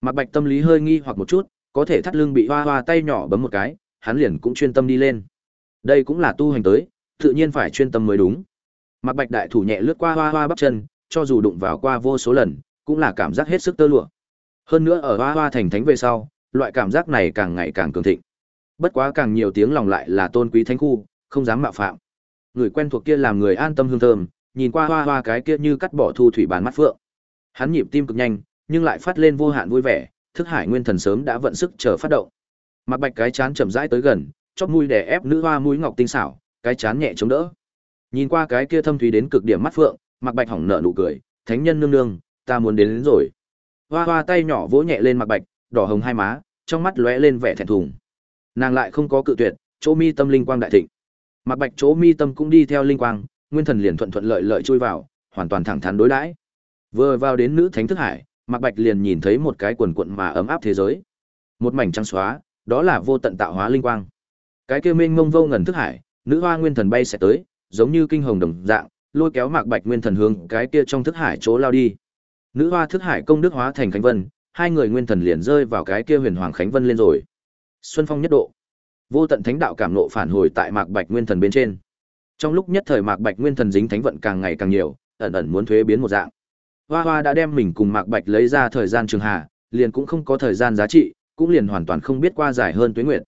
Mạc Bạch tâm lý hơi nghi hoặc một chút, có thể thắt lưng bị hoa hoa tay nhỏ bấm một cái, hắn liền cũng chuyên tâm đi lên. Đây cũng là tu hành tới, tự nhiên phải chuyên tâm mới đúng. Mạc Bạch đại thủ nhẹ lướt qua hoa hoa bắp chân, cho dù đụng vào qua vô số lần, cũng là cảm giác hết sức tơ lụa. Hơn nữa ở hoa hoa thành thánh về sau, loại cảm giác này càng ngày càng cường thịnh. Bất quá càng nhiều tiếng lòng lại là tôn quý thánh khu, không dám mạo phạm. Người quen thuộc kia làm người an tâm hương thơm, nhìn qua hoa hoa cái kia như cắt bỏ thu thủy bàn mắt phượng. Hắn nhịp tim cực nhanh, nhưng lại phát lên vô hạn vui vẻ, thức hải nguyên thần sớm đã vận sức chờ phát động. Mặc Bạch cái chán chậm rãi tới gần, chóp mũi đè ép nữ hoa mũi ngọc tinh xảo, cái chán nhẹ chống đỡ. Nhìn qua cái kia thâm thúy đến cực điểm mắt phượng, Mặc Bạch hỏng nợ nụ cười, "Thánh nhân nương nương, ta muốn đến, đến rồi." Hoa hoa tay nhỏ vỗ nhẹ lên Mặc Bạch, đỏ hồng hai má, trong mắt lóe lên vẻ thẹn thùng. Nàng lại không có cự tuyệt, chỗ mi tâm linh quang đại thịnh. Mặc Bạch chỗ mi tâm cũng đi theo linh quang, nguyên thần liền thuận thuận lợi lợi chui vào, hoàn toàn thẳng thắn đối đãi. Vừa vào đến nữ thánh thức hải, Mạc Bạch liền nhìn thấy một cái quần quận mà ấm áp thế giới. Một mảnh trắng xóa, đó là vô tận tạo hóa linh quang. Cái kia mênh mông vô ngần thức hải, nữ hoa nguyên thần bay sẽ tới, giống như kinh hồng đồng dạng, lôi kéo Mạc Bạch nguyên thần hướng cái kia trong thức hải chỗ lao đi. Nữ hoa thức hải công đức hóa thành khánh vân, hai người nguyên thần liền rơi vào cái kia huyền hoàng khánh vân lên rồi. Xuân phong nhất độ. Vô tận thánh đạo cảm nộ phản hồi tại Mạc Bạch nguyên thần bên trên. Trong lúc nhất thời Mạc Bạch nguyên thần dính thánh vận càng ngày càng nhiều, ẩn ẩn muốn thuế biến một dạng. Hoa Hoa đã đem mình cùng Mạc Bạch lấy ra thời gian trường hạ, liền cũng không có thời gian giá trị, cũng liền hoàn toàn không biết qua dài hơn tuế nguyệt.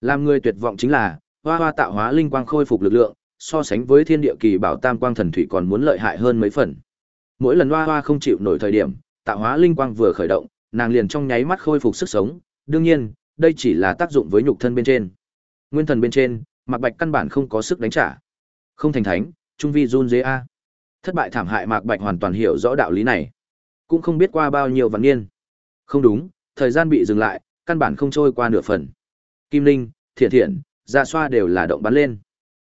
Làm người tuyệt vọng chính là, Hoa Hoa tạo hóa linh quang khôi phục lực lượng, so sánh với thiên địa kỳ bảo tam quang thần thủy còn muốn lợi hại hơn mấy phần. Mỗi lần Hoa Hoa không chịu nổi thời điểm, tạo hóa linh quang vừa khởi động, nàng liền trong nháy mắt khôi phục sức sống, đương nhiên, đây chỉ là tác dụng với nhục thân bên trên. Nguyên thần bên trên, Mạc Bạch căn bản không có sức đánh trả. Không thành thánh, trung vi run dế a. Thất bại thảm hại Mạc Bạch hoàn toàn hiểu rõ đạo lý này. Cũng không biết qua bao nhiêu vạn niên. Không đúng, thời gian bị dừng lại, căn bản không trôi qua nửa phần. Kim Linh, Thiện Thiện, Dạ Xoa đều là động bắn lên.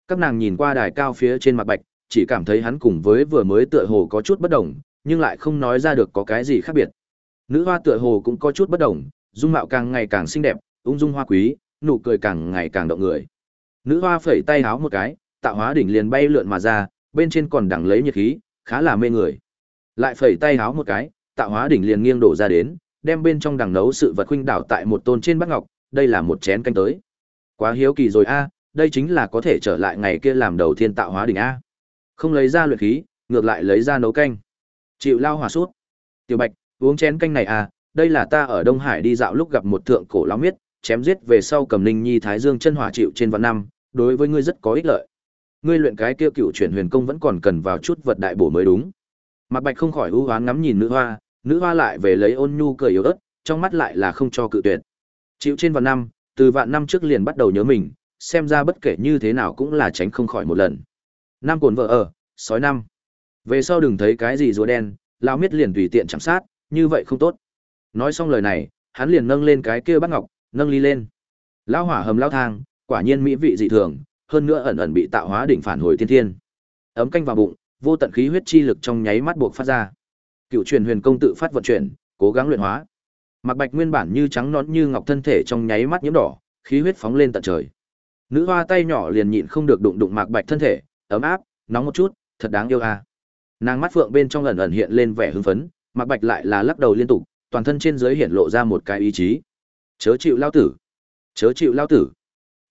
Các nàng nhìn qua đài cao phía trên Mạc Bạch, chỉ cảm thấy hắn cùng với vừa mới tựa hồ có chút bất đồng, nhưng lại không nói ra được có cái gì khác biệt. Nữ hoa tựa hồ cũng có chút bất đồng, dung mạo càng ngày càng xinh đẹp, ung dung hoa quý, nụ cười càng ngày càng động người. Nữ hoa phẩy tay háo một cái, tạo hóa đỉnh liền bay lượn mà ra, bên trên còn đằng lấy nhiệt khí, khá là mê người. Lại phẩy tay háo một cái, tạo hóa đỉnh liền nghiêng đổ ra đến, đem bên trong đằng nấu sự vật huynh đảo tại một tôn trên bát ngọc, đây là một chén canh tới. Quá hiếu kỳ rồi a, đây chính là có thể trở lại ngày kia làm đầu thiên tạo hóa đỉnh a. Không lấy ra luyện khí, ngược lại lấy ra nấu canh. Chịu lao hòa suốt. Tiểu Bạch, uống chén canh này à, đây là ta ở Đông Hải đi dạo lúc gặp một thượng cổ lão miết, chém giết về sau cầm Ninh Nhi Thái Dương chân hỏa chịu trên vạn năm, đối với ngươi rất có ích lợi. Ngươi luyện cái kia cựu chuyển huyền công vẫn còn cần vào chút vật đại bổ mới đúng. Mạc Bạch không khỏi ưu hoán ngắm nhìn nữ hoa, nữ hoa lại về lấy ôn nhu cười yếu ớt, trong mắt lại là không cho cự tuyệt. Chịu trên vạn năm, từ vạn năm trước liền bắt đầu nhớ mình, xem ra bất kể như thế nào cũng là tránh không khỏi một lần. Nam cồn vợ ở, sói năm. Về sau đừng thấy cái gì rùa đen, lão miết liền tùy tiện chạm sát, như vậy không tốt. Nói xong lời này, hắn liền nâng lên cái kia bát ngọc, nâng ly lên. Lão hỏa hầm lão thang, quả nhiên mỹ vị dị thường, hơn nữa ẩn ẩn bị tạo hóa đỉnh phản hồi thiên thiên. Ấm canh vào bụng, vô tận khí huyết chi lực trong nháy mắt buộc phát ra. Cựu truyền huyền công tự phát vận chuyển, cố gắng luyện hóa. Mạc Bạch nguyên bản như trắng nõn như ngọc thân thể trong nháy mắt nhiễm đỏ, khí huyết phóng lên tận trời. Nữ hoa tay nhỏ liền nhịn không được đụng đụng Mạc Bạch thân thể, ấm áp, nóng một chút, thật đáng yêu à. Nàng mắt phượng bên trong ẩn ẩn hiện lên vẻ hưng phấn, Mạc Bạch lại là lắc đầu liên tục, toàn thân trên dưới hiện lộ ra một cái ý chí. Chớ chịu lao tử, chớ chịu lao tử.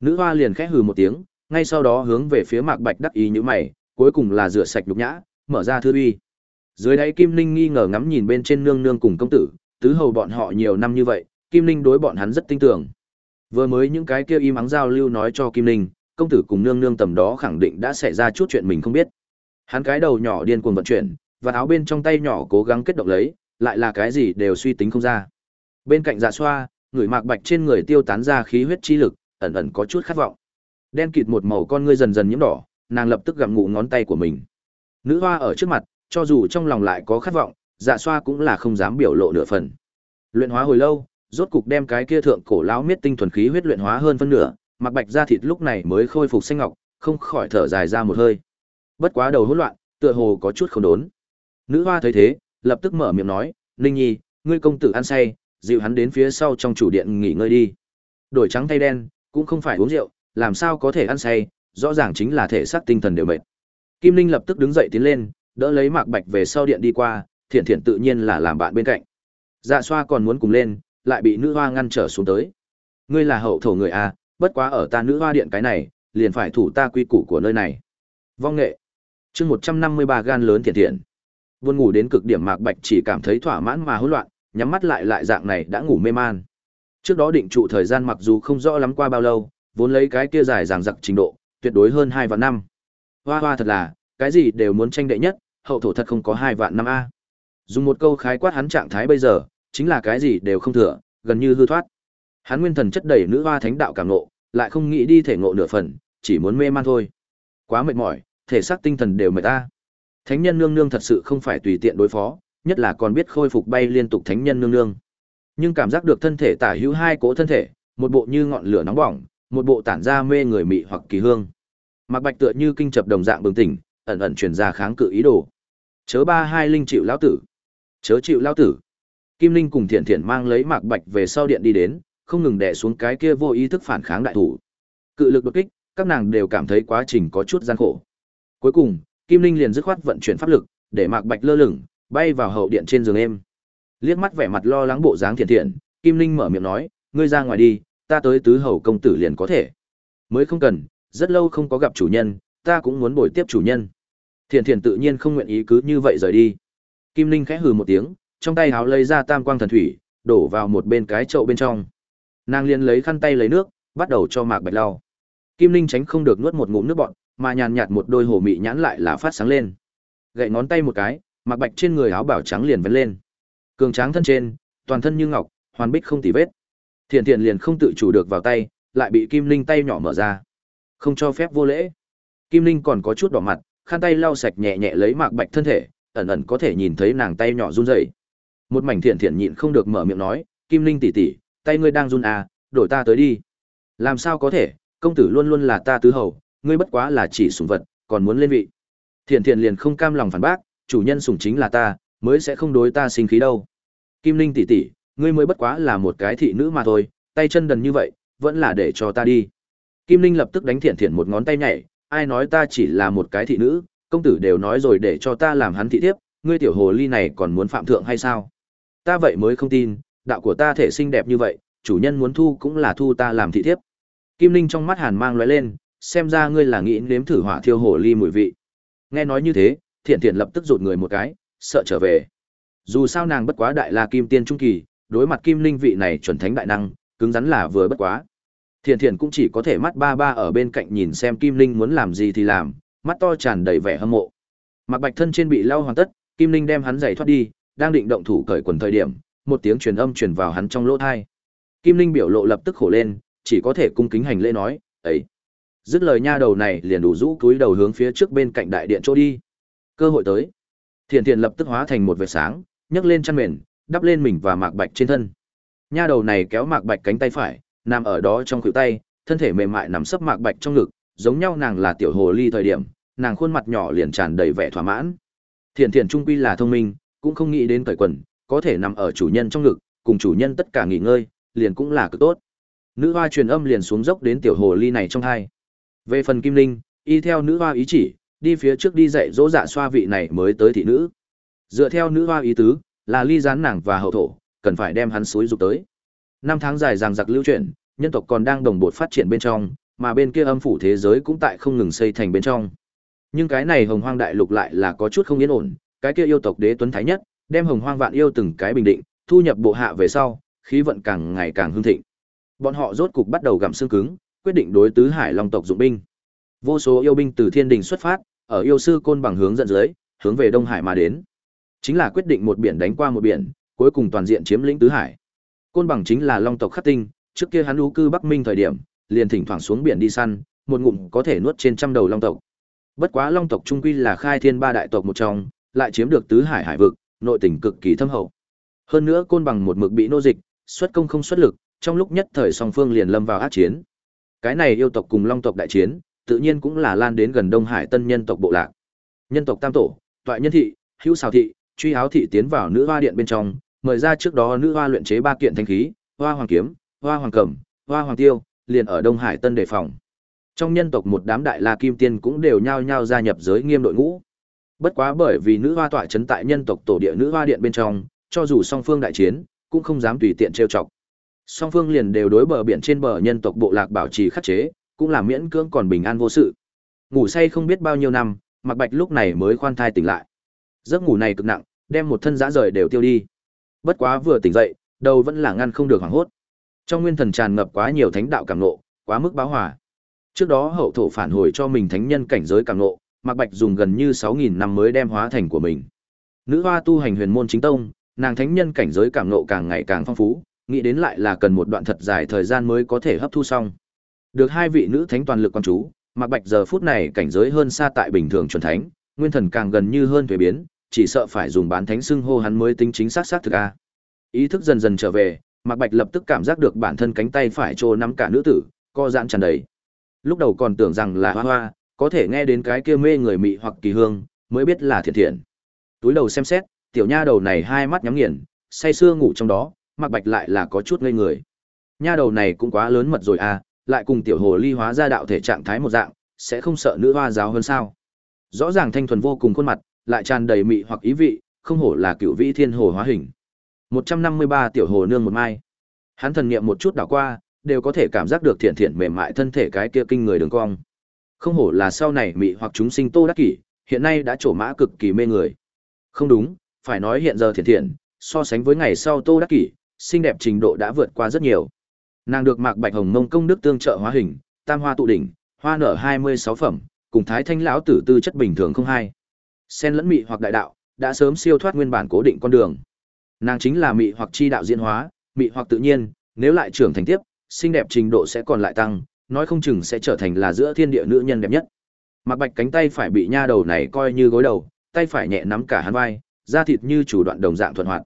Nữ hoa liền khẽ hừ một tiếng, ngay sau đó hướng về phía Mạc Bạch đắc ý như mày, cuối cùng là rửa sạch nhục nhã, mở ra thư uy. Dưới đáy Kim Linh nghi ngờ ngắm nhìn bên trên nương nương cùng công tử, tứ hầu bọn họ nhiều năm như vậy, Kim Linh đối bọn hắn rất tin tưởng. Vừa mới những cái kia im ắng giao lưu nói cho Kim Linh, công tử cùng nương nương tầm đó khẳng định đã xảy ra chút chuyện mình không biết. Hắn cái đầu nhỏ điên cuồng vận chuyển, và áo bên trong tay nhỏ cố gắng kết động lấy, lại là cái gì đều suy tính không ra. Bên cạnh dạ xoa, người mạc bạch trên người tiêu tán ra khí huyết chi lực, ẩn ẩn có chút khát vọng. Đen kịt một màu con ngươi dần dần nhiễm đỏ, nàng lập tức gặm ngụ ngón tay của mình. Nữ hoa ở trước mặt, cho dù trong lòng lại có khát vọng, dạ xoa cũng là không dám biểu lộ nửa phần. Luyện hóa hồi lâu, rốt cục đem cái kia thượng cổ lão miết tinh thuần khí huyết luyện hóa hơn phân nửa, mặc bạch da thịt lúc này mới khôi phục xanh ngọc, không khỏi thở dài ra một hơi. Bất quá đầu hỗn loạn, tựa hồ có chút không đốn. Nữ hoa thấy thế, lập tức mở miệng nói, "Ninh Nhi, ngươi công tử ăn say, dịu hắn đến phía sau trong chủ điện nghỉ ngơi đi. Đổi trắng thay đen, cũng không phải uống rượu, làm sao có thể ăn say, rõ ràng chính là thể xác tinh thần đều mệt. Kim Linh lập tức đứng dậy tiến lên, đỡ lấy Mạc Bạch về sau điện đi qua, Thiện Thiện tự nhiên là làm bạn bên cạnh. Dạ xoa còn muốn cùng lên, lại bị nữ hoa ngăn trở xuống tới. Ngươi là hậu thổ người à, bất quá ở ta nữ hoa điện cái này, liền phải thủ ta quy củ của nơi này. Vong nghệ. chương một trăm năm mươi ba gan lớn thiện thiện. Buồn ngủ đến cực điểm Mạc Bạch chỉ cảm thấy thỏa mãn mà hỗn loạn, nhắm mắt lại lại dạng này đã ngủ mê man. Trước đó định trụ thời gian mặc dù không rõ lắm qua bao lâu, vốn lấy cái kia dài dằng dặc trình độ, tuyệt đối hơn hai vạn năm. Hoa hoa thật là, cái gì đều muốn tranh đệ nhất, hậu thổ thật không có hai vạn năm a. Dùng một câu khái quát hắn trạng thái bây giờ, chính là cái gì đều không thừa, gần như hư thoát. Hắn nguyên thần chất đầy nữ hoa thánh đạo cảm ngộ, lại không nghĩ đi thể ngộ nửa phần, chỉ muốn mê man thôi. Quá mệt mỏi, thể xác tinh thần đều mệt ta. Thánh nhân nương nương thật sự không phải tùy tiện đối phó, nhất là còn biết khôi phục bay liên tục thánh nhân nương nương. Nhưng cảm giác được thân thể tả hữu hai cỗ thân thể, một bộ như ngọn lửa nóng bỏng, một bộ tản ra mê người mị hoặc kỳ hương. Mạc Bạch tựa như kinh chập đồng dạng bừng tỉnh, ẩn ẩn truyền ra kháng cự ý đồ. Chớ ba hai linh chịu lão tử. Chớ chịu lão tử. Kim Linh cùng Thiện Thiện mang lấy Mạc Bạch về sau điện đi đến, không ngừng đè xuống cái kia vô ý thức phản kháng đại thủ. Cự lực đột kích, các nàng đều cảm thấy quá trình có chút gian khổ. Cuối cùng, Kim Linh liền dứt khoát vận chuyển pháp lực, để Mạc Bạch lơ lửng, bay vào hậu điện trên giường em. Liếc mắt vẻ mặt lo lắng bộ dáng Thiện Thiện, Kim Linh mở miệng nói, ngươi ra ngoài đi, ta tới tứ hầu công tử liền có thể. Mới không cần, rất lâu không có gặp chủ nhân, ta cũng muốn bồi tiếp chủ nhân. Thiện Thiện tự nhiên không nguyện ý cứ như vậy rời đi. Kim Linh khẽ hừ một tiếng, trong tay háo lấy ra tam quang thần thủy, đổ vào một bên cái chậu bên trong. Nàng liền lấy khăn tay lấy nước, bắt đầu cho Mạc Bạch lau. Kim Linh tránh không được nuốt một ngụm nước bọt, mà nhàn nhạt một đôi hồ mị nhãn lại là phát sáng lên. Gậy ngón tay một cái, Mạc Bạch trên người áo bảo trắng liền vén lên. Cường tráng thân trên, toàn thân như ngọc, hoàn bích không tì vết. Thiện Thiện liền không tự chủ được vào tay, lại bị Kim Linh tay nhỏ mở ra. Không cho phép vô lễ. Kim Linh còn có chút đỏ mặt, khăn tay lau sạch nhẹ nhẹ lấy Mạc Bạch thân thể, ẩn ẩn có thể nhìn thấy nàng tay nhỏ run rẩy. Một mảnh Thiện Thiện nhịn không được mở miệng nói, "Kim Linh tỷ tỷ, tay ngươi đang run à, đổi ta tới đi." "Làm sao có thể, công tử luôn luôn là ta tứ hầu, ngươi bất quá là chỉ sủng vật, còn muốn lên vị." Thiện Thiện liền không cam lòng phản bác, "Chủ nhân sủng chính là ta, mới sẽ không đối ta sinh khí đâu." Kim Linh tỷ tỷ, ngươi mới bất quá là một cái thị nữ mà thôi, tay chân đần như vậy, vẫn là để cho ta đi. Kim Linh lập tức đánh Thiện Thiện một ngón tay nhảy, ai nói ta chỉ là một cái thị nữ, công tử đều nói rồi để cho ta làm hắn thị thiếp, ngươi tiểu hồ ly này còn muốn phạm thượng hay sao? Ta vậy mới không tin, đạo của ta thể xinh đẹp như vậy, chủ nhân muốn thu cũng là thu ta làm thị thiếp. Kim Linh trong mắt hàn mang lóe lên, xem ra ngươi là nghĩ nếm thử hỏa thiêu hồ ly mùi vị. Nghe nói như thế, Thiện Thiện lập tức rụt người một cái, sợ trở về. Dù sao nàng bất quá đại la kim tiên trung kỳ, đối mặt Kim Linh vị này chuẩn thánh đại năng, cứng rắn là vừa bất quá. Thiện Thiện cũng chỉ có thể mắt ba ba ở bên cạnh nhìn xem Kim Linh muốn làm gì thì làm, mắt to tràn đầy vẻ hâm mộ. Mặc Bạch thân trên bị lau hoàn tất, Kim Linh đem hắn giày thoát đi, đang định động thủ cởi quần thời điểm, một tiếng truyền âm truyền vào hắn trong lỗ tai. Kim Linh biểu lộ lập tức khổ lên, chỉ có thể cung kính hành lễ nói, "Ấy." Dứt lời nha đầu này liền đủ rũ cúi đầu hướng phía trước bên cạnh đại điện chỗ đi. Cơ hội tới. Thiện Thiện lập tức hóa thành một vệt sáng, nhấc lên chăn mền, đắp lên mình và Mạc Bạch trên thân. Nha đầu này kéo Mạc Bạch cánh tay phải, nằm ở đó trong khuỷu tay, thân thể mềm mại nằm sấp Mạc Bạch trong ngực, giống nhau nàng là tiểu hồ ly thời điểm, nàng khuôn mặt nhỏ liền tràn đầy vẻ thỏa mãn. Thiện Thiện trung quy là thông minh, cũng không nghĩ đến cởi quần, có thể nằm ở chủ nhân trong ngực, cùng chủ nhân tất cả nghỉ ngơi, liền cũng là cực tốt. Nữ hoa truyền âm liền xuống dốc đến tiểu hồ ly này trong hai. Về phần Kim Linh, y theo nữ hoa ý chỉ, đi phía trước đi dạy dỗ dạ xoa vị này mới tới thị nữ. Dựa theo nữ hoa ý tứ, là ly gián nàng và hậu thổ, cần phải đem hắn suối dục tới. Năm tháng dài dằng dặc lưu chuyển, nhân tộc còn đang đồng bột phát triển bên trong, mà bên kia âm phủ thế giới cũng tại không ngừng xây thành bên trong. Nhưng cái này hồng hoang đại lục lại là có chút không yên ổn, cái kia yêu tộc đế tuấn thái nhất, đem hồng hoang vạn yêu từng cái bình định, thu nhập bộ hạ về sau, khí vận càng ngày càng hưng thịnh. Bọn họ rốt cục bắt đầu gặm xương cứng, quyết định đối tứ hải long tộc dụng binh. Vô số yêu binh từ thiên đình xuất phát, ở yêu sư côn bằng hướng dẫn dưới, hướng về Đông Hải mà đến. Chính là quyết định một biển đánh qua một biển, cuối cùng toàn diện chiếm lĩnh tứ hải. Côn bằng chính là long tộc khắc tinh, trước kia hắn lũ cư Bắc Minh thời điểm, liền thỉnh thoảng xuống biển đi săn, một ngụm có thể nuốt trên trăm đầu long tộc. Bất quá long tộc trung quy là khai thiên ba đại tộc một trong, lại chiếm được tứ hải hải vực, nội tình cực kỳ thâm hậu. Hơn nữa côn bằng một mực bị nô dịch, xuất công không xuất lực, trong lúc nhất thời song phương liền lâm vào ác chiến. Cái này yêu tộc cùng long tộc đại chiến, tự nhiên cũng là lan đến gần Đông Hải tân nhân tộc bộ lạc. Nhân tộc tam tổ, toại nhân thị, hữu xào thị, truy áo thị tiến vào nữ hoa điện bên trong, mời ra trước đó nữ hoa luyện chế ba kiện thanh khí, hoa hoàng kiếm, hoa hoàng cẩm, hoa hoàng tiêu, liền ở Đông Hải tân đề phòng. Trong nhân tộc một đám đại la kim tiên cũng đều nhao nhao gia nhập giới nghiêm đội ngũ. Bất quá bởi vì nữ hoa tọa trấn tại nhân tộc tổ địa nữ hoa điện bên trong, cho dù song phương đại chiến, cũng không dám tùy tiện trêu chọc. Song phương liền đều đối bờ biển trên bờ nhân tộc bộ lạc bảo trì khắc chế, cũng là miễn cưỡng còn bình an vô sự. Ngủ say không biết bao nhiêu năm, Mạc Bạch lúc này mới khoan thai tỉnh lại. Giấc ngủ này cực nặng, đem một thân dã rời đều tiêu đi. Bất quá vừa tỉnh dậy, đầu vẫn là ngăn không được hoảng hốt. Trong nguyên thần tràn ngập quá nhiều thánh đạo cảm ngộ, quá mức báo hòa. Trước đó hậu thổ phản hồi cho mình thánh nhân cảnh giới cảm ngộ, Mạc Bạch dùng gần như 6000 năm mới đem hóa thành của mình. Nữ hoa tu hành huyền môn chính tông, nàng thánh nhân cảnh giới cảm ngộ càng ngày càng phong phú, nghĩ đến lại là cần một đoạn thật dài thời gian mới có thể hấp thu xong. Được hai vị nữ thánh toàn lực quan chú, Mạc Bạch giờ phút này cảnh giới hơn xa tại bình thường chuẩn thánh, nguyên thần càng gần như hơn thuế biến, chỉ sợ phải dùng bán thánh xưng hô hắn mới tính chính xác xác thực a. Ý thức dần dần trở về, Mạc Bạch lập tức cảm giác được bản thân cánh tay phải trô nắm cả nữ tử, co giãn tràn đầy. Lúc đầu còn tưởng rằng là hoa hoa, có thể nghe đến cái kia mê người mị hoặc kỳ hương, mới biết là thiện thiện. Túi đầu xem xét, tiểu nha đầu này hai mắt nhắm nghiền, say sưa ngủ trong đó, Mạc Bạch lại là có chút ngây người. Nha đầu này cũng quá lớn mật rồi à, lại cùng tiểu hồ ly hóa ra đạo thể trạng thái một dạng, sẽ không sợ nữ hoa giáo hơn sao? Rõ ràng thanh thuần vô cùng khuôn mặt, lại tràn đầy mị hoặc ý vị, không hổ là cựu vĩ thiên hồ hóa hình. 153 tiểu hồ nương một mai. Hắn thần niệm một chút đảo qua, đều có thể cảm giác được thiện thiện mềm mại thân thể cái kia kinh người đường cong. Không hổ là sau này mị hoặc chúng sinh Tô Đắc Kỷ, hiện nay đã trổ mã cực kỳ mê người. Không đúng, phải nói hiện giờ thiện thiện, so sánh với ngày sau Tô Đắc Kỷ, xinh đẹp trình độ đã vượt qua rất nhiều. Nàng được Mạc Bạch Hồng Mông công đức tương trợ hóa hình, tam hoa tụ đỉnh, hoa nở 26 phẩm, cùng Thái Thanh lão tử tư chất bình thường không hai. Sen lẫn mị hoặc đại đạo, đã sớm siêu thoát nguyên bản cố định con đường. Nàng chính là mị hoặc chi đạo diễn hóa, mị hoặc tự nhiên, nếu lại trưởng thành tiếp, xinh đẹp trình độ sẽ còn lại tăng, nói không chừng sẽ trở thành là giữa thiên địa nữ nhân đẹp nhất. mặc Bạch cánh tay phải bị nha đầu này coi như gối đầu, tay phải nhẹ nắm cả hắn vai, da thịt như chủ đoạn đồng dạng thuận hoạt.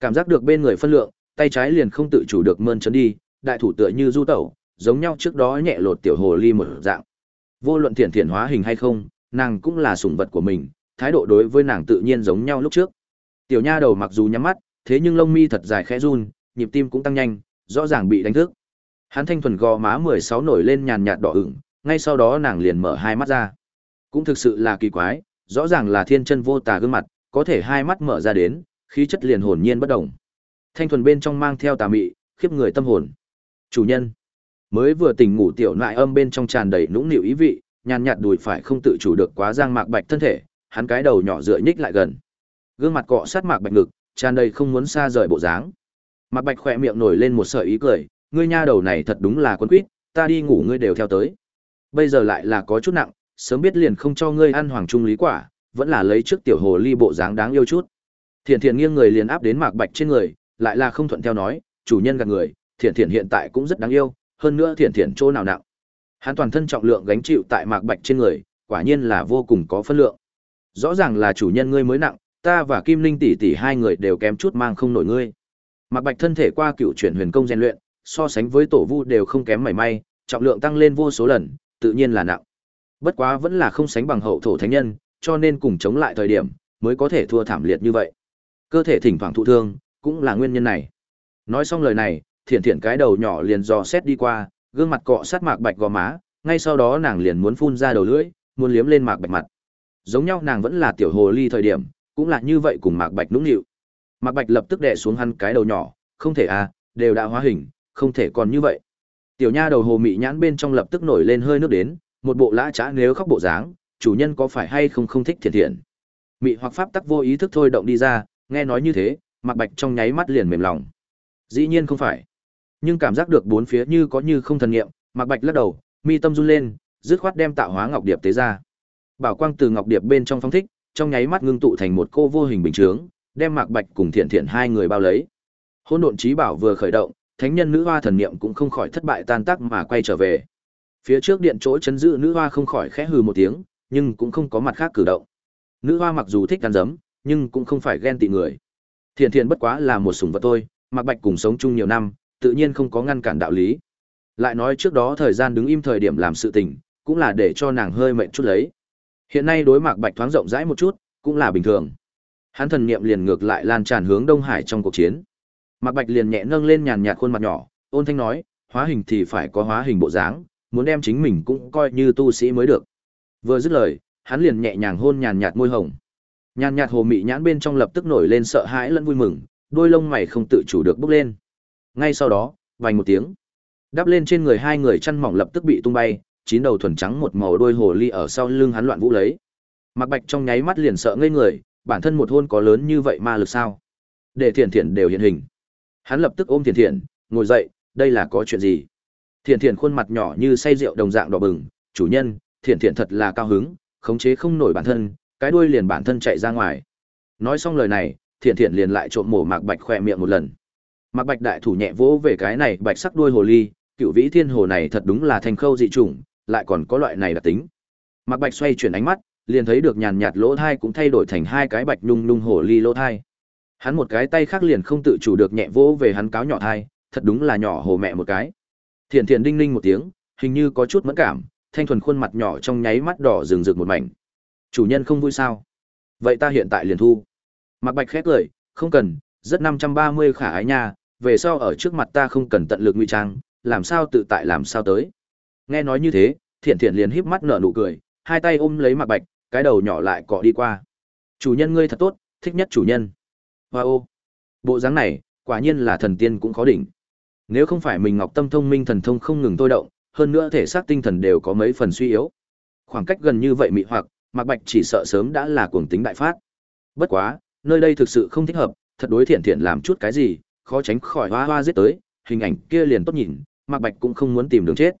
Cảm giác được bên người phân lượng, tay trái liền không tự chủ được mơn trấn đi, đại thủ tựa như du tẩu, giống nhau trước đó nhẹ lột tiểu hồ ly một dạng. Vô luận thiện thiện hóa hình hay không, nàng cũng là sủng vật của mình, thái độ đối với nàng tự nhiên giống nhau lúc trước. Tiểu nha đầu mặc dù nhắm mắt, thế nhưng lông mi thật dài khẽ run, nhịp tim cũng tăng nhanh, rõ ràng bị đánh thức. Hắn thanh thuần gò má 16 nổi lên nhàn nhạt đỏ ửng, ngay sau đó nàng liền mở hai mắt ra. Cũng thực sự là kỳ quái, rõ ràng là thiên chân vô tà gương mặt, có thể hai mắt mở ra đến, khí chất liền hồn nhiên bất động. Thanh thuần bên trong mang theo tà mị, khiếp người tâm hồn. Chủ nhân, mới vừa tỉnh ngủ tiểu nại âm bên trong tràn đầy nũng nịu ý vị, nhàn nhạt đùi phải không tự chủ được quá giang mạc bạch thân thể, hắn cái đầu nhỏ dựa nhích lại gần. Gương mặt cọ sát mạc bạch ngực, tràn đầy không muốn xa rời bộ dáng. Mạc bạch khỏe miệng nổi lên một sợi ý cười, ngươi nha đầu này thật đúng là quân quýt, ta đi ngủ ngươi đều theo tới. Bây giờ lại là có chút nặng, sớm biết liền không cho ngươi ăn hoàng trung lý quả, vẫn là lấy trước tiểu hồ ly bộ dáng đáng yêu chút. Thiện Thiện nghiêng người liền áp đến Mạc Bạch trên người, lại là không thuận theo nói, chủ nhân gạt người, Thiện Thiện hiện tại cũng rất đáng yêu, hơn nữa Thiện Thiện chỗ nào nặng. Hắn toàn thân trọng lượng gánh chịu tại Mạc Bạch trên người, quả nhiên là vô cùng có phân lượng. Rõ ràng là chủ nhân ngươi mới nặng, ta và Kim Linh tỷ tỷ hai người đều kém chút mang không nổi ngươi. Mạc Bạch thân thể qua cựu chuyển huyền công rèn luyện, so sánh với tổ vu đều không kém mảy may, trọng lượng tăng lên vô số lần, tự nhiên là nặng. Bất quá vẫn là không sánh bằng hậu thổ thánh nhân, cho nên cùng chống lại thời điểm, mới có thể thua thảm liệt như vậy. Cơ thể thỉnh thoảng thụ thương, cũng là nguyên nhân này. Nói xong lời này, Thiển Thiển cái đầu nhỏ liền dò xét đi qua, gương mặt cọ sát mạc bạch gò má, ngay sau đó nàng liền muốn phun ra đầu lưỡi, muốn liếm lên mạc bạch mặt. Giống nhau nàng vẫn là tiểu hồ ly thời điểm, cũng là như vậy cùng mạc bạch nũng nịu. Mạc bạch lập tức đè xuống hắn cái đầu nhỏ, không thể à, đều đã hóa hình, không thể còn như vậy. Tiểu nha đầu hồ mị nhãn bên trong lập tức nổi lên hơi nước đến, một bộ lã trá nếu khóc bộ dáng, chủ nhân có phải hay không không thích thiệt thiện. Mị hoặc pháp tắc vô ý thức thôi động đi ra, nghe nói như thế, Mạc Bạch trong nháy mắt liền mềm lòng. Dĩ nhiên không phải. Nhưng cảm giác được bốn phía như có như không thần nghiệm, Mạc Bạch lắc đầu, mi tâm run lên, dứt khoát đem tạo hóa ngọc điệp tế ra. Bảo quang từ ngọc điệp bên trong phong thích, trong nháy mắt ngưng tụ thành một cô vô hình bình chướng, đem Mạc Bạch cùng Thiện Thiện hai người bao lấy. Hỗn độn trí bảo vừa khởi động, thánh nhân nữ hoa thần niệm cũng không khỏi thất bại tan tác mà quay trở về. Phía trước điện chỗ chấn giữ nữ hoa không khỏi khẽ hừ một tiếng, nhưng cũng không có mặt khác cử động. Nữ hoa mặc dù thích ăn dấm, nhưng cũng không phải ghen tị người. Thiện thiện bất quá là một sủng vật thôi, Mạc Bạch cùng sống chung nhiều năm, tự nhiên không có ngăn cản đạo lý. Lại nói trước đó thời gian đứng im thời điểm làm sự tình, cũng là để cho nàng hơi mệnh chút lấy. Hiện nay đối Mạc Bạch thoáng rộng rãi một chút, cũng là bình thường. Hắn thần niệm liền ngược lại lan tràn hướng Đông Hải trong cuộc chiến. Mạc Bạch liền nhẹ nâng lên nhàn nhạt khuôn mặt nhỏ, ôn thanh nói, hóa hình thì phải có hóa hình bộ dáng, muốn đem chính mình cũng coi như tu sĩ mới được. Vừa dứt lời, hắn liền nhẹ nhàng hôn nhàn nhạt môi hồng. Nhàn nhạt hồ mị nhãn bên trong lập tức nổi lên sợ hãi lẫn vui mừng, đôi lông mày không tự chủ được bốc lên. Ngay sau đó, vành một tiếng, đáp lên trên người hai người chăn mỏng lập tức bị tung bay, chín đầu thuần trắng một màu đôi hồ ly ở sau lưng hắn loạn vũ lấy. Mạc Bạch trong nháy mắt liền sợ ngây người, bản thân một hôn có lớn như vậy ma lực sao? Để Thiện Thiện đều hiện hình. Hắn lập tức ôm Thiện Thiện, ngồi dậy, đây là có chuyện gì? Thiện Thiện khuôn mặt nhỏ như say rượu đồng dạng đỏ bừng, chủ nhân, Thiện Thiện thật là cao hứng, khống chế không nổi bản thân, cái đuôi liền bản thân chạy ra ngoài. Nói xong lời này, Thiện Thiện liền lại trộm mổ Mạc Bạch khỏe miệng một lần. Mạc Bạch đại thủ nhẹ vỗ về cái này bạch sắc đuôi hồ ly, cựu vĩ thiên hồ này thật đúng là thành khâu dị chủng, lại còn có loại này đặc tính. Mạc Bạch xoay chuyển ánh mắt, liền thấy được nhàn nhạt lỗ thai cũng thay đổi thành hai cái bạch nhung nhung hồ ly lỗ thai. Hắn một cái tay khác liền không tự chủ được nhẹ vỗ về hắn cáo nhỏ thai, thật đúng là nhỏ hồ mẹ một cái. Thiện thiện đinh ninh một tiếng, hình như có chút mẫn cảm, thanh thuần khuôn mặt nhỏ trong nháy mắt đỏ rừng rực một mảnh. Chủ nhân không vui sao? Vậy ta hiện tại liền thu. Mạc Bạch khét lời, không cần, rất năm trăm ba mươi khả ái nha, về sau ở trước mặt ta không cần tận lực ngụy trang, làm sao tự tại làm sao tới. Nghe nói như thế, Thiện Thiện liền híp mắt nở nụ cười, hai tay ôm lấy Mạc Bạch, cái đầu nhỏ lại cọ đi qua. Chủ nhân ngươi thật tốt, thích nhất chủ nhân. Hoa ô. Bộ dáng này, quả nhiên là thần tiên cũng khó đỉnh. Nếu không phải mình Ngọc Tâm thông minh thần thông không ngừng tôi động, hơn nữa thể xác tinh thần đều có mấy phần suy yếu. Khoảng cách gần như vậy mị hoặc, Mạc Bạch chỉ sợ sớm đã là cuồng tính đại phát. Bất quá, nơi đây thực sự không thích hợp, thật đối thiện thiện làm chút cái gì, khó tránh khỏi hoa hoa giết tới, hình ảnh kia liền tốt nhìn, Mạc Bạch cũng không muốn tìm đường chết.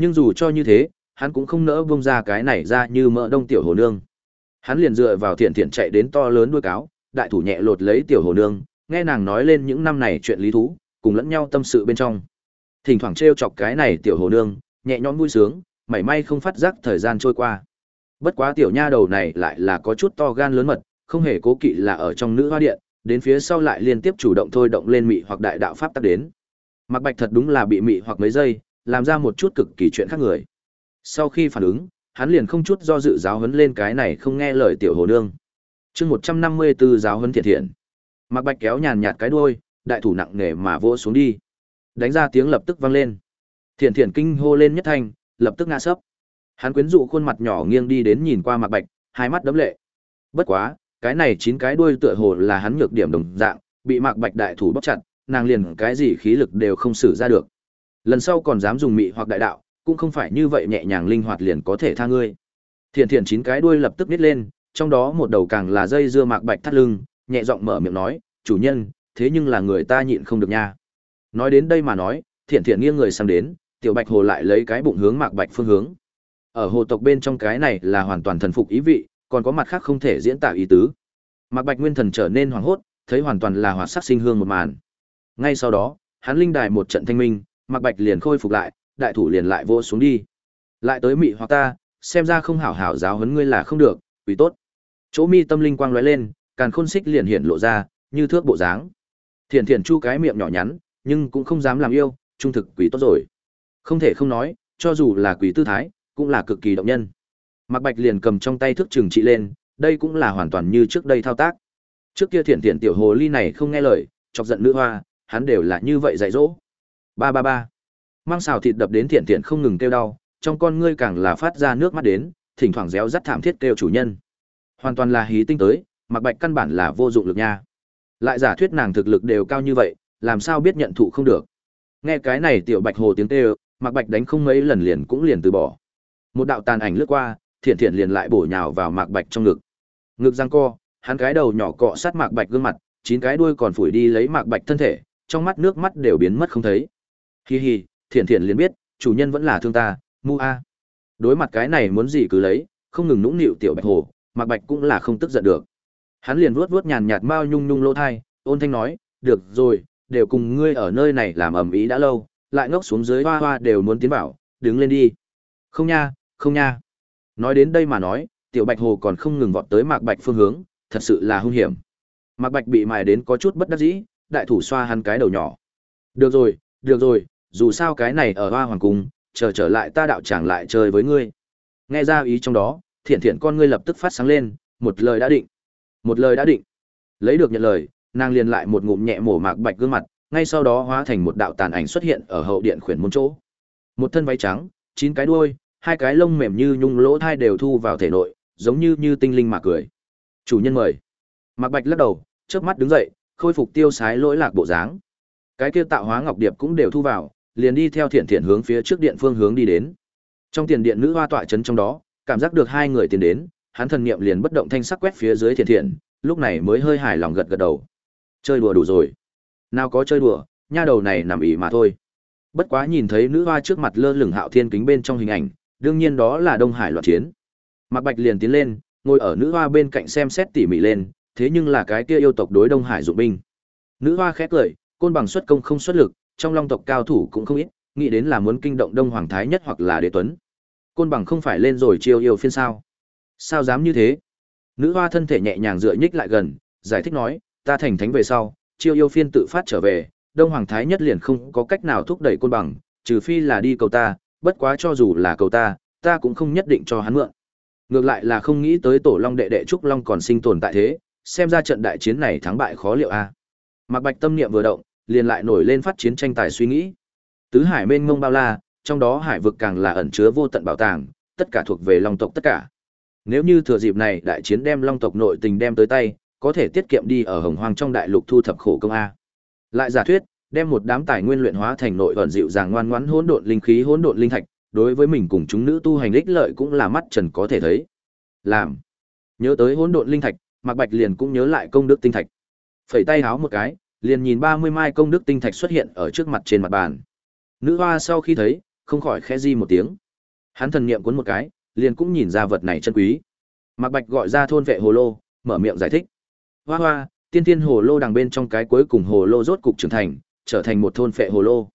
Nhưng dù cho như thế, hắn cũng không nỡ bông ra cái này ra như mỡ đông tiểu hồ nương. Hắn liền dựa vào thiện thiện chạy đến to lớn đuôi cáo, đại thủ nhẹ lột lấy tiểu hồ nương, nghe nàng nói lên những năm này chuyện lý thú, cùng lẫn nhau tâm sự bên trong. Thỉnh thoảng trêu chọc cái này tiểu hồ nương, nhẹ nhõm vui sướng, mảy may không phát giác thời gian trôi qua. Bất quá tiểu nha đầu này lại là có chút to gan lớn mật, không hề cố kỵ là ở trong nữ hoa điện, đến phía sau lại liên tiếp chủ động thôi động lên mị hoặc đại đạo pháp tác đến. Mặc Bạch thật đúng là bị mị hoặc mấy giây, làm ra một chút cực kỳ chuyện khác người. Sau khi phản ứng, hắn liền không chút do dự giáo huấn lên cái này không nghe lời tiểu hồ nương. Chương 154 giáo huấn thiện thiện. Mặc Bạch kéo nhàn nhạt cái đuôi, đại thủ nặng nề mà vỗ xuống đi. Đánh ra tiếng lập tức vang lên. Thiện thiện kinh hô lên nhất thanh, lập tức ngã sấp. Hắn quyến rũ khuôn mặt nhỏ nghiêng đi đến nhìn qua Mạc Bạch, hai mắt đấm lệ. Bất quá, cái này chín cái đuôi tựa hồ là hắn nhược điểm đồng dạng, bị Mạc Bạch đại thủ bóp chặt, nàng liền cái gì khí lực đều không sử ra được. Lần sau còn dám dùng mị hoặc đại đạo, cũng không phải như vậy nhẹ nhàng linh hoạt liền có thể tha ngươi. Thiện thiện chín cái đuôi lập tức nít lên, trong đó một đầu càng là dây dưa Mạc Bạch thắt lưng, nhẹ giọng mở miệng nói, "Chủ nhân, thế nhưng là người ta nhịn không được nha." Nói đến đây mà nói, Thiện thiện nghiêng người sang đến, Tiểu Bạch Hồ lại lấy cái bụng hướng Mạc Bạch phương hướng. Ở hồ tộc bên trong cái này là hoàn toàn thần phục ý vị, còn có mặt khác không thể diễn tả ý tứ. Mạc Bạch Nguyên Thần trở nên hoảng hốt, thấy hoàn toàn là hoạt sắc sinh hương một màn. Ngay sau đó, hắn linh đài một trận thanh minh, Mạc Bạch liền khôi phục lại, đại thủ liền lại vô xuống đi. Lại tới mị hoặc ta, xem ra không hảo hảo giáo huấn ngươi là không được, quý tốt. Chỗ mi tâm linh quang lóe lên, càn khôn xích liền hiện lộ ra, như thước bộ dáng. Thiện thiện chu cái miệng nhỏ nhắn, nhưng cũng không dám làm yêu, trung thực quý tốt rồi. Không thể không nói, cho dù là quý tư thái, cũng là cực kỳ động nhân. Mạc Bạch liền cầm trong tay thước trừng trị lên, đây cũng là hoàn toàn như trước đây thao tác. Trước kia thiện thiện tiểu hồ ly này không nghe lời, chọc giận nữ hoa, hắn đều là như vậy dạy dỗ. Ba ba ba. Mang xào thịt đập đến thiện thiện không ngừng kêu đau, trong con ngươi càng là phát ra nước mắt đến, thỉnh thoảng réo rắt thảm thiết kêu chủ nhân. Hoàn toàn là hí tinh tới, Mặc Bạch căn bản là vô dụng lực nha. Lại giả thuyết nàng thực lực đều cao như vậy, làm sao biết nhận thụ không được. Nghe cái này tiểu Bạch hồ tiếng kêu, Mặc Bạch đánh không mấy lần liền cũng liền từ bỏ. Một đạo tàn ảnh lướt qua, thiện thiện liền lại bổ nhào vào Mạc Bạch trong ngực. Ngực giang co, hắn cái đầu nhỏ cọ sát Mạc Bạch gương mặt, chín cái đuôi còn phủi đi lấy Mạc Bạch thân thể, trong mắt nước mắt đều biến mất không thấy. Hi hi, thiện thiện liền biết, chủ nhân vẫn là thương ta, mu a. Đối mặt cái này muốn gì cứ lấy, không ngừng nũng nịu tiểu Bạch hồ, Mạc Bạch cũng là không tức giận được. Hắn liền vuốt vuốt nhàn nhạt mao nhung nhung lỗ thai, ôn thanh nói, "Được rồi, đều cùng ngươi ở nơi này làm ầm ĩ đã lâu, lại ngốc xuống dưới hoa hoa đều muốn tiến bảo, đứng lên đi." "Không nha, không nha." Nói đến đây mà nói, tiểu Bạch Hồ còn không ngừng vọt tới Mạc Bạch phương hướng, thật sự là hung hiểm. Mạc Bạch bị mài đến có chút bất đắc dĩ, đại thủ xoa hắn cái đầu nhỏ. "Được rồi, được rồi, dù sao cái này ở Hoa Hoàng cung, chờ trở lại ta đạo tràng lại chơi với ngươi." Nghe ra ý trong đó, Thiện Thiện con ngươi lập tức phát sáng lên, một lời đã định. Một lời đã định. Lấy được nhận lời, nàng liền lại một ngụm nhẹ mổ Mạc Bạch gương mặt, ngay sau đó hóa thành một đạo tàn ảnh xuất hiện ở hậu điện khuyển môn chỗ. Một thân váy trắng, chín cái đuôi, hai cái lông mềm như nhung lỗ thai đều thu vào thể nội, giống như như tinh linh mà cười. Chủ nhân mời. Mạc Bạch lắc đầu, trước mắt đứng dậy, khôi phục tiêu sái lỗi lạc bộ dáng. Cái kia tạo hóa ngọc điệp cũng đều thu vào, liền đi theo thiện thiện hướng phía trước điện phương hướng đi đến. Trong tiền điện nữ hoa tọa chấn trong đó, cảm giác được hai người tiến đến, hắn thần niệm liền bất động thanh sắc quét phía dưới thiện thiện, lúc này mới hơi hài lòng gật gật đầu. Chơi đùa đủ rồi. Nào có chơi đùa, nha đầu này nằm ỉ mà thôi. Bất quá nhìn thấy nữ hoa trước mặt lơ lửng hạo thiên kính bên trong hình ảnh, đương nhiên đó là Đông Hải loạn chiến. Mạc Bạch liền tiến lên, ngồi ở nữ hoa bên cạnh xem xét tỉ mỉ lên, thế nhưng là cái kia yêu tộc đối Đông Hải dụng binh. Nữ hoa khét cười, côn bằng xuất công không xuất lực, trong long tộc cao thủ cũng không ít, nghĩ đến là muốn kinh động Đông Hoàng Thái nhất hoặc là Đế Tuấn. Côn bằng không phải lên rồi chiêu yêu phiên sao? Sao dám như thế? Nữ hoa thân thể nhẹ nhàng dựa nhích lại gần, giải thích nói, ta thành thánh về sau, chiêu yêu phiên tự phát trở về, Đông Hoàng Thái nhất liền không có cách nào thúc đẩy côn bằng, trừ phi là đi cầu ta, bất quá cho dù là cầu ta, ta cũng không nhất định cho hắn mượn. Ngược lại là không nghĩ tới Tổ Long đệ đệ Trúc Long còn sinh tồn tại thế, xem ra trận đại chiến này thắng bại khó liệu a. À. Mạc Bạch tâm niệm vừa động, liền lại nổi lên phát chiến tranh tài suy nghĩ. Tứ hải mênh mông bao la, trong đó hải vực càng là ẩn chứa vô tận bảo tàng, tất cả thuộc về Long tộc tất cả. Nếu như thừa dịp này đại chiến đem Long tộc nội tình đem tới tay, có thể tiết kiệm đi ở Hồng Hoang trong đại lục thu thập khổ công a. Lại giả thuyết, đem một đám tài nguyên luyện hóa thành nội ẩn dịu dàng ngoan ngoãn hỗn độn linh khí hỗn độn linh thạch, đối với mình cùng chúng nữ tu hành ích lợi cũng là mắt trần có thể thấy. Làm. Nhớ tới hỗn độn linh thạch, Mạc Bạch liền cũng nhớ lại công đức tinh thạch. Phẩy tay háo một cái, liền nhìn 30 mai công đức tinh thạch xuất hiện ở trước mặt trên mặt bàn. Nữ hoa sau khi thấy, không khỏi khẽ di một tiếng. Hắn thần niệm cuốn một cái, liền cũng nhìn ra vật này chân quý. Mạc Bạch gọi ra thôn vệ hồ lô, mở miệng giải thích. Hoa hoa, tiên tiên hồ lô đằng bên trong cái cuối cùng hồ lô rốt cục trưởng thành, trở thành một thôn vệ hồ lô.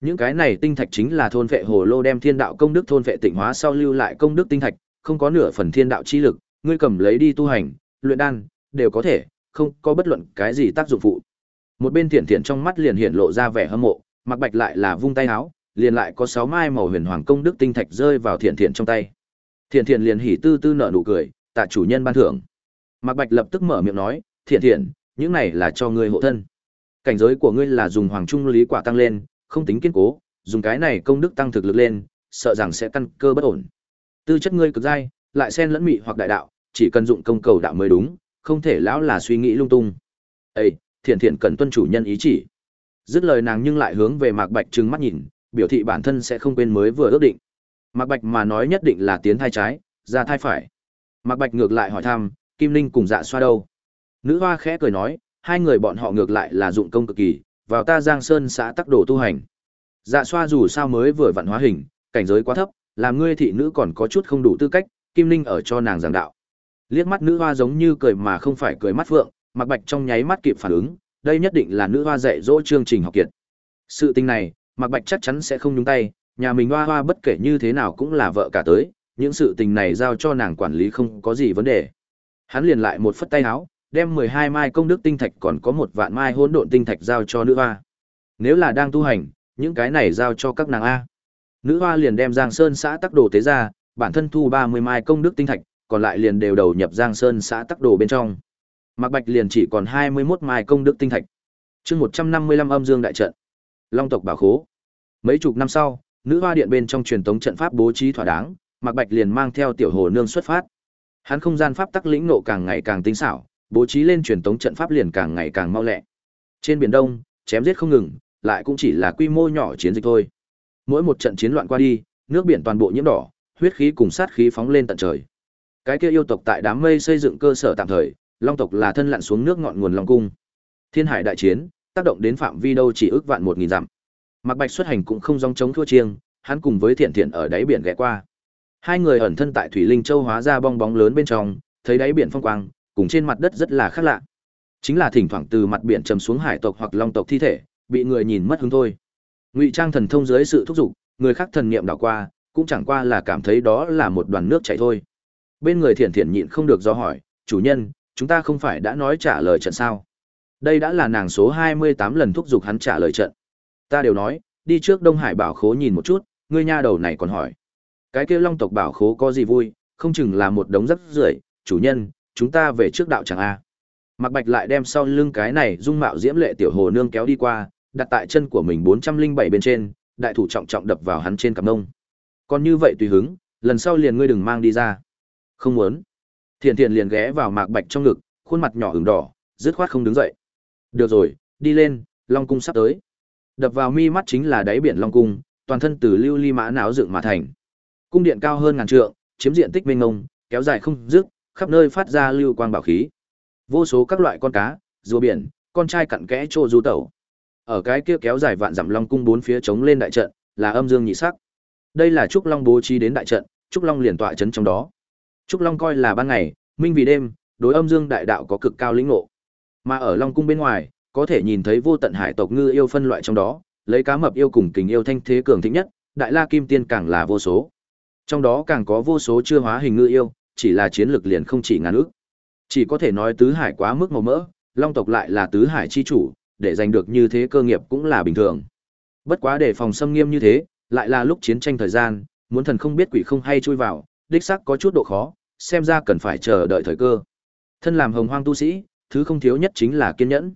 Những cái này tinh thạch chính là thôn vệ hồ lô đem thiên đạo công đức thôn vệ tịnh hóa sau lưu lại công đức tinh thạch, không có nửa phần thiên đạo chi lực, ngươi cầm lấy đi tu hành, luyện đan, đều có thể, không có bất luận cái gì tác dụng phụ. Một bên Thiện Thiện trong mắt liền hiện lộ ra vẻ hâm mộ, Mặc Bạch lại là vung tay áo, liền lại có sáu mai màu huyền hoàng công đức tinh thạch rơi vào Thiện Thiện trong tay. Thiện Thiện liền hỉ tư tư nở nụ cười, tạ chủ nhân ban thưởng. Mặc Bạch lập tức mở miệng nói, "Thiện Thiện, những này là cho ngươi hộ thân. Cảnh giới của ngươi là dùng hoàng trung lý quả tăng lên, không tính kiên cố, dùng cái này công đức tăng thực lực lên, sợ rằng sẽ căn cơ bất ổn. Tư chất ngươi cực dai, lại xen lẫn mị hoặc đại đạo, chỉ cần dụng công cầu đạo mới đúng, không thể lão là suy nghĩ lung tung. ây thiện thiện cần tuân chủ nhân ý chỉ. Dứt lời nàng nhưng lại hướng về Mạc Bạch trừng mắt nhìn, biểu thị bản thân sẽ không quên mới vừa ước định. Mạc Bạch mà nói nhất định là tiến thai trái, ra thai phải. Mạc Bạch ngược lại hỏi thăm, Kim Linh cùng Dạ Xoa đâu? Nữ hoa khẽ cười nói, hai người bọn họ ngược lại là dụng công cực kỳ, vào ta Giang Sơn xã tắc đồ tu hành. Dạ Xoa dù sao mới vừa vặn hóa hình, cảnh giới quá thấp, làm ngươi thị nữ còn có chút không đủ tư cách, Kim Linh ở cho nàng giảng đạo. Liếc mắt nữ hoa giống như cười mà không phải cười mắt phượng, Mạc Bạch trong nháy mắt kịp phản ứng, đây nhất định là nữ hoa dạy dỗ chương trình học kiệt. Sự tình này, Mạc Bạch chắc chắn sẽ không nhúng tay, nhà mình hoa hoa bất kể như thế nào cũng là vợ cả tới, những sự tình này giao cho nàng quản lý không có gì vấn đề. Hắn liền lại một phất tay áo, đem 12 mai công đức tinh thạch còn có một vạn mai hỗn độn tinh thạch giao cho nữ hoa. Nếu là đang tu hành, những cái này giao cho các nàng a. Nữ hoa liền đem Giang Sơn xã tắc đồ tế ra, bản thân thu 30 mai công đức tinh thạch, còn lại liền đều đầu nhập Giang Sơn xã tắc đồ bên trong. Mạc Bạch liền chỉ còn 21 mai công đức tinh thạch. Chương 155 âm dương đại trận. Long tộc bảo khố. Mấy chục năm sau, nữ hoa điện bên trong truyền tống trận pháp bố trí thỏa đáng, Mạc Bạch liền mang theo tiểu hồ nương xuất phát. Hắn không gian pháp tắc lĩnh nộ càng ngày càng tinh xảo, bố trí lên truyền tống trận pháp liền càng ngày càng mau lẹ. Trên biển Đông, chém giết không ngừng, lại cũng chỉ là quy mô nhỏ chiến dịch thôi. Mỗi một trận chiến loạn qua đi, nước biển toàn bộ nhiễm đỏ, huyết khí cùng sát khí phóng lên tận trời. Cái kia yêu tộc tại đám mây xây dựng cơ sở tạm thời, long tộc là thân lặn xuống nước ngọn nguồn long cung. Thiên hải đại chiến, tác động đến phạm vi đâu chỉ ước vạn một nghìn dặm. Mạc Bạch xuất hành cũng không dòng chống thua chiêng, hắn cùng với Thiện Thiện ở đáy biển ghé qua. Hai người ẩn thân tại thủy linh châu hóa ra bong bóng lớn bên trong, thấy đáy biển phong quang, cùng trên mặt đất rất là khác lạ. Chính là thỉnh thoảng từ mặt biển trầm xuống hải tộc hoặc long tộc thi thể, bị người nhìn mất hứng thôi. Ngụy Trang thần thông dưới sự thúc giục, người khác thần niệm đảo qua, cũng chẳng qua là cảm thấy đó là một đoàn nước chảy thôi. Bên người Thiện Thiện nhịn không được do hỏi, "Chủ nhân, chúng ta không phải đã nói trả lời trận sao?" Đây đã là nàng số 28 lần thúc giục hắn trả lời trận. Ta đều nói, đi trước Đông Hải bảo khố nhìn một chút, ngươi nha đầu này còn hỏi. Cái kia Long tộc bảo khố có gì vui, không chừng là một đống rất rưởi, chủ nhân, chúng ta về trước đạo chẳng a. Mạc Bạch lại đem sau lưng cái này dung mạo diễm lệ tiểu hồ nương kéo đi qua, đặt tại chân của mình 407 bên trên, đại thủ trọng trọng đập vào hắn trên cằm nông, Còn như vậy tùy hứng, lần sau liền ngươi đừng mang đi ra. Không muốn. Thiện Thiện liền ghé vào Mạc Bạch trong ngực, khuôn mặt nhỏ ửng đỏ, dứt khoát không đứng dậy. Được rồi, đi lên, Long cung sắp tới. Đập vào mi mắt chính là đáy biển Long cung, toàn thân từ lưu ly mã não dựng mà thành. Cung điện cao hơn ngàn trượng, chiếm diện tích mênh mông, kéo dài không dứt, khắp nơi phát ra lưu quang bảo khí. Vô số các loại con cá, rùa biển, con trai cặn kẽ trô du tẩu. Ở cái kia kéo dài vạn dặm Long cung bốn phía chống lên đại trận, là âm dương nhị sắc. Đây là trúc long bố trí đến đại trận, trúc long liền tọa chấn trong đó. Trúc long coi là ban ngày, minh vì đêm, đối âm dương đại đạo có cực cao lĩnh ngộ. Mà ở Long cung bên ngoài, có thể nhìn thấy vô tận hải tộc ngư yêu phân loại trong đó, lấy cá mập yêu cùng kình yêu thanh thế cường thịnh nhất, đại la kim tiên càng là vô số. Trong đó càng có vô số chưa hóa hình ngư yêu, chỉ là chiến lược liền không chỉ ngàn ước. Chỉ có thể nói tứ hải quá mức màu mỡ, long tộc lại là tứ hải chi chủ, để giành được như thế cơ nghiệp cũng là bình thường. Bất quá để phòng xâm nghiêm như thế, lại là lúc chiến tranh thời gian, muốn thần không biết quỷ không hay chui vào, đích sắc có chút độ khó, xem ra cần phải chờ đợi thời cơ. Thân làm hồng hoang tu sĩ, thứ không thiếu nhất chính là kiên nhẫn.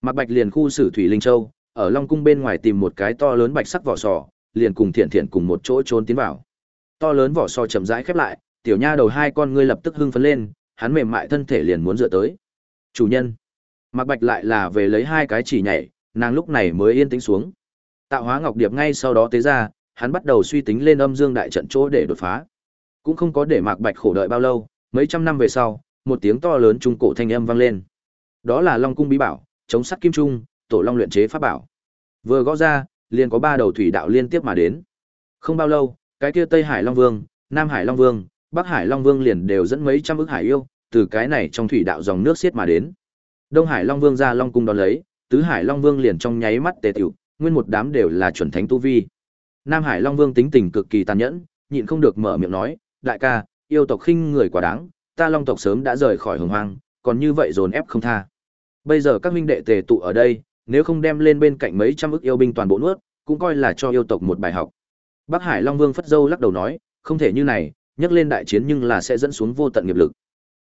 Mạc Bạch liền khu xử thủy linh châu, ở Long cung bên ngoài tìm một cái to lớn bạch sắc vỏ sò, liền cùng Thiện Thiện cùng một chỗ trốn tiến vào. To lớn vỏ sò chậm rãi khép lại, tiểu nha đầu hai con ngươi lập tức hưng phấn lên, hắn mềm mại thân thể liền muốn dựa tới. Chủ nhân. Mạc Bạch lại là về lấy hai cái chỉ nhảy, nàng lúc này mới yên tĩnh xuống. Tạo hóa ngọc điệp ngay sau đó tế ra, hắn bắt đầu suy tính lên âm dương đại trận chỗ để đột phá. Cũng không có để Mạc Bạch khổ đợi bao lâu, mấy trăm năm về sau, một tiếng to lớn trung cổ thanh âm vang lên. Đó là Long cung bí bảo, chống sắt kim trung, tổ long luyện chế pháp bảo. Vừa gõ ra, liền có ba đầu thủy đạo liên tiếp mà đến. Không bao lâu, cái kia Tây Hải Long Vương, Nam Hải Long Vương, Bắc Hải Long Vương liền đều dẫn mấy trăm ức hải yêu, từ cái này trong thủy đạo dòng nước xiết mà đến. Đông Hải Long Vương ra Long cung đón lấy, Tứ Hải Long Vương liền trong nháy mắt tề tiểu, nguyên một đám đều là chuẩn thánh tu vi. Nam Hải Long Vương tính tình cực kỳ tàn nhẫn, nhịn không được mở miệng nói, đại ca, yêu tộc khinh người quá đáng, ta Long tộc sớm đã rời khỏi hồng hoang, còn như vậy dồn ép không tha. Bây giờ các huynh đệ tề tụ ở đây, nếu không đem lên bên cạnh mấy trăm ức yêu binh toàn bộ nuốt, cũng coi là cho yêu tộc một bài học. Bắc Hải Long Vương phất dâu lắc đầu nói, không thể như này, nhắc lên đại chiến nhưng là sẽ dẫn xuống vô tận nghiệp lực.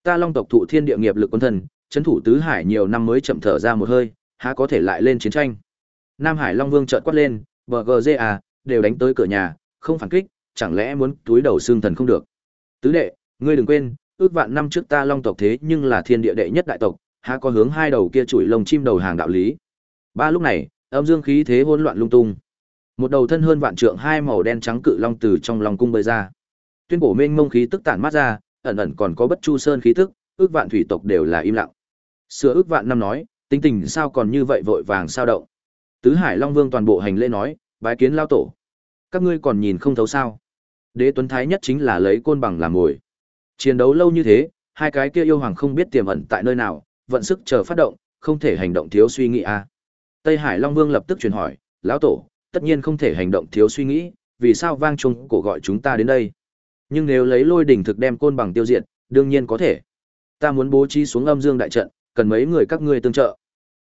Ta Long tộc thụ thiên địa nghiệp lực quân thần, chấn thủ tứ hải nhiều năm mới chậm thở ra một hơi, há có thể lại lên chiến tranh. Nam Hải Long Vương chợt quát lên, "BGZA, đều đánh tới cửa nhà, không phản kích, chẳng lẽ muốn túi đầu xương thần không được?" Tứ đệ, ngươi đừng quên, ước vạn năm trước ta Long tộc thế nhưng là thiên địa đệ nhất đại tộc, há có hướng hai đầu kia chuỗi lông chim đầu hàng đạo lý. Ba lúc này, âm dương khí thế hỗn loạn lung tung. Một đầu thân hơn vạn trượng hai màu đen trắng cự long từ trong lòng cung bơi ra. Tuyên cổ mênh mông khí tức tản mát ra, ẩn ẩn còn có bất chu sơn khí tức, ước vạn thủy tộc đều là im lặng. Sửa ước vạn năm nói, tính tình sao còn như vậy vội vàng sao động. Tứ Hải Long Vương toàn bộ hành lễ nói, bái kiến lao tổ. Các ngươi còn nhìn không thấu sao? Đế Tuấn Thái nhất chính là lấy côn bằng làm mồi. Chiến đấu lâu như thế, hai cái kia yêu hoàng không biết tiềm ẩn tại nơi nào, vận sức chờ phát động, không thể hành động thiếu suy nghĩ a. À. Tây Hải Long Vương lập tức truyền hỏi, lão tổ, tất nhiên không thể hành động thiếu suy nghĩ, vì sao vang chung cổ gọi chúng ta đến đây? Nhưng nếu lấy lôi đỉnh thực đem côn bằng tiêu diệt, đương nhiên có thể. Ta muốn bố trí xuống âm dương đại trận, cần mấy người các ngươi tương trợ.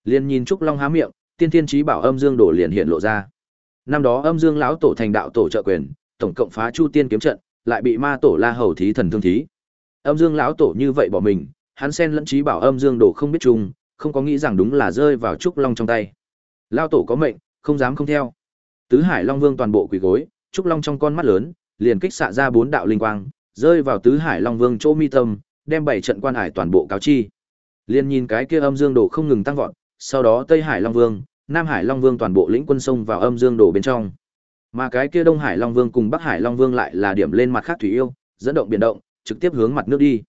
Liên nhìn Trúc Long há miệng, tiên thiên trí bảo âm dương đổ liền hiện lộ ra. Năm đó âm dương lão tổ thành đạo tổ trợ quyền, tổng cộng phá chu tiên kiếm trận, lại bị ma tổ La Hầu thí thần thương thí. Âm dương lão tổ như vậy bỏ mình, hắn sen lẫn trí bảo âm dương đổ không biết chung, không có nghĩ rằng đúng là rơi vào Trúc Long trong tay. Lão tổ có mệnh, không dám không theo. Tứ Hải Long Vương toàn bộ quỳ gối, Trúc Long trong con mắt lớn, liền kích xạ ra bốn đạo linh quang, rơi vào Tứ Hải Long Vương chỗ mi tâm, đem bảy trận quan hải toàn bộ cáo chi. Liên nhìn cái kia âm dương đồ không ngừng tăng vọt, sau đó Tây Hải Long Vương, Nam Hải Long Vương toàn bộ lĩnh quân sông vào âm dương đồ bên trong. Mà cái kia Đông Hải Long Vương cùng Bắc Hải Long Vương lại là điểm lên mặt khác thủy yêu, dẫn động biển động, trực tiếp hướng mặt nước đi.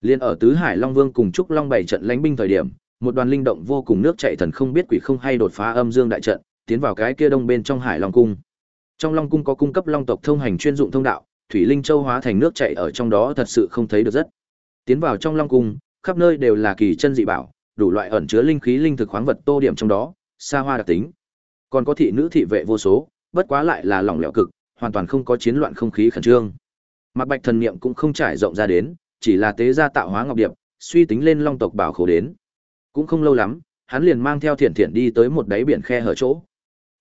Liên ở Tứ Hải Long Vương cùng Trúc Long bảy trận lánh binh thời điểm, một đoàn linh động vô cùng nước chảy thần không biết quỷ không hay đột phá âm dương đại trận, tiến vào cái kia đông bên trong Hải Long cung. Trong Long cung có cung cấp long tộc thông hành chuyên dụng thông đạo, thủy linh châu hóa thành nước chảy ở trong đó thật sự không thấy được rất. Tiến vào trong Long cung, khắp nơi đều là kỳ chân dị bảo, đủ loại ẩn chứa linh khí linh thực khoáng vật tô điểm trong đó, xa hoa đặc tính. Còn có thị nữ thị vệ vô số, bất quá lại là lỏng lẻo cực, hoàn toàn không có chiến loạn không khí khẩn trương. Mạc Bạch thần niệm cũng không trải rộng ra đến, chỉ là tế ra tạo hóa ngọc điệp, suy tính lên long tộc bảo khổ đến. Cũng không lâu lắm, hắn liền mang theo Thiện Thiện đi tới một đáy biển khe hở chỗ.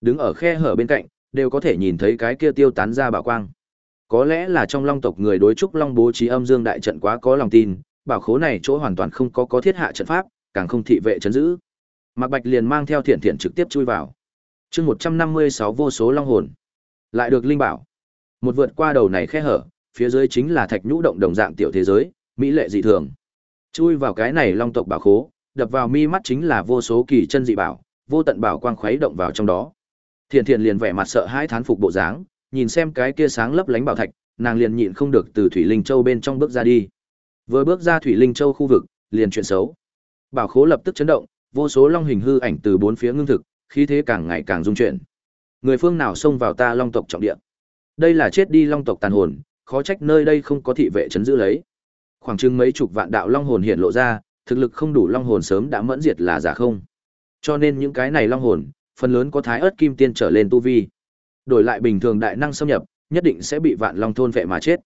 Đứng ở khe hở bên cạnh, đều có thể nhìn thấy cái kia tiêu tán ra bảo quang. Có lẽ là trong long tộc người đối trúc long bố trí âm dương đại trận quá có lòng tin, bảo khố này chỗ hoàn toàn không có có thiết hạ trận pháp, càng không thị vệ chấn giữ. Mạc Bạch liền mang theo Thiện Thiện trực tiếp chui vào. Chương 156 vô số long hồn. Lại được linh bảo. Một vượt qua đầu này khe hở, phía dưới chính là thạch nhũ động đồng dạng tiểu thế giới, mỹ lệ dị thường. Chui vào cái này long tộc bảo khố, đập vào mi mắt chính là vô số kỳ chân dị bảo, vô tận bảo quang khuấy động vào trong đó. Thiện Thiện liền vẻ mặt sợ hãi thán phục bộ dáng, nhìn xem cái kia sáng lấp lánh bảo thạch, nàng liền nhịn không được từ Thủy Linh Châu bên trong bước ra đi. Vừa bước ra Thủy Linh Châu khu vực, liền chuyện xấu. Bảo khố lập tức chấn động, vô số long hình hư ảnh từ bốn phía ngưng thực, khí thế càng ngày càng rung chuyển. Người phương nào xông vào ta long tộc trọng địa? Đây là chết đi long tộc tàn hồn, khó trách nơi đây không có thị vệ chấn giữ lấy. Khoảng chừng mấy chục vạn đạo long hồn hiện lộ ra, thực lực không đủ long hồn sớm đã mẫn diệt là giả không. Cho nên những cái này long hồn, phần lớn có thái ớt kim tiên trở lên tu vi. Đổi lại bình thường đại năng xâm nhập, nhất định sẽ bị vạn long thôn vệ mà chết.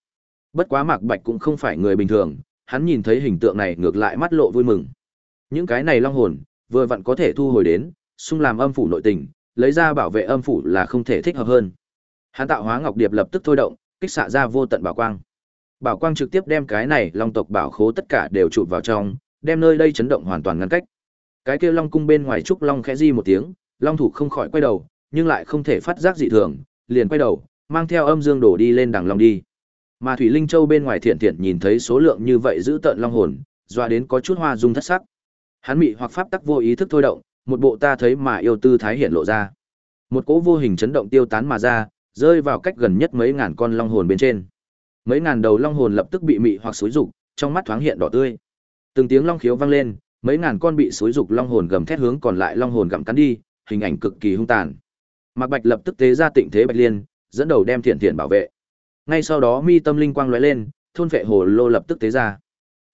Bất quá Mạc Bạch cũng không phải người bình thường, hắn nhìn thấy hình tượng này ngược lại mắt lộ vui mừng. Những cái này long hồn, vừa vặn có thể thu hồi đến, xung làm âm phủ nội tình, lấy ra bảo vệ âm phủ là không thể thích hợp hơn. Hắn tạo hóa ngọc điệp lập tức thôi động, kích xạ ra vô tận bảo quang. Bảo quang trực tiếp đem cái này long tộc bảo khố tất cả đều chụp vào trong, đem nơi đây chấn động hoàn toàn ngăn cách. Cái kia long cung bên ngoài trúc long khẽ di một tiếng, long thủ không khỏi quay đầu, nhưng lại không thể phát giác dị thường, liền quay đầu, mang theo âm dương đổ đi lên đằng long đi. Mà Thủy Linh Châu bên ngoài thiện thiện nhìn thấy số lượng như vậy giữ tận long hồn, doa đến có chút hoa dung thất sắc. Hắn mị hoặc pháp tắc vô ý thức thôi động, một bộ ta thấy mà yêu tư thái hiện lộ ra. Một cỗ vô hình chấn động tiêu tán mà ra, rơi vào cách gần nhất mấy ngàn con long hồn bên trên. Mấy ngàn đầu long hồn lập tức bị mị hoặc xúi dục, trong mắt thoáng hiện đỏ tươi. Từng tiếng long khiếu vang lên, mấy ngàn con bị xúi dục long hồn gầm thét hướng còn lại long hồn gặm cắn đi, hình ảnh cực kỳ hung tàn. Mạc Bạch lập tức tế ra Tịnh Thế Bạch Liên, dẫn đầu đem Thiện Thiện bảo vệ. Ngay sau đó mi tâm linh quang lóe lên, thôn vệ hồ lô lập tức tế ra.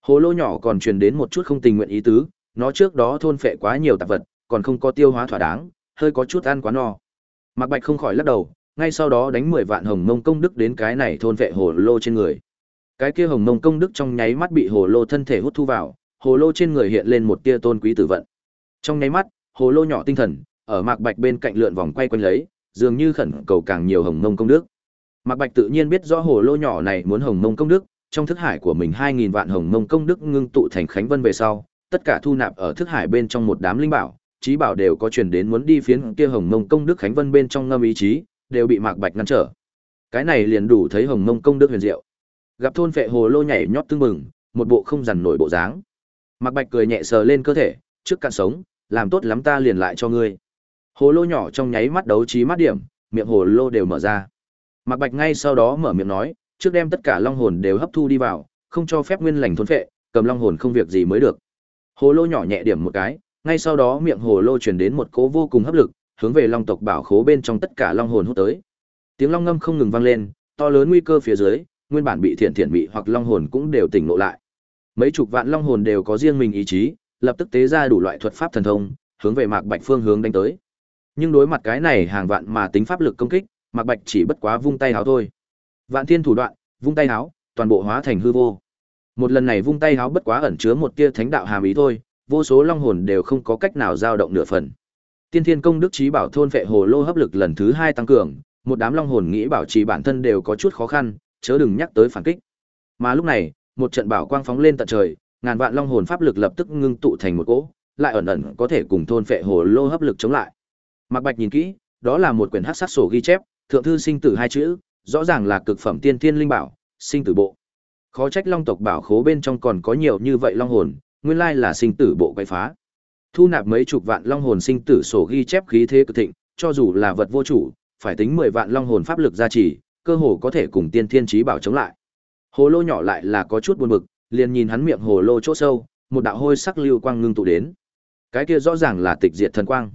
Hồ lô nhỏ còn truyền đến một chút không tình nguyện ý tứ, nó trước đó thôn phệ quá nhiều tạp vật, còn không có tiêu hóa thỏa đáng, hơi có chút ăn quá no. Mạc Bạch không khỏi lắc đầu, ngay sau đó đánh 10 vạn hồng mông công đức đến cái này thôn vệ hồ lô trên người. Cái kia hồng mông công đức trong nháy mắt bị hồ lô thân thể hút thu vào, hồ lô trên người hiện lên một tia tôn quý tử vận. Trong nháy mắt, hồ lô nhỏ tinh thần, ở Mạc Bạch bên cạnh lượn vòng quay quanh lấy, dường như khẩn cầu càng nhiều hồng mông công đức. Mạc Bạch tự nhiên biết rõ hồ lô nhỏ này muốn hồng mông công đức, trong thức hải của mình 2000 vạn hồng mông công đức ngưng tụ thành khánh vân về sau, tất cả thu nạp ở thức hải bên trong một đám linh bảo, trí bảo đều có truyền đến muốn đi phiến kia hồng mông công đức khánh vân bên trong ngâm ý chí, đều bị Mạc Bạch ngăn trở. Cái này liền đủ thấy hồng mông công đức huyền diệu. Gặp thôn vệ hồ lô nhảy nhót tưng mừng, một bộ không dằn nổi bộ dáng. Mạc Bạch cười nhẹ sờ lên cơ thể, trước cạn sống, làm tốt lắm ta liền lại cho ngươi. Hồ lô nhỏ trong nháy mắt đấu trí mắt điểm, miệng hồ lô đều mở ra. Mạc Bạch ngay sau đó mở miệng nói, trước đem tất cả long hồn đều hấp thu đi vào, không cho phép nguyên lành thôn phệ, cầm long hồn không việc gì mới được. Hồ lô nhỏ nhẹ điểm một cái, ngay sau đó miệng hồ lô truyền đến một cỗ vô cùng hấp lực, hướng về long tộc bảo khố bên trong tất cả long hồn hút tới. Tiếng long ngâm không ngừng vang lên, to lớn nguy cơ phía dưới, nguyên bản bị thiện thiện bị hoặc long hồn cũng đều tỉnh ngộ lại. Mấy chục vạn long hồn đều có riêng mình ý chí, lập tức tế ra đủ loại thuật pháp thần thông, hướng về Mạc Bạch phương hướng đánh tới. Nhưng đối mặt cái này hàng vạn mà tính pháp lực công kích, Mạc Bạch chỉ bất quá vung tay háo thôi. Vạn thiên thủ đoạn, vung tay háo, toàn bộ hóa thành hư vô. Một lần này vung tay háo bất quá ẩn chứa một tia thánh đạo hàm ý thôi, vô số long hồn đều không có cách nào dao động nửa phần. Tiên Thiên công đức Chí bảo thôn vệ hồ lô hấp lực lần thứ hai tăng cường, một đám long hồn nghĩ bảo trì bản thân đều có chút khó khăn, chớ đừng nhắc tới phản kích. Mà lúc này, một trận bảo quang phóng lên tận trời, ngàn vạn long hồn pháp lực lập tức ngưng tụ thành một cỗ, lại ẩn ẩn có thể cùng thôn vệ hồ lô hấp lực chống lại. Mạc Bạch nhìn kỹ, đó là một quyển hắc sát sổ ghi chép, thượng thư sinh tử hai chữ, rõ ràng là cực phẩm tiên thiên linh bảo, sinh tử bộ. Khó trách long tộc bảo khố bên trong còn có nhiều như vậy long hồn, nguyên lai là sinh tử bộ quay phá. Thu nạp mấy chục vạn long hồn sinh tử sổ ghi chép khí thế cực thịnh, cho dù là vật vô chủ, phải tính 10 vạn long hồn pháp lực gia trì, cơ hồ có thể cùng tiên thiên chí bảo chống lại. Hồ lô nhỏ lại là có chút buồn bực, liền nhìn hắn miệng hồ lô chỗ sâu, một đạo hôi sắc lưu quang ngưng tụ đến. Cái kia rõ ràng là tịch diệt thần quang.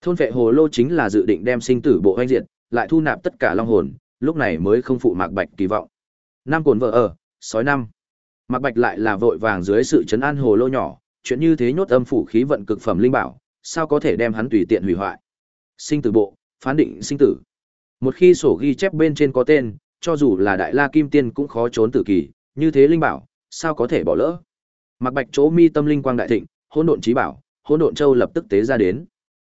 Thôn vệ hồ lô chính là dự định đem sinh tử bộ hoanh diệt, lại thu nạp tất cả long hồn, lúc này mới không phụ Mạc Bạch kỳ vọng. Nam cồn vợ ở, sói năm. Mạc Bạch lại là vội vàng dưới sự chấn an hồ lô nhỏ, chuyện như thế nhốt âm phủ khí vận cực phẩm linh bảo, sao có thể đem hắn tùy tiện hủy hoại. Sinh tử bộ, phán định sinh tử. Một khi sổ ghi chép bên trên có tên, cho dù là đại la kim tiên cũng khó trốn tử kỳ, như thế linh bảo, sao có thể bỏ lỡ. Mạc Bạch chỗ mi tâm linh quang đại thịnh, hỗn độn chí bảo, hỗn độn châu lập tức tế ra đến.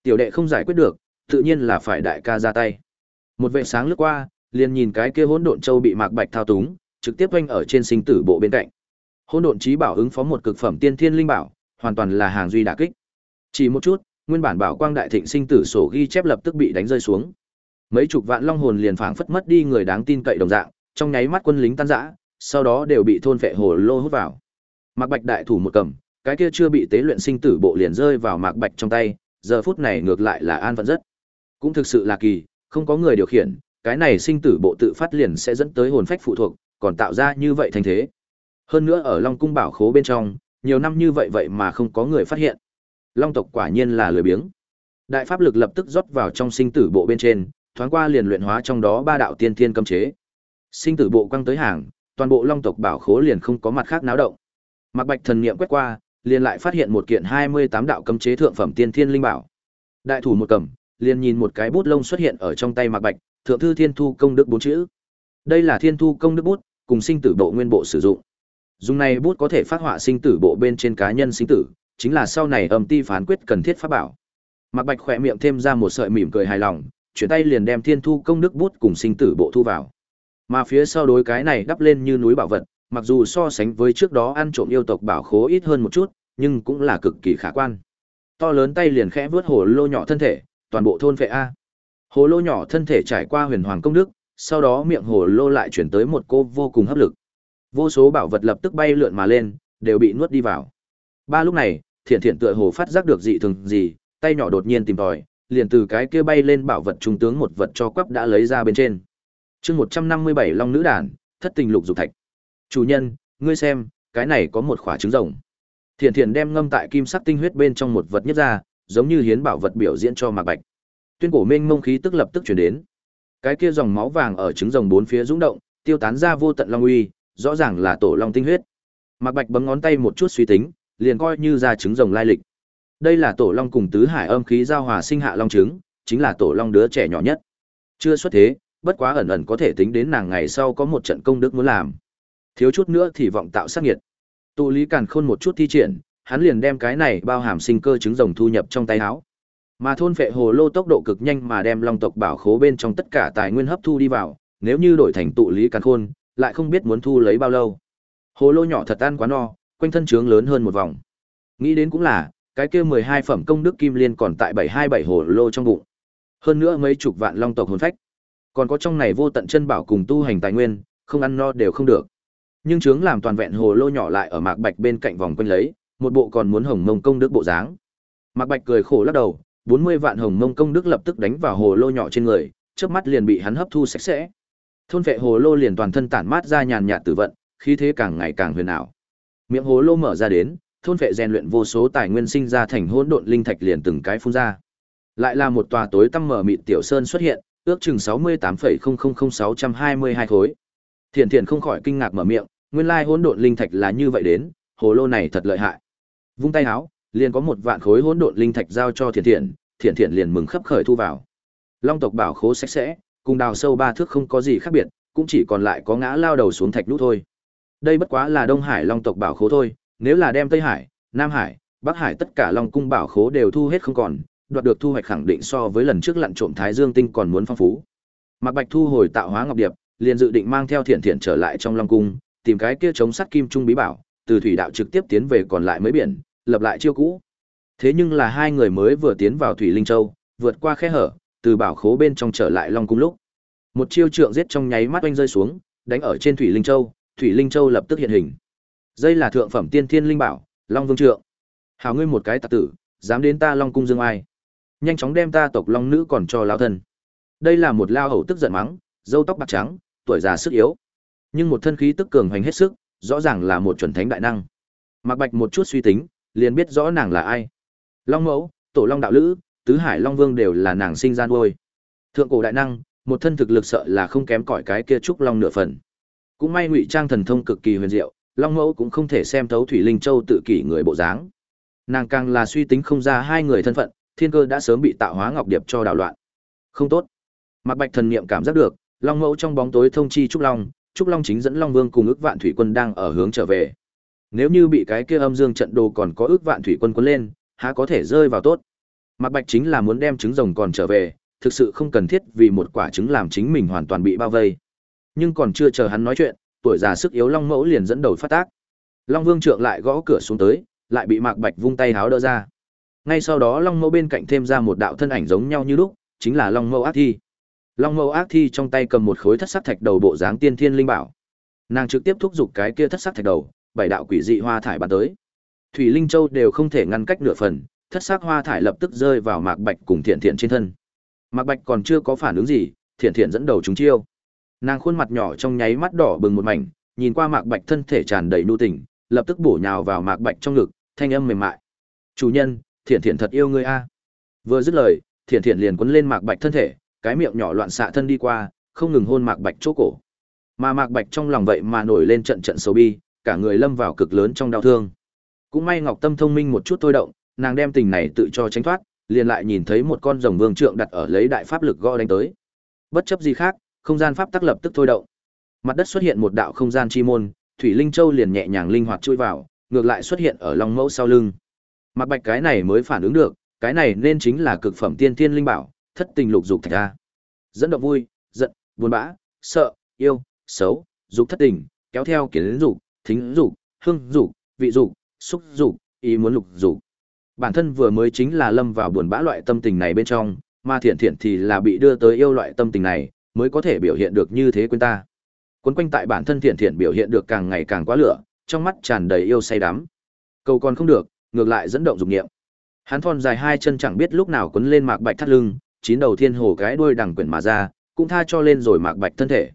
Tiểu đệ không giải quyết được, tự nhiên là phải đại ca ra tay. Một vệ sáng lướt qua, liền nhìn cái kia hỗn độn châu bị Mạc Bạch thao túng, trực tiếp quanh ở trên sinh tử bộ bên cạnh. Hỗn độn trí bảo ứng phó một cực phẩm tiên thiên linh bảo, hoàn toàn là hàng duy đả kích. Chỉ một chút, nguyên bản bảo quang đại thịnh sinh tử sổ ghi chép lập tức bị đánh rơi xuống. Mấy chục vạn long hồn liền phảng phất mất đi người đáng tin cậy đồng dạng, trong nháy mắt quân lính tan rã, sau đó đều bị thôn phệ hồ lô hút vào. Mạc Bạch đại thủ một cầm, cái kia chưa bị tế luyện sinh tử bộ liền rơi vào mạc bạch trong tay, giờ phút này ngược lại là an phận rất. Cũng thực sự là kỳ, không có người điều khiển, cái này sinh tử bộ tự phát liền sẽ dẫn tới hồn phách phụ thuộc, còn tạo ra như vậy thành thế. Hơn nữa ở Long cung bảo khố bên trong, nhiều năm như vậy vậy mà không có người phát hiện. Long tộc quả nhiên là lười biếng. Đại pháp lực lập tức rót vào trong sinh tử bộ bên trên, thoáng qua liền luyện hóa trong đó ba đạo tiên thiên cấm chế. Sinh tử bộ quăng tới hàng, toàn bộ Long tộc bảo khố liền không có mặt khác náo động. Mạc Bạch thần niệm quét qua, liền lại phát hiện một kiện 28 đạo cấm chế thượng phẩm tiên thiên linh bảo. Đại thủ một cầm, liền nhìn một cái bút lông xuất hiện ở trong tay Mạc Bạch, thượng thư thiên thu công đức bốn chữ. Đây là thiên thu công đức bút, cùng sinh tử bộ nguyên bộ sử dụng. Dùng này bút có thể phát họa sinh tử bộ bên trên cá nhân sinh tử, chính là sau này âm ti phán quyết cần thiết pháp bảo. Mạc Bạch khỏe miệng thêm ra một sợi mỉm cười hài lòng, chuyển tay liền đem thiên thu công đức bút cùng sinh tử bộ thu vào. Mà phía sau đối cái này đắp lên như núi bảo vật, mặc dù so sánh với trước đó ăn trộm yêu tộc bảo khố ít hơn một chút, nhưng cũng là cực kỳ khả quan. To lớn tay liền khẽ vướt hồ lô nhỏ thân thể, toàn bộ thôn vệ a. Hồ lô nhỏ thân thể trải qua huyền hoàng công đức, sau đó miệng hồ lô lại chuyển tới một cô vô cùng hấp lực. Vô số bảo vật lập tức bay lượn mà lên, đều bị nuốt đi vào. Ba lúc này, Thiện Thiện tựa hồ phát giác được dị thường gì, tay nhỏ đột nhiên tìm tòi, liền từ cái kia bay lên bảo vật trung tướng một vật cho quắp đã lấy ra bên trên. Chương 157 Long nữ đàn, thất tình lục dục thạch. Chủ nhân, ngươi xem, cái này có một khỏa trứng rồng. Thiện Thiện đem ngâm tại kim sắc tinh huyết bên trong một vật nhất ra, giống như hiến bảo vật biểu diễn cho Mạc Bạch. Tuyên cổ Minh mông khí tức lập tức truyền đến. Cái kia dòng máu vàng ở trứng rồng bốn phía rúng động, tiêu tán ra vô tận long uy, rõ ràng là tổ long tinh huyết. Mạc Bạch bấm ngón tay một chút suy tính, liền coi như ra trứng rồng lai lịch. Đây là tổ long cùng tứ hải âm khí giao hòa sinh hạ long trứng, chính là tổ long đứa trẻ nhỏ nhất. Chưa xuất thế, bất quá ẩn ẩn có thể tính đến nàng ngày sau có một trận công đức muốn làm. Thiếu chút nữa thì vọng tạo sát nghiệt. Tụ lý càn khôn một chút thi triển, hắn liền đem cái này bao hàm sinh cơ trứng rồng thu nhập trong tay áo. Mà thôn phệ hồ lô tốc độ cực nhanh mà đem long tộc bảo khố bên trong tất cả tài nguyên hấp thu đi vào, nếu như đổi thành tụ lý càn khôn, lại không biết muốn thu lấy bao lâu. Hồ lô nhỏ thật ăn quá no, quanh thân trướng lớn hơn một vòng. Nghĩ đến cũng là, cái kia 12 phẩm công đức kim liên còn tại 727 hồ lô trong bụng. Hơn nữa mấy chục vạn long tộc hồn phách. Còn có trong này vô tận chân bảo cùng tu hành tài nguyên, không ăn no đều không được. Nhưng trướng làm toàn vẹn hồ lô nhỏ lại ở mạc bạch bên cạnh vòng quanh lấy, một bộ còn muốn hồng mông công đức bộ dáng. Mạc bạch cười khổ lắc đầu, 40 vạn hồng mông công đức lập tức đánh vào hồ lô nhỏ trên người, chớp mắt liền bị hắn hấp thu sạch sẽ. Thôn vệ hồ lô liền toàn thân tản mát ra nhàn nhạt tử vận, khí thế càng ngày càng huyền ảo. Miệng hồ lô mở ra đến, thôn vệ rèn luyện vô số tài nguyên sinh ra thành hỗn độn linh thạch liền từng cái phun ra. Lại là một tòa tối tăm mở mịt tiểu sơn xuất hiện, ước chừng 68,000622 khối. Thiện Thiện không khỏi kinh ngạc mở miệng, nguyên lai hỗn độn linh thạch là như vậy đến, hồ lô này thật lợi hại. Vung tay áo, liền có một vạn khối hỗn độn linh thạch giao cho Thiện Thiện, Thiện Thiện liền mừng khấp khởi thu vào. Long tộc bảo khố sạch sẽ, cùng đào sâu ba thước không có gì khác biệt, cũng chỉ còn lại có ngã lao đầu xuống thạch nút thôi. Đây bất quá là Đông Hải Long tộc bảo khố thôi, nếu là đem Tây Hải, Nam Hải, Bắc Hải tất cả Long cung bảo khố đều thu hết không còn, đoạt được thu hoạch khẳng định so với lần trước lặn trộm Thái Dương tinh còn muốn phong phú. Mạc Bạch thu hồi tạo hóa ngọc điệp, liền dự định mang theo Thiện Thiện trở lại trong Long cung, tìm cái kia chống sắt kim trung bí bảo, từ thủy đạo trực tiếp tiến về còn lại mấy biển, lập lại chiêu cũ. Thế nhưng là hai người mới vừa tiến vào Thủy Linh Châu, vượt qua khe hở, từ bảo khố bên trong trở lại Long cung lúc. Một chiêu trượng giết trong nháy mắt oanh rơi xuống, đánh ở trên Thủy Linh Châu, Thủy Linh Châu lập tức hiện hình. Đây là thượng phẩm tiên thiên linh bảo, Long Vương trượng. Hảo ngươi một cái tạ tử, dám đến ta Long cung dương ai? Nhanh chóng đem ta tộc Long nữ còn cho lão thân. Đây là một lao hầu tức giận mắng, râu tóc bạc trắng, tuổi già sức yếu, nhưng một thân khí tức cường hoành hết sức, rõ ràng là một chuẩn thánh đại năng. Mặc Bạch một chút suy tính, liền biết rõ nàng là ai. Long Mẫu, Tổ Long đạo lữ, Tứ Hải Long Vương đều là nàng sinh ra nuôi. Thượng cổ đại năng, một thân thực lực sợ là không kém cỏi cái kia trúc long nửa phần. Cũng may ngụy trang thần thông cực kỳ huyền diệu, Long Mẫu cũng không thể xem thấu Thủy Linh Châu tự kỷ người bộ dáng. Nàng càng là suy tính không ra hai người thân phận, thiên cơ đã sớm bị tạo hóa ngọc điệp cho đảo loạn. Không tốt. Mạc Bạch thần niệm cảm giác được, Long Mẫu trong bóng tối thông chi trúc long, trúc long chính dẫn Long Vương cùng ước vạn thủy quân đang ở hướng trở về. Nếu như bị cái kia âm dương trận đồ còn có ước vạn thủy quân cuốn lên, há có thể rơi vào tốt. Mạc Bạch chính là muốn đem trứng rồng còn trở về, thực sự không cần thiết vì một quả trứng làm chính mình hoàn toàn bị bao vây. Nhưng còn chưa chờ hắn nói chuyện, tuổi già sức yếu Long Mẫu liền dẫn đầu phát tác. Long Vương trượng lại gõ cửa xuống tới, lại bị Mạc Bạch vung tay háo đỡ ra. Ngay sau đó Long Mẫu bên cạnh thêm ra một đạo thân ảnh giống nhau như lúc, chính là Long Mẫu Ác Thi. Long Mẫu Ác Thi trong tay cầm một khối thất sắc thạch đầu bộ dáng tiên thiên linh bảo. Nàng trực tiếp thúc giục cái kia thất sắc thạch đầu, bảy đạo quỷ dị hoa thải bắn tới. Thủy Linh Châu đều không thể ngăn cách nửa phần, thất sắc hoa thải lập tức rơi vào Mạc Bạch cùng Thiện Thiện trên thân. Mạc Bạch còn chưa có phản ứng gì, Thiện Thiện dẫn đầu chúng chiêu. Nàng khuôn mặt nhỏ trong nháy mắt đỏ bừng một mảnh, nhìn qua Mạc Bạch thân thể tràn đầy nu tình, lập tức bổ nhào vào Mạc Bạch trong ngực, thanh âm mềm mại. "Chủ nhân, Thiện Thiện thật yêu ngươi a." Vừa dứt lời, Thiện Thiện liền quấn lên Mạc Bạch thân thể, cái miệng nhỏ loạn xạ thân đi qua, không ngừng hôn Mạc Bạch chỗ cổ. Mà Mạc Bạch trong lòng vậy mà nổi lên trận trận sầu bi, cả người lâm vào cực lớn trong đau thương. Cũng may Ngọc Tâm thông minh một chút thôi động, nàng đem tình này tự cho tránh thoát, liền lại nhìn thấy một con rồng vương trượng đặt ở lấy đại pháp lực gõ đánh tới. Bất chấp gì khác, không gian pháp tắc lập tức thôi động. Mặt đất xuất hiện một đạo không gian chi môn, Thủy Linh Châu liền nhẹ nhàng linh hoạt chui vào, ngược lại xuất hiện ở Long Mẫu sau lưng. mặt Bạch cái này mới phản ứng được, cái này nên chính là cực phẩm tiên thiên linh bảo, thất tình lục dục thạch a. Dẫn động vui, giận, buồn bã, sợ, yêu, xấu, dục thất tình, kéo theo kiến dục, thính dục, hương dục, vị dục, xúc dục, ý muốn lục dục. Bản thân vừa mới chính là lâm vào buồn bã loại tâm tình này bên trong, mà thiện thiện thì là bị đưa tới yêu loại tâm tình này, mới có thể biểu hiện được như thế quên ta. Quấn quanh tại bản thân thiện thiện biểu hiện được càng ngày càng quá lửa, trong mắt tràn đầy yêu say đắm. Cầu còn không được, ngược lại dẫn động dục niệm. Hắn thon dài hai chân chẳng biết lúc nào quấn lên mạc bạch thắt lưng, chín đầu thiên hồ cái đuôi đằng quyển mà ra, cũng tha cho lên rồi mạc bạch thân thể.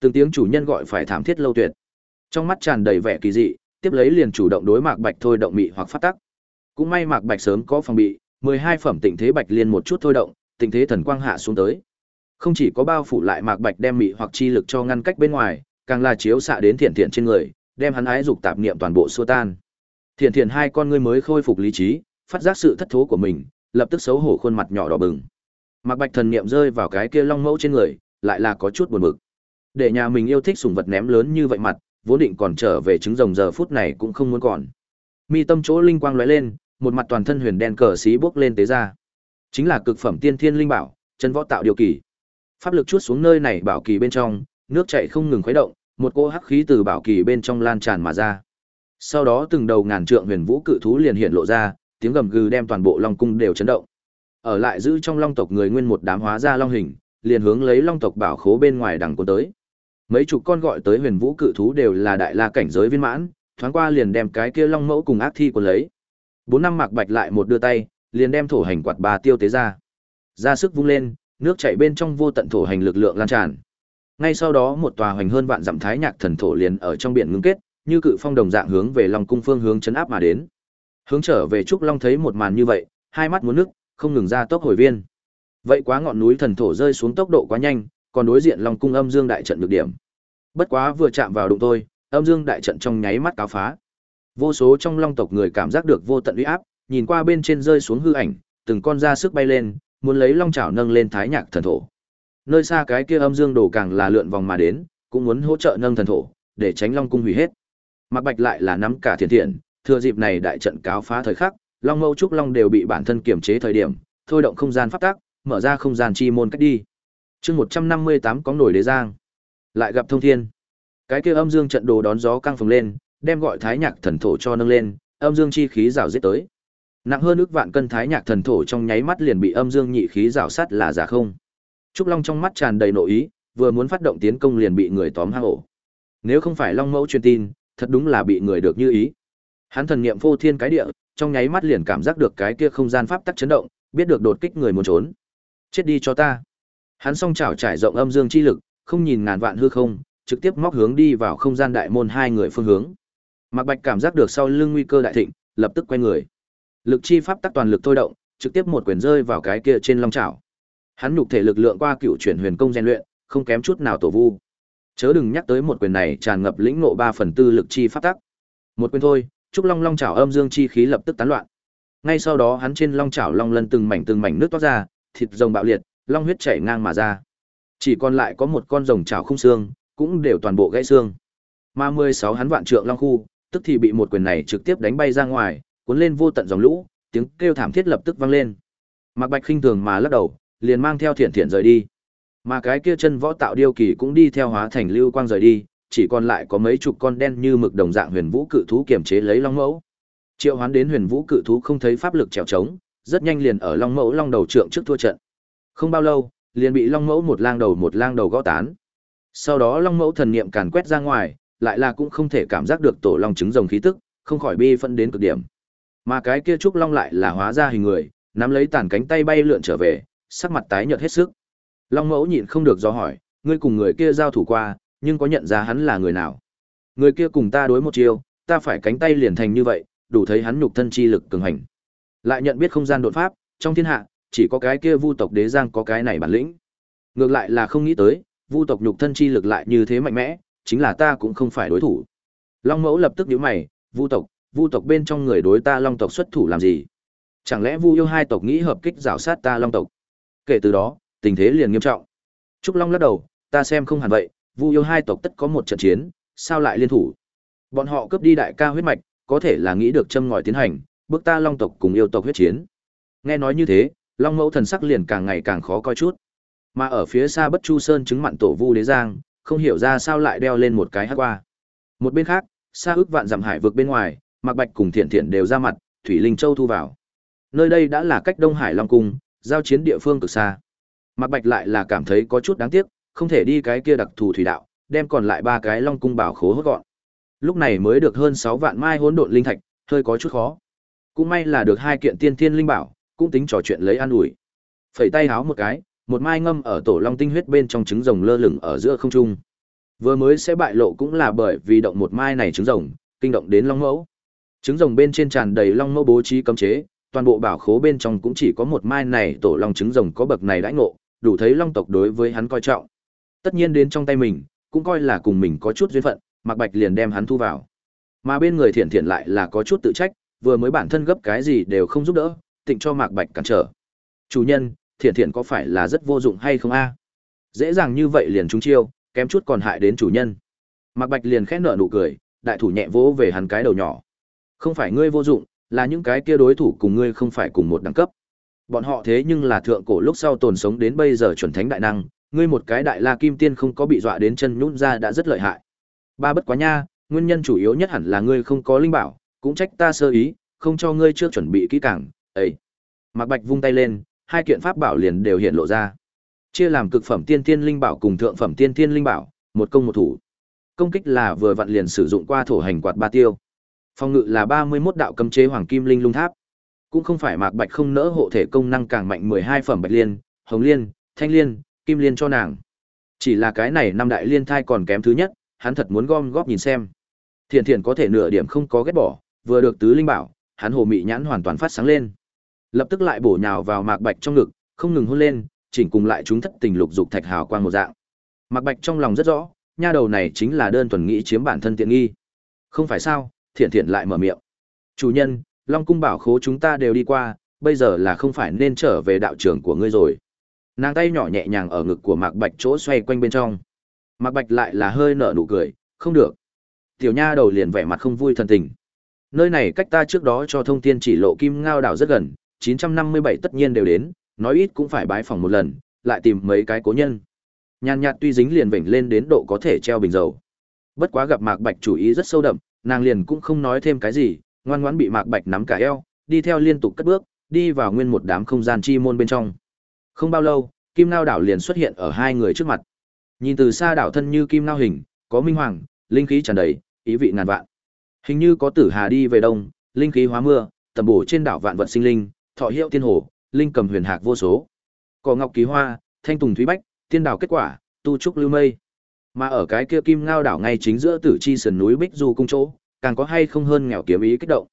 Từng tiếng chủ nhân gọi phải thảm thiết lâu tuyệt. Trong mắt tràn đầy vẻ kỳ dị, tiếp lấy liền chủ động đối mạc bạch thôi động mị hoặc phát tắc. Cũng may mạc bạch sớm có phòng bị, mười hai phẩm tịnh thế bạch liên một chút thôi động, tịnh thế thần quang hạ xuống tới. Không chỉ có bao phủ lại mạc bạch đem mị hoặc chi lực cho ngăn cách bên ngoài, càng là chiếu xạ đến thiện thiện trên người, đem hắn ái dục tạp niệm toàn bộ xua tan. Thiện thiện hai con ngươi mới khôi phục lý trí, phát giác sự thất thố của mình, lập tức xấu hổ khuôn mặt nhỏ đỏ bừng. Mạc Bạch thần niệm rơi vào cái kia long mẫu trên người, lại là có chút buồn bực. Để nhà mình yêu thích sủng vật ném lớn như vậy mặt, vốn định còn trở về trứng rồng giờ phút này cũng không muốn còn. Mi tâm chỗ linh quang lóe lên, một mặt toàn thân huyền đen cờ xí bước lên tế ra. Chính là cực phẩm tiên thiên linh bảo, chân võ tạo điều kỳ. Pháp lực chuốt xuống nơi này bảo kỳ bên trong, nước chảy không ngừng khuấy động, một cỗ hắc khí từ bảo kỳ bên trong lan tràn mà ra. Sau đó từng đầu ngàn trượng huyền vũ cự thú liền hiện lộ ra, tiếng gầm gừ đem toàn bộ long cung đều chấn động. Ở lại giữ trong long tộc người nguyên một đám hóa ra long hình, liền hướng lấy long tộc bảo khố bên ngoài đằng cuốn tới. Mấy chục con gọi tới huyền vũ cự thú đều là đại la cảnh giới viên mãn, thoáng qua liền đem cái kia long mẫu cùng ác thi của lấy. Bốn năm mạc bạch lại một đưa tay, liền đem thổ hành quạt bà tiêu tế ra. Ra sức vung lên, nước chảy bên trong vô tận thổ hành lực lượng lan tràn. Ngay sau đó một tòa hoành hơn vạn dặm thái nhạc thần thổ liền ở trong biển ngưng kết, như cự phong đồng dạng hướng về Long cung phương hướng chấn áp mà đến. Hướng trở về Trúc Long thấy một màn như vậy, hai mắt muốn nước, không ngừng ra tốc hồi viên. Vậy quá ngọn núi thần thổ rơi xuống tốc độ quá nhanh, còn đối diện Long cung âm dương đại trận được điểm. Bất quá vừa chạm vào đụng tôi, âm dương đại trận trong nháy mắt cáo phá. Vô số trong Long tộc người cảm giác được vô tận uy áp, nhìn qua bên trên rơi xuống hư ảnh, từng con ra sức bay lên, muốn lấy long chảo nâng lên thái nhạc thần thổ. Nơi xa cái kia âm dương đồ càng là lượn vòng mà đến, cũng muốn hỗ trợ nâng thần thổ, để tránh long cung hủy hết. Mạc Bạch lại là nắm cả thiền thiện, thừa dịp này đại trận cáo phá thời khắc, long mâu trúc long đều bị bản thân kiểm chế thời điểm, thôi động không gian pháp tắc, mở ra không gian chi môn cách đi. Chương 158 có nổi đế giang, lại gặp thông thiên. Cái kia âm dương trận đồ đón gió căng phồng lên, đem gọi thái nhạc thần thổ cho nâng lên, âm dương chi khí rào giết tới. Nặng hơn ước vạn cân thái nhạc thần thổ trong nháy mắt liền bị âm dương nhị khí rào sát là giả không. Trúc Long trong mắt tràn đầy nội ý, vừa muốn phát động tiến công liền bị người tóm hang ổ. Nếu không phải Long Mẫu truyền tin, thật đúng là bị người được như ý. Hắn thần niệm phô thiên cái địa, trong nháy mắt liền cảm giác được cái kia không gian pháp tắc chấn động, biết được đột kích người muốn trốn. Chết đi cho ta. Hắn song chảo trải rộng âm dương chi lực, không nhìn ngàn vạn hư không, trực tiếp móc hướng đi vào không gian đại môn hai người phương hướng. Mạc Bạch cảm giác được sau lưng nguy cơ đại thịnh, lập tức quay người. Lực chi pháp tắc toàn lực thôi động, trực tiếp một quyền rơi vào cái kia trên long chảo. Hắn nhục thể lực lượng qua cựu chuyển huyền công rèn luyện, không kém chút nào tổ vu. Chớ đừng nhắc tới một quyền này tràn ngập lĩnh ngộ 3 phần tư lực chi pháp tắc. Một quyền thôi, trúc long long chảo âm dương chi khí lập tức tán loạn. Ngay sau đó hắn trên long chảo long lân từng mảnh từng mảnh nước toát ra, thịt rồng bạo liệt, long huyết chảy ngang mà ra. Chỉ còn lại có một con rồng chảo không xương, cũng đều toàn bộ gãy xương. Ma 16 hắn vạn trượng long khu, tức thì bị một quyền này trực tiếp đánh bay ra ngoài, cuốn lên vô tận dòng lũ, tiếng kêu thảm thiết lập tức vang lên. Mạc Bạch khinh thường mà lắc đầu, liền mang theo Thiện Thiện rời đi. Mà cái kia chân võ tạo điêu kỳ cũng đi theo hóa thành lưu quang rời đi, chỉ còn lại có mấy chục con đen như mực đồng dạng huyền vũ cự thú kiềm chế lấy long mẫu. Triệu Hoán đến huyền vũ cự thú không thấy pháp lực trèo trống, rất nhanh liền ở long mẫu long đầu trượng trước thua trận. Không bao lâu, liền bị long mẫu một lang đầu một lang đầu gõ tán. Sau đó long mẫu thần niệm càn quét ra ngoài, lại là cũng không thể cảm giác được tổ long trứng rồng khí tức, không khỏi bi phân đến cực điểm. Mà cái kia trúc long lại là hóa ra hình người, nắm lấy tàn cánh tay bay lượn trở về, sắc mặt tái nhợt hết sức. Long mẫu nhịn không được do hỏi, ngươi cùng người kia giao thủ qua, nhưng có nhận ra hắn là người nào? Người kia cùng ta đối một chiêu, ta phải cánh tay liền thành như vậy, đủ thấy hắn nhục thân chi lực cường hành. Lại nhận biết không gian đột pháp, trong thiên hạ, chỉ có cái kia Vu tộc Đế Giang có cái này bản lĩnh. Ngược lại là không nghĩ tới, Vu tộc nhục thân chi lực lại như thế mạnh mẽ, chính là ta cũng không phải đối thủ. Long Mẫu lập tức nhíu mày, Vu tộc, Vu tộc bên trong người đối ta Long tộc xuất thủ làm gì? Chẳng lẽ Vu yêu hai tộc nghĩ hợp kích rào sát ta Long tộc? Kể từ đó, tình thế liền nghiêm trọng. Trúc Long lắc đầu, ta xem không hẳn vậy, Vu yêu hai tộc tất có một trận chiến, sao lại liên thủ? Bọn họ cướp đi đại ca huyết mạch, có thể là nghĩ được châm ngòi tiến hành, bước ta Long tộc cùng yêu tộc huyết chiến. Nghe nói như thế, Long Mẫu thần sắc liền càng ngày càng khó coi chút. Mà ở phía xa Bất Chu Sơn chứng mặn tổ Vu Đế Giang, không hiểu ra sao lại đeo lên một cái hắc qua. Một bên khác, xa ước vạn dặm hải vực bên ngoài, Mạc Bạch cùng Thiện Thiện đều ra mặt, Thủy Linh Châu thu vào. Nơi đây đã là cách Đông Hải Long cung, giao chiến địa phương cực xa. Mạc Bạch lại là cảm thấy có chút đáng tiếc, không thể đi cái kia đặc thù thủy đạo, đem còn lại ba cái Long cung bảo khố hốt gọn. Lúc này mới được hơn 6 vạn mai hỗn độn linh thạch, hơi có chút khó. Cũng may là được hai kiện tiên thiên linh bảo, cũng tính trò chuyện lấy an ủi. Phẩy tay háo một cái, một mai ngâm ở tổ long tinh huyết bên trong trứng rồng lơ lửng ở giữa không trung. Vừa mới sẽ bại lộ cũng là bởi vì động một mai này trứng rồng, kinh động đến long mẫu. Trứng rồng bên trên tràn đầy long mẫu bố trí cấm chế, toàn bộ bảo khố bên trong cũng chỉ có một mai này tổ long trứng rồng có bậc này đãi ngộ, đủ thấy long tộc đối với hắn coi trọng. Tất nhiên đến trong tay mình, cũng coi là cùng mình có chút duyên phận, Mạc Bạch liền đem hắn thu vào. Mà bên người Thiện Thiện lại là có chút tự trách, vừa mới bản thân gấp cái gì đều không giúp đỡ, tịnh cho Mạc Bạch cản trở. Chủ nhân, Thiện Thiện có phải là rất vô dụng hay không a? Dễ dàng như vậy liền trúng chiêu, kém chút còn hại đến chủ nhân. Mạc Bạch liền khẽ nở nụ cười, đại thủ nhẹ vỗ về hắn cái đầu nhỏ. Không phải ngươi vô dụng, là những cái kia đối thủ cùng ngươi không phải cùng một đẳng cấp. Bọn họ thế nhưng là thượng cổ lúc sau tồn sống đến bây giờ chuẩn thánh đại năng, ngươi một cái đại la kim tiên không có bị dọa đến chân nhún ra đã rất lợi hại. Ba bất quá nha, nguyên nhân chủ yếu nhất hẳn là ngươi không có linh bảo, cũng trách ta sơ ý, không cho ngươi chưa chuẩn bị kỹ càng. Ấy. Mạc Bạch vung tay lên, hai kiện pháp bảo liền đều hiện lộ ra. Chia làm cực phẩm tiên tiên linh bảo cùng thượng phẩm tiên tiên linh bảo, một công một thủ. Công kích là vừa vặn liền sử dụng qua thổ hành quạt ba tiêu. Phòng ngự là 31 đạo cấm chế hoàng kim linh lung tháp. Cũng không phải Mạc Bạch không nỡ hộ thể công năng càng mạnh 12 phẩm bạch liên, hồng liên, thanh liên, kim liên cho nàng. Chỉ là cái này năm đại liên thai còn kém thứ nhất, hắn thật muốn gom góp nhìn xem. Thiện thiện có thể nửa điểm không có ghét bỏ, vừa được tứ linh bảo, hắn hồ mị nhãn hoàn toàn phát sáng lên. Lập tức lại bổ nhào vào Mạc Bạch trong ngực, không ngừng hôn lên, chỉnh cùng lại chúng thất tình lục dục thạch hào quang một dạng. Mạc Bạch trong lòng rất rõ, nha đầu này chính là đơn thuần nghĩ chiếm bản thân tiện nghi. Không phải sao? Thiện thiện lại mở miệng. Chủ nhân, Long cung bảo khố chúng ta đều đi qua, bây giờ là không phải nên trở về đạo trường của ngươi rồi. Nàng tay nhỏ nhẹ nhàng ở ngực của Mạc Bạch chỗ xoay quanh bên trong. Mạc Bạch lại là hơi nở nụ cười, không được. Tiểu nha đầu liền vẻ mặt không vui thần tình. Nơi này cách ta trước đó cho thông tin chỉ lộ kim ngao đảo rất gần, 957 tất nhiên đều đến, nói ít cũng phải bái phòng một lần, lại tìm mấy cái cố nhân. Nhàn nhạt tuy dính liền vểnh lên đến độ có thể treo bình dầu. Bất quá gặp Mạc Bạch chủ ý rất sâu đậm, nàng liền cũng không nói thêm cái gì, ngoan ngoãn bị Mạc Bạch nắm cả eo, đi theo liên tục cất bước, đi vào nguyên một đám không gian chi môn bên trong. Không bao lâu, Kim nao đảo liền xuất hiện ở hai người trước mặt. Nhìn từ xa đảo thân như kim nao hình, có minh hoàng, linh khí tràn đầy, ý vị ngàn vạn. Hình như có tử hà đi về đông, linh khí hóa mưa, tầm bổ trên đảo vạn vật sinh linh, thọ hiệu tiên hồ, linh cầm huyền hạc vô số. Cỏ ngọc ký hoa, thanh tùng thúy bách, tiên đảo kết quả, tu trúc lưu mây. Mà ở cái kia kim ngao đảo ngay chính giữa tử chi sườn núi Bích Du cung chỗ, càng có hay không hơn nghèo kiếm ý kích động.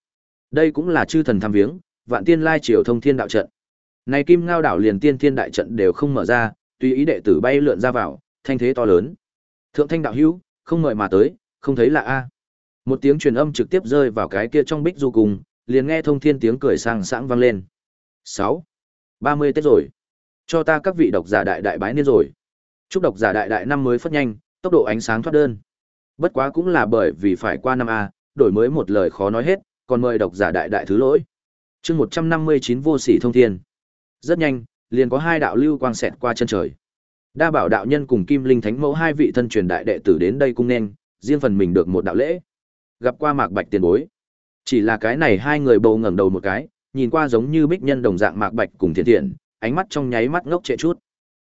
Đây cũng là chư thần tham viếng, vạn tiên lai triều thông thiên đạo trận. Này kim ngao đảo liền tiên thiên đại trận đều không mở ra, tùy ý đệ tử bay lượn ra vào, thanh thế to lớn. Thượng thanh đạo hữu, không ngợi mà tới, không thấy là a. Một tiếng truyền âm trực tiếp rơi vào cái kia trong bích du cùng, liền nghe thông thiên tiếng cười sang sảng vang lên. 6. 30 Tết rồi. Cho ta các vị độc giả đại đại bái niên rồi. Chúc độc giả đại đại năm mới phát nhanh, tốc độ ánh sáng thoát đơn. Bất quá cũng là bởi vì phải qua năm a, đổi mới một lời khó nói hết, còn mời độc giả đại đại thứ lỗi. Chương 159 vô sỉ thông thiên. Rất nhanh, liền có hai đạo lưu quang xẹt qua chân trời. Đa bảo đạo nhân cùng Kim Linh Thánh Mẫu hai vị thân truyền đại đệ tử đến đây cung nên, riêng phần mình được một đạo lễ. Gặp qua Mạc Bạch tiền bối. Chỉ là cái này hai người bầu ngẩng đầu một cái, nhìn qua giống như bích nhân đồng dạng Mạc Bạch cùng Thiện Thiện, ánh mắt trong nháy mắt ngốc trệ chút.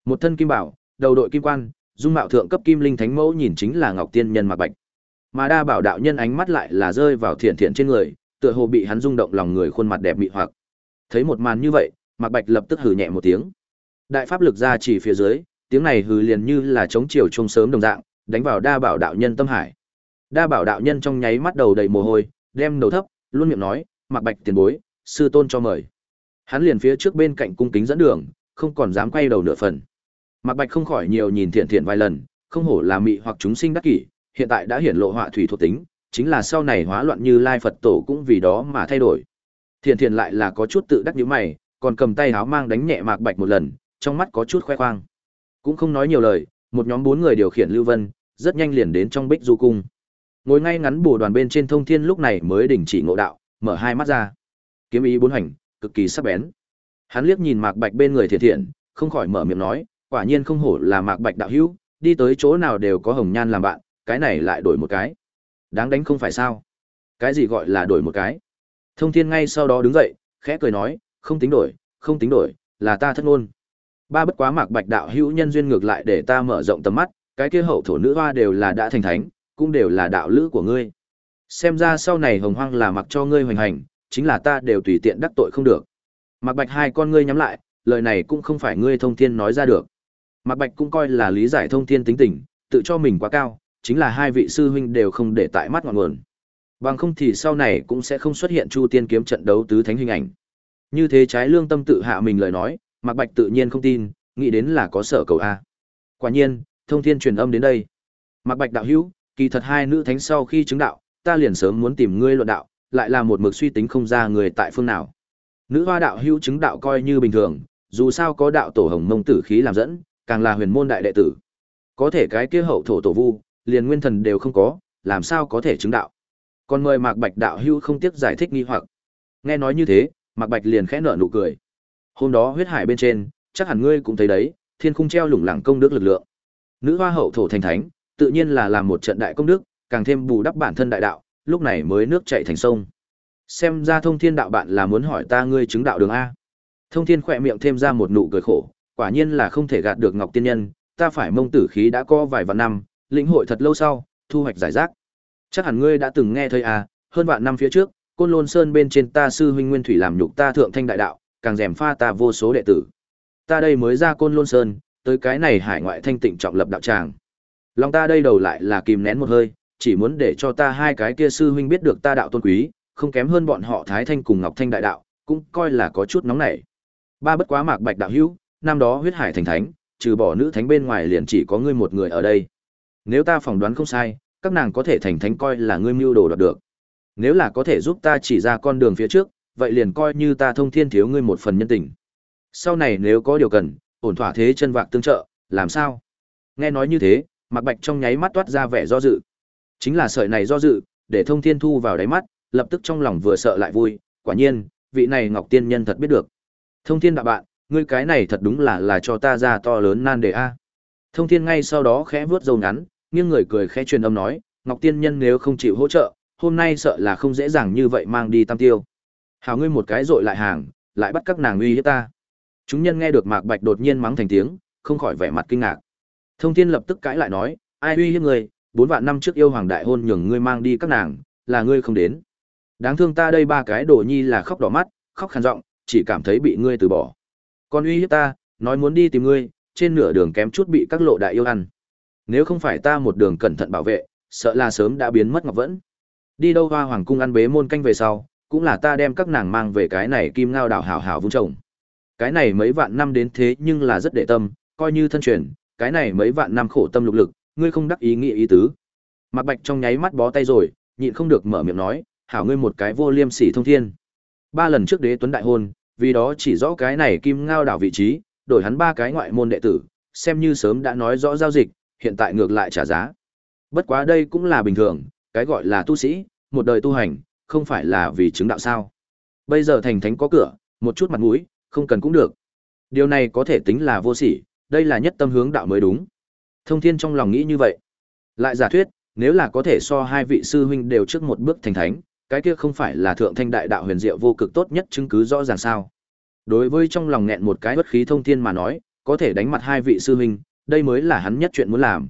Một thân kim bảo, đầu đội kim quan, dung mạo thượng cấp Kim Linh Thánh Mẫu nhìn chính là Ngọc Tiên Nhân Mạc Bạch. Mà đa bảo đạo nhân ánh mắt lại là rơi vào Thiện Thiện trên người, tựa hồ bị hắn rung động lòng người khuôn mặt đẹp mị hoặc. Thấy một màn như vậy, Mạc Bạch lập tức hừ nhẹ một tiếng. Đại pháp lực ra chỉ phía dưới, tiếng này hừ liền như là chống chiều trông sớm đồng dạng, đánh vào đa bảo đạo nhân tâm hải. Đa bảo đạo nhân trong nháy mắt đầu đầy mồ hôi, đem đầu thấp, luôn miệng nói, "Mạc Bạch tiền bối, sư tôn cho mời." Hắn liền phía trước bên cạnh cung kính dẫn đường, không còn dám quay đầu nửa phần. Mạc Bạch không khỏi nhiều nhìn thiện thiện vài lần, không hổ là mị hoặc chúng sinh đắc kỷ, hiện tại đã hiển lộ họa thủy thuộc tính, chính là sau này hóa loạn như Lai Phật tổ cũng vì đó mà thay đổi. Thiện thiện lại là có chút tự đắc nhữ mày, còn cầm tay háo mang đánh nhẹ Mạc Bạch một lần, trong mắt có chút khoe khoang. Cũng không nói nhiều lời, một nhóm bốn người điều khiển Lưu Vân, rất nhanh liền đến trong Bích Du cung. Ngồi ngay ngắn bù đoàn bên trên Thông Thiên lúc này mới đình chỉ ngộ đạo, mở hai mắt ra. Kiếm ý bốn hành, cực kỳ sắc bén. Hắn liếc nhìn Mạc Bạch bên người Thiện Thiện, không khỏi mở miệng nói, quả nhiên không hổ là Mạc Bạch đạo hữu, đi tới chỗ nào đều có Hồng Nhan làm bạn, cái này lại đổi một cái. Đáng đánh không phải sao? Cái gì gọi là đổi một cái? Thông Thiên ngay sau đó đứng dậy, khẽ cười nói, không tính đổi, không tính đổi, là ta thất ngôn. Ba bất quá Mạc Bạch đạo hữu nhân duyên ngược lại để ta mở rộng tầm mắt, cái kia hậu thổ nữ hoa đều là đã thành thánh, cũng đều là đạo lữ của ngươi. Xem ra sau này hồng hoang là mặc cho ngươi hoành hành, chính là ta đều tùy tiện đắc tội không được. Mạc Bạch hai con ngươi nhắm lại, lời này cũng không phải ngươi thông thiên nói ra được. Mạc Bạch cũng coi là lý giải thông thiên tính tình, tự cho mình quá cao, chính là hai vị sư huynh đều không để tại mắt ngọn nguồn. Bằng không thì sau này cũng sẽ không xuất hiện Chu Tiên kiếm trận đấu tứ thánh hình ảnh. Như thế trái lương tâm tự hạ mình lời nói, Mạc Bạch tự nhiên không tin, nghĩ đến là có sở cầu a. Quả nhiên, thông thiên truyền âm đến đây. Mạc Bạch đạo hữu, kỳ thật hai nữ thánh sau khi chứng đạo, ta liền sớm muốn tìm ngươi luận đạo, lại là một mực suy tính không ra người tại phương nào. Nữ hoa đạo hữu chứng đạo coi như bình thường, dù sao có đạo tổ hồng mông tử khí làm dẫn, càng là huyền môn đại đệ tử. Có thể cái kia hậu thổ tổ vu, liền nguyên thần đều không có, làm sao có thể chứng đạo. Còn mời Mạc Bạch đạo hữu không tiếc giải thích nghi hoặc. Nghe nói như thế, Mạc Bạch liền khẽ nở nụ cười. Hôm đó huyết hải bên trên, chắc hẳn ngươi cũng thấy đấy, thiên khung treo lủng lẳng công đức lực lượng. Nữ hoa hậu thổ thành thánh, tự nhiên là làm một trận đại công đức, càng thêm bù đắp bản thân đại đạo, lúc này mới nước chảy thành sông. Xem ra thông thiên đạo bạn là muốn hỏi ta ngươi chứng đạo đường A. Thông thiên khỏe miệng thêm ra một nụ cười khổ, quả nhiên là không thể gạt được Ngọc Tiên Nhân, ta phải mông tử khí đã có vài vạn năm, lĩnh hội thật lâu sau, thu hoạch giải rác. Chắc hẳn ngươi đã từng nghe thấy à, hơn vạn năm phía trước, Côn Lôn Sơn bên trên ta sư huynh Nguyên Thủy làm nhục ta thượng thanh đại đạo, càng rèm pha ta vô số đệ tử. Ta đây mới ra Côn Lôn Sơn, tới cái này hải ngoại thanh tịnh trọng lập đạo tràng. Lòng ta đây đầu lại là kìm nén một hơi, chỉ muốn để cho ta hai cái kia sư huynh biết được ta đạo tôn quý, không kém hơn bọn họ Thái Thanh cùng Ngọc Thanh đại đạo, cũng coi là có chút nóng nảy. Ba bất quá mạc bạch đạo hữu, năm đó huyết hải thành thánh, trừ bỏ nữ thánh bên ngoài liền chỉ có ngươi một người ở đây. Nếu ta phỏng đoán không sai, các nàng có thể thành thánh coi là ngươi mưu đồ đoạt được. Nếu là có thể giúp ta chỉ ra con đường phía trước, vậy liền coi như ta thông thiên thiếu ngươi một phần nhân tình. Sau này nếu có điều cần, ổn thỏa thế chân vạc tương trợ, làm sao? Nghe nói như thế, Mạc Bạch trong nháy mắt toát ra vẻ do dự. Chính là sợi này do dự, để Thông Thiên thu vào đáy mắt, lập tức trong lòng vừa sợ lại vui, quả nhiên, vị này Ngọc Tiên nhân thật biết được. Thông Thiên đạo bạn, ngươi cái này thật đúng là là cho ta ra to lớn nan đề a. Thông Thiên ngay sau đó khẽ vuốt râu ngắn, nghiêng người cười khẽ truyền âm nói, Ngọc Tiên nhân nếu không chịu hỗ trợ, hôm nay sợ là không dễ dàng như vậy mang đi tam tiêu. Hào ngươi một cái dội lại hàng, lại bắt các nàng uy hiếp ta. Chúng nhân nghe được Mạc Bạch đột nhiên mắng thành tiếng, không khỏi vẻ mặt kinh ngạc. Thông Thiên lập tức cãi lại nói, ai uy hiếp người bốn vạn năm trước yêu hoàng đại hôn nhường ngươi mang đi các nàng, là ngươi không đến. Đáng thương ta đây ba cái đồ nhi là khóc đỏ mắt, khóc khàn giọng, chỉ cảm thấy bị ngươi từ bỏ. Còn uy hiếp ta, nói muốn đi tìm ngươi, trên nửa đường kém chút bị các lộ đại yêu ăn. Nếu không phải ta một đường cẩn thận bảo vệ, sợ là sớm đã biến mất ngọc vẫn. Đi đâu hoa hoàng cung ăn bế môn canh về sau, cũng là ta đem các nàng mang về cái này kim ngao đảo hảo hảo vung trồng. Cái này mấy vạn năm đến thế nhưng là rất đệ tâm, coi như thân truyền, cái này mấy vạn năm khổ tâm lục lực, ngươi không đắc ý nghĩa ý tứ. Mạc Bạch trong nháy mắt bó tay rồi, nhịn không được mở miệng nói, hảo ngươi một cái vô liêm sỉ thông thiên. Ba lần trước đế tuấn đại hôn, vì đó chỉ rõ cái này kim ngao đảo vị trí, đổi hắn ba cái ngoại môn đệ tử, xem như sớm đã nói rõ giao dịch, hiện tại ngược lại trả giá. Bất quá đây cũng là bình thường, cái gọi là tu sĩ, một đời tu hành, không phải là vì chứng đạo sao. Bây giờ thành thánh có cửa, một chút mặt mũi, không cần cũng được. Điều này có thể tính là vô sỉ, đây là nhất tâm hướng đạo mới đúng. Thông thiên trong lòng nghĩ như vậy. Lại giả thuyết, nếu là có thể so hai vị sư huynh đều trước một bước thành thánh, cái kia không phải là thượng thanh đại đạo huyền diệu vô cực tốt nhất chứng cứ rõ ràng sao. Đối với trong lòng nghẹn một cái bất khí thông thiên mà nói, có thể đánh mặt hai vị sư huynh, đây mới là hắn nhất chuyện muốn làm.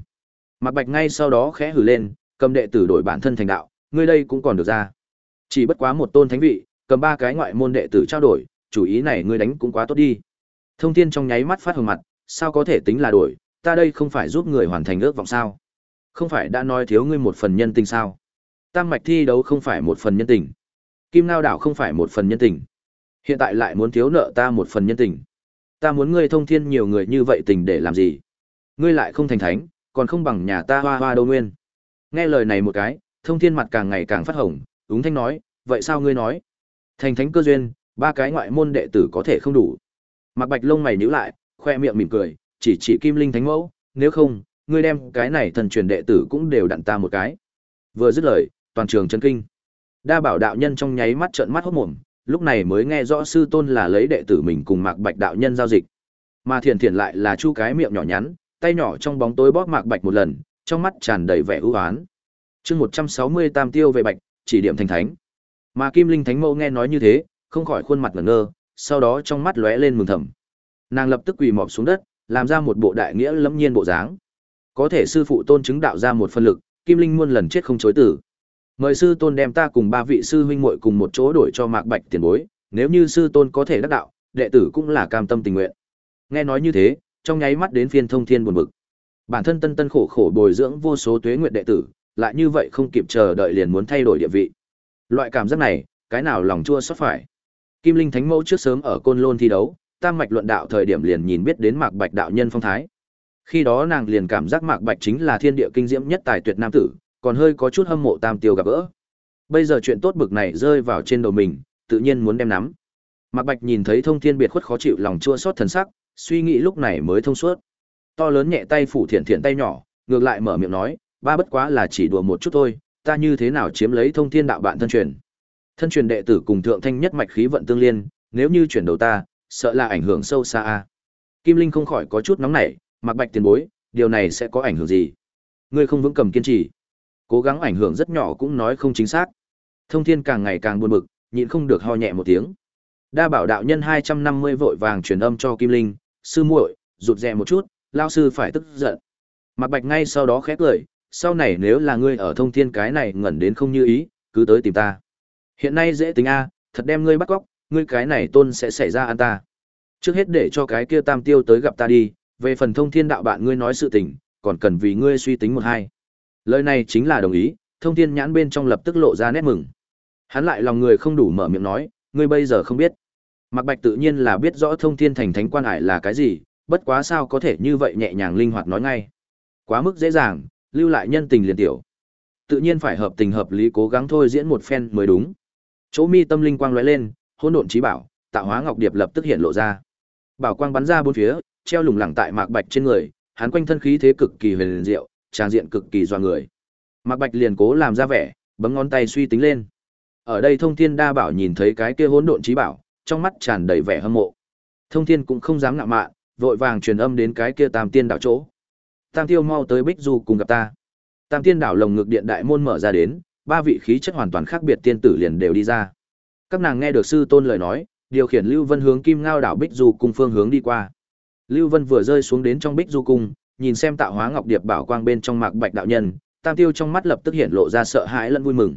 Mạc Bạch ngay sau đó khẽ hừ lên, cầm đệ tử đổi bản thân thành đạo, ngươi đây cũng còn được ra. Chỉ bất quá một tôn thánh vị, cầm ba cái ngoại môn đệ tử trao đổi, chủ ý này ngươi đánh cũng quá tốt đi. Thông Thiên trong nháy mắt phát hồng mặt, sao có thể tính là đổi, ta đây không phải giúp người hoàn thành ước vọng sao? Không phải đã nói thiếu ngươi một phần nhân tình sao? Tam mạch thi đấu không phải một phần nhân tình. Kim Nao đảo không phải một phần nhân tình. Hiện tại lại muốn thiếu nợ ta một phần nhân tình. Ta muốn ngươi thông thiên nhiều người như vậy tình để làm gì? Ngươi lại không thành thánh, còn không bằng nhà ta hoa hoa đâu nguyên. Nghe lời này một cái, thông thiên mặt càng ngày càng phát hồng, úng thanh nói, vậy sao ngươi nói? Thành thánh cơ duyên, ba cái ngoại môn đệ tử có thể không đủ. Mạc Bạch lông mày nhíu lại, khoe miệng mỉm cười, chỉ chỉ Kim Linh Thánh Mẫu, nếu không, ngươi đem cái này thần truyền đệ tử cũng đều đặn ta một cái. Vừa dứt lời, toàn trường chấn kinh. Đa bảo đạo nhân trong nháy mắt trợn mắt hốt mồm, lúc này mới nghe rõ sư tôn là lấy đệ tử mình cùng Mạc Bạch đạo nhân giao dịch. Mà Thiền Thiền lại là chu cái miệng nhỏ nhắn, tay nhỏ trong bóng tối bóp Mạc Bạch một lần, trong mắt tràn đầy vẻ ưu ái. Chương 160 Tam tiêu về Bạch, chỉ điểm thành thánh. Mà Kim Linh Thánh Mẫu nghe nói như thế, không khỏi khuôn mặt ngẩn ngơ, sau đó trong mắt lóe lên mừng thầm. Nàng lập tức quỳ mọp xuống đất, làm ra một bộ đại nghĩa lẫm nhiên bộ dáng. Có thể sư phụ tôn chứng đạo ra một phân lực, Kim Linh muôn lần chết không chối tử. Mời sư tôn đem ta cùng ba vị sư huynh muội cùng một chỗ đổi cho Mạc Bạch tiền bối, nếu như sư tôn có thể đắc đạo, đệ tử cũng là cam tâm tình nguyện. Nghe nói như thế, trong nháy mắt đến phiên thông thiên buồn bực. Bản thân tân tân khổ khổ bồi dưỡng vô số tuế nguyện đệ tử, lại như vậy không kịp chờ đợi liền muốn thay đổi địa vị. Loại cảm giác này, cái nào lòng chua xót phải. Kim Linh Thánh Mẫu trước sớm ở Côn Lôn thi đấu, tam mạch luận đạo thời điểm liền nhìn biết đến Mạc Bạch đạo nhân phong thái. Khi đó nàng liền cảm giác Mạc Bạch chính là thiên địa kinh diễm nhất tài tuyệt nam tử, còn hơi có chút hâm mộ Tam Tiêu gặp gỡ. Bây giờ chuyện tốt bực này rơi vào trên đầu mình, tự nhiên muốn đem nắm. Mạc Bạch nhìn thấy Thông Thiên biệt khuất khó chịu lòng chua xót thần sắc, suy nghĩ lúc này mới thông suốt. To lớn nhẹ tay phủ thiện thiện tay nhỏ, ngược lại mở miệng nói, ba bất quá là chỉ đùa một chút thôi, ta như thế nào chiếm lấy Thông Thiên đạo bạn thân truyền. Thân truyền đệ tử cùng thượng thanh nhất mạch khí vận tương liên, nếu như chuyển đầu ta, sợ là ảnh hưởng sâu xa a. Kim Linh không khỏi có chút nóng nảy, mặc Bạch tiền bối, điều này sẽ có ảnh hưởng gì? Ngươi không vững cầm kiên trì, cố gắng ảnh hưởng rất nhỏ cũng nói không chính xác. Thông Thiên càng ngày càng buồn bực, nhịn không được ho nhẹ một tiếng. Đa bảo đạo nhân 250 vội vàng truyền âm cho Kim Linh, sư muội, rụt rè một chút, lão sư phải tức giận. mặc Bạch ngay sau đó khét cười, sau này nếu là ngươi ở Thông Thiên cái này ngẩn đến không như ý, cứ tới tìm ta. Hiện nay dễ tính a, thật đem ngươi bắt cóc, ngươi cái này tôn sẽ xảy ra an ta. Trước hết để cho cái kia Tam Tiêu tới gặp ta đi, về phần Thông Thiên đạo bạn ngươi nói sự tình, còn cần vì ngươi suy tính một hai. Lời này chính là đồng ý, Thông Thiên nhãn bên trong lập tức lộ ra nét mừng. Hắn lại lòng người không đủ mở miệng nói, ngươi bây giờ không biết. Mạc Bạch tự nhiên là biết rõ Thông Thiên thành thánh quan hải là cái gì, bất quá sao có thể như vậy nhẹ nhàng linh hoạt nói ngay. Quá mức dễ dàng, lưu lại nhân tình liền tiểu. Tự nhiên phải hợp tình hợp lý cố gắng thôi diễn một phen mới đúng. Chỗ mi tâm linh quang lóe lên, hỗn độn trí bảo, tạo hóa ngọc điệp lập tức hiện lộ ra. Bảo quang bắn ra bốn phía, treo lủng lẳng tại Mạc Bạch trên người, hắn quanh thân khí thế cực kỳ huyền diệu, trang diện cực kỳ doa người. Mạc Bạch liền cố làm ra vẻ, bấm ngón tay suy tính lên. Ở đây Thông Thiên Đa Bảo nhìn thấy cái kia hỗn độn trí bảo, trong mắt tràn đầy vẻ hâm mộ. Thông Thiên cũng không dám ngạo mạn, vội vàng truyền âm đến cái kia Tam Tiên đảo chỗ. Tam Tiêu mau tới Bích Du cùng gặp ta. Tam Tiên đảo lồng ngực điện đại môn mở ra đến, ba vị khí chất hoàn toàn khác biệt tiên tử liền đều đi ra. Các nàng nghe được sư tôn lời nói, điều khiển Lưu Vân hướng Kim Ngao đảo Bích Du cùng phương hướng đi qua. Lưu Vân vừa rơi xuống đến trong Bích Du cung, nhìn xem tạo hóa ngọc điệp bảo quang bên trong mạc bạch đạo nhân, Tam Tiêu trong mắt lập tức hiện lộ ra sợ hãi lẫn vui mừng.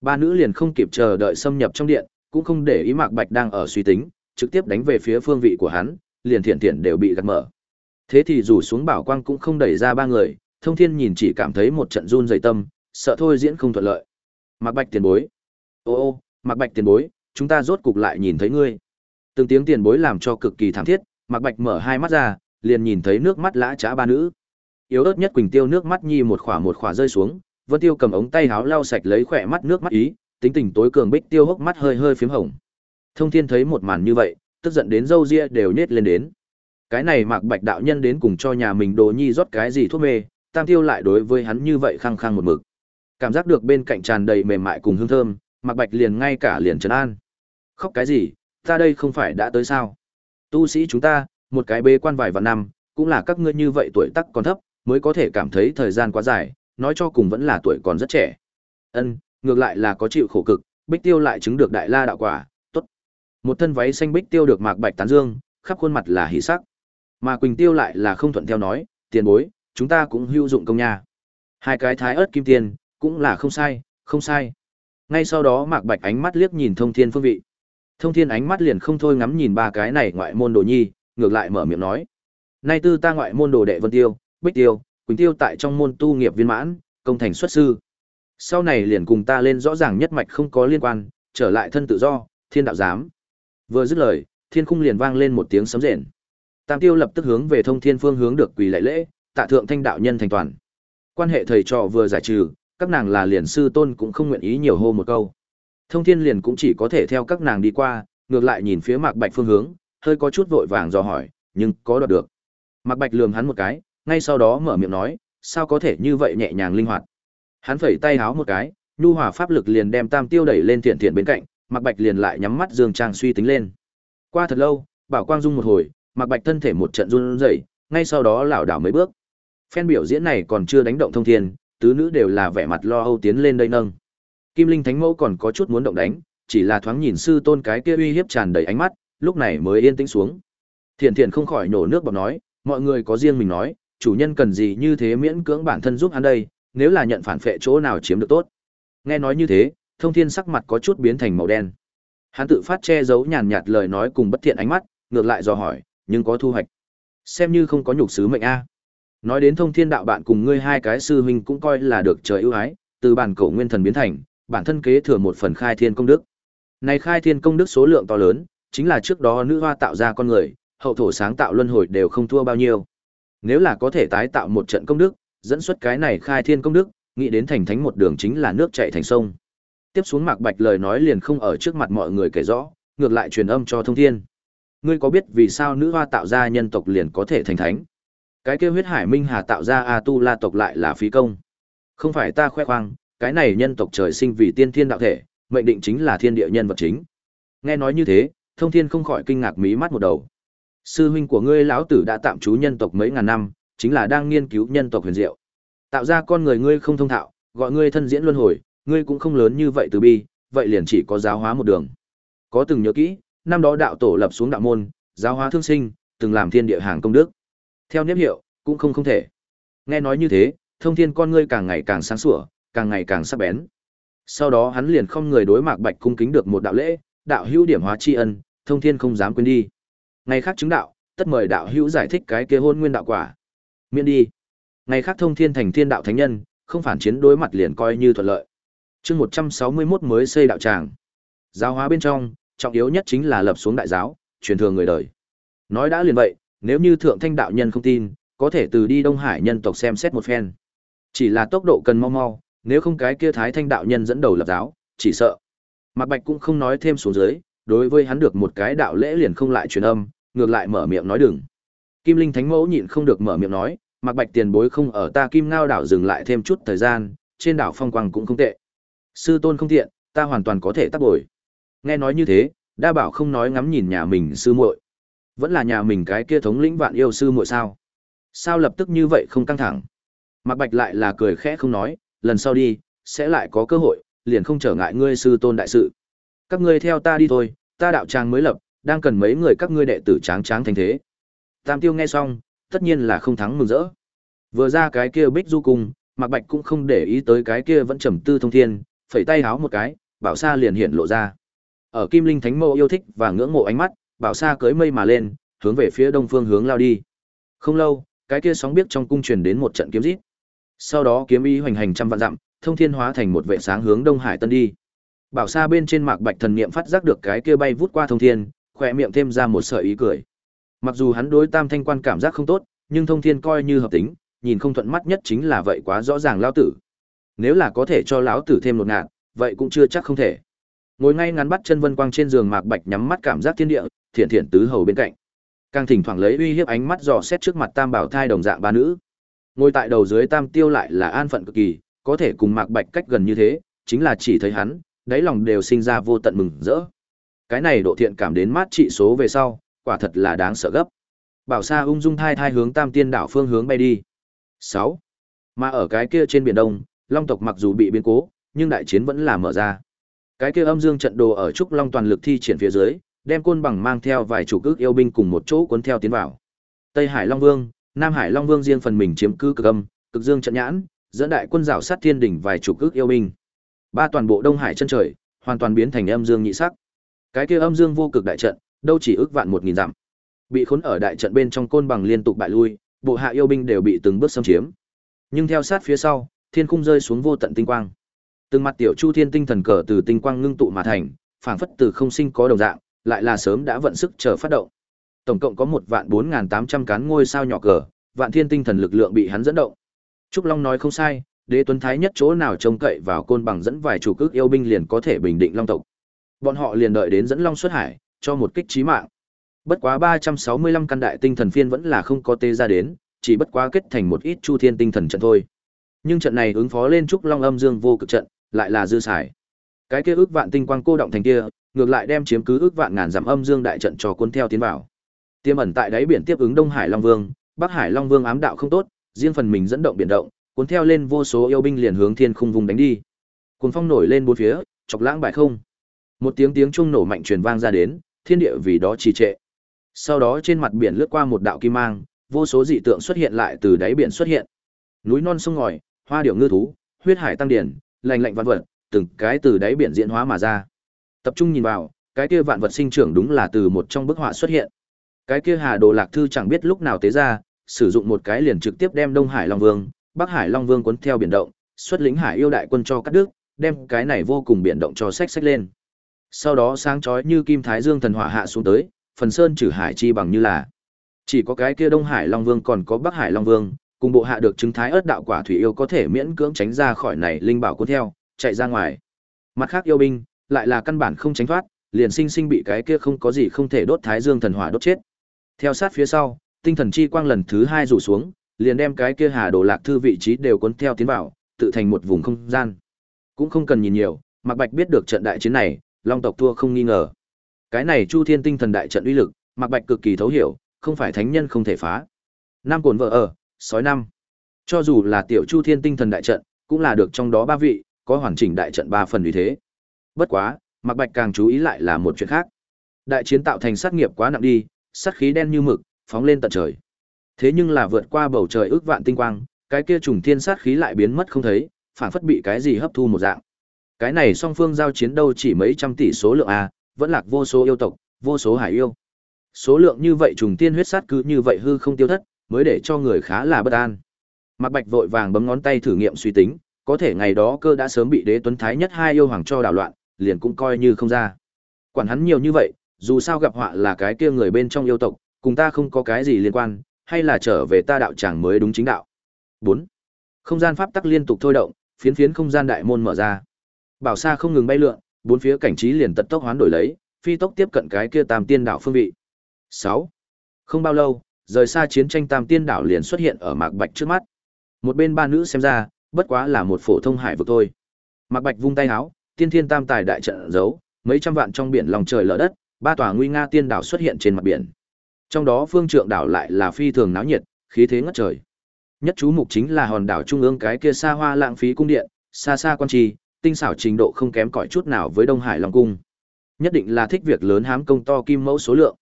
Ba nữ liền không kịp chờ đợi xâm nhập trong điện, cũng không để ý mạc bạch đang ở suy tính, trực tiếp đánh về phía phương vị của hắn, liền thiện thiện đều bị gạt mở. Thế thì rủ xuống bảo quang cũng không đẩy ra ba người, Thông Thiên nhìn chỉ cảm thấy một trận run rẩy tâm, sợ thôi diễn không thuận lợi. Mạc Bạch tiền bối. Ô ô, Mạc Bạch tiền bối, chúng ta rốt cục lại nhìn thấy ngươi. Từng tiếng tiền bối làm cho cực kỳ thảm thiết, Mạc Bạch mở hai mắt ra, liền nhìn thấy nước mắt lã chã ba nữ. Yếu ớt nhất Quỳnh Tiêu nước mắt nhi một khỏa một khỏa rơi xuống, Vân Tiêu cầm ống tay áo lau sạch lấy khỏe mắt nước mắt ý, tính tình tối cường Bích Tiêu hốc mắt hơi hơi phím hồng. Thông Thiên thấy một màn như vậy, tức giận đến râu ria đều nhếch lên đến. Cái này Mạc Bạch đạo nhân đến cùng cho nhà mình đồ nhi rót cái gì thuốc mê, Tam Tiêu lại đối với hắn như vậy khăng khăng một mực. Cảm giác được bên cạnh tràn đầy mềm mại cùng hương thơm, Mạc Bạch liền ngay cả liền trấn an. Khóc cái gì, ta đây không phải đã tới sao? Tu sĩ chúng ta, một cái bế quan vài vạn năm, cũng là các ngươi như vậy tuổi tác còn thấp, mới có thể cảm thấy thời gian quá dài, nói cho cùng vẫn là tuổi còn rất trẻ. Ân, ngược lại là có chịu khổ cực, Bích Tiêu lại chứng được đại la đạo quả, tốt. Một thân váy xanh Bích Tiêu được Mạc Bạch tán dương, khắp khuôn mặt là hỉ sắc. Mà Quỳnh Tiêu lại là không thuận theo nói, tiền bối, chúng ta cũng hữu dụng công nha. Hai cái thái ớt kim tiền, cũng là không sai, không sai. Ngay sau đó Mạc Bạch ánh mắt liếc nhìn Thông Thiên phương vị. Thông Thiên ánh mắt liền không thôi ngắm nhìn ba cái này ngoại môn đồ nhi, ngược lại mở miệng nói: "Nay tư ta ngoại môn đồ đệ Vân Tiêu, Bích Tiêu, Quỳnh Tiêu tại trong môn tu nghiệp viên mãn, công thành xuất sư. Sau này liền cùng ta lên rõ ràng nhất mạch không có liên quan, trở lại thân tự do, Thiên đạo giám." Vừa dứt lời, thiên khung liền vang lên một tiếng sấm rền. Tam Tiêu lập tức hướng về Thông Thiên phương hướng được quỳ lạy lễ, tạ thượng thanh đạo nhân thành toàn. Quan hệ thầy trò vừa giải trừ, các nàng là liền sư tôn cũng không nguyện ý nhiều hô một câu. Thông Thiên liền cũng chỉ có thể theo các nàng đi qua, ngược lại nhìn phía Mạc Bạch phương hướng, hơi có chút vội vàng dò hỏi, nhưng có đoạt được. Mạc Bạch lườm hắn một cái, ngay sau đó mở miệng nói, sao có thể như vậy nhẹ nhàng linh hoạt. Hắn phẩy tay háo một cái, nhu hòa pháp lực liền đem Tam Tiêu đẩy lên thiện thiện bên cạnh, Mạc Bạch liền lại nhắm mắt dương trang suy tính lên. Qua thật lâu, Bảo Quang dung một hồi, Mạc Bạch thân thể một trận run rẩy, ngay sau đó lảo đảo mấy bước. Phen biểu diễn này còn chưa đánh động thông thiên, tứ nữ đều là vẻ mặt lo âu tiến lên đây nâng. Kim Linh Thánh Mẫu còn có chút muốn động đánh, chỉ là thoáng nhìn sư tôn cái kia uy hiếp tràn đầy ánh mắt, lúc này mới yên tĩnh xuống. Thiện Thiện không khỏi nổ nước bọt nói, mọi người có riêng mình nói, chủ nhân cần gì như thế miễn cưỡng bản thân giúp hắn đây, nếu là nhận phản phệ chỗ nào chiếm được tốt. Nghe nói như thế, Thông Thiên sắc mặt có chút biến thành màu đen. Hắn tự phát che giấu nhàn nhạt lời nói cùng bất thiện ánh mắt, ngược lại dò hỏi, nhưng có thu hoạch. Xem như không có nhục sứ mệnh a. Nói đến thông thiên đạo bạn cùng ngươi hai cái sư huynh cũng coi là được trời ưu ái, từ bản cổ nguyên thần biến thành, bản thân kế thừa một phần khai thiên công đức. Này khai thiên công đức số lượng to lớn, chính là trước đó nữ hoa tạo ra con người, hậu thổ sáng tạo luân hồi đều không thua bao nhiêu. Nếu là có thể tái tạo một trận công đức, dẫn xuất cái này khai thiên công đức, nghĩ đến thành thánh một đường chính là nước chảy thành sông. Tiếp xuống Mạc Bạch lời nói liền không ở trước mặt mọi người kể rõ, ngược lại truyền âm cho Thông Thiên. Ngươi có biết vì sao nữ hoa tạo ra nhân tộc liền có thể thành thánh? Cái kêu huyết hải minh hà tạo ra a tu la tộc lại là phí công. Không phải ta khoe khoang, cái này nhân tộc trời sinh vì tiên thiên đạo thể, mệnh định chính là thiên địa nhân vật chính. Nghe nói như thế, thông thiên không khỏi kinh ngạc mí mắt một đầu. Sư huynh của ngươi lão tử đã tạm trú nhân tộc mấy ngàn năm, chính là đang nghiên cứu nhân tộc huyền diệu. Tạo ra con người ngươi không thông thạo, gọi ngươi thân diễn luân hồi, ngươi cũng không lớn như vậy từ bi, vậy liền chỉ có giáo hóa một đường. Có từng nhớ kỹ, năm đó đạo tổ lập xuống đạo môn, giáo hóa thương sinh, từng làm thiên địa hàng công đức theo nếp hiệu, cũng không không thể. Nghe nói như thế, thông thiên con ngươi càng ngày càng sáng sủa, càng ngày càng sắc bén. Sau đó hắn liền không người đối Mạc Bạch cung kính được một đạo lễ, đạo hữu điểm hóa tri ân, thông thiên không dám quên đi. Ngày khác chứng đạo, tất mời đạo hữu giải thích cái kia hôn nguyên đạo quả. Miễn đi. Ngày khác thông thiên thành thiên đạo thánh nhân, không phản chiến đối mặt liền coi như thuận lợi. Chương 161 mới xây đạo tràng. Giáo hóa bên trong, trọng yếu nhất chính là lập xuống đại giáo, truyền thừa người đời. Nói đã liền vậy, nếu như thượng thanh đạo nhân không tin, có thể từ đi Đông Hải nhân tộc xem xét một phen. Chỉ là tốc độ cần mau mau, nếu không cái kia thái thanh đạo nhân dẫn đầu lập giáo, chỉ sợ. Mạc Bạch cũng không nói thêm xuống dưới, đối với hắn được một cái đạo lễ liền không lại truyền âm, ngược lại mở miệng nói đừng. Kim Linh Thánh Mẫu nhịn không được mở miệng nói, Mạc Bạch tiền bối không ở ta Kim Ngao đảo dừng lại thêm chút thời gian, trên đảo phong quang cũng không tệ. Sư tôn không tiện, ta hoàn toàn có thể tác bồi. Nghe nói như thế, đa bảo không nói ngắm nhìn nhà mình sư muội. Vẫn là nhà mình cái kia thống lĩnh vạn yêu sư muội sao? Sao lập tức như vậy không căng thẳng? Mạc Bạch lại là cười khẽ không nói, lần sau đi, sẽ lại có cơ hội, liền không trở ngại ngươi sư tôn đại sự. Các ngươi theo ta đi thôi, ta đạo tràng mới lập, đang cần mấy người các ngươi đệ tử tráng tráng thành thế. Tam Tiêu nghe xong, tất nhiên là không thắng mừng rỡ. Vừa ra cái kia Bích Du cung, Mạc Bạch cũng không để ý tới cái kia vẫn trầm tư thông thiên, phẩy tay háo một cái, bảo sa liền hiện lộ ra. Ở Kim Linh Thánh Mộ yêu thích và ngưỡng mộ ánh mắt, bảo sa cưới mây mà lên, hướng về phía đông phương hướng lao đi. Không lâu, cái kia sóng biết trong cung truyền đến một trận kiếm rít. Sau đó kiếm ý hoành hành trăm vạn dặm, thông thiên hóa thành một vệ sáng hướng Đông Hải Tân đi. Bảo sa bên trên mạc bạch thần niệm phát giác được cái kia bay vút qua thông thiên, khỏe miệng thêm ra một sợi ý cười. Mặc dù hắn đối Tam Thanh Quan cảm giác không tốt, nhưng thông thiên coi như hợp tính, nhìn không thuận mắt nhất chính là vậy quá rõ ràng lão tử. Nếu là có thể cho lão tử thêm một ngạn, vậy cũng chưa chắc không thể. Ngồi ngay ngắn bắt chân vân quang trên giường mạc bạch nhắm mắt cảm giác thiên địa, thiện thiện tứ hầu bên cạnh. Càng thỉnh thoảng lấy uy hiếp ánh mắt dò xét trước mặt tam bảo thai đồng dạng ba nữ. Ngồi tại đầu dưới tam tiêu lại là an phận cực kỳ, có thể cùng mạc bạch cách gần như thế, chính là chỉ thấy hắn, đáy lòng đều sinh ra vô tận mừng rỡ. Cái này độ thiện cảm đến mát trị số về sau, quả thật là đáng sợ gấp. Bảo sa ung dung thai thai hướng tam tiên đảo phương hướng bay đi. Sáu. Mà ở cái kia trên biển đông, long tộc mặc dù bị biến cố, nhưng đại chiến vẫn là mở ra. Cái kia âm dương trận đồ ở trúc long toàn lực thi triển phía dưới đem côn bằng mang theo vài chủ cước yêu binh cùng một chỗ cuốn theo tiến vào. Tây Hải Long Vương, Nam Hải Long Vương riêng phần mình chiếm cứ cực âm, cực dương trận nhãn, dẫn đại quân rào sát thiên đỉnh vài chủ cước yêu binh. ba toàn bộ Đông Hải chân trời, hoàn toàn biến thành âm dương nhị sắc. Cái kia âm dương vô cực đại trận, đâu chỉ ước vạn một nghìn dặm. Bị khốn ở đại trận bên trong côn bằng liên tục bại lui, bộ hạ yêu binh đều bị từng bước xâm chiếm. Nhưng theo sát phía sau, thiên khung rơi xuống vô tận tinh quang. Từng mặt tiểu chu thiên tinh thần cờ từ tinh quang ngưng tụ mà thành, phảng phất từ không sinh có đồng dạng, lại là sớm đã vận sức chờ phát động. Tổng cộng có một vạn bốn tám trăm cán ngôi sao nhỏ cờ, vạn thiên tinh thần lực lượng bị hắn dẫn động. Trúc Long nói không sai, đế tuấn thái nhất chỗ nào trông cậy vào côn bằng dẫn vài chủ cước yêu binh liền có thể bình định long tộc. Bọn họ liền đợi đến dẫn long xuất hải, cho một kích chí mạng. Bất quá ba trăm sáu mươi lăm căn đại tinh thần phiên vẫn là không có tê ra đến, chỉ bất quá kết thành một ít chu thiên tinh thần trận thôi. Nhưng trận này ứng phó lên trúc long âm dương vô cực trận, lại là dư xài. Cái kia ước vạn tinh quang cô động thành kia, ngược lại đem chiếm cứ ước vạn ngàn giảm âm dương đại trận cho cuốn theo tiến vào. Tiêm ẩn tại đáy biển tiếp ứng Đông Hải Long Vương, Bắc Hải Long Vương ám đạo không tốt, riêng phần mình dẫn động biển động, cuốn theo lên vô số yêu binh liền hướng thiên khung vùng đánh đi. Cuốn phong nổi lên bốn phía, chọc lãng bại không. Một tiếng tiếng chuông nổ mạnh truyền vang ra đến, thiên địa vì đó trì trệ. Sau đó trên mặt biển lướt qua một đạo kim mang, vô số dị tượng xuất hiện lại từ đáy biển xuất hiện. Núi non sông ngòi, hoa điểu ngư thú, huyết hải tăng điển, lành lạnh vạn vật, từng cái từ đáy biển diễn hóa mà ra. Tập trung nhìn vào, cái kia vạn vật sinh trưởng đúng là từ một trong bức họa xuất hiện. Cái kia Hà Đồ Lạc thư chẳng biết lúc nào tế ra, sử dụng một cái liền trực tiếp đem Đông Hải Long Vương, Bắc Hải Long Vương cuốn theo biển động, xuất lính Hải yêu đại quân cho cắt đứt, đem cái này vô cùng biển động cho sách sách lên. Sau đó sáng chói như kim thái dương thần hỏa hạ xuống tới, phần sơn trừ hải chi bằng như là chỉ có cái kia Đông Hải Long Vương còn có Bắc Hải Long Vương, cùng bộ hạ được chứng thái ớt đạo quả thủy yêu có thể miễn cưỡng tránh ra khỏi này linh bảo cuốn theo, chạy ra ngoài. Mặt khác yêu binh, lại là căn bản không tránh thoát, liền sinh sinh bị cái kia không có gì không thể đốt thái dương thần hỏa đốt chết. Theo sát phía sau, tinh thần chi quang lần thứ hai rủ xuống, liền đem cái kia Hà Đồ Lạc thư vị trí đều cuốn theo tiến vào, tự thành một vùng không gian. Cũng không cần nhìn nhiều, Mạc Bạch biết được trận đại chiến này, Long tộc thua không nghi ngờ. Cái này Chu Thiên Tinh Thần đại trận uy lực, Mạc Bạch cực kỳ thấu hiểu, không phải thánh nhân không thể phá. Nam cuốn vợ ở, sói năm. Cho dù là tiểu Chu Thiên Tinh Thần đại trận, cũng là được trong đó ba vị, có hoàn chỉnh đại trận ba phần uy thế. Bất quá, Mạc Bạch càng chú ý lại là một chuyện khác. Đại chiến tạo thành sát nghiệp quá nặng đi, sát khí đen như mực, phóng lên tận trời. Thế nhưng là vượt qua bầu trời ước vạn tinh quang, cái kia trùng thiên sát khí lại biến mất không thấy, phản phất bị cái gì hấp thu một dạng. Cái này song phương giao chiến đâu chỉ mấy trăm tỷ số lượng a, vẫn lạc vô số yêu tộc, vô số hải yêu. Số lượng như vậy trùng tiên huyết sát cứ như vậy hư không tiêu thất, mới để cho người khá là bất an. Mạc Bạch vội vàng bấm ngón tay thử nghiệm suy tính, có thể ngày đó cơ đã sớm bị Đế Tuấn Thái nhất hai yêu hoàng cho đảo loạn, liền cũng coi như không ra. Quản hắn nhiều như vậy, dù sao gặp họa là cái kia người bên trong yêu tộc, cùng ta không có cái gì liên quan, hay là trở về ta đạo tràng mới đúng chính đạo. 4. Không gian pháp tắc liên tục thôi động, phiến phiến không gian đại môn mở ra. Bảo xa không ngừng bay lượn, bốn phía cảnh trí liền tật tốc hoán đổi lấy, phi tốc tiếp cận cái kia Tam Tiên đảo phương vị. 6. Không bao lâu, rời xa chiến tranh Tam Tiên đảo liền xuất hiện ở Mạc Bạch trước mắt. Một bên ba nữ xem ra, bất quá là một phổ thông hải vực thôi. Mạc Bạch vung tay áo, tiên thiên tam tài đại trận giấu, mấy trăm vạn trong biển lòng trời lở đất, ba tòa nguy nga tiên đảo xuất hiện trên mặt biển. Trong đó phương trượng đảo lại là phi thường náo nhiệt, khí thế ngất trời. Nhất chú mục chính là hòn đảo trung ương cái kia xa hoa lãng phí cung điện, xa xa quan trì, tinh xảo trình độ không kém cỏi chút nào với Đông Hải Long cung. Nhất định là thích việc lớn hám công to kim mẫu số lượng.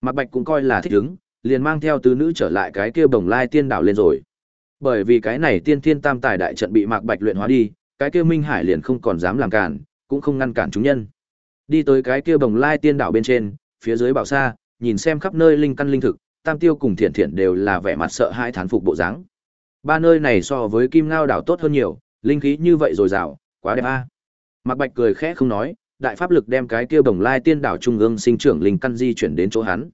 Mạc Bạch cũng coi là thích ứng, liền mang theo tứ nữ trở lại cái kia Bồng Lai Tiên đảo lên rồi. Bởi vì cái này Tiên Thiên Tam Tài đại trận bị Mạc Bạch luyện hóa đi, cái kia Minh Hải liền không còn dám làm cản, cũng không ngăn cản chúng nhân. Đi tới cái kia Bồng Lai Tiên đảo bên trên, phía dưới bảo xa, nhìn xem khắp nơi linh căn linh thực, Tam Tiêu cùng Thiện Thiện đều là vẻ mặt sợ hãi thán phục bộ dáng. Ba nơi này so với Kim Ngao đảo tốt hơn nhiều, linh khí như vậy rồi rào, quá đẹp a. À. Mạc Bạch cười khẽ không nói, đại pháp lực đem cái kia Bồng Lai Tiên đảo trung ương sinh trưởng linh căn di chuyển đến chỗ hắn.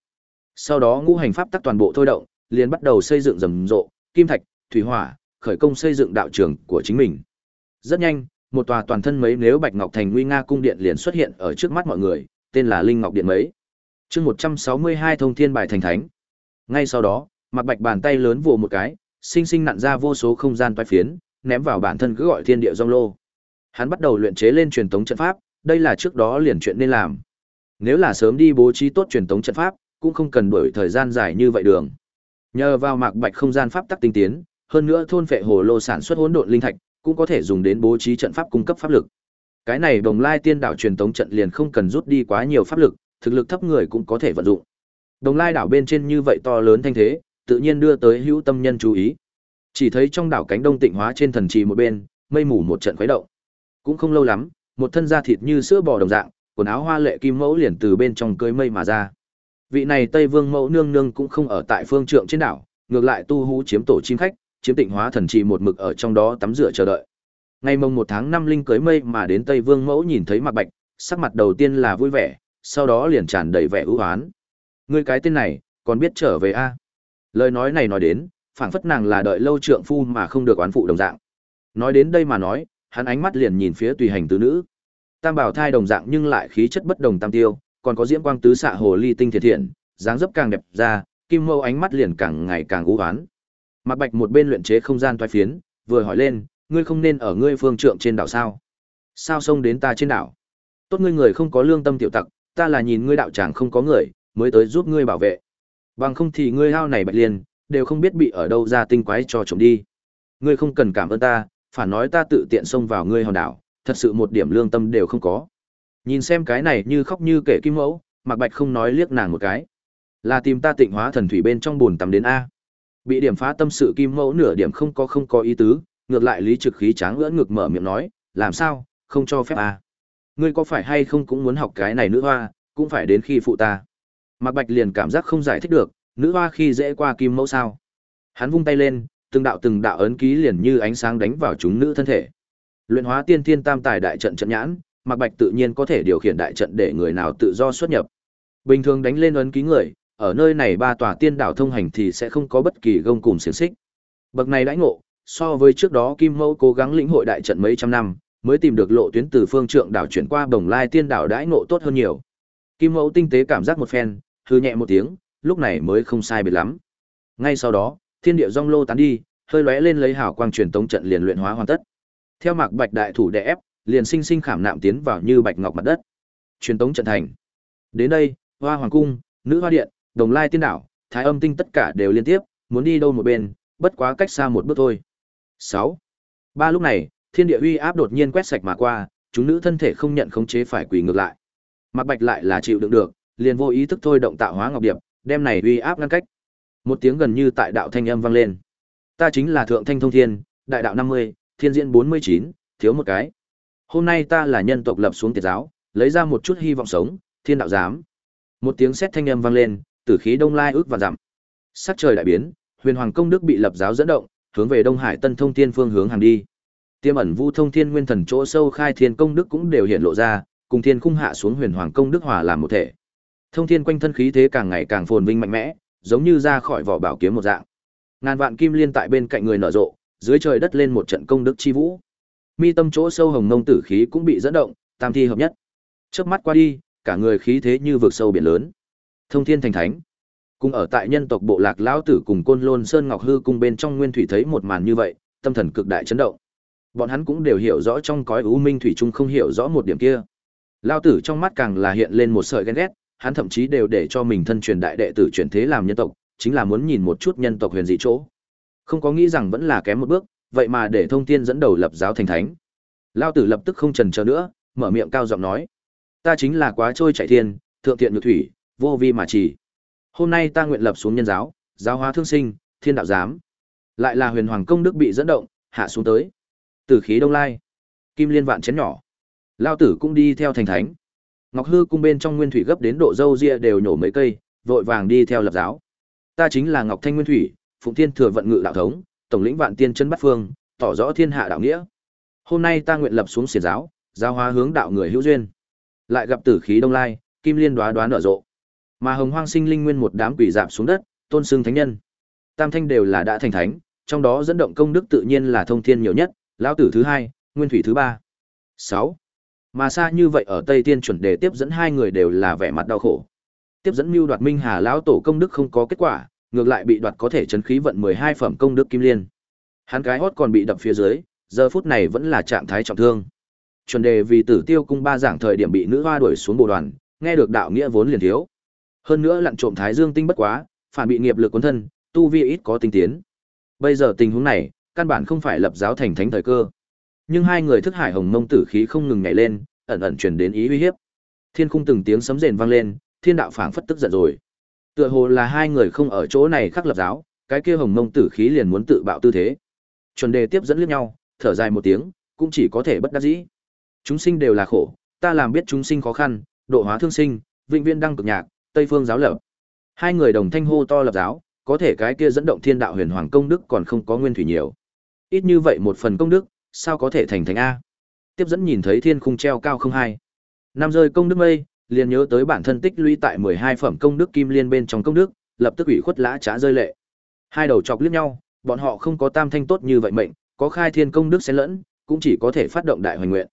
Sau đó ngũ hành pháp tắc toàn bộ thôi động, liền bắt đầu xây dựng rầm rộ, kim thạch, thủy hỏa, khởi công xây dựng đạo trường của chính mình. Rất nhanh, một tòa toàn thân mấy nếu bạch ngọc thành nguy nga cung điện liền xuất hiện ở trước mắt mọi người, tên là Linh Ngọc Điện mấy. Chương 162 Thông Thiên Bài thành thánh. Ngay sau đó, Mạc Bạch bàn tay lớn vồ một cái, sinh sinh nặn ra vô số không gian toái phiến, ném vào bản thân cứ gọi thiên địa rong lô. Hắn bắt đầu luyện chế lên truyền tống trận pháp, đây là trước đó liền chuyện nên làm. Nếu là sớm đi bố trí tốt truyền tống trận pháp, cũng không cần đuổi thời gian dài như vậy đường. Nhờ vào Mạc Bạch không gian pháp tắc tinh tiến, hơn nữa thôn phệ hồ lô sản xuất hỗn độn linh thạch, cũng có thể dùng đến bố trí trận pháp cung cấp pháp lực. Cái này Đồng Lai Tiên đảo truyền tống trận liền không cần rút đi quá nhiều pháp lực, thực lực thấp người cũng có thể vận dụng. Đồng Lai đảo bên trên như vậy to lớn thanh thế, tự nhiên đưa tới hữu tâm nhân chú ý. Chỉ thấy trong đảo cánh đông tịnh hóa trên thần trì một bên, mây mù một trận khuấy động. Cũng không lâu lắm, một thân da thịt như sữa bò đồng dạng, quần áo hoa lệ kim mẫu liền từ bên trong cưới mây mà ra. Vị này Tây Vương mẫu nương nương cũng không ở tại phương trượng trên đảo, ngược lại tu hú chiếm tổ chim khách, chiếm tịnh hóa thần trì một mực ở trong đó tắm rửa chờ đợi. Ngày mồng một tháng năm linh cưới mây mà đến Tây Vương mẫu nhìn thấy Mạc Bạch, sắc mặt đầu tiên là vui vẻ, sau đó liền tràn đầy vẻ ưu oán Ngươi cái tên này, còn biết trở về a? Lời nói này nói đến, phảng phất nàng là đợi lâu trượng phu mà không được oán phụ đồng dạng. Nói đến đây mà nói, hắn ánh mắt liền nhìn phía tùy hành tứ nữ. Tam bảo thai đồng dạng nhưng lại khí chất bất đồng tam tiêu, còn có diễm quang tứ xạ hồ ly tinh thiệt thiện, dáng dấp càng đẹp ra, kim mâu ánh mắt liền càng ngày càng ưu oán Mạc Bạch một bên luyện chế không gian toái phiến, vừa hỏi lên, ngươi không nên ở ngươi phương trượng trên đảo sao? Sao xông đến ta trên đảo? Tốt ngươi người không có lương tâm tiểu tặc, ta là nhìn ngươi đạo tràng không có người, mới tới giúp ngươi bảo vệ. Bằng không thì ngươi hao này Bạch Liên, đều không biết bị ở đâu ra tinh quái cho trộm đi. Ngươi không cần cảm ơn ta, phản nói ta tự tiện xông vào ngươi hòn đảo, thật sự một điểm lương tâm đều không có. Nhìn xem cái này như khóc như kể kim mẫu, Mạc Bạch không nói liếc nàng một cái. Là tìm ta tịnh hóa thần thủy bên trong buồn tắm đến a. Bị điểm phá tâm sự kim mẫu nửa điểm không có không có ý tứ, ngược lại lý trực khí tráng ưỡn ngực mở miệng nói, làm sao, không cho phép à Ngươi có phải hay không cũng muốn học cái này nữ hoa, cũng phải đến khi phụ ta. Mạc Bạch liền cảm giác không giải thích được, nữ hoa khi dễ qua kim mẫu sao? Hắn vung tay lên, từng đạo từng đạo ấn ký liền như ánh sáng đánh vào chúng nữ thân thể. Luyện hóa tiên thiên tam tài đại trận trận nhãn, Mạc Bạch tự nhiên có thể điều khiển đại trận để người nào tự do xuất nhập. Bình thường đánh lên ấn ký người, ở nơi này ba tòa tiên đảo thông hành thì sẽ không có bất kỳ gông cùng xiềng xích. Bậc này đãi ngộ, so với trước đó Kim Mẫu cố gắng lĩnh hội đại trận mấy trăm năm, mới tìm được lộ tuyến từ phương trượng đảo chuyển qua Bồng Lai tiên đảo đãi ngộ tốt hơn nhiều. Kim Mẫu tinh tế cảm giác một phen, hừ nhẹ một tiếng, lúc này mới không sai biệt lắm. Ngay sau đó, thiên địa rong lô tán đi, hơi lóe lên lấy hào quang truyền tống trận liền luyện hóa hoàn tất. Theo Mạc Bạch đại thủ đè ép, liền sinh sinh khảm nạm tiến vào như bạch ngọc mặt đất. Truyền tống trận thành. Đến đây, Hoa Hoàng cung, Nữ Hoa điện, Đồng Lai tiên đảo, Thái Âm tinh tất cả đều liên tiếp, muốn đi đâu một bên, bất quá cách xa một bước thôi. 6. Ba lúc này, thiên địa uy áp đột nhiên quét sạch mà qua, chúng nữ thân thể không nhận khống chế phải quỳ ngược lại. Mạc Bạch lại là chịu đựng được, liền vô ý thức thôi động tạo hóa ngọc điệp, đem này uy áp ngăn cách. Một tiếng gần như tại đạo thanh âm vang lên. Ta chính là Thượng Thanh Thông Thiên, đại đạo 50, thiên diễn 49, thiếu một cái. Hôm nay ta là nhân tộc lập xuống tiệt giáo, lấy ra một chút hy vọng sống, thiên đạo giám. Một tiếng sét thanh âm vang lên, tử khí đông lai ước và dặm. Sắc trời đại biến, Huyền Hoàng công đức bị lập giáo dẫn động, hướng về Đông Hải Tân Thông Thiên phương hướng hàng đi. Tiêm ẩn Vu Thông Thiên Nguyên Thần chỗ sâu khai thiên công đức cũng đều hiện lộ ra, cùng thiên khung hạ xuống Huyền Hoàng công đức hòa làm một thể. Thông Thiên quanh thân khí thế càng ngày càng phồn vinh mạnh mẽ, giống như ra khỏi vỏ bảo kiếm một dạng. Ngàn vạn kim liên tại bên cạnh người nở rộ, dưới trời đất lên một trận công đức chi vũ. Mi tâm chỗ sâu hồng nông tử khí cũng bị dẫn động, tam thi hợp nhất. Chớp mắt qua đi, cả người khí thế như vượt sâu biển lớn. Thông Thiên thành thánh. Cùng ở tại nhân tộc bộ lạc lão tử cùng Côn Lôn Sơn Ngọc Hư cung bên trong nguyên thủy thấy một màn như vậy, tâm thần cực đại chấn động. Bọn hắn cũng đều hiểu rõ trong cõi u minh thủy Trung không hiểu rõ một điểm kia. Lão tử trong mắt càng là hiện lên một sợi ghen ghét, hắn thậm chí đều để cho mình thân truyền đại đệ tử chuyển thế làm nhân tộc, chính là muốn nhìn một chút nhân tộc huyền dị chỗ. Không có nghĩ rằng vẫn là kém một bước, vậy mà để thông thiên dẫn đầu lập giáo thành thánh. Lão tử lập tức không chần chờ nữa, mở miệng cao giọng nói: "Ta chính là quá trôi chạy thiên, thượng thiện nhược thủy, vô vi mà chỉ. Hôm nay ta nguyện lập xuống nhân giáo, giáo hóa thương sinh, thiên đạo giám. Lại là huyền hoàng công đức bị dẫn động, hạ xuống tới. Tử khí đông lai, kim liên vạn chén nhỏ. Lao tử cũng đi theo thành thánh. Ngọc Hư cung bên trong nguyên thủy gấp đến độ dâu ria đều nhổ mấy cây, vội vàng đi theo lập giáo. Ta chính là Ngọc Thanh Nguyên Thủy, Phụng Thiên Thừa vận ngự đạo thống, tổng lĩnh vạn tiên chân bắt phương, tỏ rõ thiên hạ đạo nghĩa. Hôm nay ta nguyện lập xuống xiển giáo, giáo hóa hướng đạo người hữu duyên. Lại gặp tử khí đông lai, kim liên đoá đoán nở rộ. Mà hồng hoang sinh linh nguyên một đám quỷ dạp xuống đất, tôn xưng thánh nhân. Tam thanh đều là đã thành thánh, trong đó dẫn động công đức tự nhiên là thông thiên nhiều nhất, lão tử thứ hai, nguyên thủy thứ ba. sáu Mà xa như vậy ở Tây Tiên chuẩn đề tiếp dẫn hai người đều là vẻ mặt đau khổ. Tiếp dẫn mưu đoạt Minh Hà lão tổ công đức không có kết quả, ngược lại bị đoạt có thể chấn khí vận mười hai phẩm công đức kim liên. Hắn cái hót còn bị đập phía dưới, giờ phút này vẫn là trạng thái trọng thương. Chuẩn đề vì Tử Tiêu cung ba giảng thời điểm bị nữ hoa đuổi xuống bộ đoàn, nghe được đạo nghĩa vốn liền thiếu. Hơn nữa lặn trộm thái dương tinh bất quá, phản bị nghiệp lực cuốn thân, tu vi ít có tinh tiến. Bây giờ tình huống này, căn bản không phải lập giáo thành thánh thời cơ. Nhưng hai người thức hải hồng mông tử khí không ngừng nhảy lên, ẩn ẩn truyền đến ý uy hiếp. Thiên khung từng tiếng sấm rền vang lên, thiên đạo phảng phất tức giận rồi. Tựa hồ là hai người không ở chỗ này khắc lập giáo, cái kia hồng mông tử khí liền muốn tự bạo tư thế. Chuẩn đề tiếp dẫn liếc nhau, thở dài một tiếng, cũng chỉ có thể bất đắc dĩ. Chúng sinh đều là khổ, ta làm biết chúng sinh khó khăn, độ hóa thương sinh, vĩnh viên đăng cực nhạc, Tây phương giáo lập. Hai người đồng thanh hô to lập giáo, có thể cái kia dẫn động thiên đạo huyền hoàng công đức còn không có nguyên thủy nhiều. Ít như vậy một phần công đức, sao có thể thành thánh a? Tiếp dẫn nhìn thấy thiên khung treo cao không hai. Năm rơi công đức mây, liền nhớ tới bản thân tích lũy tại 12 phẩm công đức kim liên bên trong công đức, lập tức ủy khuất lã trả rơi lệ. Hai đầu chọc liếc nhau, bọn họ không có tam thanh tốt như vậy mệnh, có khai thiên công đức xen lẫn, cũng chỉ có thể phát động đại hoành nguyện.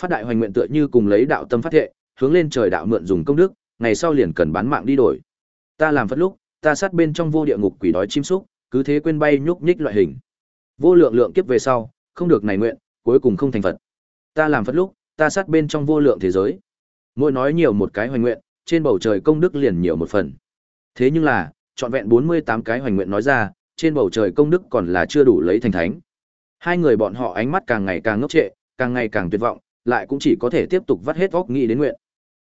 Phát đại hoành nguyện tựa như cùng lấy đạo tâm phát thệ, hướng lên trời đạo mượn dùng công đức, ngày sau liền cần bán mạng đi đổi. Ta làm phất lúc, ta sát bên trong vô địa ngục quỷ đói chim súc, cứ thế quên bay nhúc nhích loại hình. Vô lượng lượng kiếp về sau, không được này nguyện, cuối cùng không thành Phật. Ta làm Phật lúc, ta sát bên trong vô lượng thế giới. Mỗi nói nhiều một cái hoành nguyện, trên bầu trời công đức liền nhiều một phần. Thế nhưng là, trọn vẹn 48 cái hoành nguyện nói ra, trên bầu trời công đức còn là chưa đủ lấy thành thánh. Hai người bọn họ ánh mắt càng ngày càng ngốc trệ, càng ngày càng tuyệt vọng, lại cũng chỉ có thể tiếp tục vắt hết óc nghĩ đến nguyện.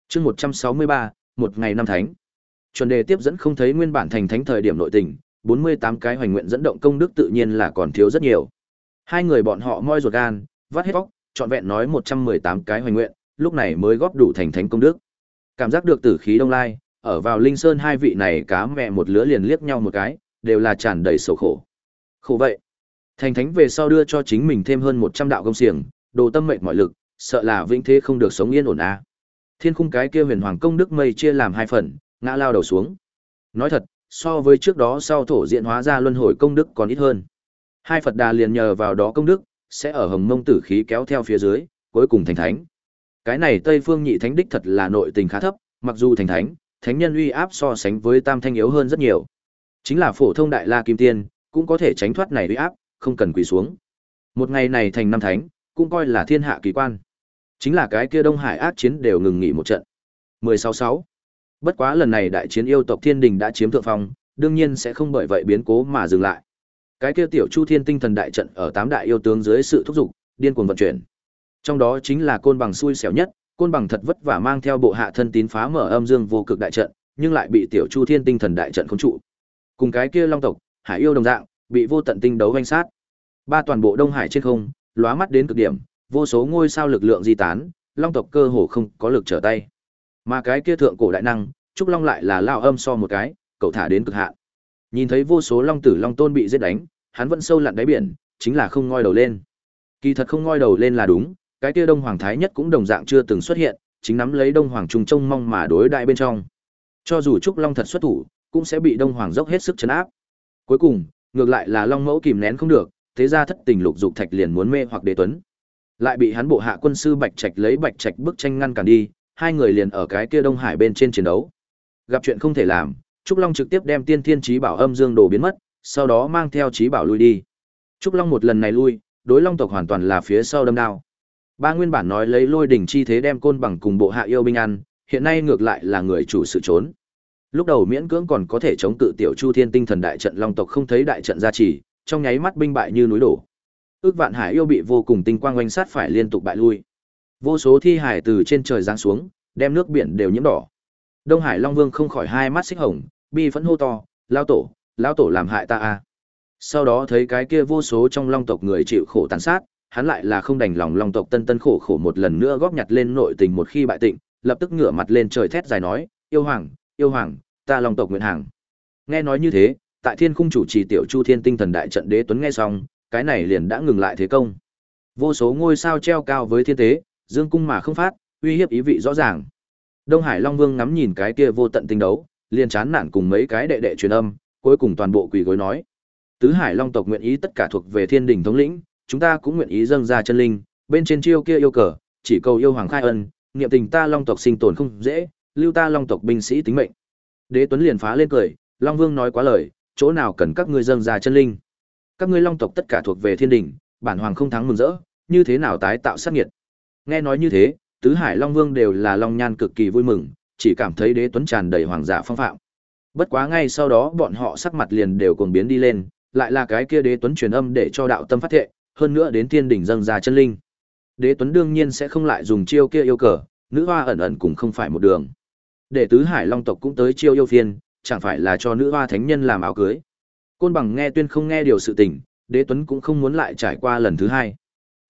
Chương 163, một ngày năm thánh. Chuẩn đề tiếp dẫn không thấy nguyên bản thành thánh thời điểm nội tình, 48 cái hoành nguyện dẫn động công đức tự nhiên là còn thiếu rất nhiều. Hai người bọn họ moi ruột gan, vắt hết óc, trọn vẹn nói 118 cái hoành nguyện, lúc này mới góp đủ thành thánh công đức. Cảm giác được tử khí đông lai, ở vào Linh Sơn hai vị này cá mẹ một lứa liền liếc nhau một cái, đều là tràn đầy sầu khổ. Khổ vậy. Thành thánh về sau đưa cho chính mình thêm hơn 100 đạo công xiềng, đồ tâm mệnh mọi lực, sợ là vĩnh thế không được sống yên ổn à Thiên khung cái kia huyền hoàng công đức mây chia làm hai phần, ngã lao đầu xuống. Nói thật, so với trước đó sau thổ diện hóa ra luân hồi công đức còn ít hơn. Hai Phật Đà liền nhờ vào đó công đức, sẽ ở hồng mông tử khí kéo theo phía dưới, cuối cùng thành thánh. Cái này Tây Phương Nhị Thánh đích thật là nội tình khá thấp, mặc dù thành thánh, thánh nhân uy áp so sánh với Tam Thanh yếu hơn rất nhiều. Chính là phổ thông đại la kim tiên, cũng có thể tránh thoát này uy áp, không cần quỳ xuống. Một ngày này thành năm thánh, cũng coi là thiên hạ kỳ quan. Chính là cái kia Đông Hải ác chiến đều ngừng nghỉ một trận. 166. Bất quá lần này đại chiến yêu tộc Thiên Đình đã chiếm thượng phong, đương nhiên sẽ không bởi vậy biến cố mà dừng lại. Cái kia tiểu Chu Thiên Tinh Thần đại trận ở tám đại yêu tướng dưới sự thúc giục, điên cuồng vận chuyển. Trong đó chính là côn bằng xui xẻo nhất, côn bằng thật vất vả mang theo bộ hạ thân tín phá mở âm dương vô cực đại trận, nhưng lại bị tiểu Chu Thiên Tinh Thần đại trận khống trụ. Cùng cái kia Long tộc, Hải yêu đồng dạng, bị vô tận tinh đấu vây sát. Ba toàn bộ Đông Hải trên không, lóa mắt đến cực điểm, vô số ngôi sao lực lượng di tán, Long tộc cơ hồ không có lực trở tay. Mà cái kia thượng cổ đại năng, Trúc Long lại là lao âm so một cái, cậu thả đến cực hạn. Nhìn thấy vô số long tử long tôn bị giết đánh, hắn vẫn sâu lặn đáy biển, chính là không ngoi đầu lên. Kỳ thật không ngoi đầu lên là đúng, cái kia Đông Hoàng Thái nhất cũng đồng dạng chưa từng xuất hiện, chính nắm lấy Đông Hoàng Trung trông mong mà đối đại bên trong. Cho dù Trúc Long thật xuất thủ, cũng sẽ bị Đông Hoàng dốc hết sức chấn áp. Cuối cùng, ngược lại là Long Mẫu kìm nén không được, thế ra thất tình lục dục thạch liền muốn mê hoặc đế tuấn. Lại bị hắn bộ hạ quân sư Bạch Trạch lấy Bạch Trạch bức tranh ngăn cản đi, hai người liền ở cái kia Đông Hải bên trên chiến đấu. Gặp chuyện không thể làm, Trúc Long trực tiếp đem Tiên Thiên Chí Bảo âm dương đồ biến mất, sau đó mang theo Chí Bảo lui đi. Trúc Long một lần này lui, đối Long tộc hoàn toàn là phía sau đâm đao. Ba nguyên bản nói lấy lôi đỉnh chi thế đem côn bằng cùng bộ hạ yêu binh ăn, hiện nay ngược lại là người chủ sự trốn. Lúc đầu miễn cưỡng còn có thể chống cự tiểu Chu Thiên Tinh Thần đại trận Long tộc không thấy đại trận gia trì, trong nháy mắt binh bại như núi đổ. Ước vạn hải yêu bị vô cùng tinh quang oanh sát phải liên tục bại lui. Vô số thi hải từ trên trời giáng xuống, đem nước biển đều nhiễm đỏ. Đông Hải Long Vương không khỏi hai mắt xích hồng, bi phẫn hô to, "Lão tổ, lão tổ làm hại ta a." Sau đó thấy cái kia vô số trong Long tộc người chịu khổ tàn sát, hắn lại là không đành lòng Long tộc tân tân khổ khổ một lần nữa góp nhặt lên nội tình một khi bại tịnh, lập tức ngửa mặt lên trời thét dài nói, "Yêu hoàng, yêu hoàng, ta Long tộc nguyện hàng." Nghe nói như thế, tại Thiên Khung chủ trì tiểu Chu Thiên Tinh Thần đại trận đế tuấn nghe xong, cái này liền đã ngừng lại thế công. Vô số ngôi sao treo cao với thiên tế, dương cung mà không phát, uy hiếp ý vị rõ ràng. Đông Hải Long Vương ngắm nhìn cái kia vô tận tinh đấu, liền chán nản cùng mấy cái đệ đệ truyền âm, cuối cùng toàn bộ quỳ gối nói: Tứ Hải Long tộc nguyện ý tất cả thuộc về Thiên Đình thống lĩnh, chúng ta cũng nguyện ý dâng ra chân linh, bên trên chiêu kia yêu cờ, chỉ cầu yêu hoàng khai ân, niệm tình ta Long tộc sinh tồn không dễ, lưu ta Long tộc binh sĩ tính mệnh. Đế Tuấn liền phá lên cười, Long Vương nói quá lời, chỗ nào cần các ngươi dâng ra chân linh? Các ngươi Long tộc tất cả thuộc về Thiên Đình, bản hoàng không thắng mừng rỡ, như thế nào tái tạo sát nghiệt? Nghe nói như thế, tứ hải long vương đều là long nhan cực kỳ vui mừng chỉ cảm thấy đế tuấn tràn đầy hoàng giả phong phạm. Bất quá ngay sau đó bọn họ sắc mặt liền đều cuồng biến đi lên lại là cái kia đế tuấn truyền âm để cho đạo tâm phát thệ hơn nữa đến thiên đỉnh dâng ra chân linh. Đế tuấn đương nhiên sẽ không lại dùng chiêu kia yêu cờ nữ hoa ẩn ẩn cũng không phải một đường. Để tứ hải long tộc cũng tới chiêu yêu phiên chẳng phải là cho nữ hoa thánh nhân làm áo cưới? Côn bằng nghe tuyên không nghe điều sự tình đế tuấn cũng không muốn lại trải qua lần thứ hai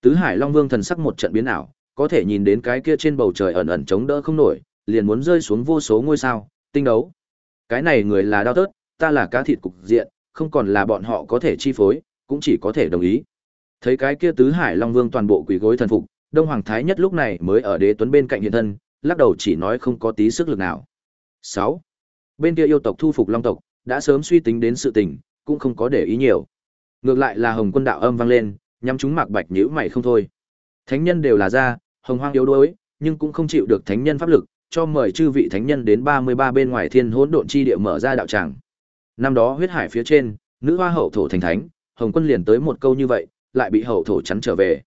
tứ hải long vương thần sắc một trận biến ảo có thể nhìn đến cái kia trên bầu trời ẩn ẩn chống đỡ không nổi, liền muốn rơi xuống vô số ngôi sao, tinh đấu. Cái này người là đau tớt, ta là cá thịt cục diện, không còn là bọn họ có thể chi phối, cũng chỉ có thể đồng ý. Thấy cái kia tứ hải long vương toàn bộ quỳ gối thần phục, Đông Hoàng Thái Nhất lúc này mới ở đế tuấn bên cạnh hiện thân, lắc đầu chỉ nói không có tí sức lực nào. sáu, Bên kia yêu tộc thu phục long tộc, đã sớm suy tính đến sự tình, cũng không có để ý nhiều. Ngược lại là Hồng Quân đạo âm vang lên, nhắm chúng Mạc Bạch nhíu mày không thôi. Thánh nhân đều là ra, Hồng Hoang yếu đuối, nhưng cũng không chịu được thánh nhân pháp lực, cho mời chư vị thánh nhân đến 33 bên ngoài thiên hỗn độn chi địa mở ra đạo tràng. Năm đó huyết hải phía trên, nữ hoa hậu thổ thành thánh, Hồng Quân liền tới một câu như vậy, lại bị hậu thổ chắn trở về.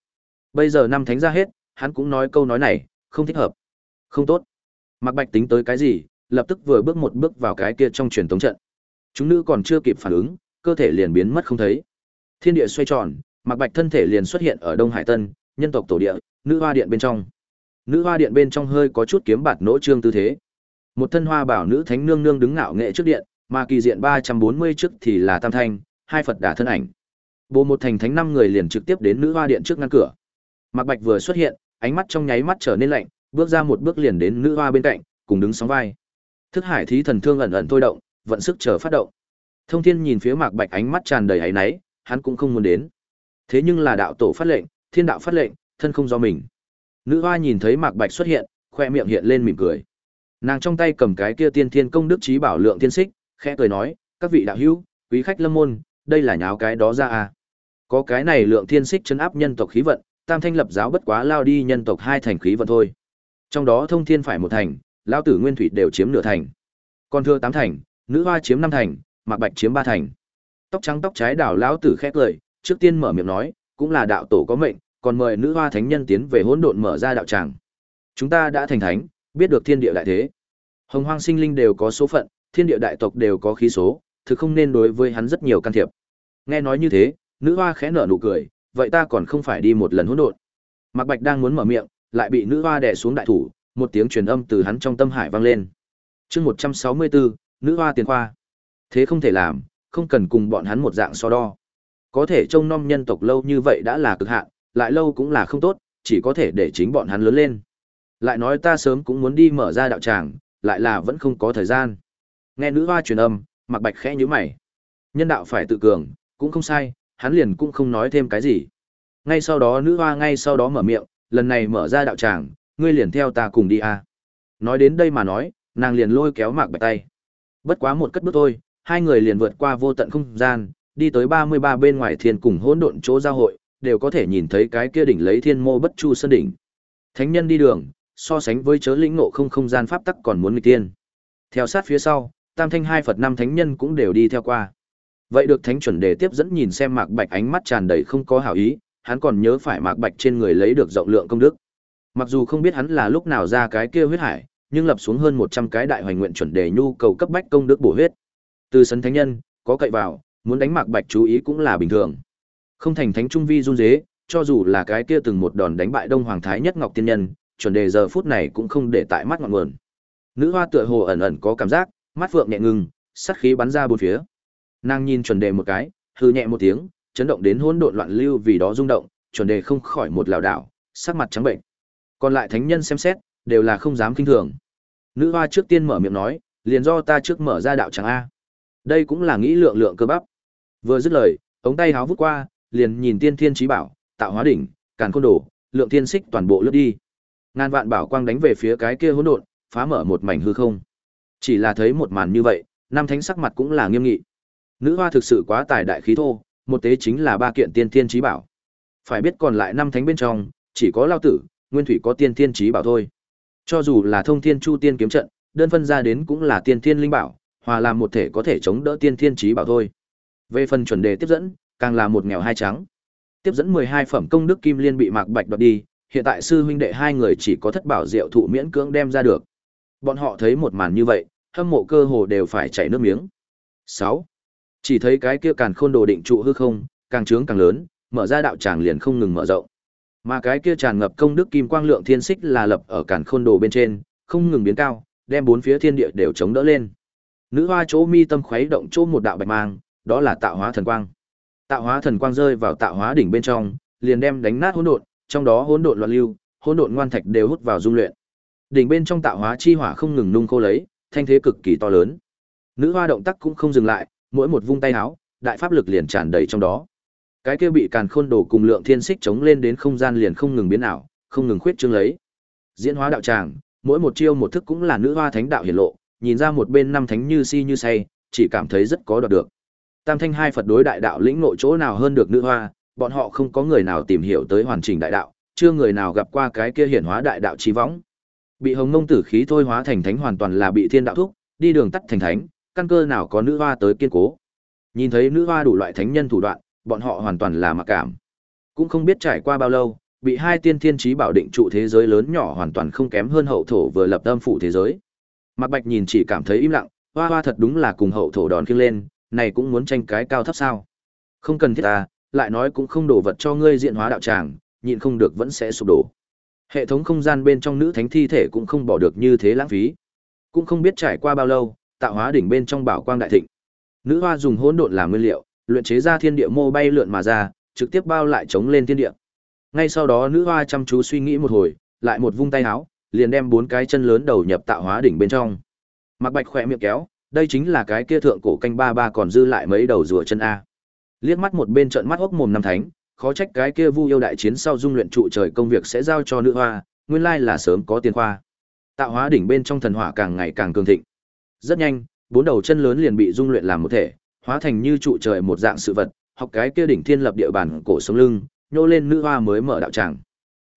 Bây giờ năm thánh ra hết, hắn cũng nói câu nói này, không thích hợp. Không tốt. Mạc Bạch tính tới cái gì, lập tức vừa bước một bước vào cái kia trong truyền tống trận. Chúng nữ còn chưa kịp phản ứng, cơ thể liền biến mất không thấy. Thiên địa xoay tròn, Mạc Bạch thân thể liền xuất hiện ở Đông Hải Tân, nhân tộc tổ địa, nữ hoa điện bên trong. Nữ hoa điện bên trong hơi có chút kiếm bạt nỗ trương tư thế. Một thân hoa bảo nữ thánh nương nương đứng ngạo nghệ trước điện, mà kỳ diện 340 trước thì là Tam Thanh, hai Phật đả thân ảnh. Bộ một thành thánh năm người liền trực tiếp đến nữ hoa điện trước ngăn cửa. Mạc Bạch vừa xuất hiện, ánh mắt trong nháy mắt trở nên lạnh, bước ra một bước liền đến nữ hoa bên cạnh, cùng đứng sóng vai. Thức Hải thí thần thương ẩn ẩn thôi động, vận sức chờ phát động. Thông Thiên nhìn phía Mạc Bạch ánh mắt tràn đầy áy náy, hắn cũng không muốn đến. Thế nhưng là đạo tổ phát lệnh, thiên đạo phát lệnh, thân không do mình. Nữ hoa nhìn thấy Mạc Bạch xuất hiện, khoe miệng hiện lên mỉm cười. Nàng trong tay cầm cái kia tiên thiên công đức trí bảo lượng thiên xích, khẽ cười nói, các vị đạo hữu, quý khách lâm môn, đây là nháo cái đó ra à. Có cái này lượng thiên xích chấn áp nhân tộc khí vận, tam thanh lập giáo bất quá lao đi nhân tộc hai thành khí vận thôi. Trong đó thông thiên phải một thành, lao tử nguyên thủy đều chiếm nửa thành. Còn thưa tám thành, nữ hoa chiếm năm thành, mạc bạch chiếm ba thành. Tóc trắng tóc trái đảo lão tử khét lời. trước tiên mở miệng nói, cũng là đạo tổ có mệnh, còn mời nữ hoa thánh nhân tiến về hỗn độn mở ra đạo tràng. Chúng ta đã thành thánh, biết được thiên địa đại thế. Hồng hoang sinh linh đều có số phận, thiên địa đại tộc đều có khí số, thực không nên đối với hắn rất nhiều can thiệp. Nghe nói như thế, nữ hoa khẽ nở nụ cười, vậy ta còn không phải đi một lần hỗn độn. Mạc Bạch đang muốn mở miệng, lại bị nữ hoa đè xuống đại thủ, một tiếng truyền âm từ hắn trong tâm hải vang lên. Chương 164, nữ hoa tiền khoa. Thế không thể làm, không cần cùng bọn hắn một dạng so đo. Có thể trông nom nhân tộc lâu như vậy đã là cực hạn, lại lâu cũng là không tốt, chỉ có thể để chính bọn hắn lớn lên. Lại nói ta sớm cũng muốn đi mở ra đạo tràng, lại là vẫn không có thời gian. Nghe nữ hoa truyền âm, Mạc Bạch khẽ nhíu mày. Nhân đạo phải tự cường, cũng không sai, hắn liền cũng không nói thêm cái gì. Ngay sau đó nữ hoa ngay sau đó mở miệng, lần này mở ra đạo tràng, ngươi liền theo ta cùng đi a. Nói đến đây mà nói, nàng liền lôi kéo Mạc Bạch tay. Bất quá một cất bước thôi, hai người liền vượt qua vô tận không gian, đi tới 33 bên ngoài thiên cùng hỗn độn chỗ giao hội, đều có thể nhìn thấy cái kia đỉnh lấy thiên mô bất chu sơn đỉnh. Thánh nhân đi đường, so sánh với chớ lĩnh ngộ không không gian pháp tắc còn muốn nghịch tiên. Theo sát phía sau, Tam Thanh hai Phật năm thánh nhân cũng đều đi theo qua. Vậy được thánh chuẩn đề tiếp dẫn nhìn xem Mạc Bạch ánh mắt tràn đầy không có hảo ý, hắn còn nhớ phải Mạc Bạch trên người lấy được rộng lượng công đức. Mặc dù không biết hắn là lúc nào ra cái kia huyết hải, nhưng lập xuống hơn 100 cái đại hoành nguyện chuẩn đề nhu cầu cấp bách công đức bổ huyết. Từ sân thánh nhân, có cậy vào, muốn đánh Mạc Bạch chú ý cũng là bình thường. Không thành thánh trung vi run dế, cho dù là cái kia từng một đòn đánh bại Đông Hoàng Thái Nhất Ngọc Tiên Nhân, chuẩn đề giờ phút này cũng không để tại mắt ngọn nguồn. Nữ hoa tựa hồ ẩn ẩn có cảm giác, mắt phượng nhẹ ngừng, sát khí bắn ra bốn phía. Nàng nhìn chuẩn đề một cái, hư nhẹ một tiếng, chấn động đến hỗn độn loạn lưu vì đó rung động, chuẩn đề không khỏi một lảo đảo, sắc mặt trắng bệnh. Còn lại thánh nhân xem xét, đều là không dám kinh thường. Nữ hoa trước tiên mở miệng nói, liền do ta trước mở ra đạo tràng a. Đây cũng là nghĩ lượng lượng cơ bắp. Vừa dứt lời, ống tay háo vút qua, liền nhìn tiên thiên trí bảo, tạo hóa đỉnh, càn côn đồ, lượng thiên xích toàn bộ lướt đi. Ngàn vạn bảo quang đánh về phía cái kia hỗn độn, phá mở một mảnh hư không. Chỉ là thấy một màn như vậy, năm thánh sắc mặt cũng là nghiêm nghị. Nữ hoa thực sự quá tài đại khí thô, một tế chính là ba kiện tiên thiên trí bảo. Phải biết còn lại năm thánh bên trong, chỉ có lao tử, nguyên thủy có tiên thiên trí bảo thôi. Cho dù là thông thiên chu tiên kiếm trận, đơn phân ra đến cũng là tiên thiên linh bảo, hòa làm một thể có thể chống đỡ tiên thiên trí bảo thôi. Về phần chuẩn đề tiếp dẫn, càng là một nghèo hai trắng. Tiếp dẫn 12 phẩm công đức kim liên bị Mạc Bạch đoạt đi, hiện tại sư huynh đệ hai người chỉ có thất bảo diệu thụ miễn cưỡng đem ra được. Bọn họ thấy một màn như vậy, hâm mộ cơ hồ đều phải chảy nước miếng. 6. Chỉ thấy cái kia càn khôn đồ định trụ hư không, càng trướng càng lớn, mở ra đạo tràng liền không ngừng mở rộng. Mà cái kia tràn ngập công đức kim quang lượng thiên xích là lập ở càn khôn đồ bên trên, không ngừng biến cao, đem bốn phía thiên địa đều chống đỡ lên. Nữ hoa chỗ mi tâm khuấy động chỗ một đạo bạch mang, đó là tạo hóa thần quang. Tạo hóa thần quang rơi vào tạo hóa đỉnh bên trong, liền đem đánh nát hỗn độn, trong đó hỗn độn loạn lưu, hỗn độn ngoan thạch đều hút vào dung luyện. Đỉnh bên trong tạo hóa chi hỏa không ngừng nung khô lấy, thanh thế cực kỳ to lớn. Nữ hoa động tác cũng không dừng lại, mỗi một vung tay áo, đại pháp lực liền tràn đầy trong đó. Cái kia bị càn khôn đồ cùng lượng thiên xích chống lên đến không gian liền không ngừng biến ảo, không ngừng khuyết trương lấy. Diễn hóa đạo tràng, mỗi một chiêu một thức cũng là nữ hoa thánh đạo hiển lộ, nhìn ra một bên năm thánh như si như say, chỉ cảm thấy rất có đoạt được. Tam thanh hai Phật đối đại đạo lĩnh nội chỗ nào hơn được nữ hoa, bọn họ không có người nào tìm hiểu tới hoàn chỉnh đại đạo, chưa người nào gặp qua cái kia hiển hóa đại đạo trí võng. Bị Hồng Mông tử khí thôi hóa thành thánh hoàn toàn là bị thiên đạo thúc, đi đường tắt thành thánh, căn cơ nào có nữ hoa tới kiên cố. Nhìn thấy nữ hoa đủ loại thánh nhân thủ đoạn, bọn họ hoàn toàn là mặc cảm. Cũng không biết trải qua bao lâu, bị hai tiên thiên trí bảo định trụ thế giới lớn nhỏ hoàn toàn không kém hơn hậu thổ vừa lập tâm phủ thế giới. Mạc Bạch nhìn chỉ cảm thấy im lặng, hoa hoa thật đúng là cùng hậu thổ đòn khiêng lên, này cũng muốn tranh cái cao thấp sao? Không cần thiết ta, lại nói cũng không đổ vật cho ngươi diện hóa đạo tràng, nhịn không được vẫn sẽ sụp đổ. Hệ thống không gian bên trong nữ thánh thi thể cũng không bỏ được như thế lãng phí. Cũng không biết trải qua bao lâu, tạo hóa đỉnh bên trong bảo quang đại thịnh. Nữ hoa dùng hỗn độn làm nguyên liệu, luyện chế ra thiên địa mô bay lượn mà ra, trực tiếp bao lại chống lên thiên địa. Ngay sau đó nữ hoa chăm chú suy nghĩ một hồi, lại một vung tay áo, liền đem bốn cái chân lớn đầu nhập tạo hóa đỉnh bên trong. Mạc Bạch khỏe miệng kéo, đây chính là cái kia thượng cổ canh ba ba còn dư lại mấy đầu rùa chân a. Liếc mắt một bên trợn mắt hốc mồm năm thánh, khó trách cái kia Vu yêu đại chiến sau dung luyện trụ trời công việc sẽ giao cho nữ hoa, nguyên lai là sớm có tiền khoa. Tạo hóa đỉnh bên trong thần hỏa càng ngày càng cường thịnh. Rất nhanh, bốn đầu chân lớn liền bị dung luyện làm một thể, hóa thành như trụ trời một dạng sự vật, học cái kia đỉnh thiên lập địa bàn cổ sống lưng, nhô lên nữ hoa mới mở đạo tràng.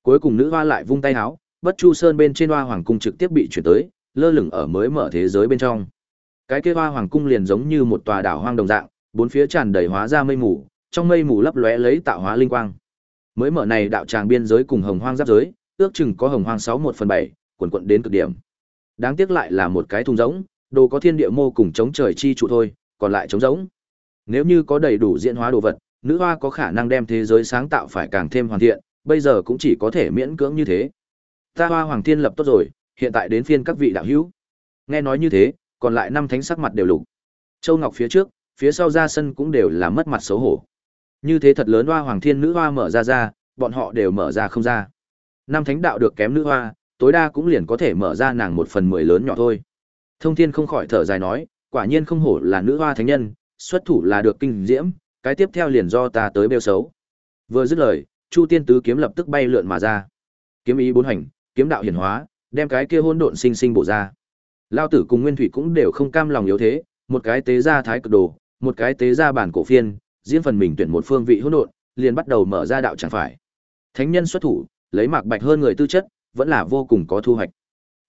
Cuối cùng nữ hoa lại vung tay áo, Bất Chu Sơn bên trên hoa hoàng cung trực tiếp bị chuyển tới, lơ lửng ở mới mở thế giới bên trong. Cái kia hoa hoàng cung liền giống như một tòa đảo hoang đồng dạng, bốn phía tràn đầy hóa ra mây mù, trong mây mù lấp lóe lấy tạo hóa linh quang. Mới mở này đạo tràng biên giới cùng hồng hoang giáp giới, ước chừng có hồng hoang sáu một phần bảy, quần quận đến cực điểm. Đáng tiếc lại là một cái thùng rỗng, đồ có thiên địa mô cùng chống trời chi trụ thôi, còn lại chống rỗng. Nếu như có đầy đủ diễn hóa đồ vật, nữ hoa có khả năng đem thế giới sáng tạo phải càng thêm hoàn thiện, bây giờ cũng chỉ có thể miễn cưỡng như thế. Ta hoa hoàng thiên lập tốt rồi, hiện tại đến phiên các vị đạo hữu. Nghe nói như thế, còn lại năm thánh sắc mặt đều lục. Châu Ngọc phía trước, phía sau ra sân cũng đều là mất mặt xấu hổ. Như thế thật lớn hoa hoàng thiên nữ hoa mở ra ra, bọn họ đều mở ra không ra. Năm thánh đạo được kém nữ hoa, tối đa cũng liền có thể mở ra nàng một phần mười lớn nhỏ thôi. Thông Thiên không khỏi thở dài nói, quả nhiên không hổ là nữ hoa thánh nhân, xuất thủ là được kinh diễm, cái tiếp theo liền do ta tới bêu xấu. Vừa dứt lời, Chu Tiên tứ kiếm lập tức bay lượn mà ra. Kiếm ý bốn hành, kiếm đạo hiển hóa, đem cái kia hỗn độn sinh sinh bổ ra. Lão tử cùng Nguyên Thủy cũng đều không cam lòng yếu thế, một cái tế ra thái cực đồ, một cái tế ra bản cổ phiên, riêng phần mình tuyển một phương vị hỗn độn, liền bắt đầu mở ra đạo chẳng phải. Thánh nhân xuất thủ, lấy mạc bạch hơn người tư chất, vẫn là vô cùng có thu hoạch.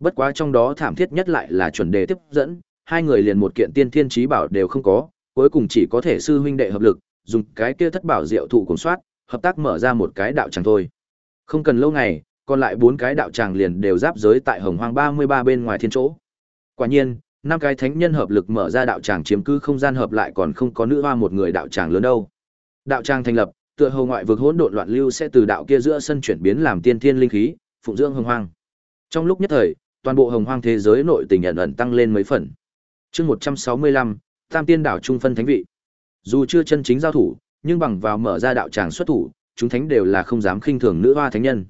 Bất quá trong đó thảm thiết nhất lại là chuẩn đề tiếp dẫn, hai người liền một kiện tiên thiên trí bảo đều không có, cuối cùng chỉ có thể sư huynh đệ hợp lực, dùng cái kia thất bảo diệu thụ cùng soát, hợp tác mở ra một cái đạo chẳng thôi. Không cần lâu ngày, còn lại bốn cái đạo tràng liền đều giáp giới tại Hồng Hoang 33 bên ngoài thiên chỗ. Quả nhiên, năm cái thánh nhân hợp lực mở ra đạo tràng chiếm cứ không gian hợp lại còn không có nữ hoa một người đạo tràng lớn đâu. Đạo tràng thành lập, tựa hồ ngoại vực hỗn độn loạn lưu sẽ từ đạo kia giữa sân chuyển biến làm tiên thiên linh khí, phụng dưỡng hồng hoang. Trong lúc nhất thời, toàn bộ hồng hoang thế giới nội tình ẩn ẩn tăng lên mấy phần. Chương 165, Tam Tiên đảo trung phân thánh vị. Dù chưa chân chính giao thủ, nhưng bằng vào mở ra đạo tràng xuất thủ, chúng thánh đều là không dám khinh thường nữ hoa thánh nhân.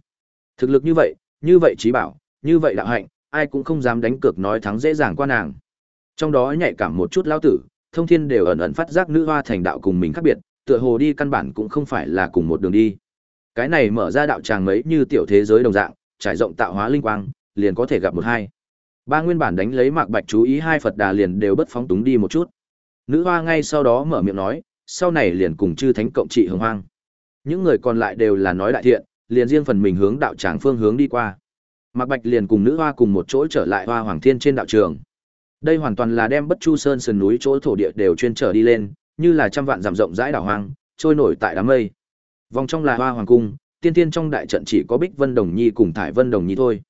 Thực lực như vậy, như vậy trí bảo, như vậy đạo hạnh, ai cũng không dám đánh cược nói thắng dễ dàng qua nàng. Trong đó nhạy cảm một chút lão tử, thông thiên đều ẩn ẩn phát giác nữ hoa thành đạo cùng mình khác biệt, tựa hồ đi căn bản cũng không phải là cùng một đường đi. Cái này mở ra đạo tràng mấy như tiểu thế giới đồng dạng, trải rộng tạo hóa linh quang, liền có thể gặp một hai. Ba nguyên bản đánh lấy Mạc Bạch chú ý hai Phật Đà liền đều bất phóng túng đi một chút. Nữ hoa ngay sau đó mở miệng nói, sau này liền cùng chư thánh cộng trị hưng hoang. Những người còn lại đều là nói đại thiện, liền riêng phần mình hướng đạo tràng phương hướng đi qua. Mạc Bạch liền cùng nữ hoa cùng một chỗ trở lại Hoa Hoàng Thiên trên đạo trường. Đây hoàn toàn là đem Bất Chu Sơn sườn núi chỗ thổ địa đều chuyên trở đi lên, như là trăm vạn dặm rộng rãi đảo hoang, trôi nổi tại đám mây. Vòng trong là Hoa Hoàng cung, tiên tiên trong đại trận chỉ có Bích Vân Đồng Nhi cùng Thải Vân Đồng Nhi thôi.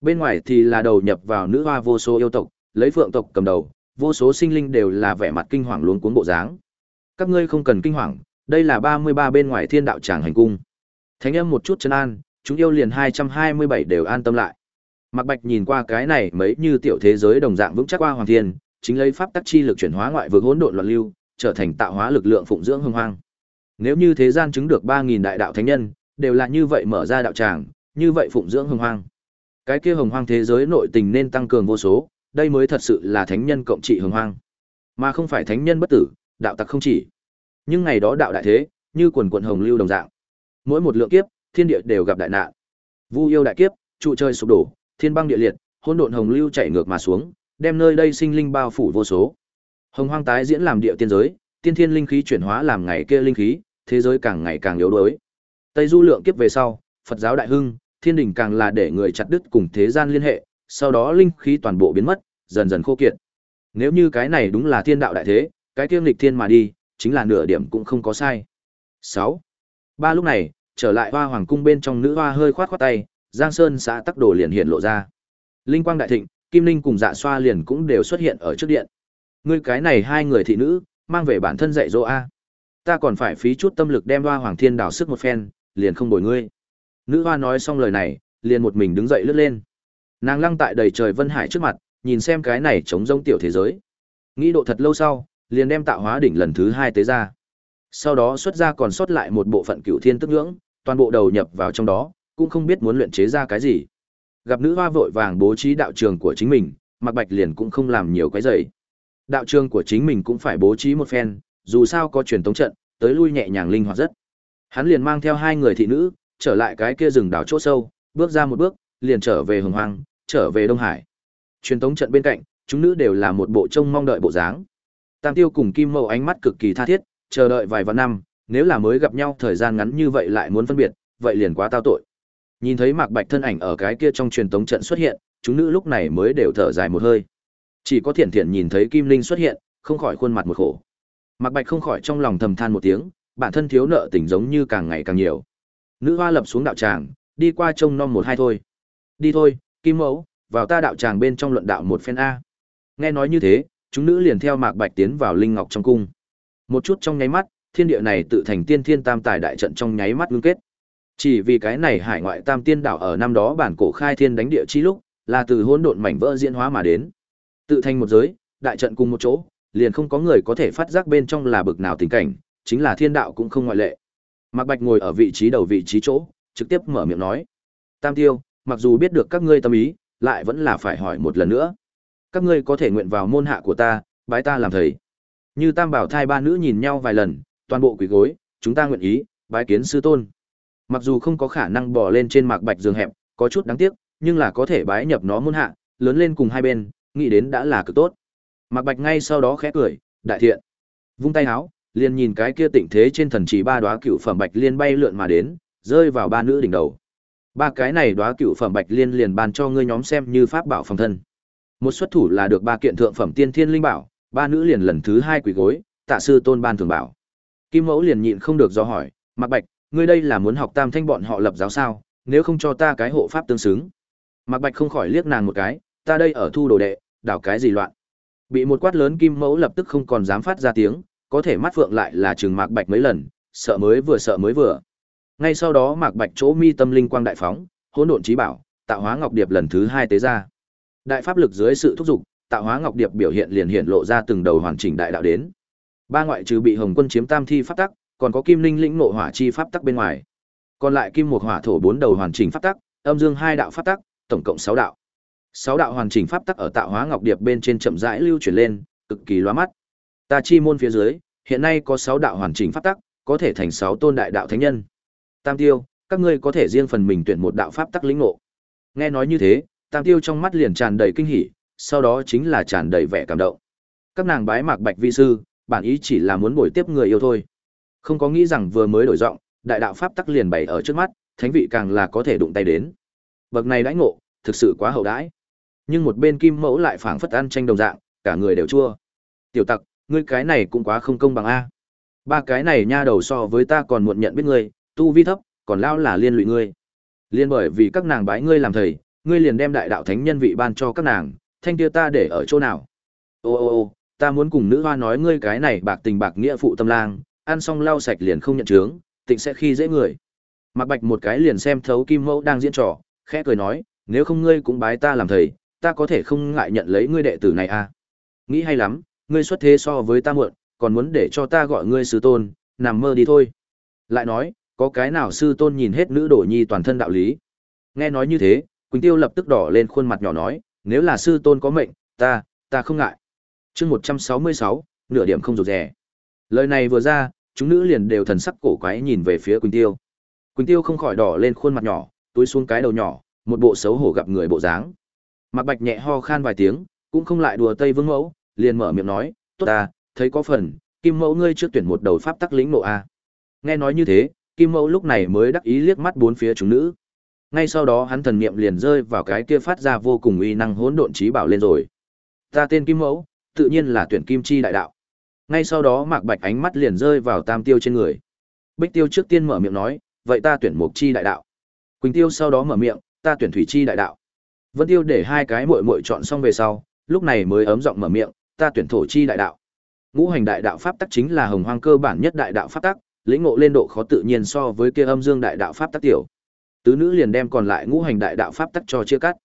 Bên ngoài thì là đầu nhập vào nữ hoa vô số yêu tộc, lấy phượng tộc cầm đầu, vô số sinh linh đều là vẻ mặt kinh hoàng luống cuống bộ dáng. Các ngươi không cần kinh hoàng, đây là 33 bên ngoài thiên đạo tràng hành cung. Thánh âm một chút chân an, chúng yêu liền 227 đều an tâm lại. Mạc Bạch nhìn qua cái này mấy như tiểu thế giới đồng dạng vững chắc qua hoàng thiên, chính lấy pháp tắc chi lực chuyển hóa ngoại vực hỗn độn loạn lưu, trở thành tạo hóa lực lượng phụng dưỡng hưng hoang. Nếu như thế gian chứng được 3000 đại đạo thánh nhân, đều là như vậy mở ra đạo tràng, như vậy phụng dưỡng hưng hoang. Cái kia hồng hoang thế giới nội tình nên tăng cường vô số, đây mới thật sự là thánh nhân cộng trị hưng hoang. Mà không phải thánh nhân bất tử, đạo tặc không chỉ. Nhưng ngày đó đạo đại thế, như quần quần hồng lưu đồng dạng. Mỗi một lượng kiếp, thiên địa đều gặp đại nạn. Vu yêu đại kiếp, trụ trời sụp đổ, thiên băng địa liệt, hôn độn hồng lưu chảy ngược mà xuống, đem nơi đây sinh linh bao phủ vô số. Hồng hoang tái diễn làm địa tiên giới, tiên thiên linh khí chuyển hóa làm ngày kia linh khí, thế giới càng ngày càng yếu đuối. Tây du lượng kiếp về sau, Phật giáo đại hưng, thiên đình càng là để người chặt đứt cùng thế gian liên hệ, sau đó linh khí toàn bộ biến mất, dần dần khô kiệt. Nếu như cái này đúng là thiên đạo đại thế, cái kiêng lịch thiên mà đi, chính là nửa điểm cũng không có sai. 6. Ba lúc này, trở lại hoa hoàng cung bên trong nữ hoa hơi khoát khoát tay, Giang Sơn xã tắc đồ liền hiện lộ ra. Linh quang đại thịnh, Kim Linh cùng Dạ Xoa liền cũng đều xuất hiện ở trước điện. Ngươi cái này hai người thị nữ, mang về bản thân dạy dỗ a. Ta còn phải phí chút tâm lực đem Hoa Hoàng Thiên đào sức một phen, liền không bồi ngươi. Nữ hoa nói xong lời này, liền một mình đứng dậy lướt lên. Nàng lăng tại đầy trời vân hải trước mặt, nhìn xem cái này trống rông tiểu thế giới. Nghĩ độ thật lâu sau, liền đem tạo hóa đỉnh lần thứ hai tế ra. Sau đó xuất ra còn sót lại một bộ phận cửu thiên tức ngưỡng, toàn bộ đầu nhập vào trong đó, cũng không biết muốn luyện chế ra cái gì. Gặp nữ hoa vội vàng bố trí đạo trường của chính mình, Mạc Bạch liền cũng không làm nhiều cái dậy. Đạo trường của chính mình cũng phải bố trí một phen, dù sao có truyền tống trận, tới lui nhẹ nhàng linh hoạt rất. Hắn liền mang theo hai người thị nữ, trở lại cái kia rừng đảo chỗ sâu, bước ra một bước, liền trở về Hồng Hoang, trở về Đông Hải. Truyền tống trận bên cạnh, chúng nữ đều là một bộ trông mong đợi bộ dáng. Tam Tiêu cùng Kim Mâu ánh mắt cực kỳ tha thiết, chờ đợi vài vạn năm, nếu là mới gặp nhau thời gian ngắn như vậy lại muốn phân biệt, vậy liền quá tao tội. Nhìn thấy Mạc Bạch thân ảnh ở cái kia trong truyền tống trận xuất hiện, chúng nữ lúc này mới đều thở dài một hơi. Chỉ có Thiển Thiển nhìn thấy Kim Linh xuất hiện, không khỏi khuôn mặt một khổ. Mạc Bạch không khỏi trong lòng thầm than một tiếng, bản thân thiếu nợ tình giống như càng ngày càng nhiều. Nữ hoa lập xuống đạo tràng, đi qua trông nom một hai thôi. Đi thôi, Kim Mẫu, vào ta đạo tràng bên trong luận đạo một phen a. Nghe nói như thế, chúng nữ liền theo Mạc Bạch tiến vào linh ngọc trong cung. Một chút trong nháy mắt, thiên địa này tự thành tiên thiên tam tài đại trận trong nháy mắt ngưng kết. Chỉ vì cái này hải ngoại tam tiên đảo ở năm đó bản cổ khai thiên đánh địa chi lúc, là từ hỗn độn mảnh vỡ diễn hóa mà đến. Tự thành một giới, đại trận cùng một chỗ, liền không có người có thể phát giác bên trong là bực nào tình cảnh, chính là thiên đạo cũng không ngoại lệ. Mạc Bạch ngồi ở vị trí đầu vị trí chỗ, trực tiếp mở miệng nói: "Tam Tiêu, mặc dù biết được các ngươi tâm ý, lại vẫn là phải hỏi một lần nữa. Các ngươi có thể nguyện vào môn hạ của ta, bái ta làm thầy." Như Tam Bảo thai ba nữ nhìn nhau vài lần, toàn bộ quỳ gối, "Chúng ta nguyện ý, bái kiến sư tôn." Mặc dù không có khả năng bò lên trên Mạc Bạch giường hẹp, có chút đáng tiếc, nhưng là có thể bái nhập nó môn hạ, lớn lên cùng hai bên, nghĩ đến đã là cực tốt. Mạc Bạch ngay sau đó khẽ cười, đại thiện. Vung tay áo, liền nhìn cái kia tịnh thế trên thần chỉ ba đóa cựu phẩm bạch liên bay lượn mà đến, rơi vào ba nữ đỉnh đầu. Ba cái này đóa cựu phẩm bạch liên liền ban cho ngươi nhóm xem như pháp bảo phòng thân. Một xuất thủ là được ba kiện thượng phẩm tiên thiên linh bảo, ba nữ liền lần thứ hai quỳ gối, tạ sư tôn ban thường bảo. Kim Mẫu liền nhịn không được do hỏi, Mạc Bạch, ngươi đây là muốn học tam thanh bọn họ lập giáo sao, nếu không cho ta cái hộ pháp tương xứng. Mạc Bạch không khỏi liếc nàng một cái, ta đây ở thu đồ đệ, đảo cái gì loạn. Bị một quát lớn kim mẫu lập tức không còn dám phát ra tiếng, có thể mắt phượng lại là trừng Mạc Bạch mấy lần, sợ mới vừa sợ mới vừa. Ngay sau đó Mạc Bạch chỗ mi tâm linh quang đại phóng, hỗn độn trí bảo, tạo hóa ngọc điệp lần thứ hai tế ra. Đại pháp lực dưới sự thúc giục, tạo hóa ngọc điệp biểu hiện liền hiện lộ ra từng đầu hoàn chỉnh đại đạo đến. Ba ngoại trừ bị Hồng Quân chiếm tam thi pháp tắc, còn có kim linh lĩnh nộ hỏa chi pháp tắc bên ngoài. Còn lại kim một hỏa thổ bốn đầu hoàn chỉnh pháp tắc, âm dương hai đạo pháp tắc, tổng cộng sáu đạo. Sáu đạo hoàn chỉnh pháp tắc ở tạo hóa ngọc điệp bên trên chậm rãi lưu chuyển lên, cực kỳ lóa mắt. Ta chi môn phía dưới, hiện nay có sáu đạo hoàn chỉnh pháp tắc, có thể thành sáu tôn đại đạo thánh nhân. Tam tiêu, các ngươi có thể riêng phần mình tuyển một đạo pháp tắc lĩnh ngộ. Nghe nói như thế, Tam tiêu trong mắt liền tràn đầy kinh hỉ, sau đó chính là tràn đầy vẻ cảm động. Các nàng bái mạc bạch vi sư, bản ý chỉ là muốn bồi tiếp người yêu thôi. Không có nghĩ rằng vừa mới đổi giọng, đại đạo pháp tắc liền bày ở trước mắt, thánh vị càng là có thể đụng tay đến. Bậc này đãi ngộ, thực sự quá hậu đãi. Nhưng một bên Kim Mẫu lại phảng phất ăn tranh đồng dạng, cả người đều chua. Tiểu Tặc, ngươi cái này cũng quá không công bằng a. Ba cái này nha đầu so với ta còn muộn nhận biết ngươi, tu vi thấp, còn lao là liên lụy ngươi. Liên bởi vì các nàng bái ngươi làm thầy, ngươi liền đem đại đạo thánh nhân vị ban cho các nàng, thanh kia ta để ở chỗ nào? Ô ô ô, ta muốn cùng nữ hoa nói ngươi cái này bạc tình bạc nghĩa phụ tâm lang, ăn xong lau sạch liền không nhận chướng, tịnh sẽ khi dễ người. Mạc Bạch một cái liền xem thấu Kim Mẫu đang diễn trò, khẽ cười nói, nếu không ngươi cũng bái ta làm thầy, ta có thể không ngại nhận lấy ngươi đệ tử này à. Nghĩ hay lắm, ngươi xuất thế so với ta muộn, còn muốn để cho ta gọi ngươi sư tôn, nằm mơ đi thôi. Lại nói, có cái nào sư tôn nhìn hết nữ đổ nhi toàn thân đạo lý. Nghe nói như thế, Quỳnh Tiêu lập tức đỏ lên khuôn mặt nhỏ nói, nếu là sư tôn có mệnh, ta, ta không ngại. chương 166, nửa điểm không rụt rè. Lời này vừa ra, chúng nữ liền đều thần sắc cổ quái nhìn về phía Quỳnh Tiêu. Quỳnh Tiêu không khỏi đỏ lên khuôn mặt nhỏ, túi xuống cái đầu nhỏ, một bộ xấu hổ gặp người bộ dáng. Mạc Bạch nhẹ ho khan vài tiếng, cũng không lại đùa Tây Vương Mẫu, liền mở miệng nói, "Tốt ta, thấy có phần, Kim Mẫu ngươi trước tuyển một đầu pháp tắc lĩnh nộ a." Nghe nói như thế, Kim Mẫu lúc này mới đắc ý liếc mắt bốn phía chúng nữ. Ngay sau đó hắn thần niệm liền rơi vào cái kia phát ra vô cùng uy năng hỗn độn trí bảo lên rồi. Ta tên Kim Mẫu, tự nhiên là tuyển Kim Chi đại đạo. Ngay sau đó Mạc Bạch ánh mắt liền rơi vào Tam Tiêu trên người. Bích Tiêu trước tiên mở miệng nói, vậy ta tuyển Mộc Chi đại đạo. Quỳnh Tiêu sau đó mở miệng, ta tuyển Thủy Chi đại đạo. Vân Tiêu để hai cái muội muội chọn xong về sau, lúc này mới ấm giọng mở miệng, ta tuyển Thổ Chi đại đạo. Ngũ hành đại đạo pháp tắc chính là hồng hoang cơ bản nhất đại đạo pháp tắc, lĩnh ngộ lên độ khó tự nhiên so với kia âm dương đại đạo pháp tắc tiểu. Tứ nữ liền đem còn lại ngũ hành đại đạo pháp tắc cho chia cắt.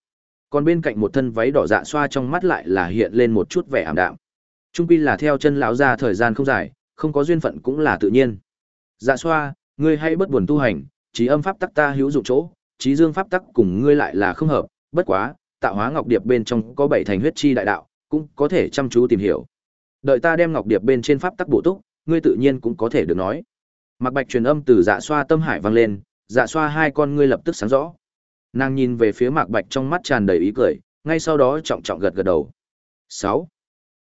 Còn bên cạnh một thân váy đỏ dạ xoa trong mắt lại là hiện lên một chút vẻ ảm đạm. Trung quy là theo chân lão gia thời gian không dài, không có duyên phận cũng là tự nhiên. Dạ xoa, ngươi hãy bất buồn tu hành, trí âm pháp tắc ta hữu dụng chỗ, trí dương pháp tắc cùng ngươi lại là không hợp, bất quá, tạo hóa ngọc điệp bên trong có bảy thành huyết chi đại đạo, cũng có thể chăm chú tìm hiểu. Đợi ta đem ngọc điệp bên trên pháp tắc bổ túc, ngươi tự nhiên cũng có thể được nói. Mặc Bạch truyền âm từ Dạ Xoa tâm hải vang lên, Dạ Xoa hai con ngươi lập tức sáng rõ. Nàng nhìn về phía Mạc Bạch trong mắt tràn đầy ý cười, ngay sau đó trọng trọng gật gật đầu. sáu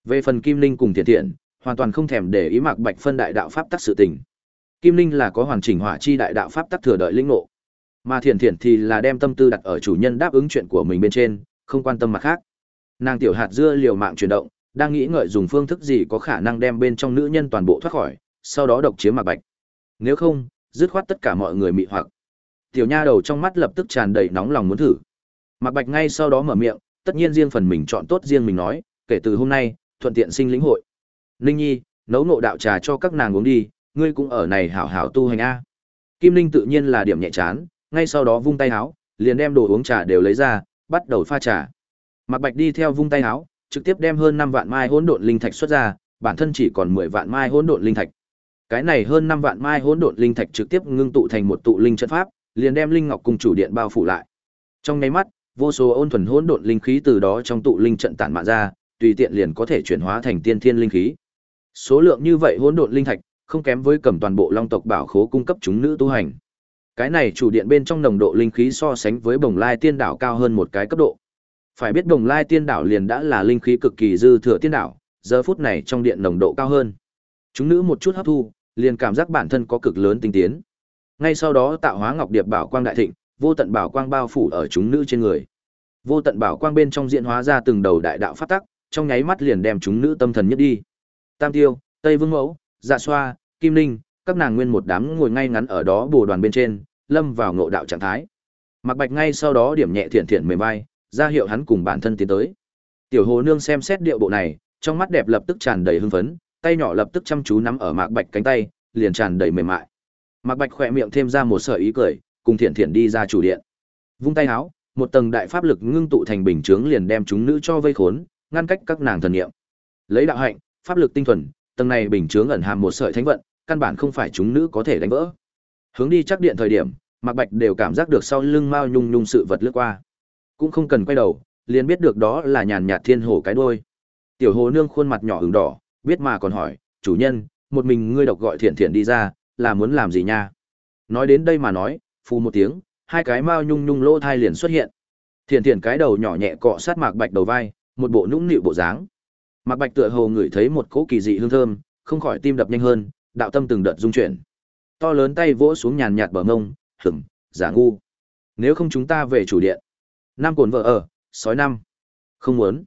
Về phần Kim Linh cùng Thiện Thiện, hoàn toàn không thèm để ý Mạc Bạch phân đại đạo pháp tắc sự tình. Kim Linh là có hoàn chỉnh hỏa chi đại đạo pháp tắc thừa đợi linh ngộ. Mà Thiện Thiện thì là đem tâm tư đặt ở chủ nhân đáp ứng chuyện của mình bên trên, không quan tâm mặt khác. Nàng tiểu hạt dưa liều mạng chuyển động, đang nghĩ ngợi dùng phương thức gì có khả năng đem bên trong nữ nhân toàn bộ thoát khỏi, sau đó độc chiếm Mạc Bạch. Nếu không, dứt khoát tất cả mọi người mị hoặc. Tiểu nha đầu trong mắt lập tức tràn đầy nóng lòng muốn thử. Mạc Bạch ngay sau đó mở miệng, tất nhiên riêng phần mình chọn tốt riêng mình nói, kể từ hôm nay, thuận tiện sinh lĩnh hội. Ninh Nhi, nấu ngộ đạo trà cho các nàng uống đi, ngươi cũng ở này hảo hảo tu hành a. Kim Linh tự nhiên là điểm nhẹ chán, ngay sau đó vung tay áo, liền đem đồ uống trà đều lấy ra, bắt đầu pha trà. Mạc Bạch đi theo vung tay áo, trực tiếp đem hơn 5 vạn mai hỗn độn linh thạch xuất ra, bản thân chỉ còn 10 vạn mai hỗn độn linh thạch. Cái này hơn 5 vạn mai hỗn độn linh thạch trực tiếp ngưng tụ thành một tụ linh trận pháp, liền đem linh ngọc cung chủ điện bao phủ lại. Trong nháy mắt, vô số ôn thuần hỗn độn linh khí từ đó trong tụ linh trận tản mạn ra, tùy tiện liền có thể chuyển hóa thành tiên thiên linh khí. Số lượng như vậy hỗn độn linh thạch, không kém với cầm toàn bộ long tộc bảo khố cung cấp chúng nữ tu hành. Cái này chủ điện bên trong nồng độ linh khí so sánh với Bồng Lai Tiên đảo cao hơn một cái cấp độ. Phải biết Bồng Lai Tiên đảo liền đã là linh khí cực kỳ dư thừa tiên đảo, giờ phút này trong điện nồng độ cao hơn. Chúng nữ một chút hấp thu, liền cảm giác bản thân có cực lớn tinh tiến. Ngay sau đó tạo hóa ngọc điệp bảo quang đại thịnh, vô tận bảo quang bao phủ ở chúng nữ trên người. Vô tận bảo quang bên trong diễn hóa ra từng đầu đại đạo phát tắc, trong nháy mắt liền đem chúng nữ tâm thần nhất đi. Tam Tiêu, Tây Vương Mẫu, Dạ Xoa, Kim Linh, các nàng nguyên một đám ngồi ngay ngắn ở đó bồ đoàn bên trên, lâm vào ngộ đạo trạng thái. Mặc Bạch ngay sau đó điểm nhẹ thiện thiện mềm vai, ra hiệu hắn cùng bản thân tiến tới. Tiểu Hồ Nương xem xét điệu bộ này, trong mắt đẹp lập tức tràn đầy hưng phấn, tay nhỏ lập tức chăm chú nắm ở Mạc Bạch cánh tay, liền tràn đầy mềm mại. Mạc Bạch khỏe miệng thêm ra một sợi ý cười, cùng Thiện Thiện đi ra chủ điện. Vung tay áo, một tầng đại pháp lực ngưng tụ thành bình chướng liền đem chúng nữ cho vây khốn, ngăn cách các nàng thần niệm. Lấy đạo hạnh, pháp lực tinh thuần, tầng này bình chướng ẩn hàm một sợi thánh vận, căn bản không phải chúng nữ có thể đánh vỡ. Hướng đi chắc điện thời điểm, Mạc Bạch đều cảm giác được sau lưng mao nhung nhung sự vật lướt qua. Cũng không cần quay đầu, liền biết được đó là nhàn nhạt thiên hồ cái đuôi. Tiểu hồ nương khuôn mặt nhỏ ửng đỏ, biết mà còn hỏi, "Chủ nhân, một mình ngươi độc gọi Thiện Thiện đi ra, là muốn làm gì nha?" Nói đến đây mà nói, phù một tiếng, hai cái mao nhung nhung lỗ thai liền xuất hiện. Thiện Thiện cái đầu nhỏ nhẹ cọ sát Mạc Bạch đầu vai, một bộ nũng nịu bộ dáng. Mạc Bạch tựa hồ ngửi thấy một cỗ kỳ dị hương thơm, không khỏi tim đập nhanh hơn, đạo tâm từng đợt rung chuyển. To lớn tay vỗ xuống nhàn nhạt bờ ngông, hửng, giả ngu. Nếu không chúng ta về chủ điện. Nam cồn vợ ở, sói năm. Không muốn.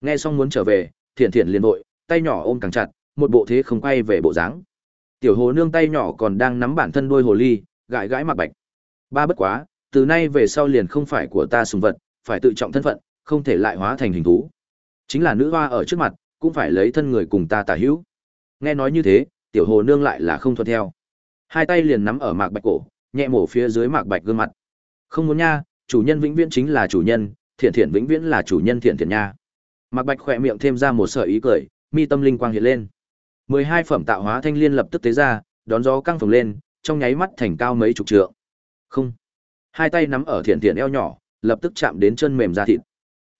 Nghe xong muốn trở về, thiện thiện liền vội, tay nhỏ ôm càng chặt, một bộ thế không quay về bộ dáng. Tiểu hồ nương tay nhỏ còn đang nắm bản thân đuôi hồ ly, gãi gãi Mạc Bạch. Ba bất quá, từ nay về sau liền không phải của ta sùng vật, phải tự trọng thân phận, không thể lại hóa thành hình thú. Chính là nữ hoa ở trước mặt, cũng phải lấy thân người cùng ta tả hữu. Nghe nói như thế, tiểu hồ nương lại là không thuận theo. Hai tay liền nắm ở mạc bạch cổ, nhẹ mổ phía dưới mạc bạch gương mặt. Không muốn nha, chủ nhân vĩnh viễn chính là chủ nhân, thiện thiện vĩnh viễn là chủ nhân thiện thiện nha. Mạc bạch khỏe miệng thêm ra một sợi ý cười, mi tâm linh quang hiện lên mười hai phẩm tạo hóa thanh liên lập tức tế ra, đón gió căng phồng lên, trong nháy mắt thành cao mấy chục trượng. Không. Hai tay nắm ở thiện thiện eo nhỏ, lập tức chạm đến chân mềm da thịt.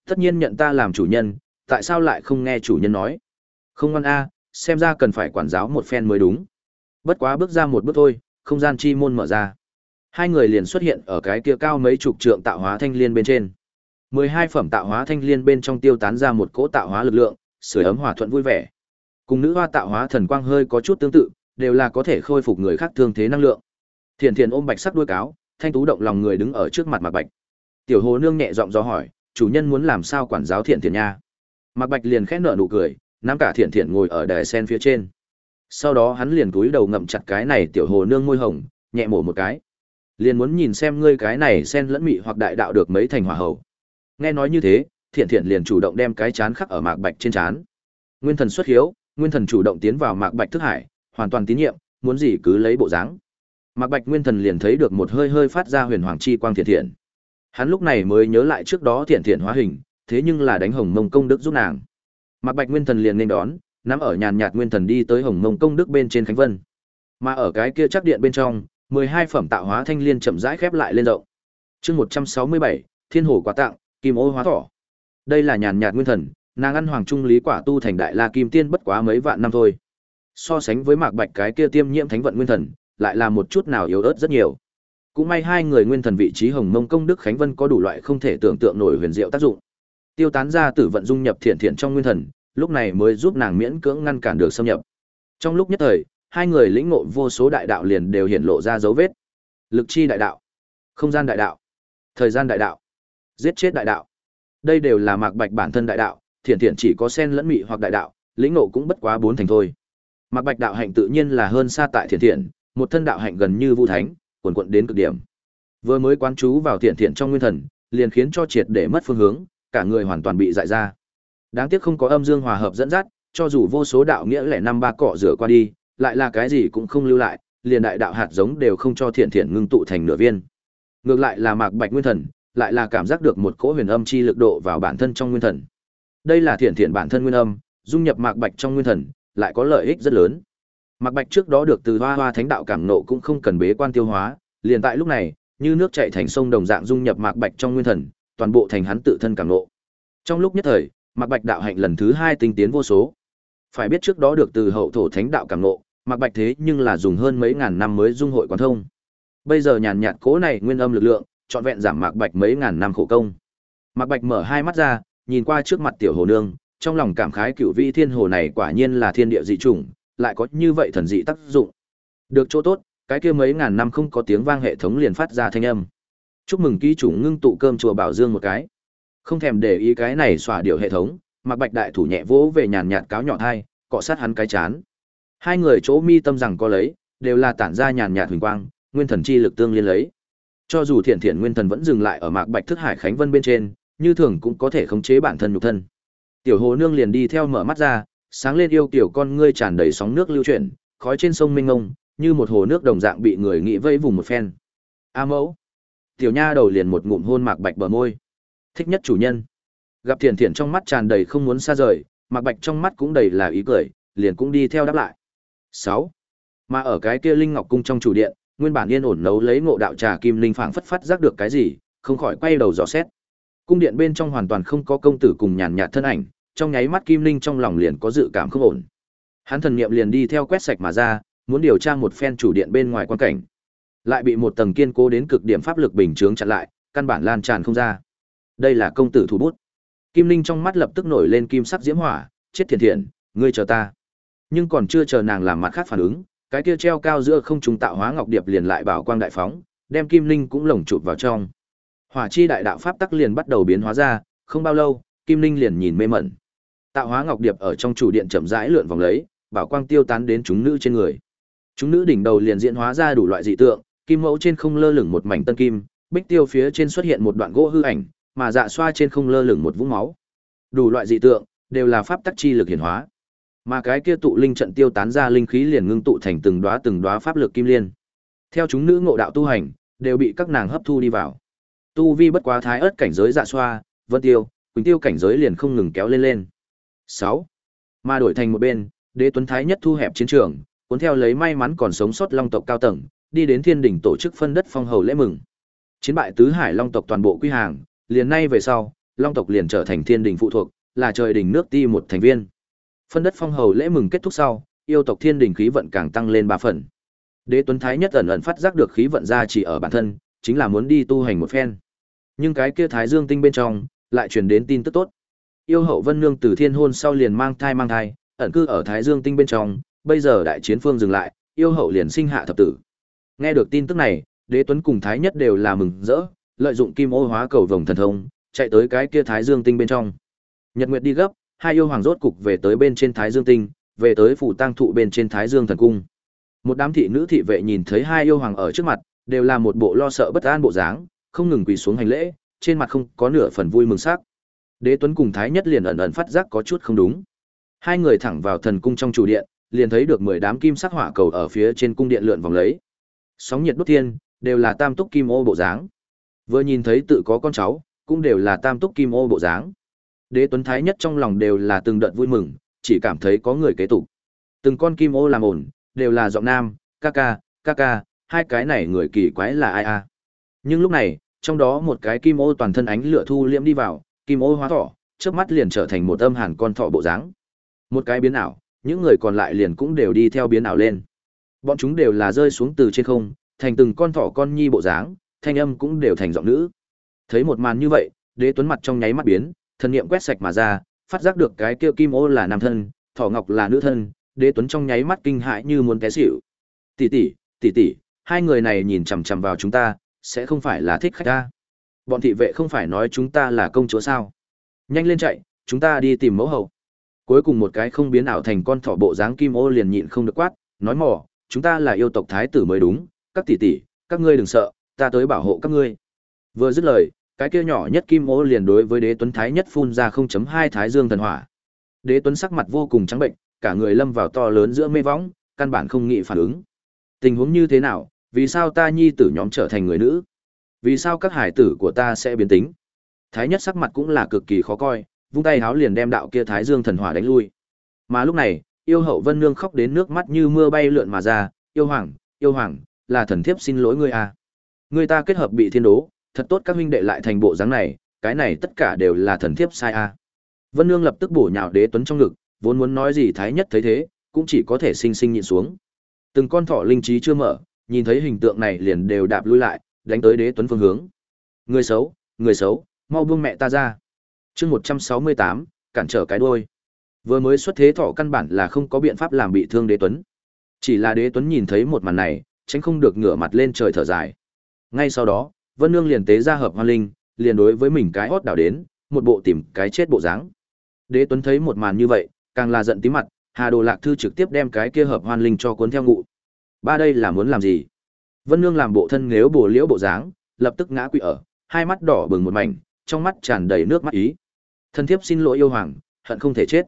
Tất nhiên nhận ta làm chủ nhân, tại sao lại không nghe chủ nhân nói? Không ngoan a, xem ra cần phải quản giáo một phen mới đúng. Bất quá bước ra một bước thôi, không gian chi môn mở ra. Hai người liền xuất hiện ở cái kia cao mấy chục trượng tạo hóa thanh liên bên trên. mười hai phẩm tạo hóa thanh liên bên trong tiêu tán ra một cỗ tạo hóa lực lượng, sưởi ấm hòa thuận vui vẻ. Cùng nữ hoa tạo hóa thần quang hơi có chút tương tự, đều là có thể khôi phục người khác thương thế năng lượng. Thiền Thiền ôm bạch sắc đuôi cáo, thanh tú động lòng người đứng ở trước mặt Mạc Bạch. Tiểu Hồ nương nhẹ giọng do hỏi, chủ nhân muốn làm sao quản giáo Thiện Thiện nha? Mạc Bạch liền khẽ nở nụ cười, nắm cả Thiện Thiện ngồi ở đài sen phía trên. Sau đó hắn liền cúi đầu ngậm chặt cái này tiểu Hồ nương môi hồng, nhẹ mổ một cái. Liền muốn nhìn xem ngươi cái này sen lẫn mị hoặc đại đạo được mấy thành hòa hậu. Nghe nói như thế, Thiện Thiện liền chủ động đem cái chán khắc ở Mạc Bạch trên chán. Nguyên thần xuất hiếu, Nguyên thần chủ động tiến vào Mạc Bạch thức hải, hoàn toàn tín nhiệm, muốn gì cứ lấy bộ dáng. Mạc Bạch Nguyên Thần liền thấy được một hơi hơi phát ra huyền hoàng chi quang thiện thiện. Hắn lúc này mới nhớ lại trước đó thiện thiện hóa hình, thế nhưng là đánh Hồng Mông công đức giúp nàng. Mạc Bạch Nguyên Thần liền nên đón, nắm ở nhàn nhạt Nguyên Thần đi tới Hồng Mông công đức bên trên Khánh Vân. Mà ở cái kia chắc điện bên trong, 12 phẩm tạo hóa thanh liên chậm rãi khép lại lên rộng. Chương 167, Thiên Hồ quá tặng, Kim Ô hóa thỏ. Đây là nhàn nhạt Nguyên Thần, nàng ăn hoàng trung lý quả tu thành đại la kim tiên bất quá mấy vạn năm thôi. So sánh với Mạc Bạch cái kia tiêm nhiễm thánh vận nguyên thần, lại là một chút nào yếu ớt rất nhiều. Cũng may hai người nguyên thần vị trí Hồng Mông công đức Khánh Vân có đủ loại không thể tưởng tượng nổi huyền diệu tác dụng. Tiêu tán ra tử vận dung nhập thiện thiện trong nguyên thần, lúc này mới giúp nàng miễn cưỡng ngăn cản được xâm nhập. Trong lúc nhất thời, hai người lĩnh ngộ vô số đại đạo liền đều hiện lộ ra dấu vết. Lực chi đại đạo, không gian đại đạo, thời gian đại đạo, giết chết đại đạo. Đây đều là Mạc Bạch bản thân đại đạo, thiện thiện chỉ có sen lẫn mị hoặc đại đạo, lĩnh ngộ cũng bất quá bốn thành thôi. Mặc Bạch đạo hạnh tự nhiên là hơn xa tại thiện thiện, một thân đạo hạnh gần như vu thánh, cuồn cuộn đến cực điểm. Vừa mới quán chú vào thiện thiện trong nguyên thần, liền khiến cho triệt để mất phương hướng, cả người hoàn toàn bị dại ra. Đáng tiếc không có âm dương hòa hợp dẫn dắt, cho dù vô số đạo nghĩa lẻ năm ba cọ rửa qua đi, lại là cái gì cũng không lưu lại, liền đại đạo hạt giống đều không cho thiện thiện ngưng tụ thành nửa viên. Ngược lại là Mạc Bạch nguyên thần, lại là cảm giác được một cỗ huyền âm chi lực độ vào bản thân trong nguyên thần. Đây là thiện thiện bản thân nguyên âm, dung nhập Mạc Bạch trong nguyên thần, lại có lợi ích rất lớn. Mạc Bạch trước đó được từ Hoa Hoa Thánh đạo cảm nộ cũng không cần bế quan tiêu hóa, liền tại lúc này, như nước chảy thành sông đồng dạng dung nhập Mạc Bạch trong nguyên thần, toàn bộ thành hắn tự thân cảm nộ. Trong lúc nhất thời, Mạc Bạch đạo hạnh lần thứ hai tinh tiến vô số. Phải biết trước đó được từ hậu thổ Thánh đạo cảm nộ, Mạc Bạch thế nhưng là dùng hơn mấy ngàn năm mới dung hội quán thông. Bây giờ nhàn nhạt cố này nguyên âm lực lượng, trọn vẹn giảm Mạc Bạch mấy ngàn năm khổ công. Mạc Bạch mở hai mắt ra, nhìn qua trước mặt tiểu hồ nương, trong lòng cảm khái cựu vị thiên hồ này quả nhiên là thiên địa dị chủng, lại có như vậy thần dị tác dụng. Được chỗ tốt, cái kia mấy ngàn năm không có tiếng vang hệ thống liền phát ra thanh âm. Chúc mừng ký chủ ngưng tụ cơm chùa Bảo Dương một cái. Không thèm để ý cái này xòa điều hệ thống, Mạc Bạch đại thủ nhẹ vỗ về nhàn nhạt cáo nhỏ hai, cọ sát hắn cái chán. Hai người chỗ mi tâm rằng có lấy, đều là tản ra nhàn nhạt huỳnh quang, nguyên thần chi lực tương liên lấy. Cho dù thiện thiện nguyên thần vẫn dừng lại ở Mạc Bạch thức hải khánh vân bên trên, như thường cũng có thể khống chế bản thân nhục thân. Tiểu Hồ Nương liền đi theo mở mắt ra, sáng lên yêu kiểu con ngươi tràn đầy sóng nước lưu chuyển, khói trên sông mênh mông, như một hồ nước đồng dạng bị người nghĩ vây vùng một phen. A mẫu. Tiểu nha đầu liền một ngụm hôn Mạc Bạch bờ môi. Thích nhất chủ nhân. Gặp Thiền Thiền trong mắt tràn đầy không muốn xa rời, Mạc Bạch trong mắt cũng đầy là ý cười, liền cũng đi theo đáp lại. 6. Mà ở cái kia Linh Ngọc cung trong chủ điện, nguyên bản yên ổn nấu lấy ngộ đạo trà kim linh phảng phất phát giác được cái gì, không khỏi quay đầu dò xét. Cung điện bên trong hoàn toàn không có công tử cùng nhàn nhạt thân ảnh, trong nháy mắt Kim Linh trong lòng liền có dự cảm không ổn. Hắn thần niệm liền đi theo quét sạch mà ra, muốn điều tra một phen chủ điện bên ngoài quan cảnh. Lại bị một tầng kiên cố đến cực điểm pháp lực bình chướng chặn lại, căn bản lan tràn không ra. Đây là công tử thủ bút. Kim Linh trong mắt lập tức nổi lên kim sắc diễm hỏa, chết thiện thiện, ngươi chờ ta. Nhưng còn chưa chờ nàng làm mặt khác phản ứng, cái kia treo cao giữa không trung tạo hóa ngọc điệp liền lại bảo quang đại phóng, đem Kim Linh cũng lồng chụp vào trong. Hỏa chi đại đạo pháp tắc liền bắt đầu biến hóa ra, không bao lâu, Kim Linh liền nhìn mê mẩn. Tạo hóa ngọc điệp ở trong chủ điện chậm rãi lượn vòng lấy, bảo quang tiêu tán đến chúng nữ trên người. Chúng nữ đỉnh đầu liền diễn hóa ra đủ loại dị tượng, kim mẫu trên không lơ lửng một mảnh tân kim, bích tiêu phía trên xuất hiện một đoạn gỗ hư ảnh, mà dạ xoa trên không lơ lửng một vũng máu. Đủ loại dị tượng đều là pháp tắc chi lực hiển hóa. Mà cái kia tụ linh trận tiêu tán ra linh khí liền ngưng tụ thành từng đóa từng đóa pháp lực kim liên. Theo chúng nữ ngộ đạo tu hành, đều bị các nàng hấp thu đi vào. Tu vi bất quá thái ớt cảnh giới dạ xoa, vân tiêu, quỳnh tiêu cảnh giới liền không ngừng kéo lên lên. Sáu, Mà đổi thành một bên, Đế Tuấn Thái nhất thu hẹp chiến trường, cuốn theo lấy may mắn còn sống sót long tộc cao tầng, đi đến thiên đỉnh tổ chức phân đất phong hầu lễ mừng. Chiến bại tứ hải long tộc toàn bộ quy hàng, liền nay về sau, long tộc liền trở thành thiên đình phụ thuộc, là trời đỉnh nước ti một thành viên. Phân đất phong hầu lễ mừng kết thúc sau, yêu tộc thiên đình khí vận càng tăng lên ba phần. Đế Tuấn Thái nhất ẩn ẩn phát giác được khí vận ra chỉ ở bản thân, chính là muốn đi tu hành một phen. Nhưng cái kia Thái Dương tinh bên trong lại truyền đến tin tức tốt. Yêu hậu Vân Nương từ thiên hôn sau liền mang thai mang thai, ẩn cư ở Thái Dương tinh bên trong, bây giờ đại chiến phương dừng lại, yêu hậu liền sinh hạ thập tử. Nghe được tin tức này, Đế Tuấn cùng Thái nhất đều là mừng rỡ, lợi dụng kim ô hóa cầu vồng thần thông, chạy tới cái kia Thái Dương tinh bên trong. Nhật Nguyệt đi gấp, hai yêu hoàng rốt cục về tới bên trên Thái Dương tinh, về tới phủ tang thụ bên trên Thái Dương thần cung. Một đám thị nữ thị vệ nhìn thấy hai yêu hoàng ở trước mặt, đều là một bộ lo sợ bất an bộ dáng, không ngừng quỳ xuống hành lễ, trên mặt không có nửa phần vui mừng sắc. Đế Tuấn cùng Thái Nhất liền ẩn ẩn phát giác có chút không đúng. Hai người thẳng vào thần cung trong chủ điện, liền thấy được mười đám kim sắc hỏa cầu ở phía trên cung điện lượn vòng lấy. Sóng nhiệt đốt thiên, đều là tam túc kim ô bộ dáng. Vừa nhìn thấy tự có con cháu, cũng đều là tam túc kim ô bộ dáng. Đế Tuấn Thái Nhất trong lòng đều là từng đợt vui mừng, chỉ cảm thấy có người kế tục. Từng con kim ô làm ổn, đều là giọng nam, ca ca, ca ca, hai cái này người kỳ quái là ai a? Nhưng lúc này, trong đó một cái kim ô toàn thân ánh lửa thu liễm đi vào, kim ô hóa thỏ, trước mắt liền trở thành một âm hàn con thỏ bộ dáng. Một cái biến ảo, những người còn lại liền cũng đều đi theo biến ảo lên. Bọn chúng đều là rơi xuống từ trên không, thành từng con thỏ con nhi bộ dáng, thanh âm cũng đều thành giọng nữ. Thấy một màn như vậy, Đế Tuấn mặt trong nháy mắt biến, thần niệm quét sạch mà ra, phát giác được cái kia kim ô là nam thân, thỏ ngọc là nữ thân, Đế Tuấn trong nháy mắt kinh hãi như muốn té xỉu. Tỷ tỷ, tỷ tỷ, hai người này nhìn chằm chằm vào chúng ta, sẽ không phải là thích khách ta. Bọn thị vệ không phải nói chúng ta là công chúa sao? Nhanh lên chạy, chúng ta đi tìm mẫu hậu. Cuối cùng một cái không biến ảo thành con thỏ bộ dáng kim ô liền nhịn không được quát, nói mỏ, chúng ta là yêu tộc thái tử mới đúng, các tỷ tỷ, các ngươi đừng sợ, ta tới bảo hộ các ngươi. Vừa dứt lời, cái kia nhỏ nhất kim ô liền đối với đế tuấn thái nhất phun ra 0.2 thái dương thần hỏa. Đế tuấn sắc mặt vô cùng trắng bệnh, cả người lâm vào to lớn giữa mê võng, căn bản không nghĩ phản ứng. Tình huống như thế nào, vì sao ta nhi tử nhóm trở thành người nữ? Vì sao các hải tử của ta sẽ biến tính? Thái nhất sắc mặt cũng là cực kỳ khó coi, vung tay háo liền đem đạo kia Thái Dương thần hỏa đánh lui. Mà lúc này, yêu hậu Vân Nương khóc đến nước mắt như mưa bay lượn mà ra, "Yêu hoàng, yêu hoàng, là thần thiếp xin lỗi ngươi à. Ngươi ta kết hợp bị thiên đố, thật tốt các huynh đệ lại thành bộ dáng này, cái này tất cả đều là thần thiếp sai à." Vân Nương lập tức bổ nhào Đế Tuấn trong ngực, vốn muốn nói gì Thái nhất thấy thế, cũng chỉ có thể sinh sinh nhịn xuống. Từng con thỏ linh trí chưa mở, nhìn thấy hình tượng này liền đều đạp lui lại, đánh tới Đế Tuấn phương hướng. Người xấu, người xấu, mau buông mẹ ta ra. Chương một trăm sáu mươi tám cản trở cái đuôi. Vừa mới xuất thế thọ căn bản là không có biện pháp làm bị thương đế tuấn. Chỉ là đế tuấn nhìn thấy một màn này tránh không được ngửa mặt lên trời thở dài. Ngay sau đó vân nương liền tế ra hợp hoa linh liền đối với mình cái hót đảo đến một bộ tìm cái chết bộ dáng. Đế tuấn thấy một màn như vậy càng là giận tí mặt hà đồ lạc thư trực tiếp đem cái kia hợp hoan linh cho cuốn theo ngụ ba đây là muốn làm gì? Vân nương làm bộ thân nếu bồ liễu bộ dáng, lập tức ngã quỵ ở, hai mắt đỏ bừng một mảnh, trong mắt tràn đầy nước mắt ý. Thân thiếp xin lỗi yêu hoàng, hận không thể chết.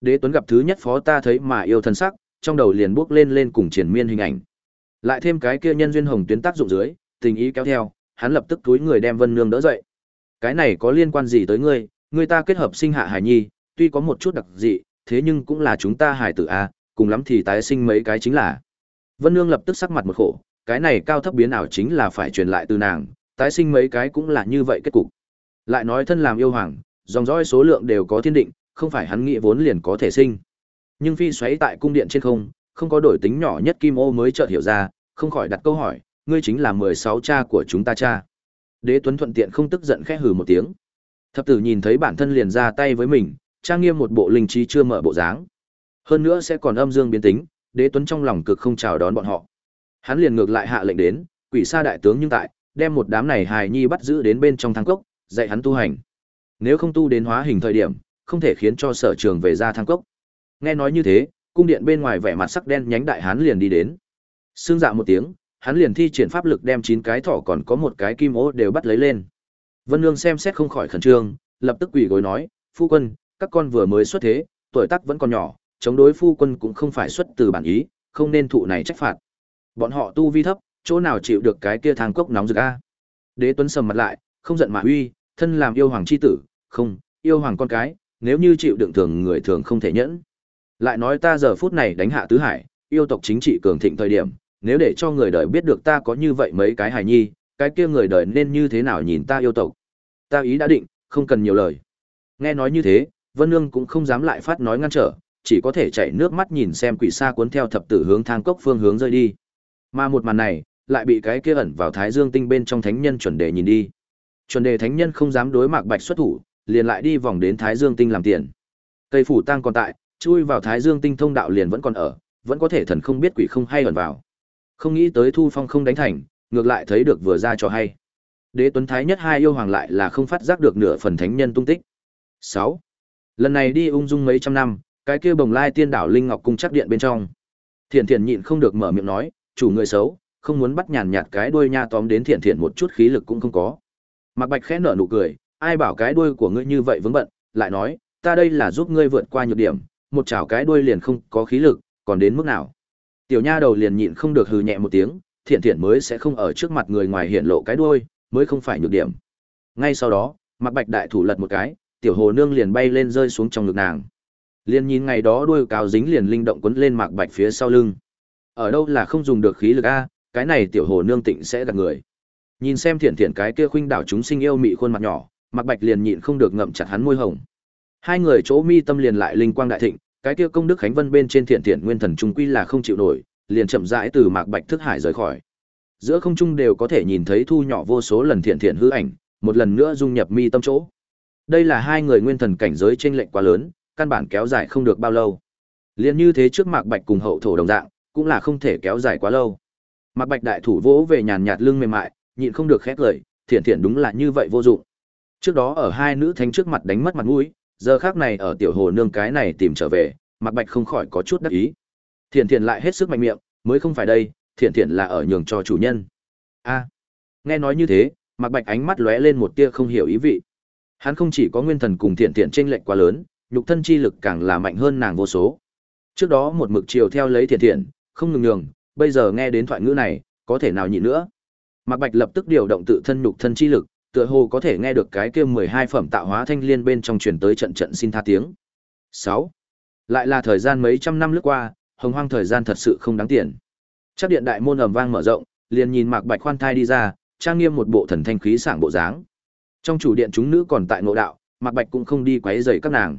Đế tuấn gặp thứ nhất phó ta thấy mà yêu thân sắc, trong đầu liền buốc lên lên cùng triển miên hình ảnh. Lại thêm cái kia nhân duyên hồng tuyến tác dụng dưới, tình ý kéo theo, hắn lập tức túi người đem vân nương đỡ dậy. Cái này có liên quan gì tới ngươi? Ngươi ta kết hợp sinh hạ hải nhi, tuy có một chút đặc dị, thế nhưng cũng là chúng ta hải tử a cùng lắm thì tái sinh mấy cái chính là vân nương lập tức sắc mặt một khổ cái này cao thấp biến ảo chính là phải truyền lại từ nàng tái sinh mấy cái cũng là như vậy kết cục lại nói thân làm yêu hoàng dòng dõi số lượng đều có thiên định, không phải hắn nghĩ vốn liền có thể sinh. Nhưng phi xoáy tại cung điện trên không, không có đổi tính nhỏ nhất kim ô mới chợt hiểu ra, không khỏi đặt câu hỏi, ngươi chính là 16 cha của chúng ta cha. Đế Tuấn thuận tiện không tức giận khẽ hừ một tiếng. Thập tử nhìn thấy bản thân liền ra tay với mình, trang nghiêm một bộ linh trí chưa mở bộ dáng. Hơn nữa sẽ còn âm dương biến tính, Đế Tuấn trong lòng cực không chào đón bọn họ. Hắn liền ngược lại hạ lệnh đến, quỷ sa đại tướng nhưng tại, đem một đám này hài nhi bắt giữ đến bên trong thang cốc, dạy hắn tu hành nếu không tu đến hóa hình thời điểm, không thể khiến cho sở trường về ra thang cốc. Nghe nói như thế, cung điện bên ngoài vẻ mặt sắc đen nhánh đại hán liền đi đến. xương dạ một tiếng, hắn liền thi triển pháp lực đem chín cái thỏ còn có một cái kim ô đều bắt lấy lên. Vân Nương xem xét không khỏi khẩn trương, lập tức quỳ gối nói, "Phu quân, các con vừa mới xuất thế, tuổi tác vẫn còn nhỏ, chống đối phu quân cũng không phải xuất từ bản ý, không nên thụ này trách phạt. Bọn họ tu vi thấp, chỗ nào chịu được cái kia thang cốc nóng rực a?" Đế Tuấn sầm mặt lại, không giận mà uy, thân làm yêu hoàng chi tử, không, yêu hoàng con cái, nếu như chịu đựng thường người thường không thể nhẫn. Lại nói ta giờ phút này đánh hạ tứ hải, yêu tộc chính trị cường thịnh thời điểm, nếu để cho người đời biết được ta có như vậy mấy cái hài nhi, cái kia người đời nên như thế nào nhìn ta yêu tộc. Ta ý đã định, không cần nhiều lời. Nghe nói như thế, Vân Nương cũng không dám lại phát nói ngăn trở, chỉ có thể chảy nước mắt nhìn xem quỷ xa cuốn theo thập tử hướng thang cốc phương hướng rơi đi. Mà một màn này, lại bị cái kia ẩn vào Thái Dương tinh bên trong thánh nhân chuẩn đề nhìn đi. Chuẩn đề thánh nhân không dám đối Mạc Bạch xuất thủ, liền lại đi vòng đến Thái Dương tinh làm tiền. Cây phủ tăng còn tại, chui vào Thái Dương tinh thông đạo liền vẫn còn ở, vẫn có thể thần không biết quỷ không hay ẩn vào. Không nghĩ tới Thu Phong không đánh thành, ngược lại thấy được vừa ra cho hay. Đế Tuấn Thái nhất hai yêu hoàng lại là không phát giác được nửa phần thánh nhân tung tích. 6. Lần này đi ung dung mấy trăm năm, cái kia bồng lai tiên đảo linh ngọc cung chắc điện bên trong. Thiện Thiện nhịn không được mở miệng nói, chủ người xấu, không muốn bắt nhàn nhạt cái đuôi nha tóm đến Thiện Thiện một chút khí lực cũng không có. mặc Bạch khẽ nở nụ cười, ai bảo cái đuôi của ngươi như vậy vướng bận, lại nói, ta đây là giúp ngươi vượt qua nhược điểm, một chảo cái đuôi liền không có khí lực, còn đến mức nào? Tiểu nha đầu liền nhịn không được hừ nhẹ một tiếng, thiện thiện mới sẽ không ở trước mặt người ngoài hiện lộ cái đuôi, mới không phải nhược điểm. Ngay sau đó, mặc Bạch đại thủ lật một cái, tiểu hồ nương liền bay lên rơi xuống trong ngực nàng. Liên nhìn ngày đó đuôi cáo dính liền linh động quấn lên Mạc Bạch phía sau lưng. Ở đâu là không dùng được khí lực a, cái này tiểu hồ nương tịnh sẽ gạt người. Nhìn xem thiện thiện cái kia khuynh đảo chúng sinh yêu mị khuôn mặt nhỏ, Mạc Bạch liền nhịn không được ngậm chặt hắn môi hồng. Hai người chỗ mi tâm liền lại linh quang đại thịnh, cái kia công đức khánh vân bên trên thiện thiện nguyên thần trung quy là không chịu nổi, liền chậm rãi từ Mạc Bạch thức hải rời khỏi. Giữa không trung đều có thể nhìn thấy thu nhỏ vô số lần thiện thiện hư ảnh, một lần nữa dung nhập mi tâm chỗ. Đây là hai người nguyên thần cảnh giới chênh lệch quá lớn, căn bản kéo dài không được bao lâu. Liên như thế trước Mạc Bạch cùng hậu thổ đồng dạng, cũng là không thể kéo dài quá lâu. Mạc Bạch đại thủ vỗ về nhàn nhạt lưng mềm mại, nhịn không được khét lời, thiện thiện đúng là như vậy vô dụng. Trước đó ở hai nữ thánh trước mặt đánh mất mặt mũi, giờ khác này ở tiểu hồ nương cái này tìm trở về, Mạc Bạch không khỏi có chút đắc ý. Thiện thiện lại hết sức mạnh miệng, mới không phải đây, thiện thiện là ở nhường cho chủ nhân. A. nghe nói như thế, Mạc Bạch ánh mắt lóe lên một tia không hiểu ý vị. Hắn không chỉ có nguyên thần cùng thiện thiện chênh lệch quá lớn, nhục thân chi lực càng là mạnh hơn nàng vô số. Trước đó một mực chiều theo lấy thiện thiện, không ngừng nhường, bây giờ nghe đến thoại ngữ này, có thể nào nhịn nữa. Mạc Bạch lập tức điều động tự thân nhục thân chi lực, tựa hồ có thể nghe được cái kia 12 phẩm tạo hóa thanh liên bên trong truyền tới trận trận xin tha tiếng. 6. Lại là thời gian mấy trăm năm lướt qua, hồng hoang thời gian thật sự không đáng tiền. Chắc điện đại môn ầm vang mở rộng, liền nhìn Mạc Bạch khoan thai đi ra, trang nghiêm một bộ thần thanh khí sảng bộ dáng. Trong chủ điện chúng nữ còn tại ngộ đạo, Mạc Bạch cũng không đi quấy rầy các nàng.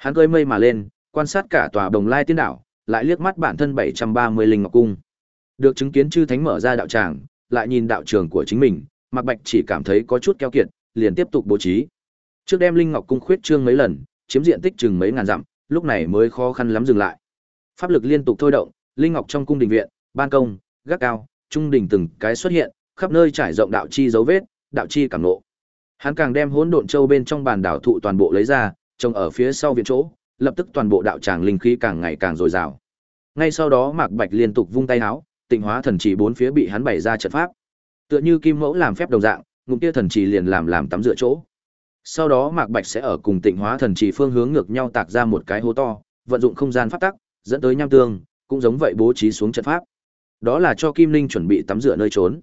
Hắn cơi mây mà lên, quan sát cả tòa Đồng Lai Tiên đảo, lại liếc mắt bản thân 730 linh ngọc cung. Được chứng kiến chư thánh mở ra đạo tràng, lại nhìn đạo trường của chính mình, Mạc Bạch chỉ cảm thấy có chút keo kiệt, liền tiếp tục bố trí. Trước đem linh ngọc cung khuyết trương mấy lần, chiếm diện tích chừng mấy ngàn dặm, lúc này mới khó khăn lắm dừng lại. Pháp lực liên tục thôi động, linh ngọc trong cung đình viện, ban công, gác cao, trung đình từng cái xuất hiện, khắp nơi trải rộng đạo chi dấu vết, đạo chi cảm ngộ. Hắn càng đem hỗn độn châu bên trong bàn đảo thụ toàn bộ lấy ra, trồng ở phía sau viện chỗ, lập tức toàn bộ đạo tràng linh khí càng ngày càng dồi dào. Ngay sau đó Mạc Bạch liên tục vung tay áo, tịnh hóa thần chỉ bốn phía bị hắn bày ra trận pháp. Tựa như kim mẫu làm phép đồng dạng, ngụm kia thần chỉ liền làm làm tắm rửa chỗ. Sau đó Mạc Bạch sẽ ở cùng Tịnh Hóa thần chỉ phương hướng ngược nhau tạc ra một cái hố to, vận dụng không gian pháp tắc, dẫn tới nham tương, cũng giống vậy bố trí xuống trận pháp. Đó là cho Kim Linh chuẩn bị tắm rửa nơi trốn.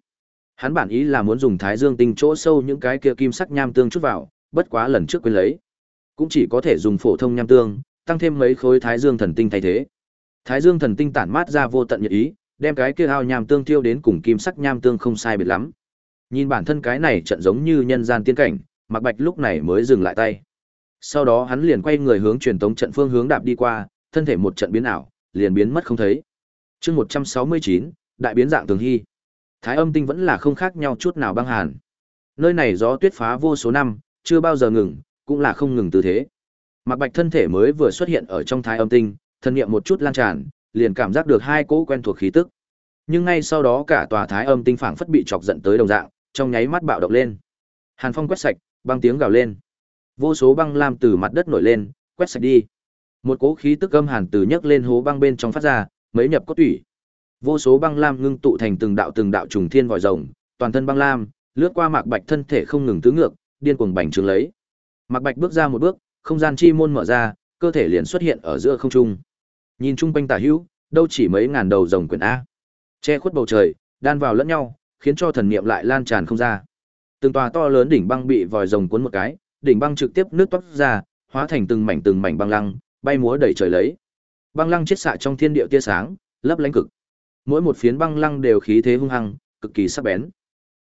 Hắn bản ý là muốn dùng Thái Dương tinh chỗ sâu những cái kia kim sắc nham tương chút vào, bất quá lần trước quên lấy, cũng chỉ có thể dùng phổ thông nham tương, tăng thêm mấy khối Thái Dương thần tinh thay thế. Thái Dương thần tinh tản mát ra vô tận nhiệt ý, đem cái kia ao nham tương tiêu đến cùng kim sắc nham tương không sai biệt lắm. Nhìn bản thân cái này trận giống như nhân gian tiên cảnh, Mạc Bạch lúc này mới dừng lại tay. Sau đó hắn liền quay người hướng truyền tống trận phương hướng đạp đi qua, thân thể một trận biến ảo, liền biến mất không thấy. Chương 169, đại biến dạng tường hy. Thái âm tinh vẫn là không khác nhau chút nào băng hàn. Nơi này gió tuyết phá vô số năm, chưa bao giờ ngừng, cũng là không ngừng tư thế. Mạc Bạch thân thể mới vừa xuất hiện ở trong Thái âm tinh, thân niệm một chút lan tràn, liền cảm giác được hai cỗ quen thuộc khí tức. Nhưng ngay sau đó cả tòa Thái âm tinh phảng phất bị chọc giận tới đồng dạng, trong nháy mắt bạo động lên. Hàn phong quét sạch, băng tiếng gào lên. Vô số băng lam từ mặt đất nổi lên, quét sạch đi. Một cỗ khí tức âm hàn từ nhấc lên hố băng bên trong phát ra, mấy nhập cốt tủy. Vô số băng lam ngưng tụ thành từng đạo từng đạo trùng thiên vòi rồng, toàn thân băng lam, lướt qua Mạc Bạch thân thể không ngừng tứ ngược, điên cuồng bành trướng lấy. Mạc Bạch bước ra một bước, không gian chi môn mở ra, cơ thể liền xuất hiện ở giữa không trung. Nhìn chung quanh tả hữu, đâu chỉ mấy ngàn đầu rồng quyển a. Che khuất bầu trời, đan vào lẫn nhau, khiến cho thần niệm lại lan tràn không ra. Từng tòa to lớn đỉnh băng bị vòi rồng cuốn một cái, đỉnh băng trực tiếp nước toát ra, hóa thành từng mảnh từng mảnh băng lăng, bay múa đầy trời lấy. Băng lăng chết xạ trong thiên địa tia sáng, lấp lánh cực. Mỗi một phiến băng lăng đều khí thế hung hăng, cực kỳ sắc bén.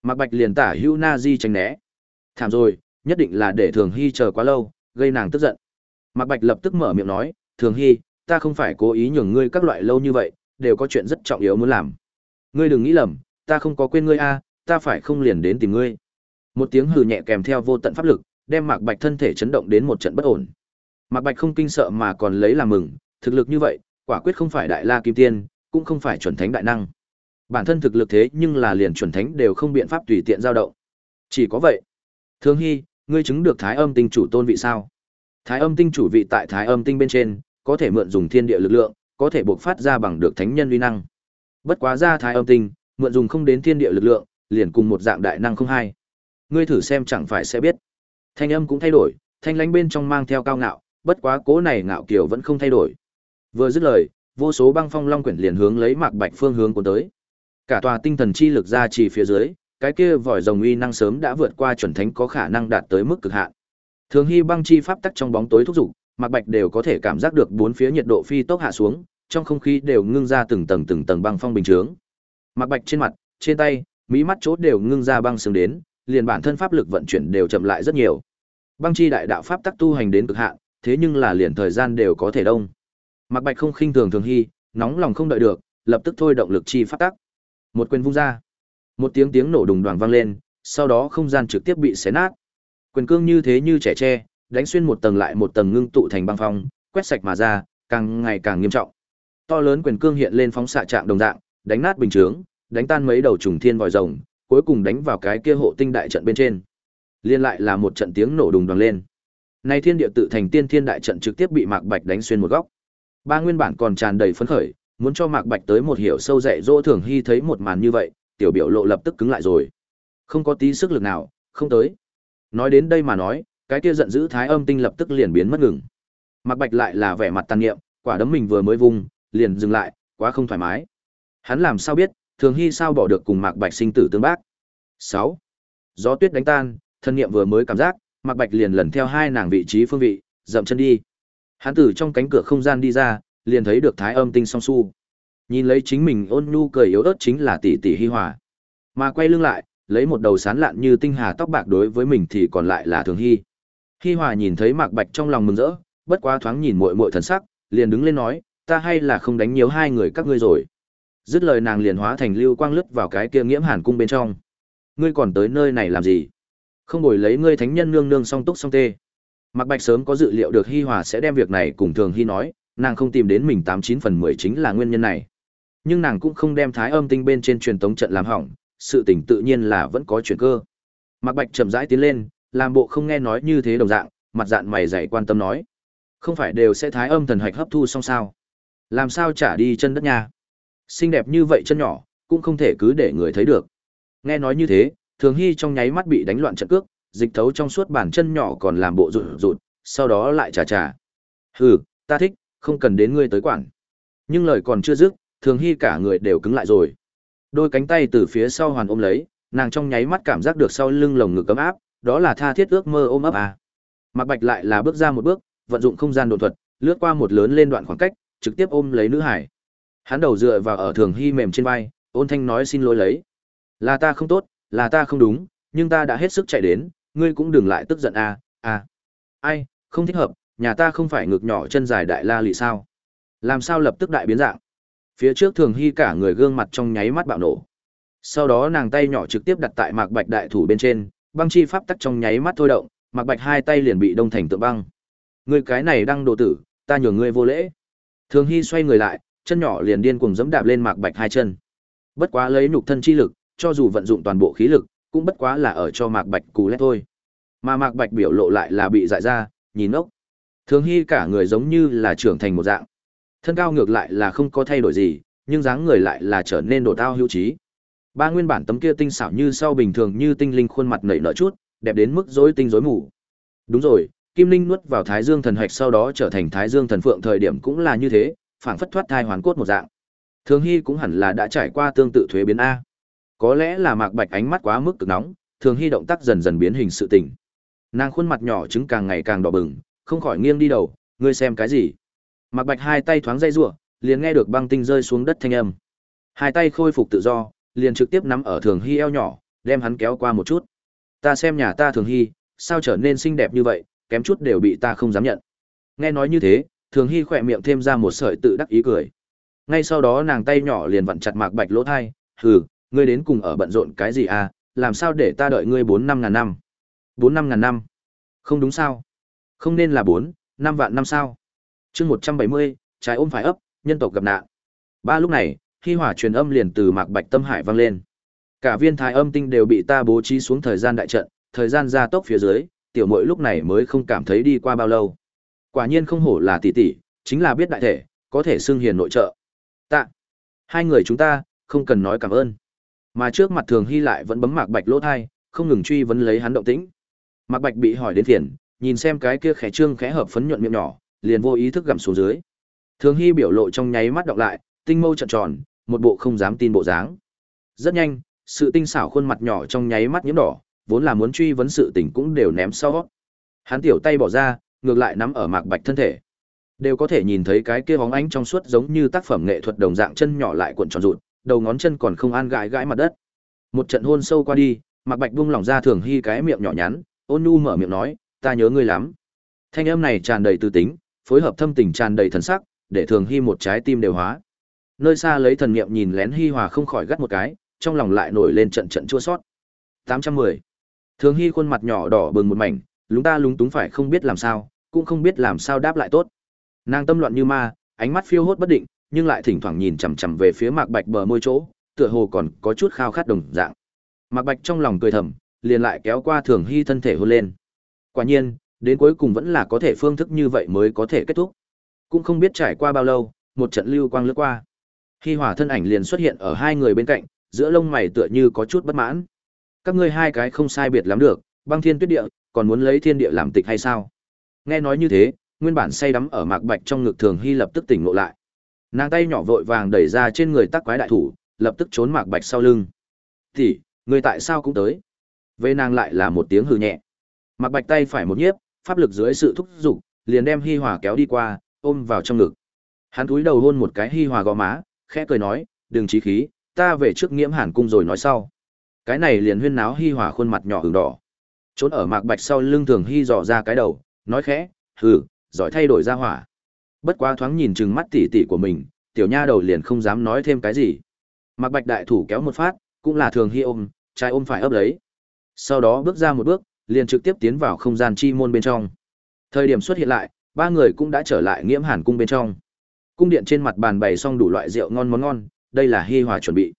Mạc Bạch liền tả hữu na di tránh né. Thảm rồi, nhất định là để Thường Hy chờ quá lâu, gây nàng tức giận. Mạc Bạch lập tức mở miệng nói, Thường Hy, ta không phải cố ý nhường ngươi các loại lâu như vậy, đều có chuyện rất trọng yếu muốn làm. Ngươi đừng nghĩ lầm, ta không có quên ngươi a, ta phải không liền đến tìm ngươi. Một tiếng hừ nhẹ kèm theo vô tận pháp lực, đem Mạc Bạch thân thể chấn động đến một trận bất ổn. Mạc Bạch không kinh sợ mà còn lấy làm mừng, thực lực như vậy, quả quyết không phải đại la kim tiên, cũng không phải chuẩn thánh đại năng. Bản thân thực lực thế nhưng là liền chuẩn thánh đều không biện pháp tùy tiện dao động. Chỉ có vậy. Thương Hy, ngươi chứng được Thái Âm Tinh chủ tôn vị sao? Thái Âm Tinh chủ vị tại Thái Âm Tinh bên trên, có thể mượn dùng thiên địa lực lượng, có thể buộc phát ra bằng được thánh nhân uy năng. Bất quá ra Thái Âm Tinh, mượn dùng không đến thiên địa lực lượng, liền cùng một dạng đại năng không hai. Ngươi thử xem chẳng phải sẽ biết. Thanh âm cũng thay đổi, thanh Lánh bên trong mang theo cao ngạo, bất quá cố này ngạo kiều vẫn không thay đổi. Vừa dứt lời, vô số băng phong long quyển liền hướng lấy Mạc Bạch phương hướng cuốn tới. Cả tòa tinh thần chi lực ra chỉ phía dưới, cái kia vòi rồng uy năng sớm đã vượt qua chuẩn thánh có khả năng đạt tới mức cực hạn. Thường hy băng chi pháp tắc trong bóng tối thúc dục, Mạc Bạch đều có thể cảm giác được bốn phía nhiệt độ phi tốc hạ xuống, trong không khí đều ngưng ra từng tầng từng tầng băng phong bình chướng. Mạc Bạch trên mặt, trên tay, mỹ mắt chốt đều ngưng ra băng sương đến, liền bản thân pháp lực vận chuyển đều chậm lại rất nhiều. Băng chi đại đạo pháp tắc tu hành đến cực hạn, thế nhưng là liền thời gian đều có thể đông. Mạc Bạch không khinh thường Thường Hy, nóng lòng không đợi được, lập tức thôi động lực chi pháp tắc. Một quyền vung ra. Một tiếng tiếng nổ đùng đoàng vang lên, sau đó không gian trực tiếp bị xé nát. Quyền cương như thế như trẻ tre, đánh xuyên một tầng lại một tầng ngưng tụ thành băng phong, quét sạch mà ra, càng ngày càng nghiêm trọng. To lớn quyền cương hiện lên phóng xạ trạng đồng dạng, đánh nát bình chướng, đánh tan mấy đầu trùng thiên vòi rồng, cuối cùng đánh vào cái kia hộ tinh đại trận bên trên. Liên lại là một trận tiếng nổ đùng đoàng lên. Nay thiên địa tự thành tiên thiên đại trận trực tiếp bị Mạc Bạch đánh xuyên một góc. Ba nguyên bản còn tràn đầy phấn khởi, muốn cho Mạc Bạch tới một hiểu sâu dạy dỗ Thường Hy thấy một màn như vậy, tiểu biểu lộ lập tức cứng lại rồi. Không có tí sức lực nào, không tới. Nói đến đây mà nói, cái kia giận dữ thái âm tinh lập tức liền biến mất ngừng. Mạc Bạch lại là vẻ mặt tàn niệm, quả đấm mình vừa mới vung, liền dừng lại, quá không thoải mái. Hắn làm sao biết, Thường Hy sao bỏ được cùng Mạc Bạch sinh tử tương bác. 6. Gió tuyết đánh tan, thân niệm vừa mới cảm giác, Mạc Bạch liền lần theo hai nàng vị trí phương vị, dậm chân đi. Hắn từ trong cánh cửa không gian đi ra, liền thấy được Thái Âm Tinh song su. Nhìn lấy chính mình ôn nhu cười yếu ớt chính là tỷ tỷ Hi Hòa. Mà quay lưng lại, lấy một đầu sán lạn như tinh hà tóc bạc đối với mình thì còn lại là Thường hy Hi Hòa nhìn thấy Mạc Bạch trong lòng mừng rỡ, bất quá thoáng nhìn muội muội thần sắc, liền đứng lên nói, ta hay là không đánh nhiều hai người các ngươi rồi. Dứt lời nàng liền hóa thành lưu quang lướt vào cái kia nghiễm hàn cung bên trong. Ngươi còn tới nơi này làm gì? Không đổi lấy ngươi thánh nhân nương nương song túc song tê. Mạc Bạch sớm có dự liệu được Hi Hòa sẽ đem việc này cùng Thường Hi nói, nàng không tìm đến mình tám chín phần mười chính là nguyên nhân này. Nhưng nàng cũng không đem thái âm tinh bên trên truyền tống trận làm hỏng, sự tình tự nhiên là vẫn có chuyển cơ. Mạc Bạch chậm rãi tiến lên, làm bộ không nghe nói như thế đồng dạng, mặt dạng mày dày quan tâm nói: "Không phải đều sẽ thái âm thần hạch hấp thu xong sao? Làm sao trả đi chân đất nha? Xinh đẹp như vậy chân nhỏ, cũng không thể cứ để người thấy được." Nghe nói như thế, Thường Hy trong nháy mắt bị đánh loạn trận cước, dịch thấu trong suốt bàn chân nhỏ còn làm bộ rụt rụt, sau đó lại trà trà. "Hừ, ta thích, không cần đến ngươi tới quản." Nhưng lời còn chưa dứt, Thường Hy cả người đều cứng lại rồi. Đôi cánh tay từ phía sau hoàn ôm lấy, nàng trong nháy mắt cảm giác được sau lưng lồng ngực ấm áp, đó là tha thiết ước mơ ôm ấp à. Mạc Bạch lại là bước ra một bước, vận dụng không gian đột thuật, lướt qua một lớn lên đoạn khoảng cách, trực tiếp ôm lấy nữ hải. Hắn đầu dựa vào ở Thường Hy mềm trên vai, ôn thanh nói xin lỗi lấy. Là ta không tốt, là ta không đúng, nhưng ta đã hết sức chạy đến, ngươi cũng đừng lại tức giận à. À. Ai, không thích hợp, nhà ta không phải ngực nhỏ chân dài đại la lị sao? Làm sao lập tức đại biến dạng? Phía trước Thường Hy cả người gương mặt trong nháy mắt bạo nổ. Sau đó nàng tay nhỏ trực tiếp đặt tại Mạc Bạch đại thủ bên trên, băng chi pháp tắc trong nháy mắt thôi động, Mạc Bạch hai tay liền bị đông thành tượng băng. người cái này đang đồ tử, ta nhường ngươi vô lễ. Thường Hy xoay người lại, chân nhỏ liền điên cuồng giẫm đạp lên Mạc Bạch hai chân. Bất quá lấy nhục thân chi lực, cho dù vận dụng toàn bộ khí lực, cũng bất quá là ở cho Mạc Bạch cù lét thôi. Mà Mạc Bạch biểu lộ lại là bị dại ra, nhìn ốc. Thường Hy cả người giống như là trưởng thành một dạng. Thân cao ngược lại là không có thay đổi gì, nhưng dáng người lại là trở nên đổ tao hữu trí. Ba nguyên bản tấm kia tinh xảo như sau bình thường như tinh linh khuôn mặt nảy nở chút, đẹp đến mức rối tinh rối mù. Đúng rồi, Kim Linh nuốt vào Thái Dương thần hạch sau đó trở thành Thái Dương thần phượng thời điểm cũng là như thế, phảng phất thoát thai hoàn cốt một dạng. Thường Hy cũng hẳn là đã trải qua tương tự thuế biến a. Có lẽ là Mạc Bạch ánh mắt quá mức cực nóng, Thường Hy động tác dần dần biến hình sự tình. Nàng khuôn mặt nhỏ trứng càng ngày càng đỏ bừng, không khỏi nghiêng đi đầu, ngươi xem cái gì? Mạc Bạch hai tay thoáng dây rủa, liền nghe được băng tinh rơi xuống đất thanh âm. Hai tay khôi phục tự do, liền trực tiếp nắm ở Thường Hy eo nhỏ, đem hắn kéo qua một chút. Ta xem nhà ta thường hy, sao trở nên xinh đẹp như vậy, kém chút đều bị ta không dám nhận. Nghe nói như thế, thường hy khỏe miệng thêm ra một sợi tự đắc ý cười. Ngay sau đó nàng tay nhỏ liền vặn chặt mạc bạch lỗ thai, hừ, ngươi đến cùng ở bận rộn cái gì à, làm sao để ta đợi ngươi bốn năm ngàn năm? Bốn năm ngàn năm? Không đúng sao? Không nên là bốn, năm vạn năm sao? Chương một trăm bảy mươi, trái ôm phải ấp, nhân tộc gặp nạn. Ba lúc này, khi hỏa truyền âm liền từ mạc bạch tâm hải vang lên. Cả viên thái âm tinh đều bị ta bố trí xuống thời gian đại trận, thời gian gia tốc phía dưới, tiểu muội lúc này mới không cảm thấy đi qua bao lâu. Quả nhiên không hổ là tỷ tỷ, chính là biết đại thể, có thể xưng hiền nội trợ. Tạ. Hai người chúng ta, không cần nói cảm ơn. Mà trước mặt Thường Hy lại vẫn bấm Mạc Bạch lỗ thai, không ngừng truy vấn lấy hắn động tĩnh. Mạc Bạch bị hỏi đến phiền, nhìn xem cái kia khẽ trương khẽ hợp phấn nhuận miệng nhỏ, liền vô ý thức gặm xuống dưới. Thường Hy biểu lộ trong nháy mắt đọc lại, tinh mâu trợn tròn, một bộ không dám tin bộ dáng. Rất nhanh, sự tinh xảo khuôn mặt nhỏ trong nháy mắt nhiễm đỏ, vốn là muốn truy vấn sự tình cũng đều ném sau. Hắn tiểu tay bỏ ra, ngược lại nắm ở Mạc Bạch thân thể. Đều có thể nhìn thấy cái kia bóng ánh trong suốt giống như tác phẩm nghệ thuật đồng dạng chân nhỏ lại cuộn tròn rụt, đầu ngón chân còn không an gãi gãi mặt đất. Một trận hôn sâu qua đi, Mạc Bạch buông lỏng ra thường hy cái miệng nhỏ nhắn, ôn nhu mở miệng nói, "Ta nhớ ngươi lắm." Thanh âm này tràn đầy tư tính, phối hợp thâm tình tràn đầy thần sắc, để thường hy một trái tim đều hóa. Nơi xa lấy thần niệm nhìn lén Hi Hòa không khỏi gắt một cái, trong lòng lại nổi lên trận trận chua xót. 810. Thường Hy khuôn mặt nhỏ đỏ bừng một mảnh, lúng ta lúng túng phải không biết làm sao, cũng không biết làm sao đáp lại tốt. Nàng tâm loạn như ma, ánh mắt phiêu hốt bất định, nhưng lại thỉnh thoảng nhìn chằm chằm về phía Mạc Bạch bờ môi chỗ, tựa hồ còn có chút khao khát đồng dạng. Mạc Bạch trong lòng cười thầm, liền lại kéo qua Thường Hy thân thể hôn lên. Quả nhiên, đến cuối cùng vẫn là có thể phương thức như vậy mới có thể kết thúc. Cũng không biết trải qua bao lâu, một trận lưu quang lướt qua. Hi Hòa thân ảnh liền xuất hiện ở hai người bên cạnh, giữa lông mày tựa như có chút bất mãn. Các ngươi hai cái không sai biệt lắm được, băng thiên tuyết địa, còn muốn lấy thiên địa làm tịch hay sao? Nghe nói như thế, nguyên bản say đắm ở mạc bạch trong ngực thường hy lập tức tỉnh ngộ lại. Nàng tay nhỏ vội vàng đẩy ra trên người tắc quái đại thủ, lập tức trốn mạc bạch sau lưng. Thì, người tại sao cũng tới? Về nàng lại là một tiếng hừ nhẹ. Mạc bạch tay phải một nhiếp, pháp lực dưới sự thúc giục, liền đem Hi Hòa kéo đi qua, ôm vào trong ngực. Hắn cúi đầu hôn một cái Hi Hòa gò má, khẽ cười nói, đừng chí khí, ta về trước nghiễm hàn cung rồi nói sau. Cái này liền huyên náo hi hòa khuôn mặt nhỏ hừng đỏ. Trốn ở mạc bạch sau lưng thường hi dò ra cái đầu, nói khẽ, hừ, giỏi thay đổi ra hỏa. Bất quá thoáng nhìn chừng mắt tỉ tỉ của mình, tiểu nha đầu liền không dám nói thêm cái gì. Mạc bạch đại thủ kéo một phát, cũng là thường hi ôm, trai ôm phải ấp lấy. Sau đó bước ra một bước, liền trực tiếp tiến vào không gian chi môn bên trong. Thời điểm xuất hiện lại, ba người cũng đã trở lại nghiễm hàn cung bên trong. Cung điện trên mặt bàn bày xong đủ loại rượu ngon món ngon, đây là hi hòa chuẩn bị.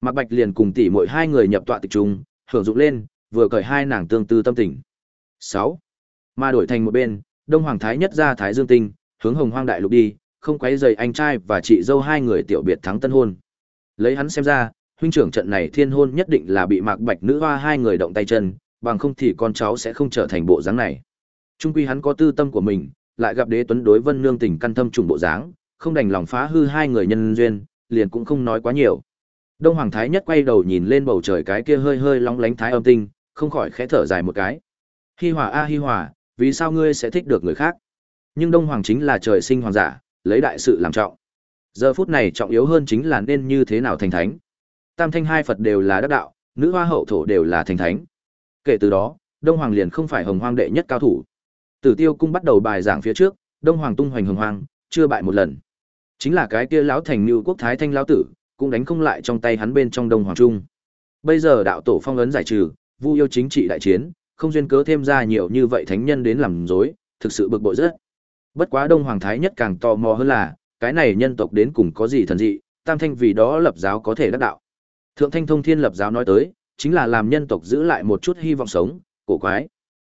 Mạc Bạch liền cùng tỷ muội hai người nhập tọa tịch trung, hưởng dụng lên, vừa cởi hai nàng tương tư tâm tình. 6. Mà đổi thành một bên, Đông Hoàng Thái nhất ra Thái Dương Tinh, hướng Hồng Hoang Đại Lục đi, không quấy rầy anh trai và chị dâu hai người tiểu biệt thắng tân hôn. Lấy hắn xem ra, huynh trưởng trận này thiên hôn nhất định là bị Mạc Bạch nữ hoa hai người động tay chân, bằng không thì con cháu sẽ không trở thành bộ dáng này. Trung quy hắn có tư tâm của mình, lại gặp Đế Tuấn đối Vân Nương tình căn thâm trùng bộ dáng, không đành lòng phá hư hai người nhân duyên, liền cũng không nói quá nhiều. Đông Hoàng Thái Nhất quay đầu nhìn lên bầu trời cái kia hơi hơi long lánh thái âm tinh, không khỏi khẽ thở dài một cái. Hi Hòa a Hi Hòa, vì sao ngươi sẽ thích được người khác? Nhưng Đông Hoàng chính là trời sinh hoàng giả, lấy đại sự làm trọng. Giờ phút này trọng yếu hơn chính là nên như thế nào thành thánh. Tam thanh hai Phật đều là đắc đạo, nữ hoa hậu thổ đều là thành thánh. Kể từ đó, Đông Hoàng liền không phải hồng hoang đệ nhất cao thủ. Tử Tiêu cung bắt đầu bài giảng phía trước, Đông Hoàng tung hoành hồng hoang, chưa bại một lần. Chính là cái kia lão thành Nưu Quốc Thái Thanh lão tử, cũng đánh không lại trong tay hắn bên trong Đông Hoàng Trung. Bây giờ đạo tổ phong ấn giải trừ, Vu yêu chính trị đại chiến, không duyên cớ thêm ra nhiều như vậy thánh nhân đến làm rối, thực sự bực bội rất. Bất quá Đông Hoàng Thái nhất càng tò mò hơn là, cái này nhân tộc đến cùng có gì thần dị, Tam Thanh vì đó lập giáo có thể đắc đạo. Thượng Thanh Thông Thiên lập giáo nói tới, chính là làm nhân tộc giữ lại một chút hy vọng sống, cổ quái.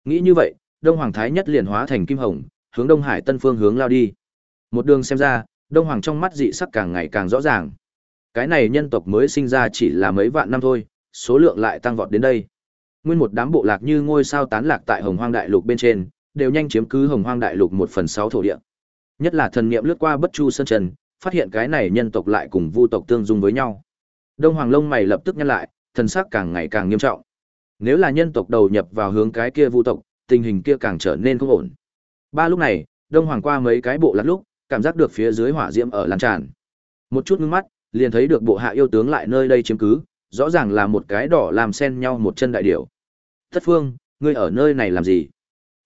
Nghĩ như vậy, Đông Hoàng Thái nhất liền hóa thành kim hồng, hướng Đông Hải Tân phương hướng lao đi. Một đường xem ra, Đông Hoàng trong mắt dị sắc càng ngày càng rõ ràng. Cái này nhân tộc mới sinh ra chỉ là mấy vạn năm thôi, số lượng lại tăng vọt đến đây. Nguyên một đám bộ lạc như ngôi sao tán lạc tại Hồng Hoang Đại Lục bên trên, đều nhanh chiếm cứ Hồng Hoang Đại Lục một phần sáu thổ địa. Nhất là thần niệm lướt qua Bất Chu Sơn Trần, phát hiện cái này nhân tộc lại cùng vu tộc tương dung với nhau. Đông Hoàng lông mày lập tức nhăn lại, thần sắc càng ngày càng nghiêm trọng. Nếu là nhân tộc đầu nhập vào hướng cái kia vu tộc, tình hình kia càng trở nên không ổn. Ba lúc này, Đông Hoàng qua mấy cái bộ lạc lúc, cảm giác được phía dưới hỏa diễm ở lan tràn. Một chút ngưng mắt, liền thấy được bộ hạ yêu tướng lại nơi đây chiếm cứ, rõ ràng là một cái đỏ làm xen nhau một chân đại điểu. Thất Phương, ngươi ở nơi này làm gì?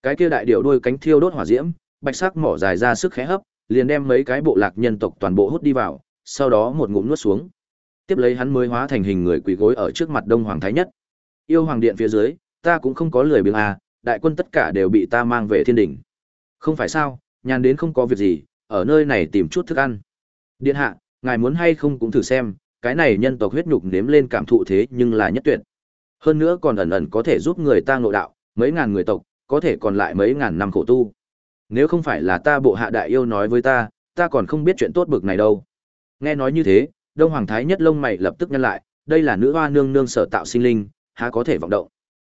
Cái kia đại điểu đuôi cánh thiêu đốt hỏa diễm, bạch sắc mỏ dài ra sức khẽ hấp, liền đem mấy cái bộ lạc nhân tộc toàn bộ hút đi vào, sau đó một ngụm nuốt xuống. Tiếp lấy hắn mới hóa thành hình người quỳ gối ở trước mặt Đông Hoàng Thái Nhất. Yêu Hoàng Điện phía dưới, ta cũng không có lười biếng à, đại quân tất cả đều bị ta mang về thiên đỉnh. Không phải sao, nhàn đến không có việc gì, ở nơi này tìm chút thức ăn. Điện hạ, ngài muốn hay không cũng thử xem, cái này nhân tộc huyết nhục nếm lên cảm thụ thế nhưng là nhất tuyệt. Hơn nữa còn ẩn ẩn có thể giúp người ta ngộ đạo, mấy ngàn người tộc, có thể còn lại mấy ngàn năm khổ tu. Nếu không phải là ta bộ hạ đại yêu nói với ta, ta còn không biết chuyện tốt bực này đâu. Nghe nói như thế, Đông Hoàng Thái nhất lông mày lập tức nhăn lại, đây là nữ hoa nương nương sở tạo sinh linh, há có thể vọng động.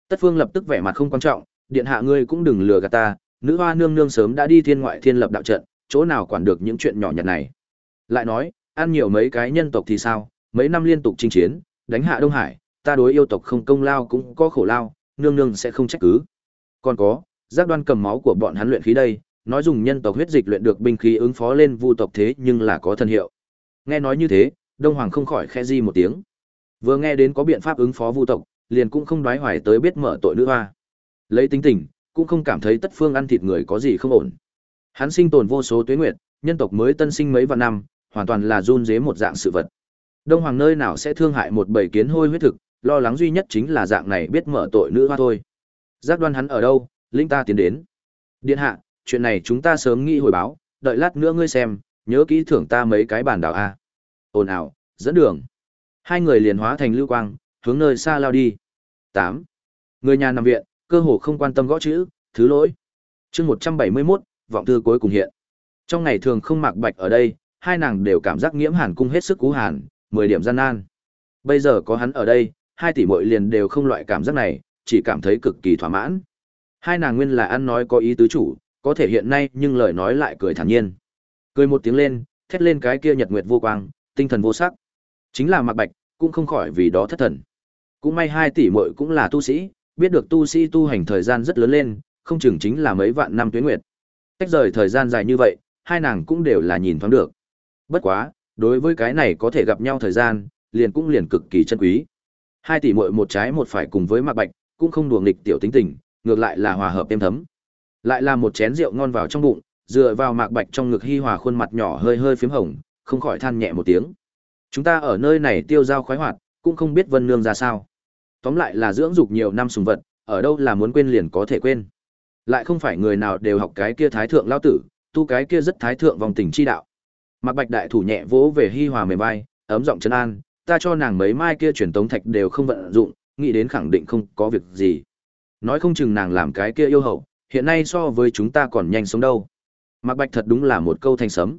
Tất Phương lập tức vẻ mặt không quan trọng, điện hạ ngươi cũng đừng lừa gạt ta, nữ hoa nương nương sớm đã đi thiên ngoại thiên lập đạo trận, chỗ nào quản được những chuyện nhỏ nhặt này. Lại nói, ăn nhiều mấy cái nhân tộc thì sao, mấy năm liên tục chinh chiến, đánh hạ Đông Hải, ta đối yêu tộc không công lao cũng có khổ lao, nương nương sẽ không trách cứ. Còn có, giác đoan cầm máu của bọn hắn luyện khí đây, nói dùng nhân tộc huyết dịch luyện được binh khí ứng phó lên vu tộc thế nhưng là có thân hiệu. Nghe nói như thế, Đông Hoàng không khỏi khẽ di một tiếng. Vừa nghe đến có biện pháp ứng phó vu tộc, liền cũng không đoái hoài tới biết mở tội nữ hoa. Lấy tính tình, cũng không cảm thấy tất phương ăn thịt người có gì không ổn. Hắn sinh tồn vô số tuế nguyệt, nhân tộc mới tân sinh mấy vạn năm, hoàn toàn là run rế một dạng sự vật. Đông Hoàng nơi nào sẽ thương hại một bầy kiến hôi huyết thực, lo lắng duy nhất chính là dạng này biết mở tội nữ hoa thôi. Giác đoan hắn ở đâu, linh ta tiến đến. Điện hạ, chuyện này chúng ta sớm nghĩ hồi báo, đợi lát nữa ngươi xem, nhớ kỹ thưởng ta mấy cái bản đảo a. Ồn ào, dẫn đường. Hai người liền hóa thành lưu quang, hướng nơi xa lao đi. Tám. Người nhà nằm viện, cơ hồ không quan tâm gõ chữ, thứ lỗi. Chương 171, vọng thư cuối cùng hiện. Trong ngày thường không mặc bạch ở đây, hai nàng đều cảm giác nghiễm hàn cung hết sức cú hàn, 10 điểm gian nan. Bây giờ có hắn ở đây, hai tỷ muội liền đều không loại cảm giác này, chỉ cảm thấy cực kỳ thỏa mãn. Hai nàng nguyên là ăn nói có ý tứ chủ, có thể hiện nay nhưng lời nói lại cười thản nhiên. Cười một tiếng lên, thét lên cái kia nhật nguyệt vô quang, tinh thần vô sắc. Chính là Mạc Bạch, cũng không khỏi vì đó thất thần. Cũng may hai tỷ muội cũng là tu sĩ, biết được tu sĩ tu hành thời gian rất lớn lên, không chừng chính là mấy vạn năm tuế nguyệt. Cách rời thời gian dài như vậy, hai nàng cũng đều là nhìn thoáng được. Bất quá, đối với cái này có thể gặp nhau thời gian, liền cũng liền cực kỳ chân quý. Hai tỷ muội một trái một phải cùng với Mạc Bạch, cũng không đùa nghịch tiểu tính tình, ngược lại là hòa hợp êm thấm. Lại là một chén rượu ngon vào trong bụng, dựa vào Mạc Bạch trong ngực hi hòa khuôn mặt nhỏ hơi hơi phím hồng, không khỏi than nhẹ một tiếng. Chúng ta ở nơi này tiêu giao khoái hoạt, cũng không biết Vân Nương ra sao. Tóm lại là dưỡng dục nhiều năm sùng vật, ở đâu là muốn quên liền có thể quên. Lại không phải người nào đều học cái kia thái thượng lao tử, tu cái kia rất thái thượng vòng tình chi đạo. Mạc Bạch đại thủ nhẹ vỗ về hi hòa mềm vai, ấm giọng trấn an, ta cho nàng mấy mai kia truyền tống thạch đều không vận dụng, nghĩ đến khẳng định không có việc gì. Nói không chừng nàng làm cái kia yêu hậu, hiện nay so với chúng ta còn nhanh sống đâu. Mạc Bạch thật đúng là một câu thanh sấm.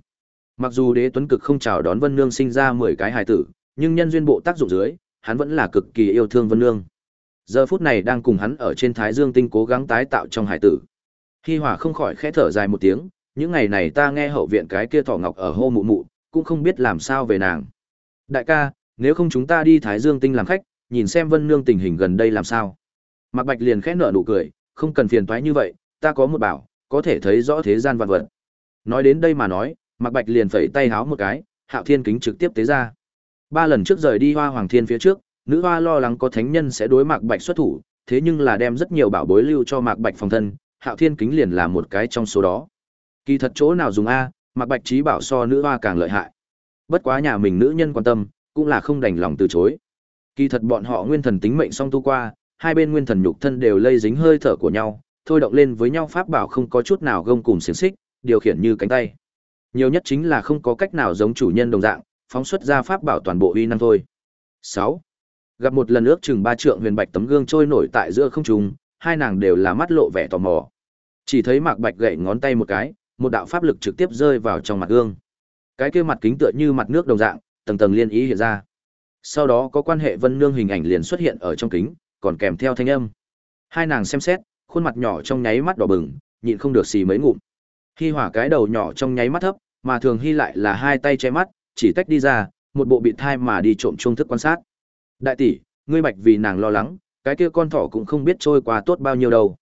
Mặc dù đế tuấn cực không chào đón Vân Nương sinh ra 10 cái hài tử, nhưng nhân duyên bộ tác dụng dưới, hắn vẫn là cực kỳ yêu thương Vân Nương. Giờ phút này đang cùng hắn ở trên Thái Dương tinh cố gắng tái tạo trong hài tử. Hi Hòa không khỏi khẽ thở dài một tiếng, những ngày này ta nghe hậu viện cái kia thỏ ngọc ở hô mụ mụ, cũng không biết làm sao về nàng. Đại ca, nếu không chúng ta đi Thái Dương tinh làm khách, nhìn xem Vân Nương tình hình gần đây làm sao. Mạc Bạch liền khẽ nở nụ cười, không cần phiền toái như vậy, ta có một bảo, có thể thấy rõ thế gian vạn vật. Nói đến đây mà nói, Mạc Bạch liền phẩy tay háo một cái, Hạo Thiên kính trực tiếp tế ra. Ba lần trước rời đi Hoa Hoàng Thiên phía trước, nữ hoa lo lắng có thánh nhân sẽ đối Mạc Bạch xuất thủ, thế nhưng là đem rất nhiều bảo bối lưu cho Mạc Bạch phòng thân, Hạo Thiên kính liền là một cái trong số đó. Kỳ thật chỗ nào dùng a, Mạc Bạch trí bảo so nữ hoa càng lợi hại. Bất quá nhà mình nữ nhân quan tâm, cũng là không đành lòng từ chối. Kỳ thật bọn họ nguyên thần tính mệnh song tu qua, hai bên nguyên thần nhục thân đều lây dính hơi thở của nhau, thôi động lên với nhau pháp bảo không có chút nào gông cùng xiềng xích, điều khiển như cánh tay. Nhiều nhất chính là không có cách nào giống chủ nhân đồng dạng, phóng xuất ra pháp bảo toàn bộ uy năng thôi. 6. Gặp một lần ước chừng ba trượng huyền bạch tấm gương trôi nổi tại giữa không trung, hai nàng đều là mắt lộ vẻ tò mò. Chỉ thấy Mạc Bạch gậy ngón tay một cái, một đạo pháp lực trực tiếp rơi vào trong mặt gương. Cái kia mặt kính tựa như mặt nước đồng dạng, tầng tầng liên ý hiện ra. Sau đó có quan hệ Vân Nương hình ảnh liền xuất hiện ở trong kính, còn kèm theo thanh âm. Hai nàng xem xét, khuôn mặt nhỏ trong nháy mắt đỏ bừng, nhịn không được xì mấy ngụm. Hi Hỏa cái đầu nhỏ trong nháy mắt thấp, mà Thường Hi lại là hai tay che mắt, chỉ tách đi ra, một bộ bị thai mà đi trộm trung thức quan sát. Đại tỷ, ngươi bạch vì nàng lo lắng, cái kia con thỏ cũng không biết trôi qua tốt bao nhiêu đâu.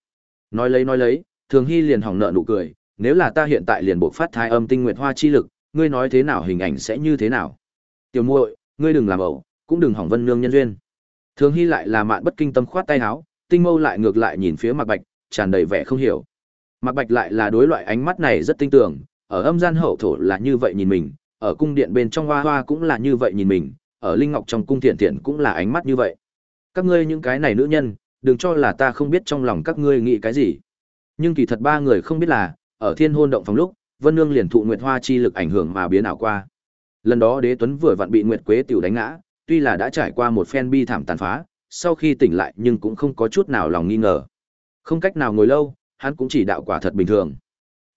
Nói lấy nói lấy, Thường Hi liền hỏng nợ nụ cười, nếu là ta hiện tại liền buộc phát thai âm tinh nguyệt hoa chi lực, ngươi nói thế nào hình ảnh sẽ như thế nào? Tiểu muội, ngươi đừng làm ẩu, cũng đừng hỏng vân nương nhân duyên thường hy lại là mạn bất kinh tâm khoát tay áo tinh mâu lại ngược lại nhìn phía mặt bạch tràn đầy vẻ không hiểu mạc bạch lại là đối loại ánh mắt này rất tinh tường ở âm gian hậu thổ là như vậy nhìn mình, ở cung điện bên trong hoa hoa cũng là như vậy nhìn mình, ở linh ngọc trong cung thiện thiện cũng là ánh mắt như vậy. Các ngươi những cái này nữ nhân, đừng cho là ta không biết trong lòng các ngươi nghĩ cái gì. Nhưng kỳ thật ba người không biết là, ở thiên hôn động phòng lúc, vân nương liền thụ nguyệt hoa chi lực ảnh hưởng mà biến ảo qua. Lần đó đế tuấn vừa vặn bị nguyệt quế tiểu đánh ngã, tuy là đã trải qua một phen bi thảm tàn phá, sau khi tỉnh lại nhưng cũng không có chút nào lòng nghi ngờ. Không cách nào ngồi lâu hắn cũng chỉ đạo quả thật bình thường.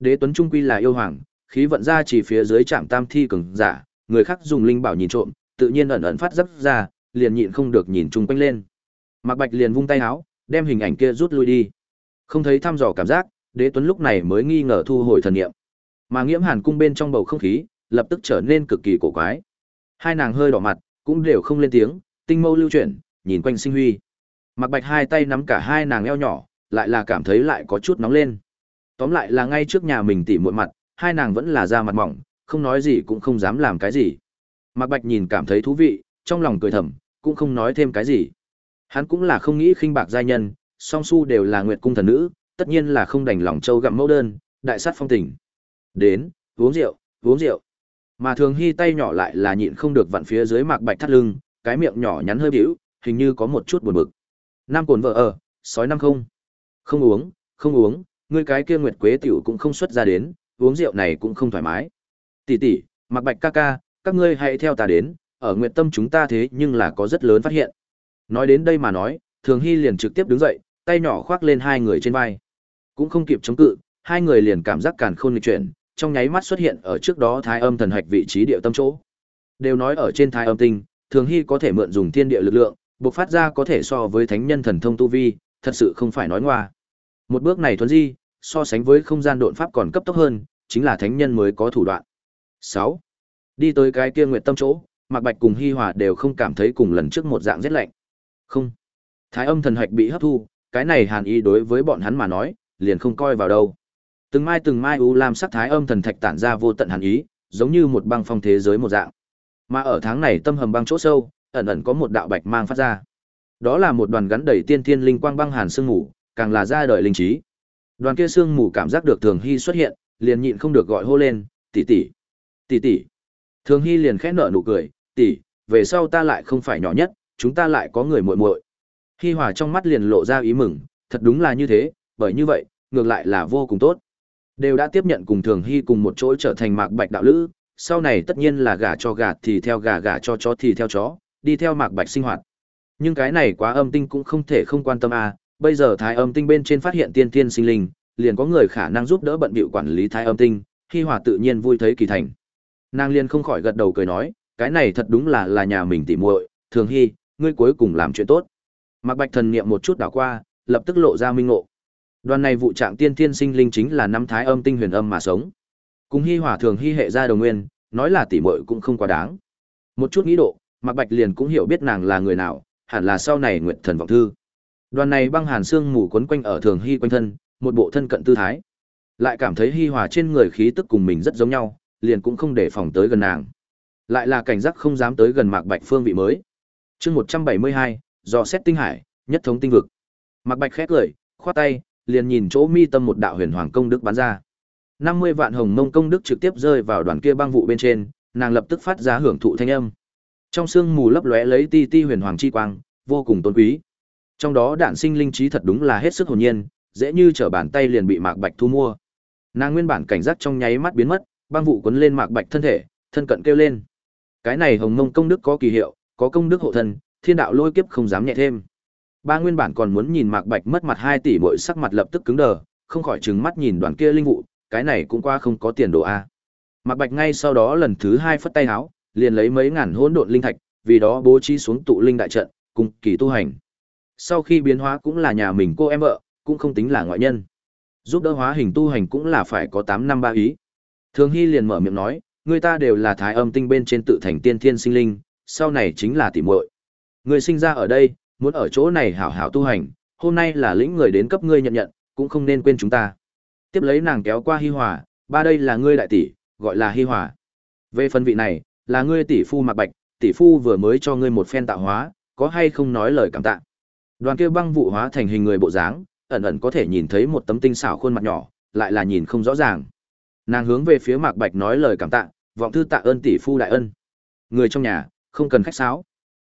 Đế tuấn trung quy là yêu hoàng, khí vận ra chỉ phía dưới trạm tam thi cường giả, người khác dùng linh bảo nhìn trộm, tự nhiên ẩn ẩn phát dấp ra, liền nhịn không được nhìn chung quanh lên. Mạc bạch liền vung tay áo đem hình ảnh kia rút lui đi. Không thấy thăm dò cảm giác, đế tuấn lúc này mới nghi ngờ thu hồi thần niệm. Mà nghiễm hàn cung bên trong bầu không khí, lập tức trở nên cực kỳ cổ quái. Hai nàng hơi đỏ mặt, cũng đều không lên tiếng, tinh mâu lưu chuyển, nhìn quanh sinh huy. Mặc bạch hai tay nắm cả hai nàng eo nhỏ lại là cảm thấy lại có chút nóng lên. Tóm lại là ngay trước nhà mình tỉ muội mặt, hai nàng vẫn là da mặt mỏng, không nói gì cũng không dám làm cái gì. Mặc bạch nhìn cảm thấy thú vị, trong lòng cười thầm, cũng không nói thêm cái gì. Hắn cũng là không nghĩ khinh bạc giai nhân, song su đều là nguyệt cung thần nữ, tất nhiên là không đành lòng châu gặm mẫu đơn, đại sát phong tình. Đến, uống rượu uống rượu. Mà thường hy tay nhỏ lại là nhịn không được vặn phía dưới mạc bạch thắt lưng, cái miệng nhỏ nhắn hơi bĩu, hình như có một chút buồn bực. Nam cồn vợ ở, sói năm không không uống không uống ngươi cái kia nguyệt quế tiểu cũng không xuất ra đến uống rượu này cũng không thoải mái. Tỷ tỷ Mặc bạch ca ca các ngươi hãy theo ta đến ở nguyện tâm chúng ta thế nhưng là có rất lớn phát hiện. Nói đến đây mà nói thường hy liền trực tiếp đứng dậy tay nhỏ khoác lên hai người trên vai. Cũng không kịp chống cự hai người liền cảm giác càn khôn nghịch chuyển trong nháy mắt xuất hiện ở trước đó thái âm thần hạch vị trí địa tâm chỗ. Đều nói ở trên thái âm tinh, thường hy có thể mượn dùng thiên địa lực lượng, bộc phát ra có thể so với thánh nhân thần thông tu vi, thật sự không phải nói ngoa. Một bước này thuần di, so sánh với không gian độn pháp còn cấp tốc hơn, chính là thánh nhân mới có thủ đoạn. 6. Đi tới cái kia nguyệt tâm chỗ, Mạc Bạch cùng Hi Hòa đều không cảm thấy cùng lần trước một dạng rét lạnh. Không. Thái âm thần hạch bị hấp thu, cái này hàn ý đối với bọn hắn mà nói, liền không coi vào đâu. Từng mai từng mai u lam sắc thái âm thần thạch tản ra vô tận hàn ý, giống như một băng phong thế giới một dạng. Mà ở tháng này tâm hầm băng chỗ sâu, ẩn ẩn có một đạo bạch mang phát ra. Đó là một đoàn gắn đầy tiên thiên linh quang băng hàn sương mù, càng là ra đời linh trí. Đoàn kia sương mù cảm giác được Thường Hy xuất hiện, liền nhịn không được gọi hô lên, "Tỷ tỷ, tỷ tỷ." Thường Hy liền khẽ nở nụ cười, "Tỷ, về sau ta lại không phải nhỏ nhất, chúng ta lại có người muội muội." Hi Hòa trong mắt liền lộ ra ý mừng, thật đúng là như thế, bởi như vậy, ngược lại là vô cùng tốt. Đều đã tiếp nhận cùng Thường Hy cùng một chỗ trở thành Mạc Bạch đạo lữ, sau này tất nhiên là gà cho gà thì theo gà gà cho chó thì theo chó, đi theo Mạc Bạch sinh hoạt. Nhưng cái này quá âm tinh cũng không thể không quan tâm à, bây giờ thái âm tinh bên trên phát hiện tiên tiên sinh linh, liền có người khả năng giúp đỡ bận bịu quản lý thái âm tinh, khi Hòa tự nhiên vui thấy kỳ thành. Nàng liền không khỏi gật đầu cười nói, cái này thật đúng là là nhà mình tỉ muội, Thường Hy, ngươi cuối cùng làm chuyện tốt. Mạc Bạch thần niệm một chút đảo qua, lập tức lộ ra minh ngộ. Đoàn này vụ trạng tiên thiên sinh linh chính là năm thái âm tinh huyền âm mà sống. Cùng Hi Hòa thường hy hệ ra đồng nguyên, nói là tỷ muội cũng không quá đáng. Một chút nghĩ độ, Mạc Bạch liền cũng hiểu biết nàng là người nào, hẳn là sau này Nguyệt Thần vọng thư. Đoàn này băng hàn xương mù quấn quanh ở thường hy quanh thân, một bộ thân cận tư thái. Lại cảm thấy Hi Hòa trên người khí tức cùng mình rất giống nhau, liền cũng không để phòng tới gần nàng. Lại là cảnh giác không dám tới gần Mạc Bạch phương vị mới. Chương 172, dò xét tinh hải, nhất thống tinh vực. Mạc Bạch khẽ cười, khoát tay, liền nhìn chỗ mi tâm một đạo huyền hoàng công đức bắn ra. 50 vạn hồng mông công đức trực tiếp rơi vào đoàn kia băng vụ bên trên, nàng lập tức phát ra hưởng thụ thanh âm. Trong sương mù lấp lóe lấy ti ti huyền hoàng chi quang, vô cùng tôn quý. Trong đó đạn sinh linh trí thật đúng là hết sức hồn nhiên, dễ như trở bàn tay liền bị Mạc Bạch thu mua. Nàng nguyên bản cảnh giác trong nháy mắt biến mất, băng vụ cuốn lên Mạc Bạch thân thể, thân cận kêu lên. Cái này hồng mông công đức có kỳ hiệu, có công đức hộ thân, thiên đạo lôi kiếp không dám nhẹ thêm. Ba nguyên bản còn muốn nhìn Mạc Bạch mất mặt hai tỷ mỗi sắc mặt lập tức cứng đờ, không khỏi trừng mắt nhìn đoàn kia linh vụ, cái này cũng qua không có tiền đồ a. Mạc Bạch ngay sau đó lần thứ hai phất tay áo, liền lấy mấy ngàn hỗn độn linh thạch, vì đó bố trí xuống tụ linh đại trận, cùng kỳ tu hành. Sau khi biến hóa cũng là nhà mình cô em vợ, cũng không tính là ngoại nhân. Giúp đỡ hóa hình tu hành cũng là phải có 8 năm ba ý. Thường Hy liền mở miệng nói, người ta đều là thái âm tinh bên trên tự thành tiên thiên sinh linh, sau này chính là tỷ muội. Người sinh ra ở đây, muốn ở chỗ này hảo hảo tu hành, hôm nay là lĩnh người đến cấp ngươi nhận nhận, cũng không nên quên chúng ta. Tiếp lấy nàng kéo qua Hi Hòa, ba đây là ngươi đại tỷ, gọi là Hi Hòa. Về phần vị này, là ngươi tỷ phu Mạc Bạch, tỷ phu vừa mới cho ngươi một phen tạo hóa, có hay không nói lời cảm tạ. Đoàn kia băng vụ hóa thành hình người bộ dáng, ẩn ẩn có thể nhìn thấy một tấm tinh xảo khuôn mặt nhỏ, lại là nhìn không rõ ràng. Nàng hướng về phía Mạc Bạch nói lời cảm tạ, vọng thư tạ ơn tỷ phu đại ân. Người trong nhà, không cần khách sáo.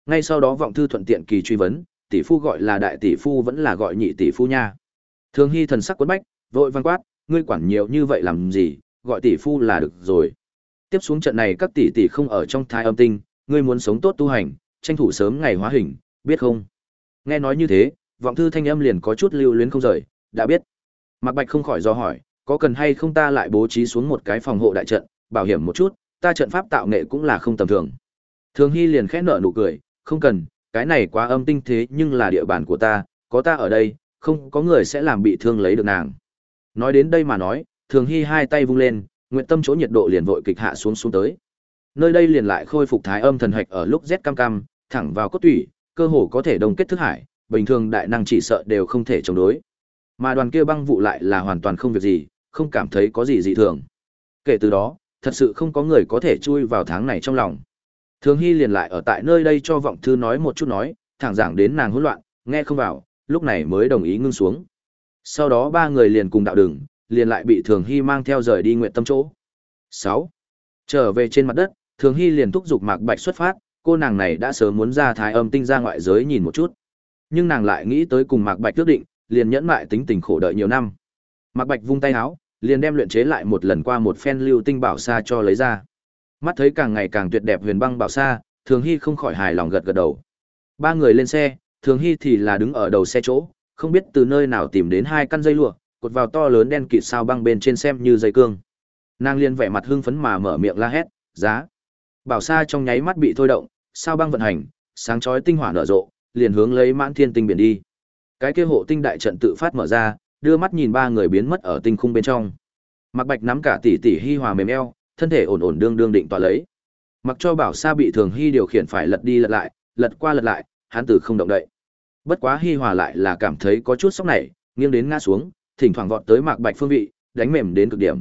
Ngay sau đó vọng thư thuận tiện kỳ truy vấn, tỷ phu gọi là đại tỷ phu vẫn là gọi nhị tỷ phu nha. Thường Hy thần sắc quấn bách, vội văn quát, ngươi quản nhiều như vậy làm gì, gọi tỷ phu là được rồi. Tiếp xuống trận này các tỷ tỷ không ở trong thai âm tinh, ngươi muốn sống tốt tu hành, tranh thủ sớm ngày hóa hình, biết không? Nghe nói như thế, vọng thư thanh âm liền có chút lưu luyến không rời, đã biết. Mạc Bạch không khỏi do hỏi, có cần hay không ta lại bố trí xuống một cái phòng hộ đại trận, bảo hiểm một chút, ta trận pháp tạo nghệ cũng là không tầm thường. Thường Hy liền khẽ nở nụ cười, không cần, cái này quá âm tinh thế nhưng là địa bàn của ta, có ta ở đây, không có người sẽ làm bị thương lấy được nàng. Nói đến đây mà nói, Thường Hy hai tay vung lên, nguyện tâm chỗ nhiệt độ liền vội kịch hạ xuống xuống tới. Nơi đây liền lại khôi phục thái âm thần hạch ở lúc rét cam cam, thẳng vào cốt tủy, cơ hồ có thể đồng kết thức hải, bình thường đại năng chỉ sợ đều không thể chống đối. Mà đoàn kia băng vụ lại là hoàn toàn không việc gì, không cảm thấy có gì dị thường. Kể từ đó, thật sự không có người có thể chui vào tháng này trong lòng. Thường Hy liền lại ở tại nơi đây cho vọng thư nói một chút nói, thẳng giảng đến nàng hỗn loạn, nghe không vào, lúc này mới đồng ý ngưng xuống. Sau đó ba người liền cùng đạo đường, liền lại bị Thường Hy mang theo rời đi nguyện tâm chỗ. 6. Trở về trên mặt đất, Thường Hy liền thúc giục Mạc Bạch xuất phát, cô nàng này đã sớm muốn ra thái âm tinh ra ngoại giới nhìn một chút. Nhưng nàng lại nghĩ tới cùng Mạc Bạch quyết định, liền nhẫn mại tính tình khổ đợi nhiều năm. Mạc Bạch vung tay áo, liền đem luyện chế lại một lần qua một phen lưu tinh bảo sa cho lấy ra. Mắt thấy càng ngày càng tuyệt đẹp huyền băng bảo sa, Thường Hy không khỏi hài lòng gật gật đầu. Ba người lên xe, Thường Hy thì là đứng ở đầu xe chỗ, không biết từ nơi nào tìm đến hai căn dây lụa, cột vào to lớn đen kịt sao băng bên trên xem như dây cương. Nàng liên vẻ mặt hưng phấn mà mở miệng la hét, "Giá!" Bảo sa trong nháy mắt bị thôi động, sao băng vận hành, sáng chói tinh hỏa nở rộ, liền hướng lấy Mãn Thiên tinh biển đi. Cái kia hộ tinh đại trận tự phát mở ra, đưa mắt nhìn ba người biến mất ở tinh khung bên trong. Mạc Bạch nắm cả tỷ tỷ hi hòa mềm eo, thân thể ổn ổn đương đương định tọa lấy. Mặc cho Bảo Sa bị Thường hi điều khiển phải lật đi lật lại, lật qua lật lại, hắn tử không động đậy. Bất quá Hi Hòa lại là cảm thấy có chút sốc này, nghiêng đến ngã xuống, thỉnh thoảng vọt tới Mạc Bạch phương vị, đánh mềm đến cực điểm.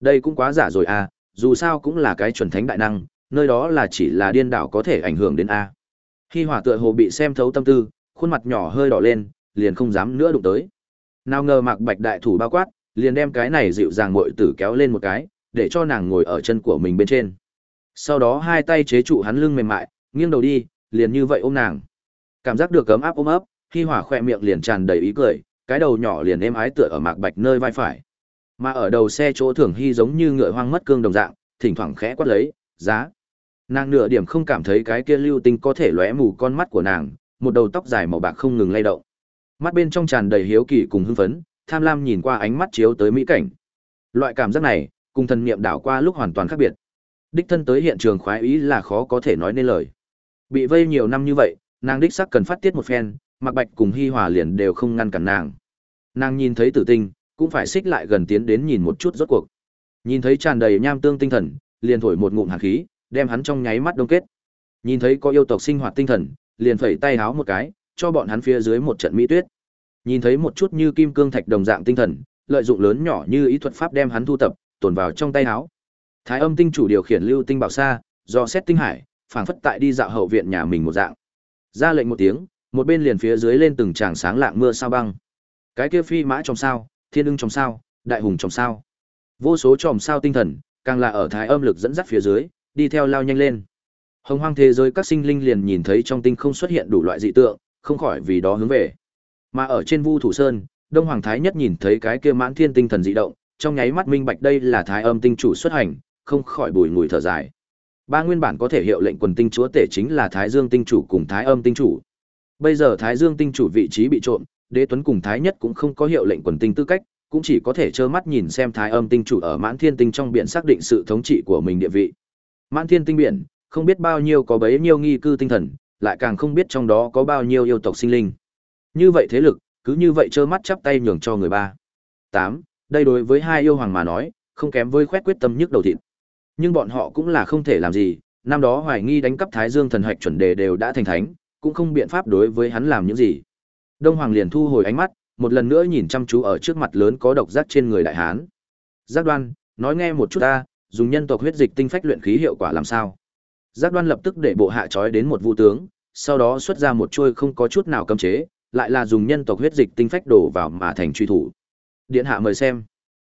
Đây cũng quá giả rồi à, dù sao cũng là cái chuẩn thánh đại năng, nơi đó là chỉ là điên đảo có thể ảnh hưởng đến a. khi hỏa tựa hồ bị xem thấu tâm tư, khuôn mặt nhỏ hơi đỏ lên, liền không dám nữa đụng tới. Nào ngờ Mạc Bạch đại thủ bao quát, liền đem cái này dịu dàng muội tử kéo lên một cái, để cho nàng ngồi ở chân của mình bên trên. Sau đó hai tay chế trụ hắn lưng mềm mại, nghiêng đầu đi, liền như vậy ôm nàng. Cảm giác được ấm áp ôm ấp, khi hỏa khoe miệng liền tràn đầy ý cười, cái đầu nhỏ liền êm ái tựa ở Mạc Bạch nơi vai phải. Mà ở đầu xe chỗ Thường Hy giống như ngựa hoang mất cương đồng dạng, thỉnh thoảng khẽ quát lấy, "Giá." Nàng nửa điểm không cảm thấy cái kia lưu tinh có thể lóe mù con mắt của nàng, một đầu tóc dài màu bạc không ngừng lay động. Mắt bên trong tràn đầy hiếu kỳ cùng hưng phấn, tham lam nhìn qua ánh mắt chiếu tới mỹ cảnh. Loại cảm giác này, cùng thần niệm đảo qua lúc hoàn toàn khác biệt. Đích thân tới hiện trường khoái ý là khó có thể nói nên lời. Bị vây nhiều năm như vậy, nàng đích xác cần phát tiết một phen, Mạc Bạch cùng Hi Hòa liền đều không ngăn cản nàng. Nàng nhìn thấy Tử Tinh, cũng phải xích lại gần tiến đến nhìn một chút rốt cuộc. Nhìn thấy tràn đầy nham tương tinh thần, liền thổi một ngụm hàn khí, đem hắn trong nháy mắt đông kết. Nhìn thấy có yêu tộc sinh hoạt tinh thần, liền phẩy tay háo một cái, cho bọn hắn phía dưới một trận mỹ tuyết. Nhìn thấy một chút như kim cương thạch đồng dạng tinh thần, lợi dụng lớn nhỏ như ý thuật pháp đem hắn thu tập, tồn vào trong tay háo. Thái Âm tinh chủ điều khiển lưu tinh bảo xa, do xét tinh hải, phảng phất tại đi dạo hậu viện nhà mình một dạng. Ra lệnh một tiếng, một bên liền phía dưới lên từng tràng sáng lạng mưa sao băng. Cái kia phi mã trong sao, thiên ưng trong sao, đại hùng trong sao. Vô số tròm sao tinh thần, càng là ở thái âm lực dẫn dắt phía dưới, đi theo lao nhanh lên. Hồng hoang thế giới các sinh linh liền nhìn thấy trong tinh không xuất hiện đủ loại dị tượng, không khỏi vì đó hướng về. Mà ở trên Vu Thủ Sơn, Đông Hoàng Thái nhất nhìn thấy cái kia mãn thiên tinh thần dị động, trong nháy mắt minh bạch đây là Thái Âm tinh chủ xuất hành, không khỏi bùi ngùi thở dài. Ba nguyên bản có thể hiệu lệnh quần tinh chúa tể chính là Thái Dương tinh chủ cùng Thái Âm tinh chủ. Bây giờ Thái Dương tinh chủ vị trí bị trộm, Đế Tuấn cùng Thái Nhất cũng không có hiệu lệnh quần tinh tư cách, cũng chỉ có thể trơ mắt nhìn xem Thái Âm tinh chủ ở Mãn Thiên tinh trong biển xác định sự thống trị của mình địa vị. Mãn Thiên tinh biển, không biết bao nhiêu có bấy nhiêu nghi cư tinh thần, lại càng không biết trong đó có bao nhiêu yêu tộc sinh linh. Như vậy thế lực, cứ như vậy trơ mắt chắp tay nhường cho người ba. 8. Đây đối với hai yêu hoàng mà nói, không kém với khoét quyết tâm nhức đầu thịt. Nhưng bọn họ cũng là không thể làm gì, năm đó hoài nghi đánh cắp Thái Dương thần hạch chuẩn đề đều đã thành thánh, cũng không biện pháp đối với hắn làm những gì. Đông Hoàng liền thu hồi ánh mắt, một lần nữa nhìn chăm chú ở trước mặt lớn có độc giác trên người đại hán. Giác đoan, nói nghe một chút ta, dùng nhân tộc huyết dịch tinh phách luyện khí hiệu quả làm sao? Giác đoan lập tức để bộ hạ trói đến một vũ tướng, sau đó xuất ra một chuôi không có chút nào cấm chế, lại là dùng nhân tộc huyết dịch tinh phách đổ vào mà thành truy thủ. Điện hạ mời xem.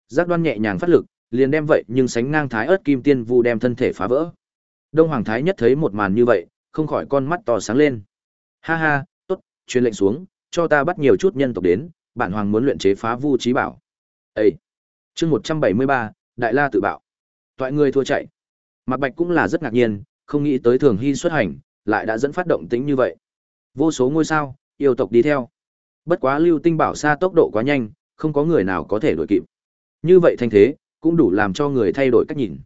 Giác đoan nhẹ nhàng phát lực, liền đem vậy nhưng sánh ngang thái ớt kim tiên vu đem thân thể phá vỡ. Đông Hoàng Thái nhất thấy một màn như vậy, không khỏi con mắt to sáng lên. Ha ha, tốt, truyền lệnh xuống, cho ta bắt nhiều chút nhân tộc đến, bản hoàng muốn luyện chế phá vu trí bảo. Ê! chương một trăm bảy mươi ba, Đại La tự bạo. Toại người thua chạy. Mạc Bạch cũng là rất ngạc nhiên, không nghĩ tới Thường Hy xuất hành, lại đã dẫn phát động tính như vậy. Vô số ngôi sao, yêu tộc đi theo. Bất quá Lưu Tinh Bảo xa tốc độ quá nhanh, không có người nào có thể đuổi kịp. Như vậy thanh thế, cũng đủ làm cho người thay đổi cách nhìn.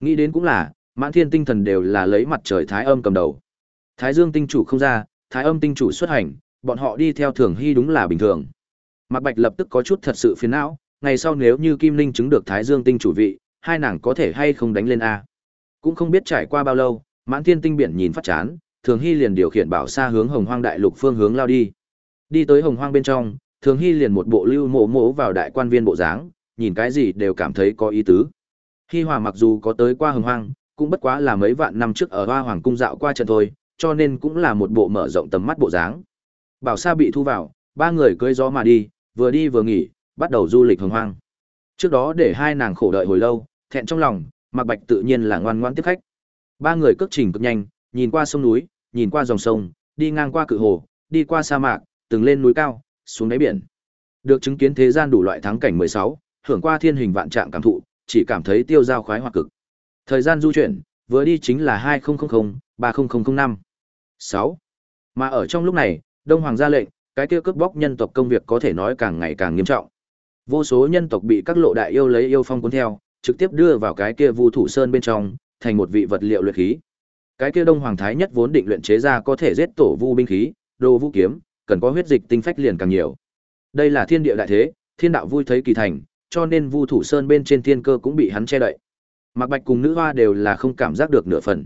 Nghĩ đến cũng là, mãn thiên tinh thần đều là lấy mặt trời thái âm cầm đầu. Thái Dương tinh chủ không ra, thái âm tinh chủ xuất hành, bọn họ đi theo thường hy đúng là bình thường. Mạc Bạch lập tức có chút thật sự phiền não, ngày sau nếu như Kim Linh chứng được Thái Dương tinh chủ vị, hai nàng có thể hay không đánh lên a. Cũng không biết trải qua bao lâu, Mãn Thiên tinh biển nhìn phát chán, Thường Hy liền điều khiển bảo xa hướng Hồng Hoang đại lục phương hướng lao đi. Đi tới Hồng Hoang bên trong, Thường Hy liền một bộ lưu mộ mộ vào đại quan viên bộ dáng, nhìn cái gì đều cảm thấy có ý tứ. Hy Hòa mặc dù có tới qua Hồng Hoang, cũng bất quá là mấy vạn năm trước ở Hoa Hoàng cung dạo qua trận thôi, cho nên cũng là một bộ mở rộng tầm mắt bộ dáng. Bảo Sa bị thu vào, ba người cưỡi gió mà đi, vừa đi vừa nghỉ, bắt đầu du lịch hồng hoang. Trước đó để hai nàng khổ đợi hồi lâu, thẹn trong lòng, Mạc Bạch tự nhiên là ngoan ngoãn tiếp khách. Ba người cước trình cực nhanh, nhìn qua sông núi, nhìn qua dòng sông, đi ngang qua cự hồ, đi qua sa mạc, từng lên núi cao, xuống đáy biển. Được chứng kiến thế gian đủ loại thắng cảnh 16, hưởng qua thiên hình vạn trạng cảm thụ, chỉ cảm thấy tiêu dao khoái hoặc cực. Thời gian du chuyển, vừa đi chính là 2000, 30005. 6. Mà ở trong lúc này, Đông Hoàng ra lệnh, cái kia cướp bóc nhân tộc công việc có thể nói càng ngày càng nghiêm trọng. Vô số nhân tộc bị các lộ đại yêu lấy yêu phong cuốn theo, trực tiếp đưa vào cái kia Vu Thủ Sơn bên trong, thành một vị vật liệu luyện khí. Cái kia Đông Hoàng Thái nhất vốn định luyện chế ra có thể giết tổ vu binh khí, đồ vũ kiếm, cần có huyết dịch tinh phách liền càng nhiều. Đây là thiên địa đại thế, thiên đạo vui thấy kỳ thành, cho nên Vu Thủ Sơn bên trên thiên cơ cũng bị hắn che đậy. Mạc Bạch cùng nữ hoa đều là không cảm giác được nửa phần.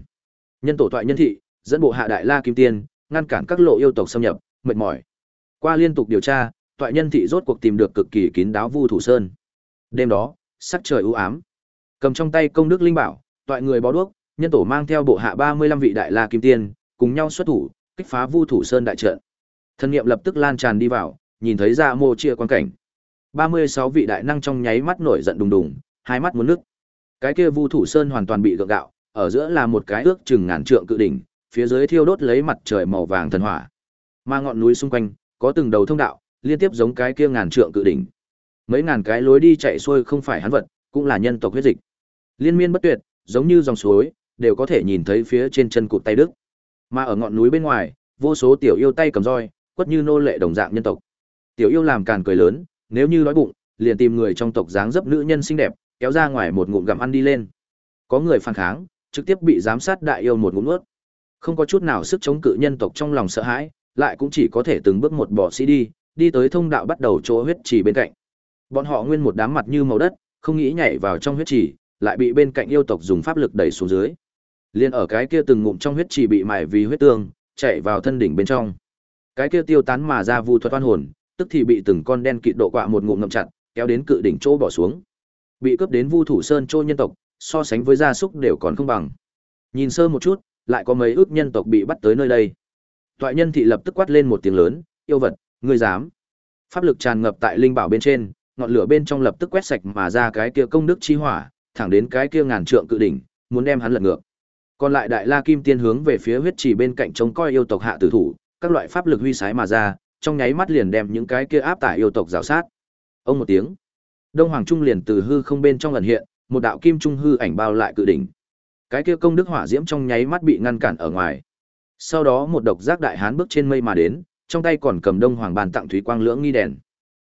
Nhân tổ toại nhân thị, dẫn bộ hạ đại la kim tiên, ngăn cản các lộ yêu tộc xâm nhập, mệt mỏi. Qua liên tục điều tra, toại nhân thị rốt cuộc tìm được cực kỳ kín đáo Vu Thủ Sơn. Đêm đó, sắc trời u ám. Cầm trong tay công đức linh bảo, toại người bó đuốc, nhân tổ mang theo bộ hạ 35 vị đại la kim tiên, cùng nhau xuất thủ, kích phá Vu Thủ Sơn đại trận. Thân niệm lập tức lan tràn đi vào, nhìn thấy ra mô chia quan cảnh. 36 vị đại năng trong nháy mắt nổi giận đùng đùng, hai mắt muốn nước. Cái kia Vu Thủ Sơn hoàn toàn bị gượng gạo, ở giữa là một cái ước chừng ngàn trượng cự đỉnh, phía dưới thiêu đốt lấy mặt trời màu vàng thần hỏa. Mà ngọn núi xung quanh có từng đầu thông đạo, liên tiếp giống cái kia ngàn trượng cự đỉnh. Mấy ngàn cái lối đi chạy xuôi không phải hắn vật, cũng là nhân tộc huyết dịch. Liên miên bất tuyệt, giống như dòng suối, đều có thể nhìn thấy phía trên chân cụt tay đức. Mà ở ngọn núi bên ngoài, vô số tiểu yêu tay cầm roi, quất như nô lệ đồng dạng nhân tộc. Tiểu yêu làm càn cười lớn, nếu như đói bụng, liền tìm người trong tộc dáng dấp nữ nhân xinh đẹp, kéo ra ngoài một ngụm gặm ăn đi lên. Có người phản kháng, trực tiếp bị giám sát đại yêu một ngụm nuốt. Không có chút nào sức chống cự nhân tộc trong lòng sợ hãi, lại cũng chỉ có thể từng bước một bỏ sĩ đi, đi tới thông đạo bắt đầu chỗ huyết trì bên cạnh. Bọn họ nguyên một đám mặt như màu đất, không nghĩ nhảy vào trong huyết trì, lại bị bên cạnh yêu tộc dùng pháp lực đẩy xuống dưới. Liên ở cái kia từng ngụm trong huyết trì bị mài vì huyết tương, chạy vào thân đỉnh bên trong. Cái kia tiêu tán mà ra vu thuật oan hồn, tức thì bị từng con đen kịt độ quạ một ngụm ngậm chặt, kéo đến cự đỉnh chỗ bỏ xuống. Bị cướp đến vu thủ sơn trô nhân tộc, so sánh với gia súc đều còn không bằng. Nhìn sơ một chút, lại có mấy ước nhân tộc bị bắt tới nơi đây. Toại nhân thị lập tức quát lên một tiếng lớn, yêu vật, ngươi dám. Pháp lực tràn ngập tại linh bảo bên trên, ngọn lửa bên trong lập tức quét sạch mà ra cái kia công đức chi hỏa, thẳng đến cái kia ngàn trượng cự đỉnh, muốn đem hắn lật ngược. Còn lại đại la kim tiên hướng về phía huyết trì bên cạnh trông coi yêu tộc hạ tử thủ, các loại pháp lực huy sái mà ra, trong nháy mắt liền đem những cái kia áp tải yêu tộc rào sát. Ông một tiếng, Đông Hoàng Trung liền từ hư không bên trong ẩn hiện, một đạo kim trung hư ảnh bao lại cự đỉnh. Cái kia công đức hỏa diễm trong nháy mắt bị ngăn cản ở ngoài. Sau đó một độc giác đại hán bước trên mây mà đến, trong tay còn cầm đông hoàng bàn tặng thúy quang lưỡng nghi đèn.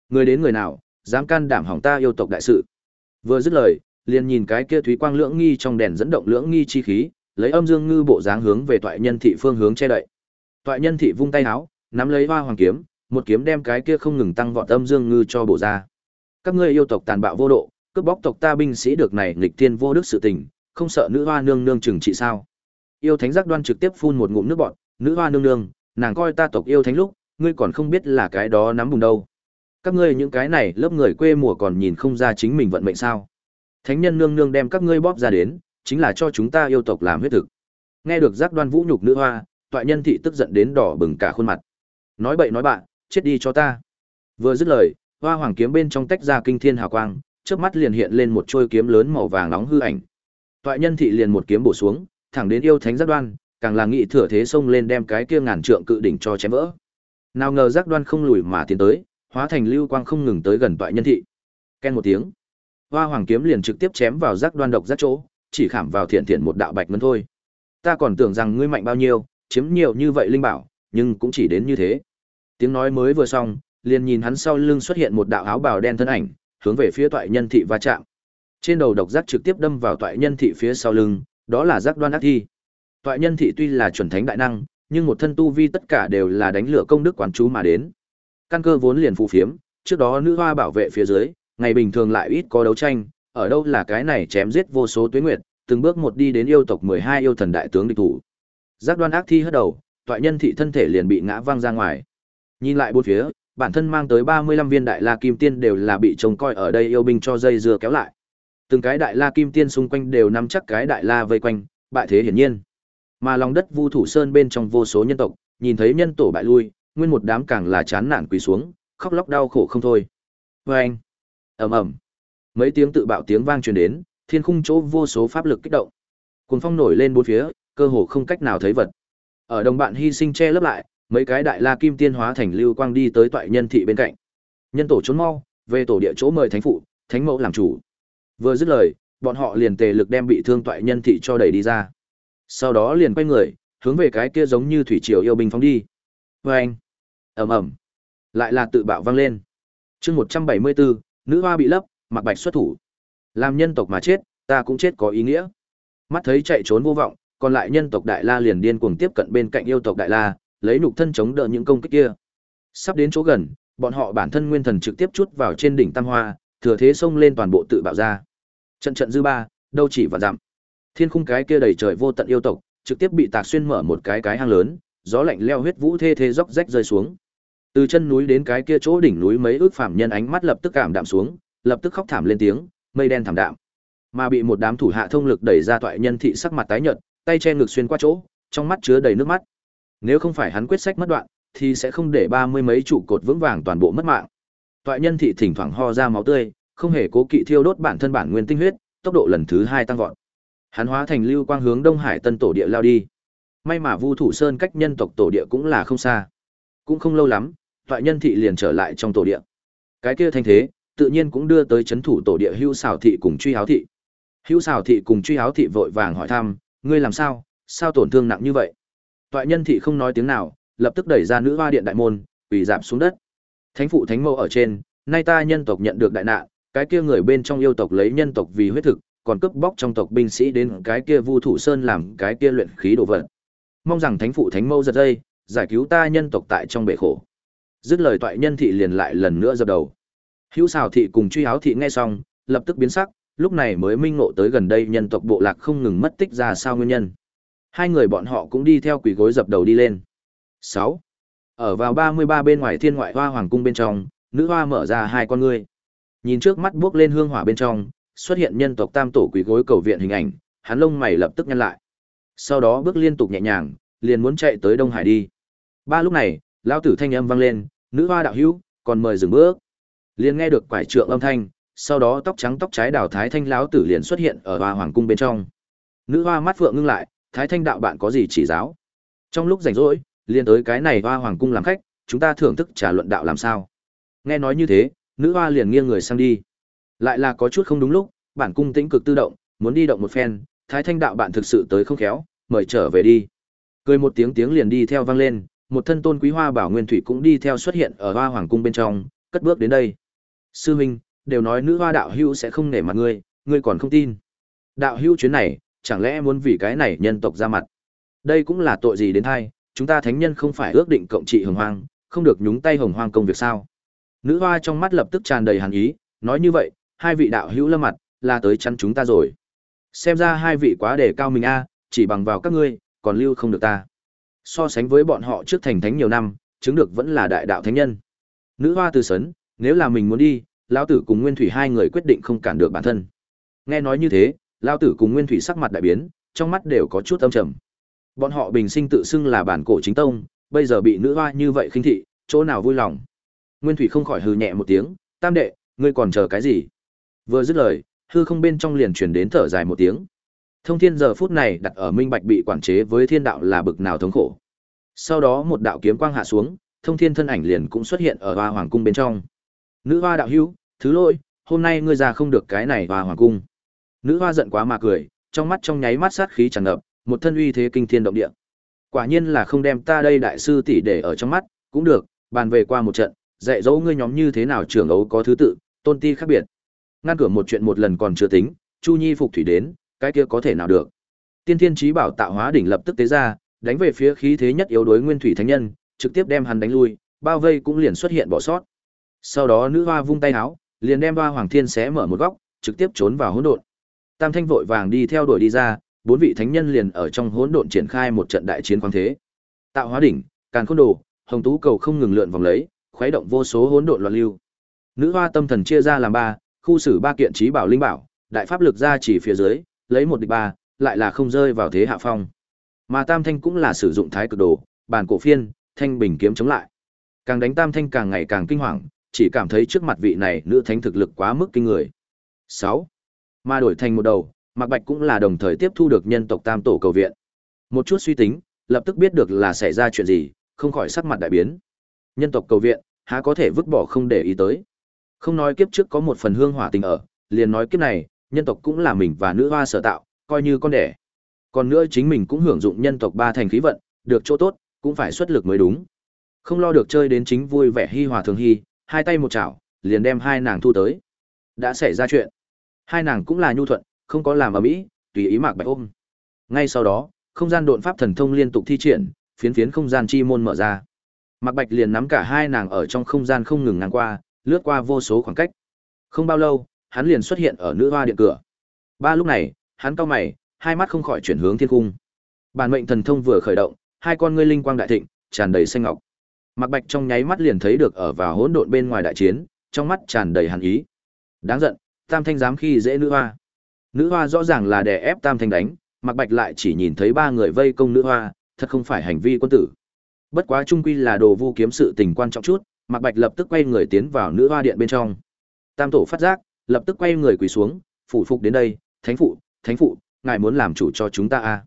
Người đến người nào, dám can đảm hỏng ta yêu tộc đại sự. Vừa dứt lời, liền nhìn cái kia thúy quang lưỡng nghi trong đèn dẫn động lưỡng nghi chi khí, lấy âm dương ngư bộ dáng hướng về toại nhân thị phương hướng che đậy. Toại nhân thị vung tay áo, nắm lấy hoa hoàng kiếm, một kiếm đem cái kia không ngừng tăng vọt âm dương ngư cho bổ ra. Các ngươi yêu tộc tàn bạo vô độ, cướp bóc tộc ta binh sĩ được này nghịch thiên vô đức sự tình, không sợ nữ hoa nương nương trừng trị sao? Yêu thánh giác đoan trực tiếp phun một ngụm nước bọt, nữ hoa nương nương, nàng coi ta tộc yêu thánh lúc, ngươi còn không biết là cái đó nắm bùng đâu. Các ngươi những cái này lớp người quê mùa còn nhìn không ra chính mình vận mệnh sao? Thánh nhân nương nương đem các ngươi bóp ra đến, chính là cho chúng ta yêu tộc làm huyết thực. Nghe được giác đoan vũ nhục nữ hoa, toại nhân thị tức giận đến đỏ bừng cả khuôn mặt. Nói bậy nói bạn, chết đi cho ta. Vừa dứt lời, hoa hoàng kiếm bên trong tách ra kinh thiên hào quang, chớp mắt liền hiện lên một trôi kiếm lớn màu vàng nóng hư ảnh. Toại nhân thị liền một kiếm bổ xuống, thẳng đến yêu thánh giác đoan, càng là nghị thừa thế xông lên đem cái kia ngàn trượng cự đỉnh cho chém vỡ. Nào ngờ giác đoan không lùi mà tiến tới, hóa thành lưu quang không ngừng tới gần toại nhân thị. Ken một tiếng, hoa hoàng kiếm liền trực tiếp chém vào giác đoan độc giác chỗ, chỉ khảm vào thiện thiện một đạo bạch ngân thôi. Ta còn tưởng rằng ngươi mạnh bao nhiêu, chiếm nhiều như vậy linh bảo, nhưng cũng chỉ đến như thế. Tiếng nói mới vừa xong, liền nhìn hắn sau lưng xuất hiện một đạo áo bào đen thân ảnh, hướng về phía toại nhân thị va chạm. Trên đầu độc giác trực tiếp đâm vào toại nhân thị phía sau lưng, đó là giác đoan ác thi. Toại nhân thị tuy là chuẩn thánh đại năng, nhưng một thân tu vi tất cả đều là đánh lửa công đức quán chú mà đến. Căn cơ vốn liền phù phiếm, trước đó nữ hoa bảo vệ phía dưới, ngày bình thường lại ít có đấu tranh, ở đâu là cái này chém giết vô số tuyết nguyệt, từng bước một đi đến yêu tộc 12 yêu thần đại tướng địch thủ. Giác đoan ác thi hất đầu, toại nhân thị thân thể liền bị ngã văng ra ngoài. Nhìn lại bốn phía, bản thân mang tới 35 viên đại la kim tiên đều là bị trông coi ở đây yêu binh cho dây dưa kéo lại. Từng cái đại la kim tiên xung quanh đều nắm chắc cái đại la vây quanh, bại thế hiển nhiên. Mà lòng đất Vu Thủ Sơn bên trong vô số nhân tộc, nhìn thấy nhân tổ bại lui, nguyên một đám càng là chán nản quỳ xuống, khóc lóc đau khổ không thôi. Vâng Oeng, ầm ầm, mấy tiếng tự bạo tiếng vang truyền đến, thiên khung chỗ vô số pháp lực kích động. Cuồng phong nổi lên bốn phía, cơ hồ không cách nào thấy vật. Ở đồng bạn hy sinh che lấp lại, mấy cái đại la kim tiên hóa thành lưu quang đi tới toại nhân thị bên cạnh. Nhân tổ trốn mau, về tổ địa chỗ mời thánh phụ, thánh mẫu làm chủ. Vừa dứt lời, bọn họ liền tề lực đem bị thương toại nhân thị cho đẩy đi ra. Sau đó liền quay người, hướng về cái kia giống như thủy triều yêu binh phóng đi. Oeng, ầm ầm, lại là tự bạo vang lên. Chương 174, nữ hoa bị lấp, mặc bạch xuất thủ. Làm nhân tộc mà chết, ta cũng chết có ý nghĩa. Mắt thấy chạy trốn vô vọng, còn lại nhân tộc Đại La liền điên cuồng tiếp cận bên cạnh yêu tộc Đại La, lấy nục thân chống đỡ những công kích kia. Sắp đến chỗ gần, bọn họ bản thân nguyên thần trực tiếp chút vào trên đỉnh Tam Hoa, thừa thế xông lên toàn bộ tự bạo ra. Trận trận dư ba, đâu chỉ và dặm. Thiên khung cái kia đầy trời vô tận yêu tộc, trực tiếp bị tạc xuyên mở một cái cái hang lớn, gió lạnh leo huyết vũ thê thê róc rách rơi xuống. Từ chân núi đến cái kia chỗ đỉnh núi mấy ước phạm nhân ánh mắt lập tức cảm đạm xuống, lập tức khóc thảm lên tiếng, mây đen thảm đạm. Mà bị một đám thủ hạ thông lực đẩy ra toại nhân thị sắc mặt tái nhợt, tay che ngực xuyên qua chỗ, trong mắt chứa đầy nước mắt. Nếu không phải hắn quyết sách mất đoạn, thì sẽ không để ba mươi mấy trụ cột vững vàng toàn bộ mất mạng. Toại nhân thị thỉnh thoảng ho ra máu tươi, không hề cố kỵ thiêu đốt bản thân bản nguyên tinh huyết, tốc độ lần thứ hai tăng vọt. Hắn hóa thành lưu quang hướng Đông Hải Tân tổ địa lao đi. May mà Vu Thủ Sơn cách nhân tộc tổ địa cũng là không xa. Cũng không lâu lắm, toại nhân thị liền trở lại trong tổ địa. Cái kia thanh thế, tự nhiên cũng đưa tới chấn thủ tổ địa Hưu Sào thị cùng Truy Háo thị. Hưu Sào thị cùng Truy Háo thị vội vàng hỏi thăm, ngươi làm sao, sao tổn thương nặng như vậy? Toại nhân thị không nói tiếng nào, lập tức đẩy ra nữ hoa điện đại môn, quỳ giảm xuống đất. Thánh phụ thánh mẫu ở trên, nay ta nhân tộc nhận được đại nạn, cái kia người bên trong yêu tộc lấy nhân tộc vì huyết thực, còn cướp bóc trong tộc binh sĩ đến cái kia Vu Thủ Sơn làm cái kia luyện khí đồ vật. Mong rằng thánh phụ thánh mẫu giật dây, giải cứu ta nhân tộc tại trong bể khổ. Dứt lời toại nhân thị liền lại lần nữa dập đầu. Hữu Sào thị cùng Truy Áo thị nghe xong, lập tức biến sắc, lúc này mới minh ngộ tới gần đây nhân tộc bộ lạc không ngừng mất tích ra sao nguyên nhân. Hai người bọn họ cũng đi theo quỷ gối dập đầu đi lên. 6. Ở vào 33 bên ngoài thiên ngoại hoa hoàng cung bên trong, nữ hoa mở ra hai con ngươi. Nhìn trước mắt bước lên hương hỏa bên trong, xuất hiện nhân tộc tam tổ quỷ gối cầu viện hình ảnh, hắn lông mày lập tức nhăn lại. Sau đó bước liên tục nhẹ nhàng, liền muốn chạy tới Đông Hải đi. Ba lúc này, lão tử thanh âm vang lên, nữ hoa đạo hữu, còn mời dừng bước. Liền nghe được quải trượng âm thanh, sau đó tóc trắng tóc trái đào thái thanh lão tử liền xuất hiện ở hoa hoàng cung bên trong. Nữ hoa mắt phượng ngưng lại, thái thanh đạo bạn có gì chỉ giáo? Trong lúc rảnh rỗi, liền tới cái này hoa hoàng cung làm khách, chúng ta thưởng thức trà luận đạo làm sao? Nghe nói như thế, nữ hoa liền nghiêng người sang đi. Lại là có chút không đúng lúc, bản cung tĩnh cực tự động, muốn đi động một phen, thái thanh đạo bạn thực sự tới không khéo, mời trở về đi. Cười một tiếng tiếng liền đi theo vang lên, một thân tôn quý hoa bảo nguyên thủy cũng đi theo xuất hiện ở hoa hoàng cung bên trong, cất bước đến đây. Sư huynh, đều nói nữ hoa đạo hữu sẽ không nể mặt ngươi, ngươi còn không tin. Đạo hữu chuyến này, chẳng lẽ muốn vì cái này nhân tộc ra mặt. Đây cũng là tội gì đến thay, chúng ta thánh nhân không phải ước định cộng trị hồng hoang, không được nhúng tay hồng hoang công việc sao. Nữ hoa trong mắt lập tức tràn đầy hàn ý, nói như vậy, hai vị đạo hữu lâm mặt, là tới chắn chúng ta rồi. Xem ra hai vị quá đề cao mình a, chỉ bằng vào các ngươi, còn lưu không được ta. So sánh với bọn họ trước thành thánh nhiều năm, chứng được vẫn là đại đạo thánh nhân. Nữ hoa từ sấn, nếu là mình muốn đi, lão tử cùng Nguyên Thủy hai người quyết định không cản được bản thân. Nghe nói như thế, lão tử cùng Nguyên Thủy sắc mặt đại biến, trong mắt đều có chút âm trầm. Bọn họ bình sinh tự xưng là bản cổ chính tông, bây giờ bị nữ hoa như vậy khinh thị, chỗ nào vui lòng. Nguyên Thủy không khỏi hừ nhẹ một tiếng, "Tam đệ, ngươi còn chờ cái gì?" Vừa dứt lời, hư không bên trong liền truyền đến thở dài một tiếng. Thông Thiên giờ phút này đặt ở minh bạch bị quản chế với thiên đạo là bực nào thống khổ. Sau đó một đạo kiếm quang hạ xuống, Thông Thiên thân ảnh liền cũng xuất hiện ở Hoa Hoàng cung bên trong. Nữ hoa đạo hữu, thứ lỗi, hôm nay ngươi ra không được cái này Hoa Hoàng cung. Nữ hoa giận quá mà cười, trong mắt trong nháy mắt sát khí tràn ngập, một thân uy thế kinh thiên động địa. Quả nhiên là không đem ta đây đại sư tỷ để ở trong mắt, cũng được, bàn về qua một trận, dạy dỗ ngươi nhóm như thế nào trưởng ấu có thứ tự, tôn ti khác biệt. Ngăn cửa một chuyện một lần còn chưa tính, Chu Nhi phục thủy đến, cái kia có thể nào được. Tiên Thiên Chí Bảo tạo hóa đỉnh lập tức tế ra, đánh về phía khí thế nhất yếu đối Nguyên Thủy Thánh Nhân, trực tiếp đem hắn đánh lui, bao vây cũng liền xuất hiện bỏ sót. Sau đó nữ hoa vung tay áo, liền đem Hoa Hoàng Thiên xé mở một góc, trực tiếp trốn vào hỗn độn. Tam Thanh vội vàng đi theo đuổi đi ra, bốn vị thánh nhân liền ở trong hỗn độn triển khai một trận đại chiến khoáng thế. Tạo hóa đỉnh, Càn Khôn Đồ, Hồng Tú cầu không ngừng lượn vòng lấy, khuấy động vô số hỗn độn loạn lưu. Nữ hoa tâm thần chia ra làm ba, khu xử ba kiện trí bảo linh bảo, đại pháp lực ra chỉ phía dưới, lấy một địch ba, lại là không rơi vào thế hạ phong. Mà Tam Thanh cũng là sử dụng thái cực đồ, bản cổ phiên, thanh bình kiếm chống lại. Càng đánh Tam Thanh càng ngày càng kinh hoàng, chỉ cảm thấy trước mặt vị này nữ thánh thực lực quá mức kinh người. 6. Mà đổi thành một đầu, Mạc Bạch cũng là đồng thời tiếp thu được nhân tộc Tam tổ cầu viện. Một chút suy tính, lập tức biết được là xảy ra chuyện gì, không khỏi sắc mặt đại biến. Nhân tộc cầu viện, há có thể vứt bỏ không để ý tới. Không nói kiếp trước có một phần hương hỏa tình ở, liền nói kiếp này, nhân tộc cũng là mình và nữ hoa sở tạo, coi như con đẻ. Còn nữa chính mình cũng hưởng dụng nhân tộc ba thành khí vận, được chỗ tốt, cũng phải xuất lực mới đúng. Không lo được chơi đến chính vui vẻ hi hòa thường hi, hai tay một chảo, liền đem hai nàng thu tới. Đã xảy ra chuyện. Hai nàng cũng là nhu thuận, không có làm ở mỹ, tùy ý Mạc Bạch ôm. Ngay sau đó, không gian độn pháp thần thông liên tục thi triển, phiến phiến không gian chi môn mở ra. Mạc Bạch liền nắm cả hai nàng ở trong không gian không ngừng ngang qua, lướt qua vô số khoảng cách. Không bao lâu, hắn liền xuất hiện ở nữ hoa điện cửa. Ba lúc này, hắn cau mày, hai mắt không khỏi chuyển hướng thiên cung. Bản mệnh thần thông vừa khởi động, hai con ngươi linh quang đại thịnh, tràn đầy xanh ngọc. Mạc Bạch trong nháy mắt liền thấy được ở vào hỗn độn bên ngoài đại chiến, trong mắt tràn đầy hàn ý. Đáng giận, Tam Thanh dám khi dễ nữ hoa. Nữ hoa rõ ràng là đè ép Tam Thanh đánh, Mạc Bạch lại chỉ nhìn thấy ba người vây công nữ hoa, thật không phải hành vi quân tử. Bất quá trung quy là đồ vu kiếm sự tình quan trọng chút, Mạc Bạch lập tức quay người tiến vào nữ hoa điện bên trong. Tam tổ phát giác, lập tức quay người quỳ xuống, phủ phục đến đây, "Thánh phụ, thánh phụ, ngài muốn làm chủ cho chúng ta a?" À?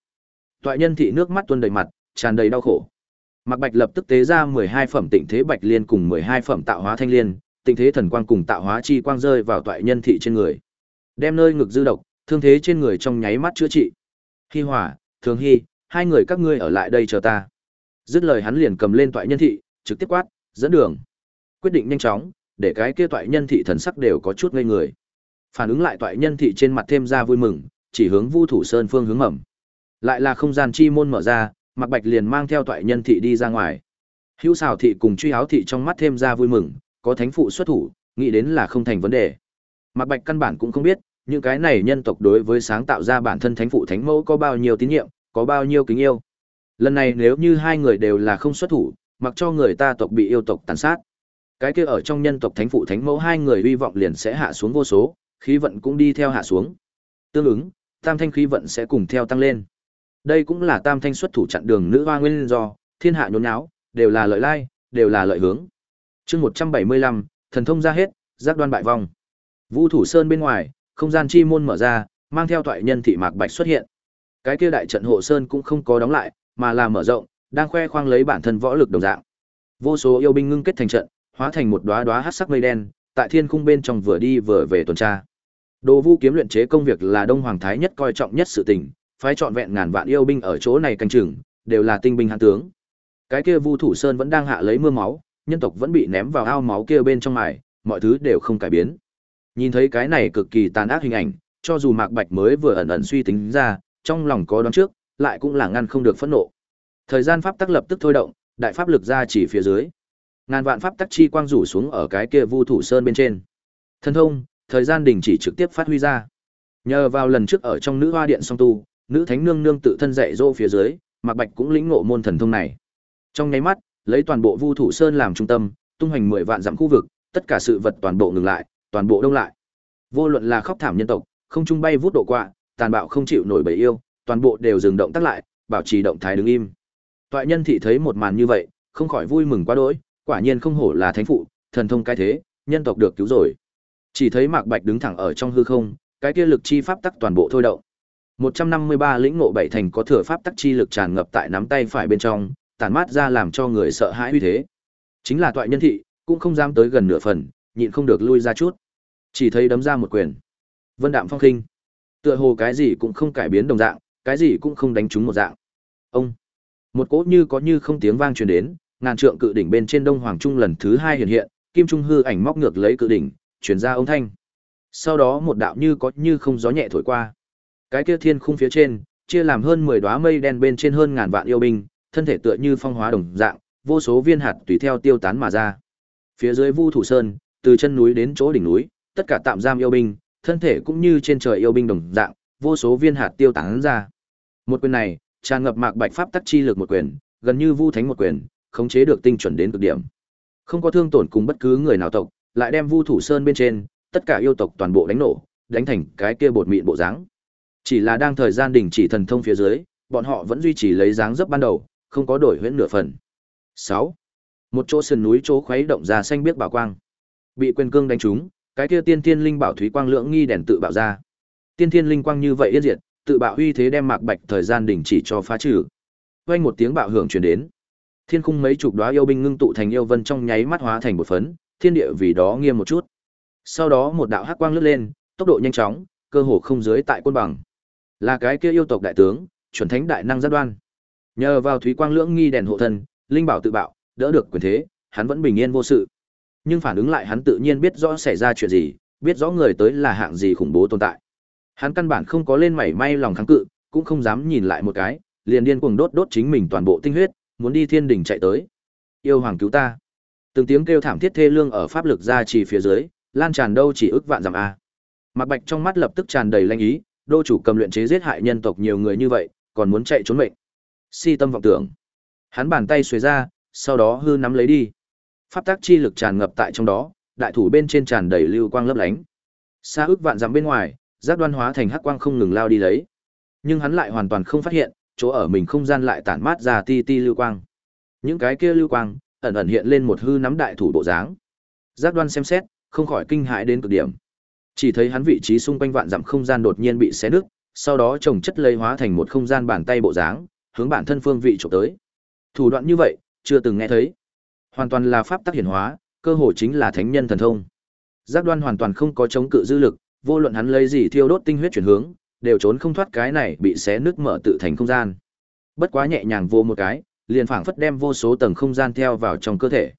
Toại nhân thị nước mắt tuôn đầy mặt, tràn đầy đau khổ. Mạc Bạch lập tức tế ra 12 phẩm Tịnh Thế Bạch Liên cùng 12 phẩm Tạo Hóa Thanh Liên, Tịnh Thế Thần Quang cùng Tạo Hóa Chi Quang rơi vào toại nhân thị trên người. Đem nơi ngực dư độc, thương thế trên người trong nháy mắt chữa trị. Hi Hỏa, Thường Hi, hai người các ngươi ở lại đây chờ ta. Dứt lời hắn liền cầm lên toại nhân thị, trực tiếp quát, dẫn đường. Quyết định nhanh chóng, để cái kia toại nhân thị thần sắc đều có chút ngây người. Phản ứng lại toại nhân thị trên mặt thêm ra vui mừng, chỉ hướng Vu Thủ Sơn phương hướng mầm. Lại là không gian chi môn mở ra, Mạc Bạch liền mang theo toại nhân thị đi ra ngoài. Hữu Sào thị cùng Truy Áo thị trong mắt thêm ra vui mừng, có thánh phụ xuất thủ, nghĩ đến là không thành vấn đề. Mạc Bạch căn bản cũng không biết, những cái này nhân tộc đối với sáng tạo ra bản thân thánh phụ thánh mẫu có bao nhiêu tín nhiệm, có bao nhiêu kính yêu. Lần này nếu như hai người đều là không xuất thủ, mặc cho người ta tộc bị yêu tộc tàn sát. Cái kia ở trong nhân tộc thánh phụ thánh mẫu hai người hy vọng liền sẽ hạ xuống vô số, khí vận cũng đi theo hạ xuống. Tương ứng, tam thanh khí vận sẽ cùng theo tăng lên. Đây cũng là tam thanh xuất thủ chặn đường nữ hoa nguyên do, thiên hạ nhốn nháo, đều là lợi lai, đều là lợi hướng. Chương 175, thần thông ra hết, giác đoan bại vong. Vũ Thủ Sơn bên ngoài, không gian chi môn mở ra, mang theo thoại nhân thị mạc bạch xuất hiện. Cái kia đại trận hộ sơn cũng không có đóng lại, mà là mở rộng, đang khoe khoang lấy bản thân võ lực đồng dạng. Vô số yêu binh ngưng kết thành trận, hóa thành một đóa đóa hắc sắc mây đen, tại thiên khung bên trong vừa đi vừa về tuần tra. Đồ Vu kiếm luyện chế công việc là Đông Hoàng thái nhất coi trọng nhất sự tình, phái chọn vẹn ngàn vạn yêu binh ở chỗ này canh chừng, đều là tinh binh hãn tướng. Cái kia Vu Thủ Sơn vẫn đang hạ lấy mưa máu, nhân tộc vẫn bị ném vào ao máu kia bên trong mài, mọi thứ đều không cải biến. Nhìn thấy cái này cực kỳ tàn ác hình ảnh, cho dù Mạc Bạch mới vừa ẩn ẩn suy tính ra, trong lòng có đoán trước, lại cũng là ngăn không được phẫn nộ. Thời gian pháp tắc lập tức thôi động, đại pháp lực ra chỉ phía dưới. Ngàn vạn pháp tắc chi quang rủ xuống ở cái kia Vu Thủ Sơn bên trên. Thần thông, thời gian đình chỉ trực tiếp phát huy ra. Nhờ vào lần trước ở trong nữ hoa điện song tu, nữ thánh nương nương tự thân dạy dỗ phía dưới, Mạc Bạch cũng lĩnh ngộ môn thần thông này. Trong nháy mắt, lấy toàn bộ Vu Thủ Sơn làm trung tâm, tung hành 10 vạn dặm khu vực, tất cả sự vật toàn bộ ngừng lại, toàn bộ đông lại. Vô luận là khóc thảm nhân tộc, không trung bay vút độ quạ, tàn bạo không chịu nổi bầy yêu, toàn bộ đều dừng động tác lại, bảo trì động thái đứng im. Toại nhân thị thấy một màn như vậy, không khỏi vui mừng quá đỗi, quả nhiên không hổ là thánh phụ, thần thông cái thế, nhân tộc được cứu rồi. Chỉ thấy Mạc Bạch đứng thẳng ở trong hư không, cái kia lực chi pháp tắc toàn bộ thôi động. 153 lĩnh ngộ bảy thành có thừa pháp tắc chi lực tràn ngập tại nắm tay phải bên trong, tản mát ra làm cho người sợ hãi uy thế. Chính là toại nhân thị, cũng không dám tới gần nửa phần, nhịn không được lui ra chút. Chỉ thấy đấm ra một quyền. Vân đạm phong khinh. Tựa hồ cái gì cũng không cải biến đồng dạng, cái gì cũng không đánh trúng một dạng. Ông. Một cỗ như có như không tiếng vang truyền đến, ngàn trượng cự đỉnh bên trên Đông Hoàng Trung lần thứ hai hiện hiện, kim trung hư ảnh móc ngược lấy cự đỉnh, truyền ra âm thanh. Sau đó một đạo như có như không gió nhẹ thổi qua. Cái kia thiên khung phía trên, chia làm hơn 10 đóa mây đen bên trên hơn ngàn vạn yêu binh, thân thể tựa như phong hóa đồng dạng, vô số viên hạt tùy theo tiêu tán mà ra. Phía dưới Vu Thủ Sơn, từ chân núi đến chỗ đỉnh núi, tất cả tạm giam yêu binh, thân thể cũng như trên trời yêu binh đồng dạng, vô số viên hạt tiêu tán ra. Một quyền này, tràn ngập mạc bạch pháp tắc chi lực một quyền, gần như vu thánh một quyền, khống chế được tinh chuẩn đến cực điểm. Không có thương tổn cùng bất cứ người nào tộc, lại đem Vu Thủ Sơn bên trên, tất cả yêu tộc toàn bộ đánh nổ, đánh thành cái kia bột mịn bộ dáng. Chỉ là đang thời gian đình chỉ thần thông phía dưới, bọn họ vẫn duy trì lấy dáng dấp ban đầu, không có đổi huyễn nửa phần. 6. Một chỗ sườn núi chỗ khuấy động ra xanh biếc bảo quang. Bị quyền cương đánh trúng, cái kia tiên thiên linh bảo thúy quang lượng nghi đèn tự bạo ra. Tiên thiên linh quang như vậy yên diệt, tự bạo uy thế đem Mạc Bạch thời gian đình chỉ cho phá trừ. Vang một tiếng bạo hưởng truyền đến. Thiên khung mấy chục đóa yêu binh ngưng tụ thành yêu vân trong nháy mắt hóa thành một phấn, thiên địa vì đó nghiêm một chút. Sau đó một đạo hắc quang lướt lên, tốc độ nhanh chóng, cơ hồ không dưới tại côn bằng. Là cái kia yêu tộc đại tướng, chuẩn thánh đại năng giác đoan. Nhờ vào thúy quang lưỡng nghi đèn hộ thân, linh bảo tự bạo, đỡ được quyền thế, hắn vẫn bình yên vô sự. Nhưng phản ứng lại hắn tự nhiên biết rõ xảy ra chuyện gì, biết rõ người tới là hạng gì khủng bố tồn tại. Hắn căn bản không có lên mảy may lòng kháng cự, cũng không dám nhìn lại một cái, liền điên cuồng đốt đốt chính mình toàn bộ tinh huyết, muốn đi thiên đỉnh chạy tới. Yêu hoàng cứu ta. Từng tiếng kêu thảm thiết thê lương ở pháp lực ra chỉ phía dưới, lan tràn đâu chỉ ức vạn dặm a. Mạc Bạch trong mắt lập tức tràn đầy lanh ý, đô chủ cầm luyện chế giết hại nhân tộc nhiều người như vậy, còn muốn chạy trốn mệnh. Si tâm vọng tưởng. Hắn bàn tay xuề ra, sau đó hư nắm lấy đi. Pháp tác chi lực tràn ngập tại trong đó, đại thủ bên trên tràn đầy lưu quang lấp lánh. Xa ước vạn dặm bên ngoài, giác đoan hóa thành hắc quang không ngừng lao đi lấy. Nhưng hắn lại hoàn toàn không phát hiện, chỗ ở mình không gian lại tản mát ra ti ti lưu quang. Những cái kia lưu quang, ẩn ẩn hiện lên một hư nắm đại thủ bộ dáng. Giác đoan xem xét, không khỏi kinh hãi đến cực điểm. Chỉ thấy hắn vị trí xung quanh vạn dặm không gian đột nhiên bị xé nứt, sau đó trồng chất lây hóa thành một không gian bàn tay bộ dáng, hướng bản thân phương vị chụp tới. Thủ đoạn như vậy, chưa từng nghe thấy. Hoàn toàn là pháp tắc hiển hóa, cơ hội chính là thánh nhân thần thông. Giác Đoan hoàn toàn không có chống cự dư lực, vô luận hắn lấy gì thiêu đốt tinh huyết chuyển hướng, đều trốn không thoát cái này bị xé nứt mở tự thành không gian. Bất quá nhẹ nhàng vô một cái, liền phảng phất đem vô số tầng không gian theo vào trong cơ thể.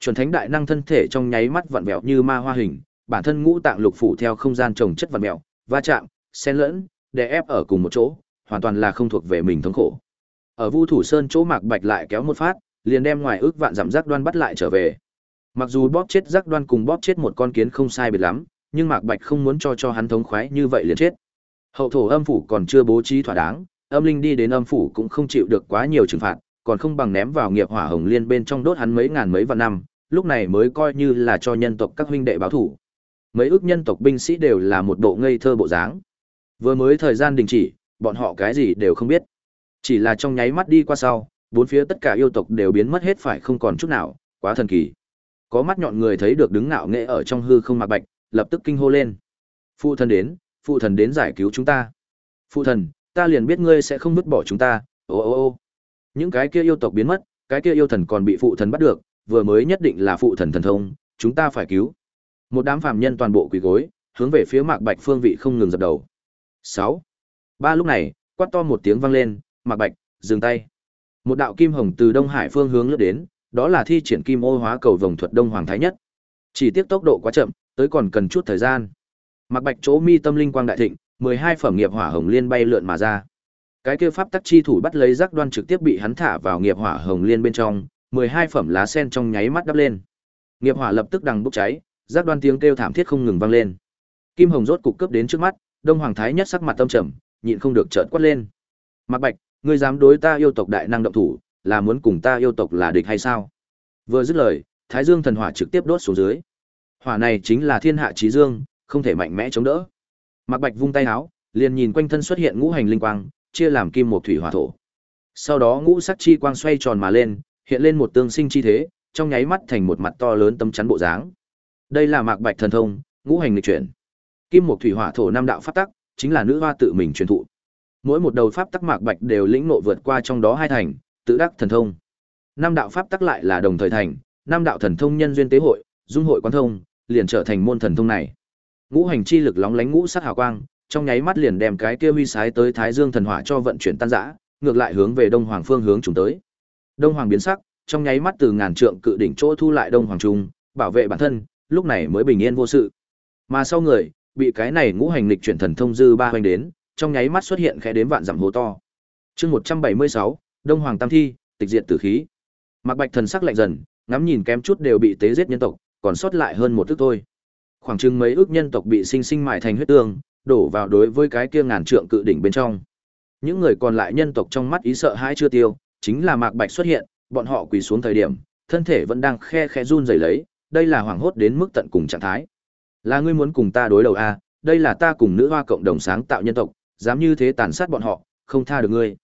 Chuẩn thánh đại năng thân thể trong nháy mắt vặn vẹo như ma hoa hình, bản thân ngũ tạng lục phủ theo không gian trồng chất vặn vẹo, va chạm, xen lẫn, đè ép ở cùng một chỗ, hoàn toàn là không thuộc về mình thống khổ. Ở Vu Thủ Sơn chỗ Mạc Bạch lại kéo một phát, liền đem ngoài ước vạn giảm giác đoan bắt lại trở về. Mặc dù bóp chết giác đoan cùng bóp chết một con kiến không sai biệt lắm, nhưng Mạc Bạch không muốn cho cho hắn thống khoái như vậy liền chết. Hậu thổ âm phủ còn chưa bố trí thỏa đáng, âm linh đi đến âm phủ cũng không chịu được quá nhiều trừng phạt, còn không bằng ném vào nghiệp hỏa hồng liên bên trong đốt hắn mấy ngàn mấy vạn năm, lúc này mới coi như là cho nhân tộc các huynh đệ báo thủ. Mấy ước nhân tộc binh sĩ đều là một bộ ngây thơ bộ dáng. Vừa mới thời gian đình chỉ, bọn họ cái gì đều không biết. Chỉ là trong nháy mắt đi qua sau, bốn phía tất cả yêu tộc đều biến mất hết phải không còn chút nào, quá thần kỳ. Có mắt nhọn người thấy được đứng ngạo nghệ ở trong hư không mạc bạch, lập tức kinh hô lên. Phụ thần đến, phụ thần đến giải cứu chúng ta. Phụ thần, ta liền biết ngươi sẽ không vứt bỏ chúng ta. Ô ô ô. Những cái kia yêu tộc biến mất, cái kia yêu thần còn bị phụ thần bắt được, vừa mới nhất định là phụ thần thần thông, chúng ta phải cứu. Một đám phàm nhân toàn bộ quỳ gối, hướng về phía Mạc Bạch phương vị không ngừng dập đầu. 6. Ba lúc này, quát to một tiếng vang lên, Mạc Bạch, dừng tay. Một đạo kim hồng từ Đông Hải phương hướng lướt đến, đó là thi triển kim ô hóa cầu vòng thuật Đông Hoàng Thái Nhất. Chỉ tiếc tốc độ quá chậm, tới còn cần chút thời gian. Mặc Bạch chỗ mi tâm linh quang đại thịnh, 12 phẩm nghiệp hỏa hồng liên bay lượn mà ra. Cái kia pháp tắc chi thủ bắt lấy giác đoan trực tiếp bị hắn thả vào nghiệp hỏa hồng liên bên trong, 12 phẩm lá sen trong nháy mắt đắp lên. Nghiệp hỏa lập tức đằng bốc cháy, giác đoan tiếng kêu thảm thiết không ngừng vang lên. Kim hồng rốt cục cướp đến trước mắt, Đông Hoàng Thái Nhất sắc mặt tâm trầm, nhịn không được trợn quát lên. Mạc Bạch, ngươi dám đối ta yêu tộc đại năng động thủ, là muốn cùng ta yêu tộc là địch hay sao? Vừa dứt lời, Thái Dương thần hỏa trực tiếp đốt xuống dưới. Hỏa này chính là thiên hạ chí dương, không thể mạnh mẽ chống đỡ. Mạc Bạch vung tay áo, liền nhìn quanh thân xuất hiện ngũ hành linh quang, chia làm kim một thủy hỏa thổ. Sau đó ngũ sắc chi quang xoay tròn mà lên, hiện lên một tương sinh chi thế, trong nháy mắt thành một mặt to lớn tấm chắn bộ dáng. Đây là Mạc Bạch thần thông, ngũ hành lịch chuyển. Kim Mộc Thủy Hỏa Thổ năm đạo pháp tắc, chính là nữ hoa tự mình truyền thụ. Mỗi một đầu pháp tắc Mạc Bạch đều lĩnh ngộ vượt qua trong đó hai thành, tự đắc thần thông. Năm đạo pháp tắc lại là đồng thời thành, năm đạo thần thông nhân duyên tế hội, dung hội quan thông, liền trở thành môn thần thông này. Ngũ hành chi lực lóng lánh ngũ sắc hào quang, trong nháy mắt liền đem cái kia huy sái tới Thái Dương thần hỏa cho vận chuyển tan rã, ngược lại hướng về Đông Hoàng phương hướng chúng tới. Đông Hoàng biến sắc, trong nháy mắt từ ngàn trượng cự đỉnh chỗ thu lại Đông Hoàng trung, bảo vệ bản thân, lúc này mới bình yên vô sự. Mà sau người, bị cái này ngũ hành lịch chuyển thần thông dư ba hoành đến, trong nháy mắt xuất hiện khẽ đến vạn dặm hố to. Chương 176, Đông Hoàng Tam Thi, tịch diệt tử khí. Mạc Bạch thần sắc lạnh dần, ngắm nhìn kém chút đều bị tế giết nhân tộc, còn sót lại hơn một thứ thôi. Khoảng chừng mấy ước nhân tộc bị sinh sinh mài thành huyết tương, đổ vào đối với cái kia ngàn trượng cự đỉnh bên trong. Những người còn lại nhân tộc trong mắt ý sợ hãi chưa tiêu, chính là Mạc Bạch xuất hiện, bọn họ quỳ xuống thời điểm, thân thể vẫn đang khe khe run rẩy lấy, đây là hoảng hốt đến mức tận cùng trạng thái. Là ngươi muốn cùng ta đối đầu a, à, đây là ta cùng nữ hoa cộng đồng sáng tạo nhân tộc, dám như thế tàn sát bọn họ, không tha được ngươi.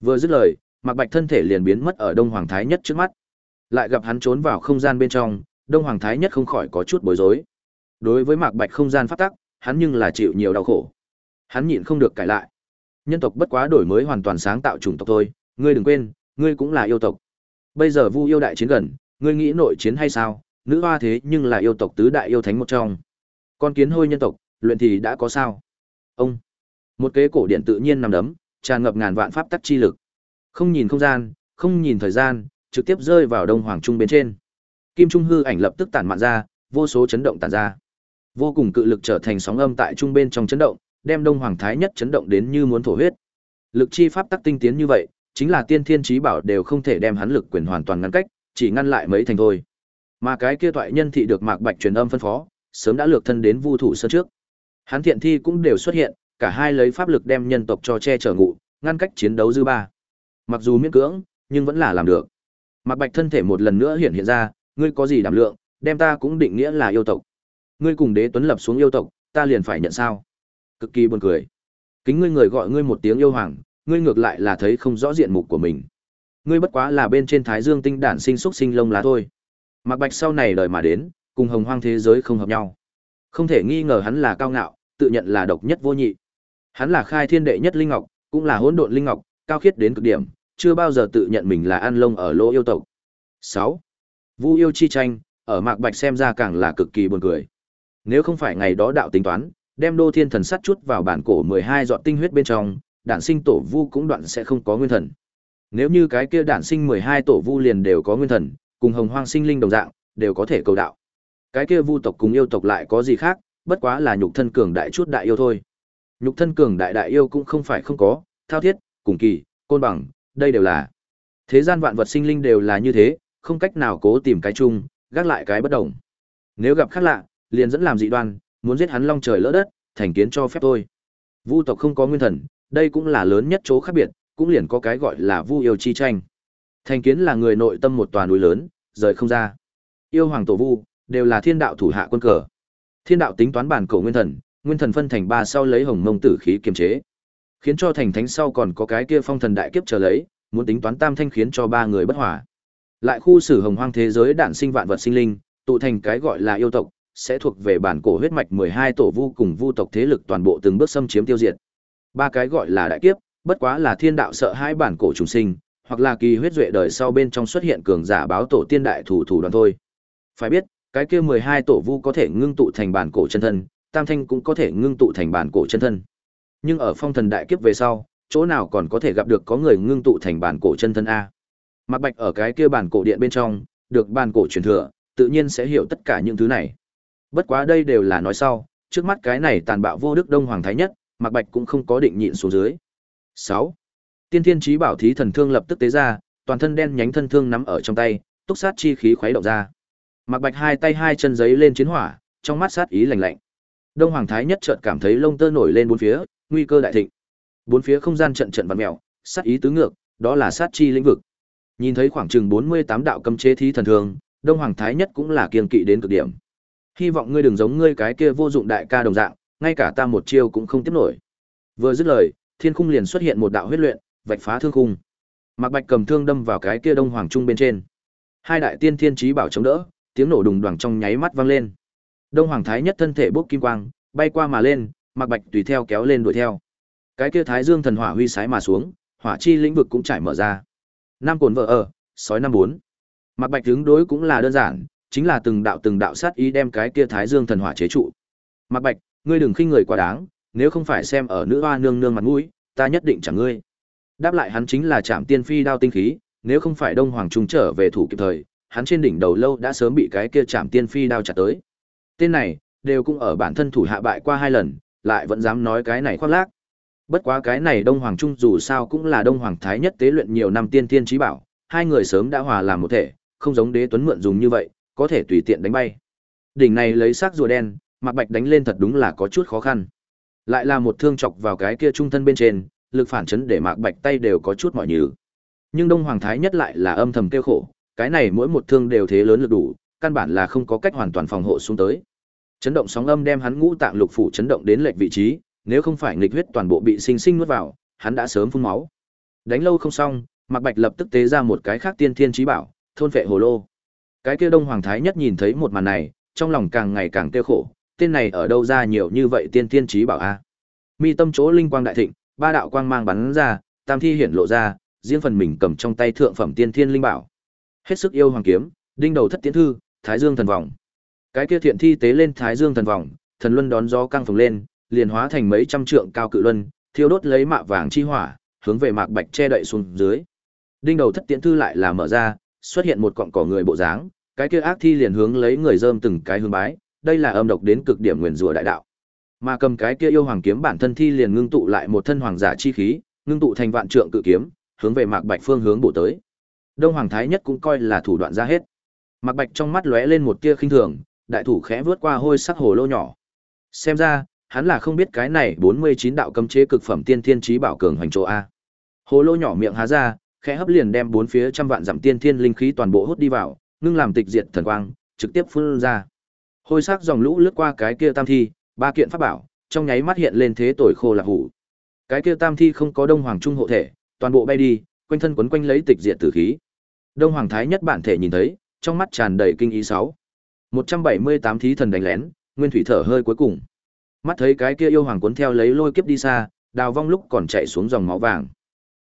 Vừa dứt lời, Mạc Bạch thân thể liền biến mất ở Đông Hoàng Thái Nhất trước mắt. Lại gặp hắn trốn vào không gian bên trong, Đông Hoàng Thái Nhất không khỏi có chút bối rối. Đối với Mạc Bạch không gian pháp tắc, hắn nhưng là chịu nhiều đau khổ. Hắn nhịn không được cải lại. Nhân tộc bất quá đổi mới hoàn toàn sáng tạo chủng tộc thôi, ngươi đừng quên, ngươi cũng là yêu tộc. Bây giờ Vu yêu đại chiến gần, ngươi nghĩ nội chiến hay sao? Nữ hoa thế nhưng là yêu tộc tứ đại yêu thánh một trong. Con kiến hôi nhân tộc, luyện thì đã có sao? Ông. Một kế cổ điện tự nhiên nằm đấm, tràn ngập ngàn vạn pháp tắc chi lực. Không nhìn không gian, không nhìn thời gian, trực tiếp rơi vào Đông Hoàng Trung bên trên. Kim Trung hư ảnh lập tức tản mạn ra, vô số chấn động tản ra. Vô cùng cự lực trở thành sóng âm tại trung bên trong chấn động, đem Đông Hoàng Thái nhất chấn động đến như muốn thổ huyết. Lực chi pháp tắc tinh tiến như vậy, chính là tiên thiên trí bảo đều không thể đem hắn lực quyền hoàn toàn ngăn cách, chỉ ngăn lại mấy thành thôi. Mà cái kia toại nhân thị được Mạc Bạch truyền âm phân phó, sớm đã lược thân đến Vu thủ sơn trước. Hắn thiện thi cũng đều xuất hiện, cả hai lấy pháp lực đem nhân tộc cho che chở ngụ, ngăn cách chiến đấu dư ba. Mặc dù miễn cưỡng, nhưng vẫn là làm được. Mạc Bạch thân thể một lần nữa hiện hiện ra, ngươi có gì đảm lượng, đem ta cũng định nghĩa là yêu tộc. Ngươi cùng Đế Tuấn lập xuống yêu tộc, ta liền phải nhận sao? Cực kỳ buồn cười. Kính ngươi người gọi ngươi một tiếng yêu hoàng, ngươi ngược lại là thấy không rõ diện mục của mình. Ngươi bất quá là bên trên Thái Dương tinh đản sinh xúc sinh lông lá thôi. Mạc Bạch sau này đời mà đến, cùng hồng hoang thế giới không hợp nhau. Không thể nghi ngờ hắn là cao ngạo, tự nhận là độc nhất vô nhị. Hắn là khai thiên đệ nhất linh ngọc, cũng là hỗn độn linh ngọc, cao khiết đến cực điểm, chưa bao giờ tự nhận mình là ăn lông ở lỗ yêu tộc. 6. Vu yêu chi tranh, ở Mạc Bạch xem ra càng là cực kỳ buồn cười. Nếu không phải ngày đó đạo tính toán, đem Đô Thiên Thần sắt chút vào bản cổ 12 giọt tinh huyết bên trong, đản sinh tổ vu cũng đoạn sẽ không có nguyên thần. Nếu như cái kia đản sinh 12 tổ vu liền đều có nguyên thần, cùng hồng hoang sinh linh đồng dạng, đều có thể cầu đạo. Cái kia vu tộc cùng yêu tộc lại có gì khác, bất quá là nhục thân cường đại chút đại yêu thôi. Nhục thân cường đại đại yêu cũng không phải không có, thao thiết, cùng kỳ, côn bằng, đây đều là. Thế gian vạn vật sinh linh đều là như thế, không cách nào cố tìm cái chung, gác lại cái bất đồng. Nếu gặp khác lạ, liền dẫn làm dị đoan, muốn giết hắn long trời lỡ đất, thành kiến cho phép tôi. Vu tộc không có nguyên thần, đây cũng là lớn nhất chỗ khác biệt, cũng liền có cái gọi là vu yêu chi tranh. Thành kiến là người nội tâm một tòa núi lớn, rời không ra. Yêu hoàng tổ vu đều là thiên đạo thủ hạ quân cờ. Thiên đạo tính toán bản cổ nguyên thần, nguyên thần phân thành ba sau lấy hồng mông tử khí kiềm chế, khiến cho thành thánh sau còn có cái kia phong thần đại kiếp chờ lấy, muốn tính toán tam thanh khiến cho ba người bất hòa. Lại khu xử hồng hoang thế giới đản sinh vạn vật sinh linh, tụ thành cái gọi là yêu tộc, sẽ thuộc về bản cổ huyết mạch 12 tổ vu cùng vu tộc thế lực toàn bộ từng bước xâm chiếm tiêu diệt. Ba cái gọi là đại kiếp, bất quá là thiên đạo sợ hai bản cổ trùng sinh, hoặc là kỳ huyết duệ đời sau bên trong xuất hiện cường giả báo tổ tiên đại thủ thủ đoàn thôi. Phải biết, cái kia 12 tổ vu có thể ngưng tụ thành bản cổ chân thân, tam thanh cũng có thể ngưng tụ thành bản cổ chân thân. Nhưng ở phong thần đại kiếp về sau, chỗ nào còn có thể gặp được có người ngưng tụ thành bản cổ chân thân a? Mạc Bạch ở cái kia bản cổ điện bên trong, được bản cổ truyền thừa, tự nhiên sẽ hiểu tất cả những thứ này. Bất quá đây đều là nói sau, trước mắt cái này tàn bạo vô đức đông hoàng thái nhất, Mạc Bạch cũng không có định nhịn xuống dưới. 6. Tiên Thiên Chí Bảo Thí Thần Thương lập tức tế ra, toàn thân đen nhánh thân thương nắm ở trong tay, túc sát chi khí khuấy động ra. Mạc Bạch hai tay hai chân giấy lên chiến hỏa, trong mắt sát ý lạnh lạnh. Đông Hoàng Thái nhất chợt cảm thấy lông tơ nổi lên bốn phía, nguy cơ đại thịnh. Bốn phía không gian trận trận vặn mèo, sát ý tứ ngược, đó là sát chi lĩnh vực. Nhìn thấy khoảng chừng 48 đạo cấm chế thí thần thường, Đông Hoàng Thái nhất cũng là kiên kỵ đến cực điểm. Hy vọng ngươi đừng giống ngươi cái kia vô dụng đại ca đồng dạng, ngay cả ta một chiêu cũng không tiếp nổi. Vừa dứt lời, thiên khung liền xuất hiện một đạo huyết luyện, vạch phá thương khung. Mạc Bạch cầm thương đâm vào cái kia Đông Hoàng Trung bên trên. Hai đại tiên thiên chí bảo chống đỡ, tiếng nổ đùng đoàng trong nháy mắt vang lên. Đông Hoàng Thái nhất thân thể bốc kim quang, bay qua mà lên, Mạc Bạch tùy theo kéo lên đuổi theo. Cái kia Thái Dương thần hỏa huy sái mà xuống, hỏa chi lĩnh vực cũng trải mở ra. Nam cồn vợ ở, sói năm bốn. Mạc Bạch hướng đối cũng là đơn giản, chính là từng đạo từng đạo sát ý đem cái kia Thái Dương thần hỏa chế trụ. Mạc Bạch, ngươi đừng khinh người quá đáng, nếu không phải xem ở nữ hoa nương nương mặt mũi, ta nhất định chẳng ngươi. Đáp lại hắn chính là Trảm Tiên Phi đao tinh khí, nếu không phải Đông Hoàng Trung trở về thủ kịp thời, hắn trên đỉnh đầu lâu đã sớm bị cái kia Trảm Tiên Phi đao chặt tới. Tên này, đều cũng ở bản thân thủ hạ bại qua hai lần, lại vẫn dám nói cái này khoác lác. Bất quá cái này Đông Hoàng Trung dù sao cũng là Đông Hoàng Thái nhất tế luyện nhiều năm tiên thiên trí bảo, hai người sớm đã hòa làm một thể, không giống đế tuấn mượn dùng như vậy, có thể tùy tiện đánh bay. Đỉnh này lấy xác rùa đen, Mặc Bạch đánh lên thật đúng là có chút khó khăn. Lại là một thương chọc vào cái kia trung thân bên trên, lực phản chấn để Mạc Bạch tay đều có chút mỏi nhừ. Nhưng Đông Hoàng Thái nhất lại là âm thầm kêu khổ, cái này mỗi một thương đều thế lớn lực đủ, căn bản là không có cách hoàn toàn phòng hộ xuống tới. Chấn động sóng âm đem hắn ngũ tạng lục phủ chấn động đến lệch vị trí, nếu không phải nghịch huyết toàn bộ bị sinh sinh nuốt vào, hắn đã sớm phun máu. Đánh lâu không xong, Mạc Bạch lập tức tế ra một cái khác tiên thiên chí bảo, thôn vệ hồ lô. Cái kia Đông Hoàng Thái nhất nhìn thấy một màn này, trong lòng càng ngày càng tiêu khổ, tên này ở đâu ra nhiều như vậy tiên thiên chí bảo a? Mi tâm chỗ linh quang đại thịnh, ba đạo quang mang bắn ra, tam thi hiển lộ ra, riêng phần mình cầm trong tay thượng phẩm tiên thiên linh bảo. Hết sức yêu hoàng kiếm, đinh đầu thất tiến thư, Thái Dương thần vòng. Cái kia thiện thi tế lên Thái Dương thần vòng, thần luân đón gió căng phồng lên, liền hóa thành mấy trăm trượng cao cự luân, thiêu đốt lấy mạ vàng chi hỏa, hướng về mạc bạch che đậy xuống dưới. Đinh đầu thất tiễn thư lại là mở ra, xuất hiện một cọng cỏ người bộ dáng, cái kia ác thi liền hướng lấy người dơm từng cái hướng bái, đây là âm độc đến cực điểm nguyền rủa đại đạo. Mà cầm cái kia yêu hoàng kiếm bản thân thi liền ngưng tụ lại một thân hoàng giả chi khí, ngưng tụ thành vạn trượng cự kiếm, hướng về Mạc Bạch phương hướng bổ tới. Đông Hoàng Thái Nhất cũng coi là thủ đoạn ra hết. Mạc Bạch trong mắt lóe lên một tia khinh thường, đại thủ khẽ vướt qua hôi sắc hồ lô nhỏ. Xem ra, hắn là không biết cái này 49 đạo cấm chế cực phẩm tiên thiên chí bảo cường hoành chỗ a. Hồ lô nhỏ miệng há ra, khẽ hấp liền đem bốn phía trăm vạn dặm tiên thiên linh khí toàn bộ hút đi vào, ngưng làm tịch diệt thần quang, trực tiếp phun ra. Hôi sắc dòng lũ lướt qua cái kia tam thi, ba kiện pháp bảo, trong nháy mắt hiện lên thế tuổi khô là hủ. Cái kia tam thi không có đông hoàng trung hộ thể, toàn bộ bay đi, quanh thân quấn quanh lấy tịch diệt tử khí. Đông hoàng thái nhất bản thể nhìn thấy, trong mắt tràn đầy kinh ý sáu. 178 thí thần đánh lén, nguyên thủy thở hơi cuối cùng. Mắt thấy cái kia yêu hoàng cuốn theo lấy lôi kiếp đi xa, đào vong lúc còn chạy xuống dòng máu vàng.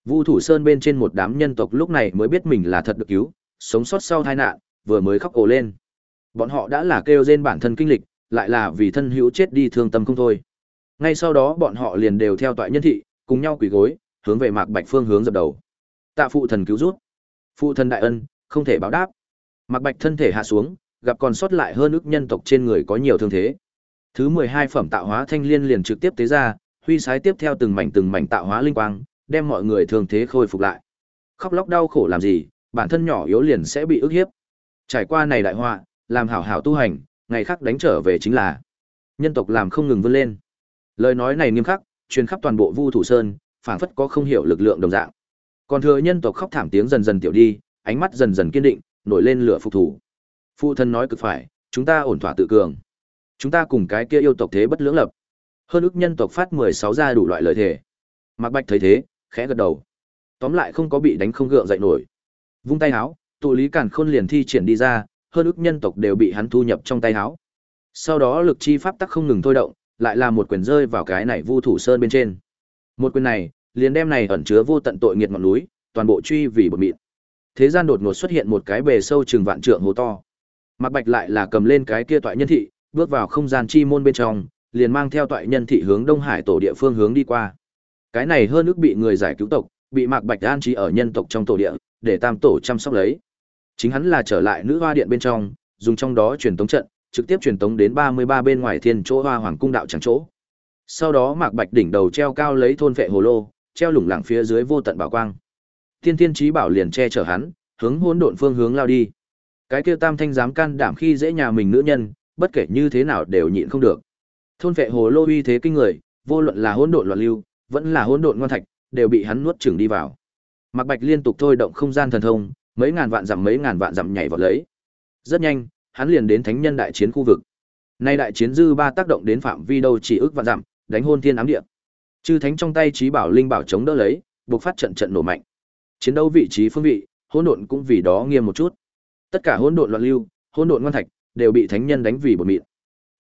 Vu Thủ Sơn bên trên một đám nhân tộc lúc này mới biết mình là thật được cứu, sống sót sau tai nạn, vừa mới khóc ồ lên. Bọn họ đã là kêu rên bản thân kinh lịch, lại là vì thân hữu chết đi thương tâm không thôi. Ngay sau đó bọn họ liền đều theo toại nhân thị, cùng nhau quỳ gối, hướng về Mạc Bạch phương hướng dập đầu. Tạ phụ thần cứu rút. Phụ thần đại ân, không thể báo đáp. Mạc Bạch thân thể hạ xuống, gặp còn sót lại hơn ức nhân tộc trên người có nhiều thương thế. Thứ 12 phẩm tạo hóa thanh liên liền trực tiếp tế ra, huy sái tiếp theo từng mảnh từng mảnh tạo hóa linh quang, đem mọi người thương thế khôi phục lại. Khóc lóc đau khổ làm gì, bản thân nhỏ yếu liền sẽ bị ức hiếp. Trải qua này đại họa, làm hảo hảo tu hành, ngày khác đánh trở về chính là nhân tộc làm không ngừng vươn lên. Lời nói này nghiêm khắc, truyền khắp toàn bộ Vu Thủ Sơn, phảng phất có không hiểu lực lượng đồng dạng. Còn thừa nhân tộc khóc thảm tiếng dần dần tiểu đi, ánh mắt dần dần kiên định, nổi lên lửa phục thủ. Phụ thân nói cực phải, chúng ta ổn thỏa tự cường. Chúng ta cùng cái kia yêu tộc thế bất lưỡng lập. Hơn ức nhân tộc phát 16 ra đủ loại lợi thể. Mạc Bạch thấy thế, khẽ gật đầu. Tóm lại không có bị đánh không gượng dậy nổi. Vung tay háo, tụ lý cản khôn liền thi triển đi ra, hơn ức nhân tộc đều bị hắn thu nhập trong tay háo. Sau đó lực chi pháp tắc không ngừng thôi động, lại là một quyền rơi vào cái này Vu Thủ Sơn bên trên. Một quyền này, liền đem này ẩn chứa vô tận tội nghiệt ngọn núi, toàn bộ truy vì bột mịn. Thế gian đột ngột xuất hiện một cái bề sâu chừng vạn trượng hố to. Mạc Bạch lại là cầm lên cái kia toại nhân thị, bước vào không gian chi môn bên trong, liền mang theo toại nhân thị hướng Đông Hải tổ địa phương hướng đi qua. Cái này hơn ước bị người giải cứu tộc, bị Mạc Bạch an trí ở nhân tộc trong tổ địa, để tam tổ chăm sóc lấy. Chính hắn là trở lại nữ hoa điện bên trong, dùng trong đó truyền tống trận, trực tiếp truyền tống đến 33 bên ngoài thiên chỗ hoa hoàng cung đạo chẳng chỗ. Sau đó Mạc Bạch đỉnh đầu treo cao lấy thôn vệ hồ lô, treo lủng lẳng phía dưới vô tận bảo quang. Tiên Tiên Chí Bảo liền che chở hắn, hướng hỗn độn phương hướng lao đi. Cái kia Tam Thanh dám can đảm khi dễ nhà mình nữ nhân, bất kể như thế nào đều nhịn không được. Thôn vệ hồ lô uy thế kinh người, vô luận là hỗn độn loạn lưu, vẫn là hỗn độn ngoan thạch, đều bị hắn nuốt chửng đi vào. Mạc Bạch liên tục thôi động không gian thần thông, mấy ngàn vạn dặm mấy ngàn vạn dặm nhảy vào lấy. Rất nhanh, hắn liền đến thánh nhân đại chiến khu vực. Nay đại chiến dư ba tác động đến phạm vi đâu chỉ ước vạn dặm, đánh hôn thiên ám địa. Chư thánh trong tay trí bảo linh bảo chống đỡ lấy, bộc phát trận trận nổ mạnh. chiến đấu vị trí phương vị, hỗn độn cũng vì đó nghiêm một chút. Tất cả hỗn độn loạn lưu, hỗn độn ngoan thạch đều bị thánh nhân đánh vì bột mịn.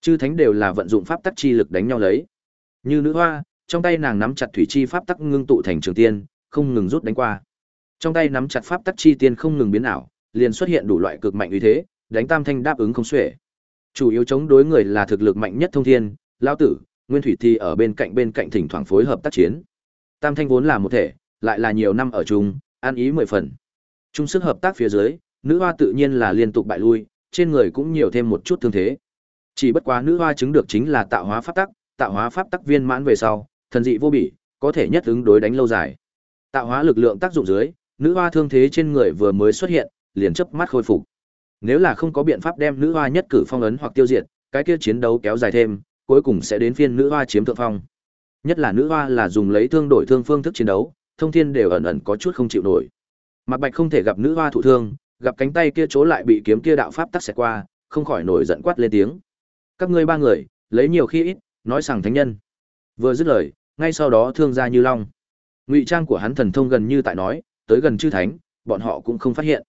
Chư thánh đều là vận dụng pháp tắc chi lực đánh nhau lấy. Như nữ hoa, trong tay nàng nắm chặt thủy chi pháp tắc ngưng tụ thành trường tiên, không ngừng rút đánh qua. Trong tay nắm chặt pháp tắc chi tiên không ngừng biến ảo, liền xuất hiện đủ loại cực mạnh uy thế, đánh tam thanh đáp ứng không xuể. Chủ yếu chống đối người là thực lực mạnh nhất thông thiên, lão tử, nguyên thủy thi ở bên cạnh bên cạnh thỉnh thoảng phối hợp tác chiến. Tam thanh vốn là một thể, lại là nhiều năm ở chung, an ý mười phần. Chung sức hợp tác phía dưới, nữ hoa tự nhiên là liên tục bại lui, trên người cũng nhiều thêm một chút thương thế. Chỉ bất quá nữ hoa chứng được chính là tạo hóa pháp tắc, tạo hóa pháp tắc viên mãn về sau, thần dị vô bỉ, có thể nhất ứng đối đánh lâu dài. Tạo hóa lực lượng tác dụng dưới, nữ hoa thương thế trên người vừa mới xuất hiện, liền chớp mắt khôi phục. Nếu là không có biện pháp đem nữ hoa nhất cử phong ấn hoặc tiêu diệt, cái kia chiến đấu kéo dài thêm, cuối cùng sẽ đến phiên nữ hoa chiếm thượng phong. Nhất là nữ hoa là dùng lấy thương đổi thương phương thức chiến đấu, thông thiên đều ẩn ẩn có chút không chịu nổi. Mạc Bạch không thể gặp nữ hoa thụ thương, gặp cánh tay kia chỗ lại bị kiếm kia đạo pháp tắc xẹt qua, không khỏi nổi giận quát lên tiếng. Các ngươi ba người, lấy nhiều khi ít, nói rằng thánh nhân. Vừa dứt lời, ngay sau đó thương ra như long. Ngụy trang của hắn thần thông gần như tại nói, tới gần chư thánh, bọn họ cũng không phát hiện.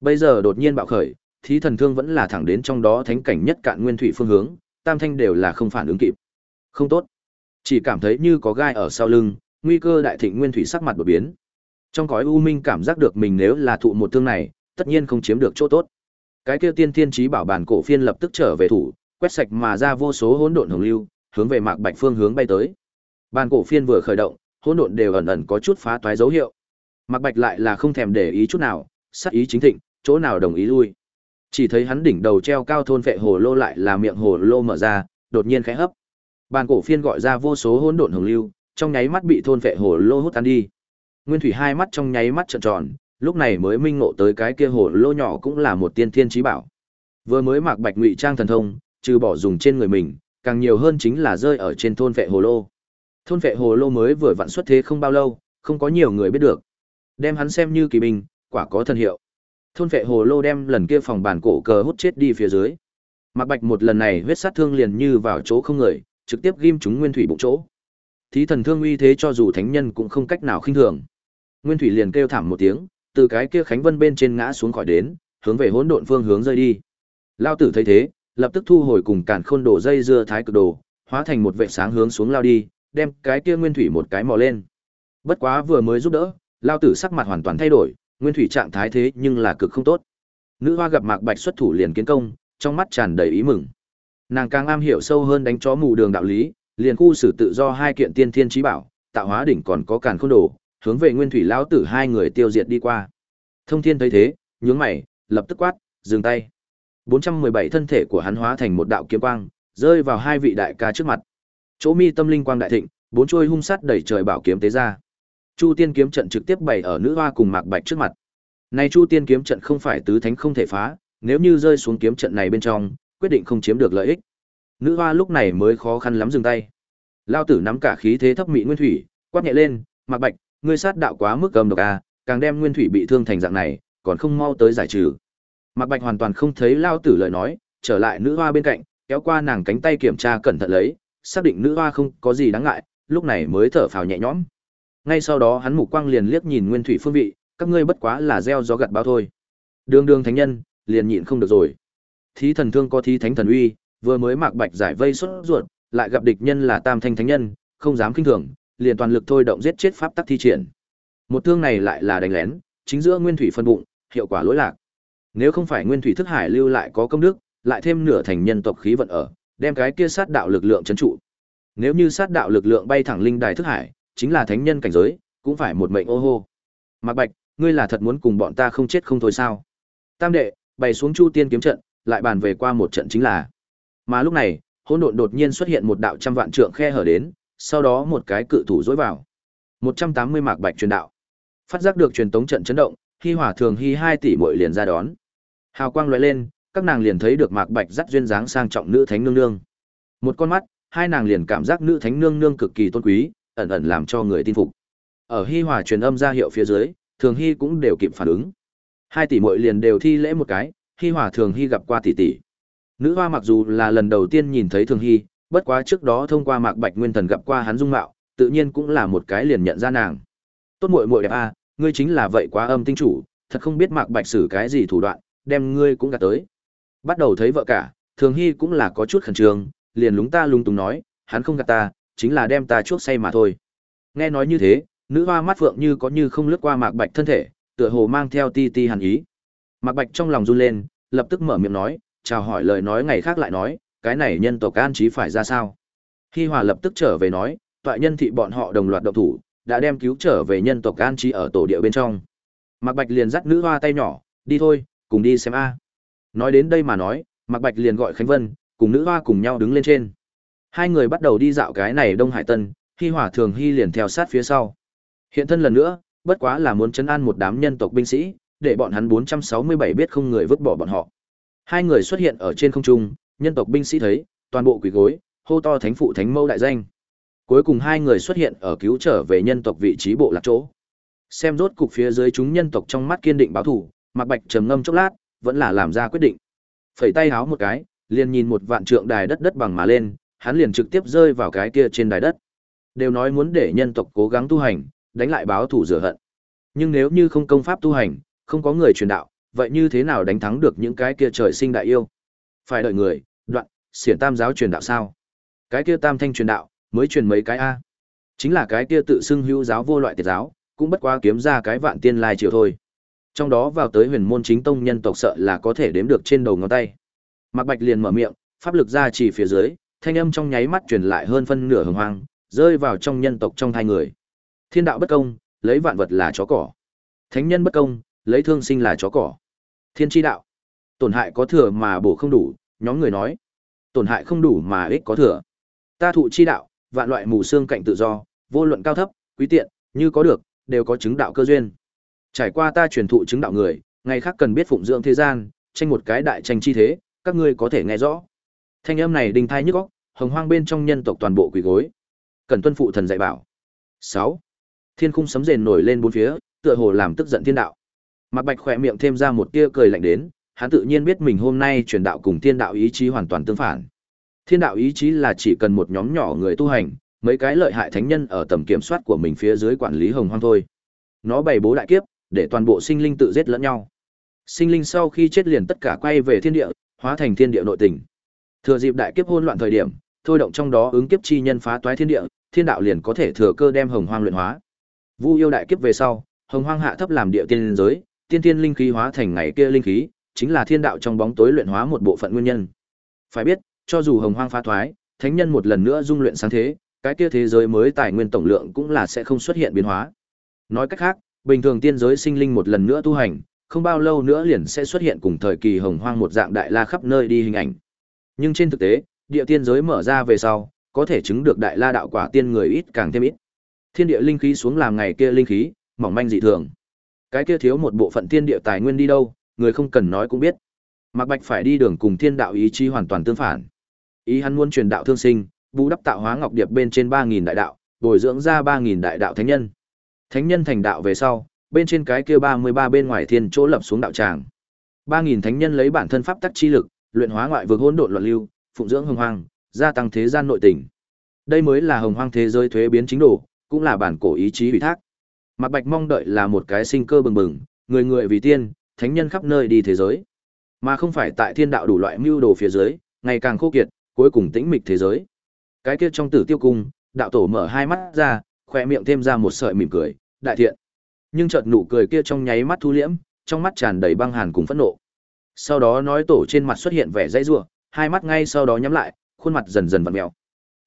Bây giờ đột nhiên bạo khởi, thí thần thương vẫn là thẳng đến trong đó thánh cảnh nhất cạn nguyên thủy phương hướng, tam thanh đều là không phản ứng kịp. Không tốt. Chỉ cảm thấy như có gai ở sau lưng, nguy cơ đại thịnh nguyên thủy sắc mặt đột biến. Trong cõi u minh cảm giác được mình nếu là thụ một thương này, tất nhiên không chiếm được chỗ tốt. Cái kia tiên thiên chí bảo bản cổ phiên lập tức trở về thủ, quét sạch mà ra vô số hỗn độn hồng lưu, hướng về Mạc Bạch phương hướng bay tới. Bản cổ phiên vừa khởi động, hỗn độn đều ẩn ẩn có chút phá toái dấu hiệu. Mạc Bạch lại là không thèm để ý chút nào, sát ý chính thịnh, chỗ nào đồng ý lui. Chỉ thấy hắn đỉnh đầu treo cao thôn vệ hồ lô lại là miệng hồ lô mở ra, đột nhiên khẽ hấp. Bàn cổ phiên gọi ra vô số hỗn độn hồng lưu, trong nháy mắt bị thôn vệ hồ lô hút tan đi. Nguyên Thủy hai mắt trong nháy mắt trợn tròn, lúc này mới minh ngộ tới cái kia hồ lô nhỏ cũng là một tiên thiên chí bảo. Vừa mới mặc bạch ngụy trang thần thông, trừ bỏ dùng trên người mình, càng nhiều hơn chính là rơi ở trên thôn vệ hồ lô. Thôn vệ hồ lô mới vừa vặn xuất thế không bao lâu, không có nhiều người biết được. Đem hắn xem như kỳ binh, quả có thần hiệu. Thôn vệ hồ lô đem lần kia phòng bản cổ cờ hút chết đi phía dưới. mặc Bạch một lần này huyết sát thương liền như vào chỗ không người, trực tiếp ghim chúng nguyên thủy bụng chỗ. Thí thần thương uy thế cho dù thánh nhân cũng không cách nào khinh thường. Nguyên thủy liền kêu thảm một tiếng, từ cái kia khánh vân bên trên ngã xuống khỏi đến, hướng về hỗn độn phương hướng rơi đi. Lao tử thấy thế, lập tức thu hồi cùng cản khôn đổ dây dưa thái cực đồ, hóa thành một vệ sáng hướng xuống lao đi, đem cái kia nguyên thủy một cái mò lên. Bất quá vừa mới giúp đỡ, lao tử sắc mặt hoàn toàn thay đổi, nguyên thủy trạng thái thế nhưng là cực không tốt. Nữ hoa gặp Mạc Bạch xuất thủ liền kiến công, trong mắt tràn đầy ý mừng. Nàng càng am hiểu sâu hơn đánh chó mù đường đạo lý, liền khu xử tự do hai kiện tiên thiên trí bảo, tạo hóa đỉnh còn có càn khôn đồ, hướng về nguyên thủy lão tử hai người tiêu diệt đi qua. Thông thiên thấy thế, nhướng mày, lập tức quát, dừng tay. 417 thân thể của hắn hóa thành một đạo kiếm quang, rơi vào hai vị đại ca trước mặt. Chỗ mi tâm linh quang đại thịnh, bốn chuôi hung sát đẩy trời bảo kiếm tế ra. Chu Tiên kiếm trận trực tiếp bày ở nữ hoa cùng Mạc Bạch trước mặt. Này Chu Tiên kiếm trận không phải tứ thánh không thể phá, nếu như rơi xuống kiếm trận này bên trong, quyết định không chiếm được lợi ích. Nữ hoa lúc này mới khó khăn lắm dừng tay. Lao tử nắm cả khí thế thấp mỹ nguyên thủy, quát nhẹ lên, "Mạc Bạch, ngươi sát đạo quá mức cầm độc a, càng đem nguyên thủy bị thương thành dạng này, còn không mau tới giải trừ." Mạc Bạch hoàn toàn không thấy lao tử lời nói, trở lại nữ hoa bên cạnh, kéo qua nàng cánh tay kiểm tra cẩn thận lấy, xác định nữ hoa không có gì đáng ngại, lúc này mới thở phào nhẹ nhõm. Ngay sau đó hắn mục quang liền liếc nhìn nguyên thủy phương vị, các ngươi bất quá là gieo gió gặt bão thôi. Đường đường thánh nhân, liền nhịn không được rồi. Thí thần thương có thí thánh thần uy, vừa mới mạc bạch giải vây xuất ruột, lại gặp địch nhân là tam thanh thánh nhân, không dám kinh thường, liền toàn lực thôi động giết chết pháp tắc thi triển. Một thương này lại là đánh lén, chính giữa nguyên thủy phân bụng, hiệu quả lỗi lạc. Nếu không phải nguyên thủy thức hải lưu lại có công đức, lại thêm nửa thành nhân tộc khí vận ở, đem cái kia sát đạo lực lượng trấn trụ. Nếu như sát đạo lực lượng bay thẳng linh đài thức hải, chính là thánh nhân cảnh giới, cũng phải một mệnh ô hô. Mạc Bạch, ngươi là thật muốn cùng bọn ta không chết không thôi sao? Tam đệ, bày xuống Chu Tiên kiếm trận, lại bàn về qua một trận chính là. Mà lúc này, hỗn độn đột nhiên xuất hiện một đạo trăm vạn trượng khe hở đến, sau đó một cái cự thủ dối vào. 180 Mạc Bạch truyền đạo. Phát giác được truyền tống trận chấn động, Hi Hỏa Thường Hi hai tỷ muội liền ra đón. Hào quang lóe lên, các nàng liền thấy được Mạc Bạch dắt duyên dáng sang trọng nữ thánh nương nương. Một con mắt, hai nàng liền cảm giác nữ thánh nương nương cực kỳ tôn quý, ẩn ẩn làm cho người tin phục. Ở Hi hỏa truyền âm ra hiệu phía dưới, Thường Hi cũng đều kịp phản ứng. Hai tỷ muội liền đều thi lễ một cái, Hi hỏa Thường Hi gặp qua tỷ tỷ. Nữ hoa mặc dù là lần đầu tiên nhìn thấy Thường Hi, bất quá trước đó thông qua Mạc Bạch Nguyên Thần gặp qua hắn dung mạo, tự nhiên cũng là một cái liền nhận ra nàng. Tốt muội muội đẹp a, ngươi chính là vậy quá âm tinh chủ, thật không biết Mạc Bạch xử cái gì thủ đoạn, đem ngươi cũng gạt tới. Bắt đầu thấy vợ cả, Thường Hy cũng là có chút khẩn trương, liền lúng ta lung túng nói, hắn không gạt ta, chính là đem ta chuốc say mà thôi. Nghe nói như thế, nữ hoa mắt phượng như có như không lướt qua Mạc Bạch thân thể, tựa hồ mang theo ti ti hàn ý. Mạc Bạch trong lòng run lên, lập tức mở miệng nói, chào hỏi lời nói ngày khác lại nói, cái này nhân tộc an trí phải ra sao? Hi Hòa lập tức trở về nói, tọa nhân thị bọn họ đồng loạt động thủ, đã đem cứu trở về nhân tộc an trí ở tổ địa bên trong. Mạc Bạch liền dắt nữ hoa tay nhỏ, đi thôi, cùng đi xem a. Nói đến đây mà nói, Mạc Bạch liền gọi Khánh Vân, cùng nữ hoa cùng nhau đứng lên trên. Hai người bắt đầu đi dạo cái này Đông Hải Tân, Hi Hòa thường Hi liền theo sát phía sau. Hiện thân lần nữa, bất quá là muốn chấn an một đám nhân tộc binh sĩ, để bọn hắn 467 biết không người vứt bỏ bọn họ. Hai người xuất hiện ở trên không trung, nhân tộc binh sĩ thấy, toàn bộ quỳ gối, hô to thánh phụ thánh mâu đại danh. Cuối cùng hai người xuất hiện ở cứu trở về nhân tộc vị trí bộ lạc chỗ. Xem rốt cục phía dưới chúng nhân tộc trong mắt kiên định báo thủ, Mạc Bạch trầm ngâm chốc lát, vẫn là làm ra quyết định. Phẩy tay háo một cái, liền nhìn một vạn trượng đài đất đất bằng mà lên, hắn liền trực tiếp rơi vào cái kia trên đài đất. Đều nói muốn để nhân tộc cố gắng tu hành, đánh lại báo thủ rửa hận. Nhưng nếu như không công pháp tu hành, không có người truyền đạo, vậy như thế nào đánh thắng được những cái kia trời sinh đại yêu? Phải đợi người, đoạn, xiển tam giáo truyền đạo sao? Cái kia tam thanh truyền đạo, mới truyền mấy cái a? Chính là cái kia tự xưng hữu giáo vô loại tiệt giáo, cũng bất quá kiếm ra cái vạn tiên lai triều thôi. Trong đó vào tới huyền môn chính tông nhân tộc sợ là có thể đếm được trên đầu ngón tay. Mạc Bạch liền mở miệng, pháp lực ra chỉ phía dưới, thanh âm trong nháy mắt truyền lại hơn phân nửa hồng hoang, rơi vào trong nhân tộc trong hai người. Thiên đạo bất công, lấy vạn vật là chó cỏ. Thánh nhân bất công, lấy thương sinh là chó cỏ. Thiên chi đạo, tổn hại có thừa mà bổ không đủ, nhóm người nói. Tổn hại không đủ mà ích có thừa. Ta thụ chi đạo, vạn loại mù xương cạnh tự do, vô luận cao thấp, quý tiện, như có được, đều có chứng đạo cơ duyên. Trải qua ta truyền thụ chứng đạo người, ngày khác cần biết phụng dưỡng thế gian, tranh một cái đại tranh chi thế, các ngươi có thể nghe rõ. Thanh âm này đình thai nhức óc, hồng hoang bên trong nhân tộc toàn bộ quỳ gối. Cần tuân phụ thần dạy bảo. 6. Thiên khung sấm rền nổi lên bốn phía, tựa hồ làm tức giận thiên đạo. Mạc Bạch khỏe miệng thêm ra một tia cười lạnh đến, hắn tự nhiên biết mình hôm nay truyền đạo cùng thiên đạo ý chí hoàn toàn tương phản. Thiên đạo ý chí là chỉ cần một nhóm nhỏ người tu hành, mấy cái lợi hại thánh nhân ở tầm kiểm soát của mình phía dưới quản lý hồng hoang thôi. Nó bày bố đại kiếp, để toàn bộ sinh linh tự giết lẫn nhau. Sinh linh sau khi chết liền tất cả quay về thiên địa, hóa thành thiên địa nội tình. Thừa dịp đại kiếp hỗn loạn thời điểm, thôi động trong đó ứng kiếp chi nhân phá toái thiên địa, thiên đạo liền có thể thừa cơ đem hồng hoang luyện hóa. Vu yêu đại kiếp về sau, hồng hoang hạ thấp làm địa tiên giới, tiên tiên linh khí hóa thành ngày kia linh khí, chính là thiên đạo trong bóng tối luyện hóa một bộ phận nguyên nhân. Phải biết, cho dù hồng hoang phá thoái, thánh nhân một lần nữa dung luyện sáng thế, cái kia thế giới mới tài nguyên tổng lượng cũng là sẽ không xuất hiện biến hóa. Nói cách khác, bình thường tiên giới sinh linh một lần nữa tu hành, không bao lâu nữa liền sẽ xuất hiện cùng thời kỳ hồng hoang một dạng đại la khắp nơi đi hình ảnh. Nhưng trên thực tế, địa tiên giới mở ra về sau, có thể chứng được đại la đạo quả tiên người ít càng thêm ít. Thiên địa linh khí xuống làm ngày kia linh khí, mỏng manh dị thường. Cái kia thiếu một bộ phận thiên địa tài nguyên đi đâu, người không cần nói cũng biết. Mạc Bạch phải đi đường cùng thiên đạo ý chí hoàn toàn tương phản. Ý hắn muốn truyền đạo thương sinh, bù đắp tạo hóa ngọc điệp bên trên 3000 đại đạo, bồi dưỡng ra 3000 đại đạo thánh nhân. Thánh nhân thành đạo về sau, bên trên cái kia 33 bên ngoài thiên chỗ lập xuống đạo tràng. 3000 thánh nhân lấy bản thân pháp tắc chi lực, luyện hóa ngoại vực hỗn độn loạn lưu, phụng dưỡng hồng hoang, gia tăng thế gian nội tình. Đây mới là hồng hoang thế giới thuế biến chính độ, cũng là bản cổ ý chí ủy thác. Mạc Bạch mong đợi là một cái sinh cơ bừng bừng, người người vì tiên, thánh nhân khắp nơi đi thế giới, mà không phải tại thiên đạo đủ loại mưu đồ phía dưới, ngày càng khô kiệt, cuối cùng tĩnh mịch thế giới. Cái kia trong tử tiêu cung, đạo tổ mở hai mắt ra, khoe miệng thêm ra một sợi mỉm cười, đại thiện. Nhưng chợt nụ cười kia trong nháy mắt thu liễm, trong mắt tràn đầy băng hàn cùng phẫn nộ. Sau đó nói tổ trên mặt xuất hiện vẻ dãy rủa, hai mắt ngay sau đó nhắm lại, khuôn mặt dần dần vặn mèo.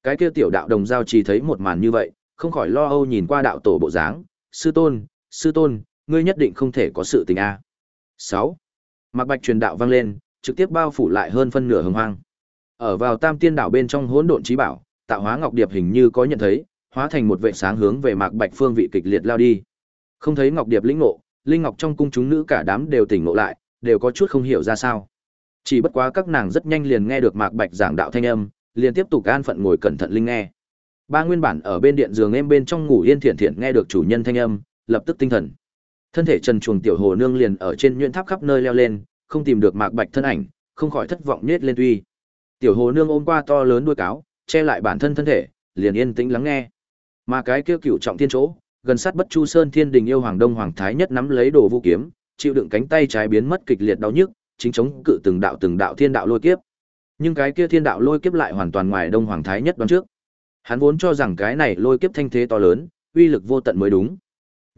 Cái kia tiểu đạo đồng giao chỉ thấy một màn như vậy, không khỏi lo âu nhìn qua đạo tổ bộ dáng, "Sư tôn, sư tôn, ngươi nhất định không thể có sự tình a." À. 6. Mạc Bạch truyền đạo vang lên, trực tiếp bao phủ lại hơn phân nửa hồng hoang. Ở vào Tam Tiên đảo bên trong hỗn độn trí bảo, tạo hóa ngọc điệp hình như có nhận thấy, hóa thành một vệ sáng hướng về Mạc Bạch phương vị kịch liệt lao đi. Không thấy ngọc điệp lĩnh ngộ, linh ngọc trong cung chúng nữ cả đám đều tỉnh ngộ lại, đều có chút không hiểu ra sao. Chỉ bất quá các nàng rất nhanh liền nghe được Mạc Bạch giảng đạo thanh âm, liền tiếp tục an phận ngồi cẩn thận linh nghe. Ba nguyên bản ở bên điện giường em bên trong ngủ yên thiện thiện nghe được chủ nhân thanh âm, lập tức tinh thần. Thân thể trần chuồng tiểu hồ nương liền ở trên nhuyễn tháp khắp nơi leo lên, không tìm được Mạc Bạch thân ảnh, không khỏi thất vọng nhếch lên tuy. Tiểu hồ nương ôm qua to lớn đuôi cáo, che lại bản thân thân thể, liền yên tĩnh lắng nghe. Mà cái kia cựu trọng thiên chỗ, gần sát Bất Chu Sơn Thiên Đình yêu hoàng Đông Hoàng Thái Nhất nắm lấy đồ vũ kiếm, chịu đựng cánh tay trái biến mất kịch liệt đau nhức, chính chống cự từng đạo từng đạo thiên đạo lôi kiếp. Nhưng cái kia thiên đạo lôi kiếp lại hoàn toàn ngoài Đông Hoàng Thái Nhất đoán trước. Hắn vốn cho rằng cái này lôi kiếp thanh thế to lớn, uy lực vô tận mới đúng.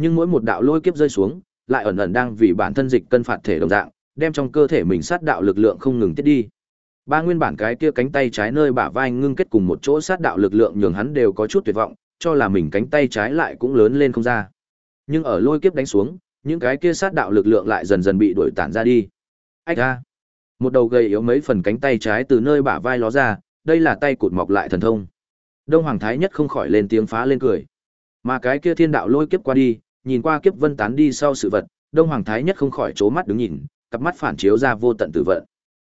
Nhưng mỗi một đạo lôi kiếp rơi xuống, lại ẩn ẩn đang vì bản thân dịch cân phạt thể đồng dạng, đem trong cơ thể mình sát đạo lực lượng không ngừng tiết đi. Ba nguyên bản cái kia cánh tay trái nơi bả vai ngưng kết cùng một chỗ sát đạo lực lượng nhường hắn đều có chút tuyệt vọng, cho là mình cánh tay trái lại cũng lớn lên không ra. Nhưng ở lôi kiếp đánh xuống, những cái kia sát đạo lực lượng lại dần dần bị đuổi tản ra đi. Ách ra Một đầu gầy yếu mấy phần cánh tay trái từ nơi bả vai ló ra, đây là tay cụt mọc lại thần thông. Đông Hoàng Thái Nhất không khỏi lên tiếng phá lên cười. Mà cái kia thiên đạo lôi kiếp qua đi, nhìn qua kiếp vân tán đi sau sự vật, Đông Hoàng Thái Nhất không khỏi chố mắt đứng nhìn, cặp mắt phản chiếu ra vô tận tử vận.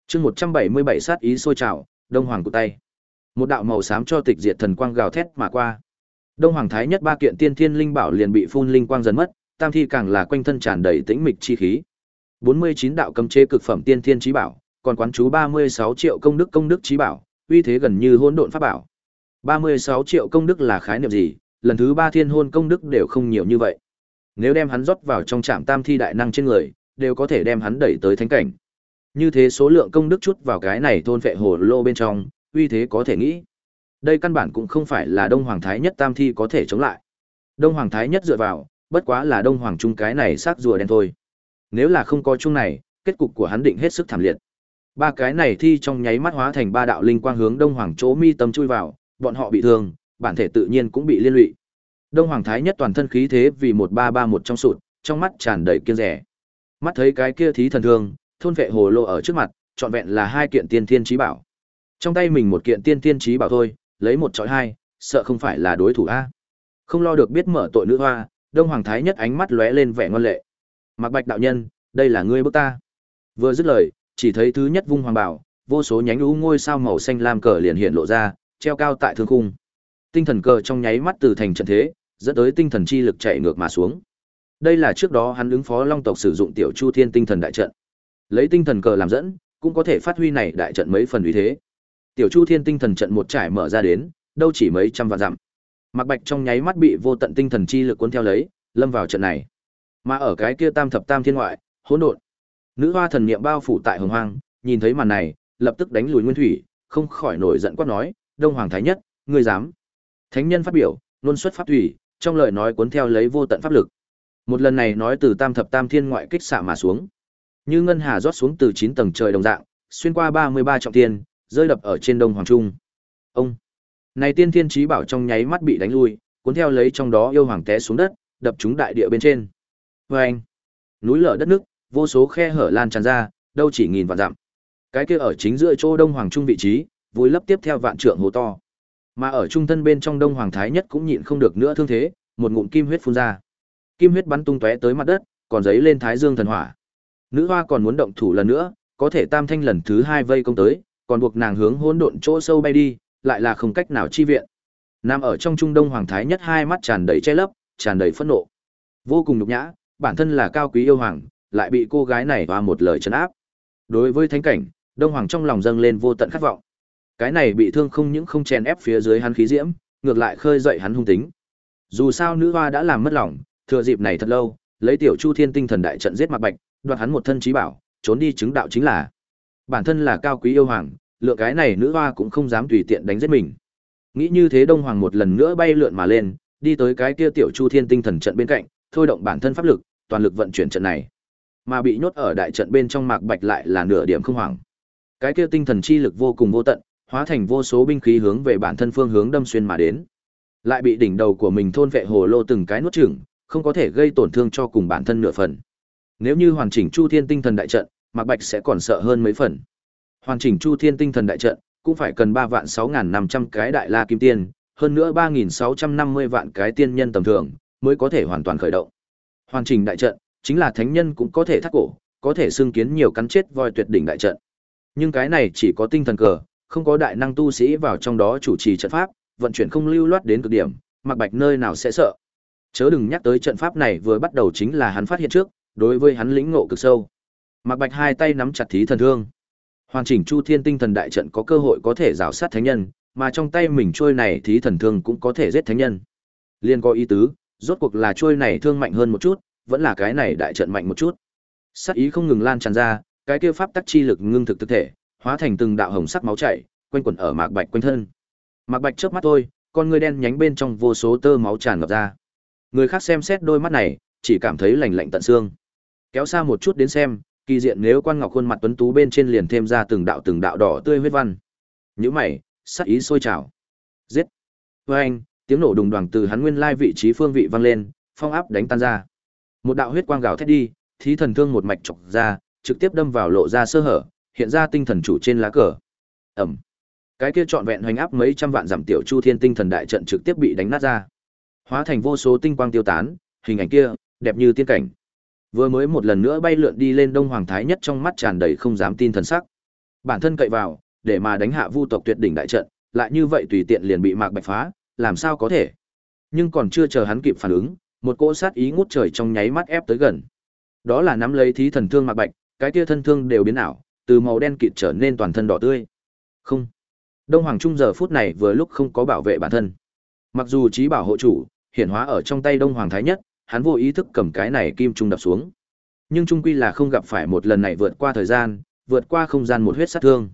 Chương 177 sát ý sôi trào, Đông Hoàng cụ tay. Một đạo màu xám cho tịch diệt thần quang gào thét mà qua. Đông Hoàng Thái Nhất ba kiện tiên thiên linh bảo liền bị phun linh quang dần mất, tam thi càng là quanh thân tràn đầy tĩnh mịch chi khí. 49 đạo cấm chế cực phẩm tiên thiên chí bảo, còn quán chú 36 triệu công đức công đức chí bảo, uy thế gần như hỗn độn pháp bảo. 36 triệu công đức là khái niệm gì, lần thứ ba thiên hôn công đức đều không nhiều như vậy. Nếu đem hắn rót vào trong trạm tam thi đại năng trên người, đều có thể đem hắn đẩy tới thánh cảnh. Như thế số lượng công đức chút vào cái này thôn vệ hồ lô bên trong, uy thế có thể nghĩ. Đây căn bản cũng không phải là Đông Hoàng Thái Nhất Tam Thi có thể chống lại. Đông Hoàng Thái Nhất dựa vào, bất quá là Đông Hoàng Trung cái này xác rùa đen thôi. Nếu là không có chung này, kết cục của hắn định hết sức thảm liệt. Ba cái này thi trong nháy mắt hóa thành ba đạo linh quang hướng Đông Hoàng chỗ mi tâm chui vào, bọn họ bị thương, bản thể tự nhiên cũng bị liên lụy. Đông Hoàng Thái Nhất toàn thân khí thế vì một ba ba một trong sụt, trong mắt tràn đầy kiêng rẻ. Mắt thấy cái kia thí thần thương, thôn vệ hồ lô ở trước mặt, trọn vẹn là hai kiện tiên thiên trí bảo. Trong tay mình một kiện tiên thiên trí bảo thôi, lấy một chọi hai, sợ không phải là đối thủ a. Không lo được biết mở tội nữ hoa, Đông Hoàng Thái Nhất ánh mắt lóe lên vẻ ngoan lệ. Mạc Bạch đạo nhân, đây là ngươi bức ta. Vừa dứt lời, chỉ thấy thứ nhất vung hoàng bảo, vô số nhánh u ngôi sao màu xanh lam cờ liền hiện lộ ra, treo cao tại thương khung. Tinh thần cờ trong nháy mắt từ thành trận thế, dẫn tới tinh thần chi lực chạy ngược mà xuống. Đây là trước đó hắn ứng phó Long tộc sử dụng tiểu Chu Thiên tinh thần đại trận. Lấy tinh thần cờ làm dẫn, cũng có thể phát huy này đại trận mấy phần uy thế. Tiểu Chu Thiên tinh thần trận một trải mở ra đến, đâu chỉ mấy trăm vạn dặm. Mạc Bạch trong nháy mắt bị vô tận tinh thần chi lực cuốn theo lấy, lâm vào trận này. Mà ở cái kia Tam thập tam thiên ngoại, hỗn độn. Nữ hoa thần niệm bao phủ tại hồng hoang, nhìn thấy màn này, lập tức đánh lùi Nguyên Thủy, không khỏi nổi giận quát nói, "Đông Hoàng thái nhất, ngươi dám?" Thánh nhân phát biểu, luôn xuất pháp thủy, trong lời nói cuốn theo lấy vô tận pháp lực. Một lần này nói từ Tam thập tam thiên ngoại kích xạ mà xuống. Như ngân hà rót xuống từ 9 tầng trời đồng dạng, xuyên qua 33 trọng thiên, rơi đập ở trên Đông Hoàng Trung. Ông này tiên thiên trí bảo trong nháy mắt bị đánh lui, cuốn theo lấy trong đó yêu hoàng té xuống đất, đập trúng đại địa bên trên. Và anh, núi lở đất nước, vô số khe hở lan tràn ra, đâu chỉ nghìn vạn dặm. Cái kia ở chính giữa chỗ Đông Hoàng Trung vị trí, vui lấp tiếp theo vạn trượng hồ to. Mà ở trung thân bên trong Đông Hoàng Thái nhất cũng nhịn không được nữa thương thế, một ngụm kim huyết phun ra. Kim huyết bắn tung tóe tới mặt đất, còn giấy lên Thái Dương thần hỏa. Nữ hoa còn muốn động thủ lần nữa, có thể Tam Thanh lần thứ hai vây công tới, còn buộc nàng hướng hỗn độn chỗ sâu bay đi, lại là không cách nào chi viện. Nam ở trong Trung Đông Hoàng Thái nhất hai mắt tràn đầy che lấp, tràn đầy phẫn nộ. Vô cùng nhục nhã, bản thân là cao quý yêu hoàng, lại bị cô gái này và một lời trấn áp. Đối với thánh cảnh, Đông Hoàng trong lòng dâng lên vô tận khát vọng. Cái này bị thương không những không chèn ép phía dưới hắn khí diễm, ngược lại khơi dậy hắn hung tính. Dù sao nữ hoa đã làm mất lòng, thừa dịp này thật lâu, lấy tiểu Chu Thiên tinh thần đại trận giết Mạc Bạch, đoạt hắn một thân trí bảo, trốn đi chứng đạo chính là. Bản thân là cao quý yêu hoàng, lựa cái này nữ hoa cũng không dám tùy tiện đánh giết mình. Nghĩ như thế Đông Hoàng một lần nữa bay lượn mà lên, đi tới cái kia tiểu Chu Thiên tinh thần trận bên cạnh, thôi động bản thân pháp lực, toàn lực vận chuyển trận này. Mà bị nhốt ở đại trận bên trong Mạc Bạch lại là nửa điểm không hoảng. Cái kia tinh thần chi lực vô cùng vô tận, hóa thành vô số binh khí hướng về bản thân phương hướng đâm xuyên mà đến. Lại bị đỉnh đầu của mình thôn vệ hồ lô từng cái nuốt chửng, không có thể gây tổn thương cho cùng bản thân nửa phần. Nếu như hoàn chỉnh Chu Thiên tinh thần đại trận, Mạc Bạch sẽ còn sợ hơn mấy phần. Hoàn chỉnh Chu Thiên tinh thần đại trận cũng phải cần ba vạn sáu năm trăm cái đại la kim tiên, hơn nữa ba nghìn sáu trăm năm mươi vạn cái tiên nhân tầm thường mới có thể hoàn toàn khởi động. Hoàn chỉnh đại trận chính là thánh nhân cũng có thể thắt cổ, có thể xưng kiến nhiều cắn chết voi tuyệt đỉnh đại trận. Nhưng cái này chỉ có tinh thần cờ, không có đại năng tu sĩ vào trong đó chủ trì trận pháp, vận chuyển không lưu loát đến cực điểm, Mạc Bạch nơi nào sẽ sợ. Chớ đừng nhắc tới trận pháp này vừa bắt đầu chính là hắn phát hiện trước, đối với hắn lĩnh ngộ cực sâu. Mạc Bạch hai tay nắm chặt thí thần thương. Hoàn chỉnh Chu Thiên Tinh Thần đại trận có cơ hội có thể rào sát thánh nhân, mà trong tay mình trôi này thí thần thương cũng có thể giết thánh nhân. Liên có ý tứ, Rốt cuộc là trôi này thương mạnh hơn một chút, vẫn là cái này đại trận mạnh một chút. Sát ý không ngừng lan tràn ra, cái kia pháp tắc chi lực ngưng thực thực thể, hóa thành từng đạo hồng sắc máu chảy, quanh quẩn ở Mạc Bạch quanh thân. Mạc Bạch chớp mắt thôi, con người đen nhánh bên trong vô số tơ máu tràn ngập ra. Người khác xem xét đôi mắt này, chỉ cảm thấy lạnh lạnh tận xương. Kéo xa một chút đến xem, kỳ diện nếu quan ngọc khuôn mặt tuấn tú bên trên liền thêm ra từng đạo từng đạo đỏ tươi huyết văn. Nhíu mày, sát ý sôi trào. Giết. Với anh, tiếng nổ đùng đoàng từ hắn nguyên lai vị trí phương vị vang lên, phong áp đánh tan ra. Một đạo huyết quang gào thét đi, thí thần thương một mạch chọc ra, trực tiếp đâm vào lộ ra sơ hở, hiện ra tinh thần chủ trên lá cờ. Ầm. Cái kia trọn vẹn hoành áp mấy trăm vạn giảm tiểu chu thiên tinh thần đại trận trực tiếp bị đánh nát ra. Hóa thành vô số tinh quang tiêu tán, hình ảnh kia đẹp như tiên cảnh. Vừa mới một lần nữa bay lượn đi lên Đông Hoàng Thái Nhất trong mắt tràn đầy không dám tin thần sắc. Bản thân cậy vào, để mà đánh hạ Vu tộc tuyệt đỉnh đại trận, lại như vậy tùy tiện liền bị Mạc Bạch phá, làm sao có thể? Nhưng còn chưa chờ hắn kịp phản ứng, một cỗ sát ý ngút trời trong nháy mắt ép tới gần. Đó là nắm lấy thí thần thương Mạc Bạch, cái kia thân thương đều biến ảo, từ màu đen kịt trở nên toàn thân đỏ tươi. Không. Đông Hoàng Trung giờ phút này vừa lúc không có bảo vệ bản thân. Mặc dù trí bảo hộ chủ, hiện hóa ở trong tay Đông Hoàng Thái Nhất, hắn vô ý thức cầm cái này kim trung đập xuống. Nhưng trung quy là không gặp phải một lần này vượt qua thời gian, vượt qua không gian một huyết sát thương.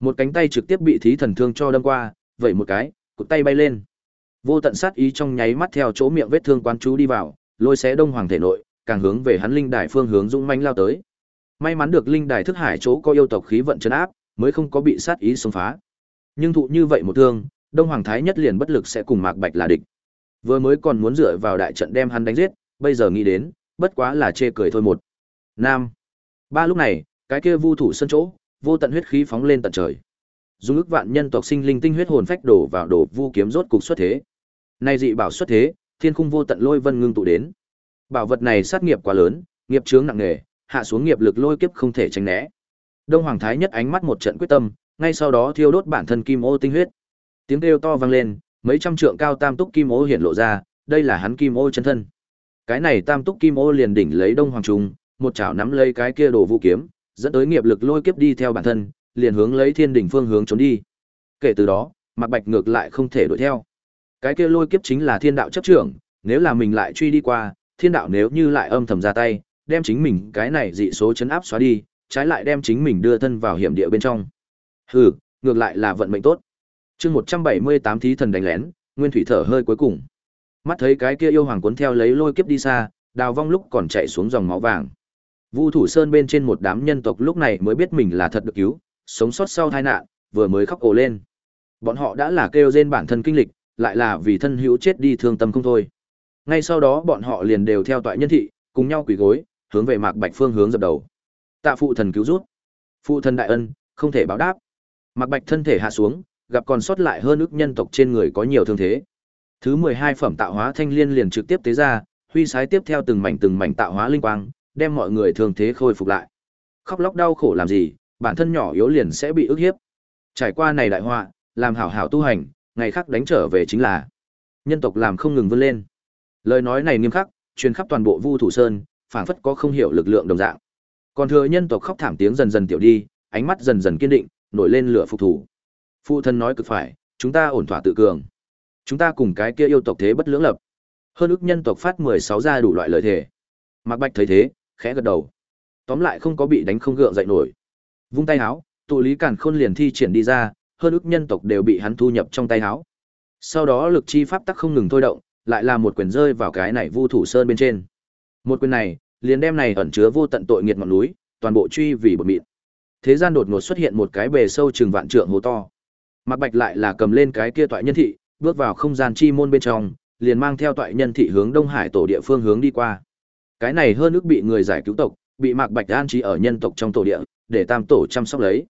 Một cánh tay trực tiếp bị thí thần thương cho đâm qua, vậy một cái, cụt tay bay lên. Vô tận sát ý trong nháy mắt theo chỗ miệng vết thương quán chú đi vào, lôi xé Đông Hoàng thể nội, càng hướng về hắn linh đài phương hướng dũng mãnh lao tới. May mắn được linh đài thức hải chỗ có yêu tộc khí vận trấn áp, mới không có bị sát ý xông phá. Nhưng thụ như vậy một thương, Đông Hoàng Thái nhất liền bất lực sẽ cùng Mạc Bạch là địch. Vừa mới còn muốn dựa vào đại trận đem hắn đánh giết, bây giờ nghĩ đến, bất quá là chê cười thôi một. Nam. Ba lúc này, cái kia vu thủ sân chỗ, vô tận huyết khí phóng lên tận trời. Dung ức vạn nhân tộc sinh linh tinh huyết hồn phách đổ vào đổ vu kiếm rốt cục xuất thế. Nay dị bảo xuất thế, thiên khung vô tận lôi vân ngưng tụ đến. Bảo vật này sát nghiệp quá lớn, nghiệp chướng nặng nề, hạ xuống nghiệp lực lôi kiếp không thể tránh né. Đông Hoàng Thái nhất ánh mắt một trận quyết tâm, ngay sau đó thiêu đốt bản thân kim ô tinh huyết. Tiếng kêu to vang lên, mấy trăm trượng cao tam túc kim ô hiện lộ ra, đây là hắn kim ô chân thân. Cái này tam túc kim ô liền đỉnh lấy Đông Hoàng trung một chảo nắm lấy cái kia đồ vũ kiếm, dẫn tới nghiệp lực lôi kiếp đi theo bản thân, liền hướng lấy thiên đỉnh phương hướng trốn đi. Kể từ đó, Mạc Bạch ngược lại không thể đuổi theo. Cái kia lôi kiếp chính là thiên đạo chấp trưởng, nếu là mình lại truy đi qua, thiên đạo nếu như lại âm thầm ra tay, đem chính mình cái này dị số chấn áp xóa đi, trái lại đem chính mình đưa thân vào hiểm địa bên trong. Hừ, ngược lại là vận mệnh tốt. Chương 178 thí thần đánh lén, Nguyên Thủy thở hơi cuối cùng. Mắt thấy cái kia yêu hoàng cuốn theo lấy lôi kiếp đi xa, Đào Vong lúc còn chạy xuống dòng máu vàng. Vu Thủ Sơn bên trên một đám nhân tộc lúc này mới biết mình là thật được cứu, sống sót sau tai nạn, vừa mới khóc ồ lên. Bọn họ đã là kêu rên bản thân kinh lịch, lại là vì thân hữu chết đi thương tâm không thôi. Ngay sau đó bọn họ liền đều theo toại nhân thị, cùng nhau quỳ gối, hướng về Mạc Bạch phương hướng dập đầu. Tạ phụ thần cứu rút. Phụ thần đại ân, không thể báo đáp. Mạc Bạch thân thể hạ xuống, gặp còn sót lại hơn ức nhân tộc trên người có nhiều thương thế. Thứ mười hai phẩm tạo hóa thanh liên liền trực tiếp tế ra, huy sái tiếp theo từng mảnh từng mảnh tạo hóa linh quang, đem mọi người thương thế khôi phục lại. Khóc lóc đau khổ làm gì, bản thân nhỏ yếu liền sẽ bị ức hiếp. Trải qua này đại họa, làm hảo hảo tu hành, ngày khác đánh trở về chính là nhân tộc làm không ngừng vươn lên. Lời nói này nghiêm khắc, truyền khắp toàn bộ Vu Thủ Sơn, phảng phất có không hiểu lực lượng đồng dạng. Còn thừa nhân tộc khóc thảm tiếng dần dần tiểu đi, ánh mắt dần dần kiên định, nổi lên lửa phục thủ. Phụ thân nói cực phải, chúng ta ổn thỏa tự cường. Chúng ta cùng cái kia yêu tộc thế bất lưỡng lập. Hơn ức nhân tộc phát 16 ra đủ loại lời thể, Mạc Bạch thấy thế, khẽ gật đầu. Tóm lại không có bị đánh không gượng dậy nổi. Vung tay áo, tụ lý cản khôn liền thi triển đi ra, hơn ức nhân tộc đều bị hắn thu nhập trong tay áo. Sau đó lực chi pháp tắc không ngừng thôi động, lại là một quyền rơi vào cái này Vu Thủ Sơn bên trên. Một quyền này, liền đem này ẩn chứa vô tận tội nghiệt ngọn núi, toàn bộ truy vì bột mịn. Thế gian đột ngột xuất hiện một cái bề sâu chừng vạn trượng hồ to. Mạc Bạch lại là cầm lên cái kia toại nhân thị, bước vào không gian chi môn bên trong, liền mang theo toại nhân thị hướng Đông Hải tổ địa phương hướng đi qua. Cái này hơn ước bị người giải cứu tộc, bị Mạc Bạch an trí ở nhân tộc trong tổ địa, để tam tổ chăm sóc lấy.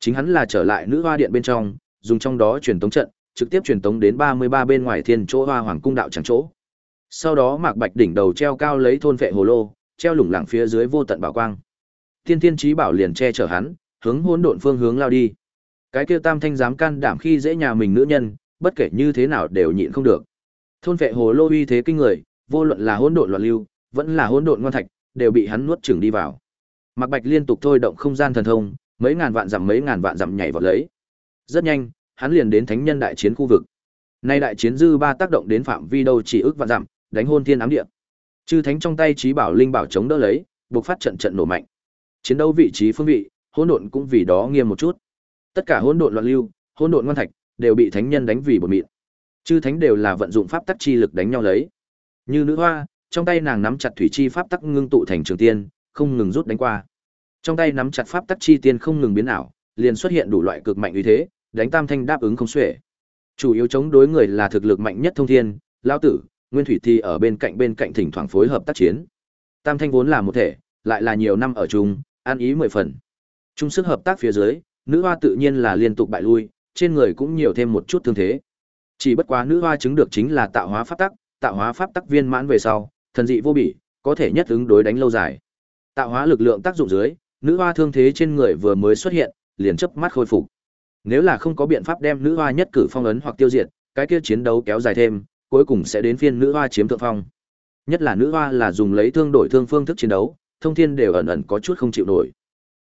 Chính hắn là trở lại nữ hoa điện bên trong, dùng trong đó truyền tống trận, trực tiếp truyền tống đến 33 bên ngoài thiên chỗ hoa hoàng cung đạo chẳng chỗ. Sau đó Mạc Bạch đỉnh đầu treo cao lấy thôn vệ hồ lô, treo lủng lẳng phía dưới vô tận bảo quang. Thiên Thiên Chí Bảo liền che chở hắn, hướng hỗn độn phương hướng lao đi. Cái kia Tam Thanh dám can đảm khi dễ nhà mình nữ nhân, bất kể như thế nào đều nhịn không được. Thôn vệ hồ lô uy thế kinh người, vô luận là hỗn độn loạn lưu, vẫn là hỗn độn ngoan thạch, đều bị hắn nuốt chửng đi vào. Mạc Bạch liên tục thôi động không gian thần thông, mấy ngàn vạn dặm mấy ngàn vạn dặm nhảy vào lấy. Rất nhanh, hắn liền đến thánh nhân đại chiến khu vực. Nay đại chiến dư ba tác động đến phạm vi đâu chỉ ước vạn dặm, đánh hôn thiên ám địa. Chư thánh trong tay trí bảo linh bảo chống đỡ lấy, buộc phát trận trận nổ mạnh. Chiến đấu vị trí phương vị, hỗn độn cũng vì đó nghiêm một chút. Tất cả hỗn độn loạn lưu, hỗn độn ngoan thạch đều bị thánh nhân đánh vì bột mịn. Chư thánh đều là vận dụng pháp tắc chi lực đánh nhau lấy. Như nữ hoa, trong tay nàng nắm chặt thủy chi pháp tắc ngưng tụ thành trường tiên, không ngừng rút đánh qua. Trong tay nắm chặt pháp tắc chi tiên không ngừng biến ảo, liền xuất hiện đủ loại cực mạnh uy thế, đánh tam thanh đáp ứng không xuể. Chủ yếu chống đối người là thực lực mạnh nhất thông thiên, lão tử, Nguyên Thủy thì ở bên cạnh bên cạnh thỉnh thoảng phối hợp tác chiến. Tam thanh vốn là một thể, lại là nhiều năm ở chung, an ý mười phần. Chung sức hợp tác phía dưới, nữ hoa tự nhiên là liên tục bại lui, trên người cũng nhiều thêm một chút thương thế. Chỉ bất quá nữ hoa chứng được chính là tạo hóa pháp tắc, tạo hóa pháp tắc viên mãn về sau, thần dị vô bỉ, có thể nhất ứng đối đánh lâu dài. Tạo hóa lực lượng tác dụng dưới, nữ hoa thương thế trên người vừa mới xuất hiện, liền chớp mắt khôi phục. Nếu là không có biện pháp đem nữ hoa nhất cử phong ấn hoặc tiêu diệt, cái kia chiến đấu kéo dài thêm, cuối cùng sẽ đến phiên nữ hoa chiếm thượng phong. Nhất là nữ hoa là dùng lấy thương đổi thương phương thức chiến đấu, thông thiên đều ẩn ẩn có chút không chịu nổi.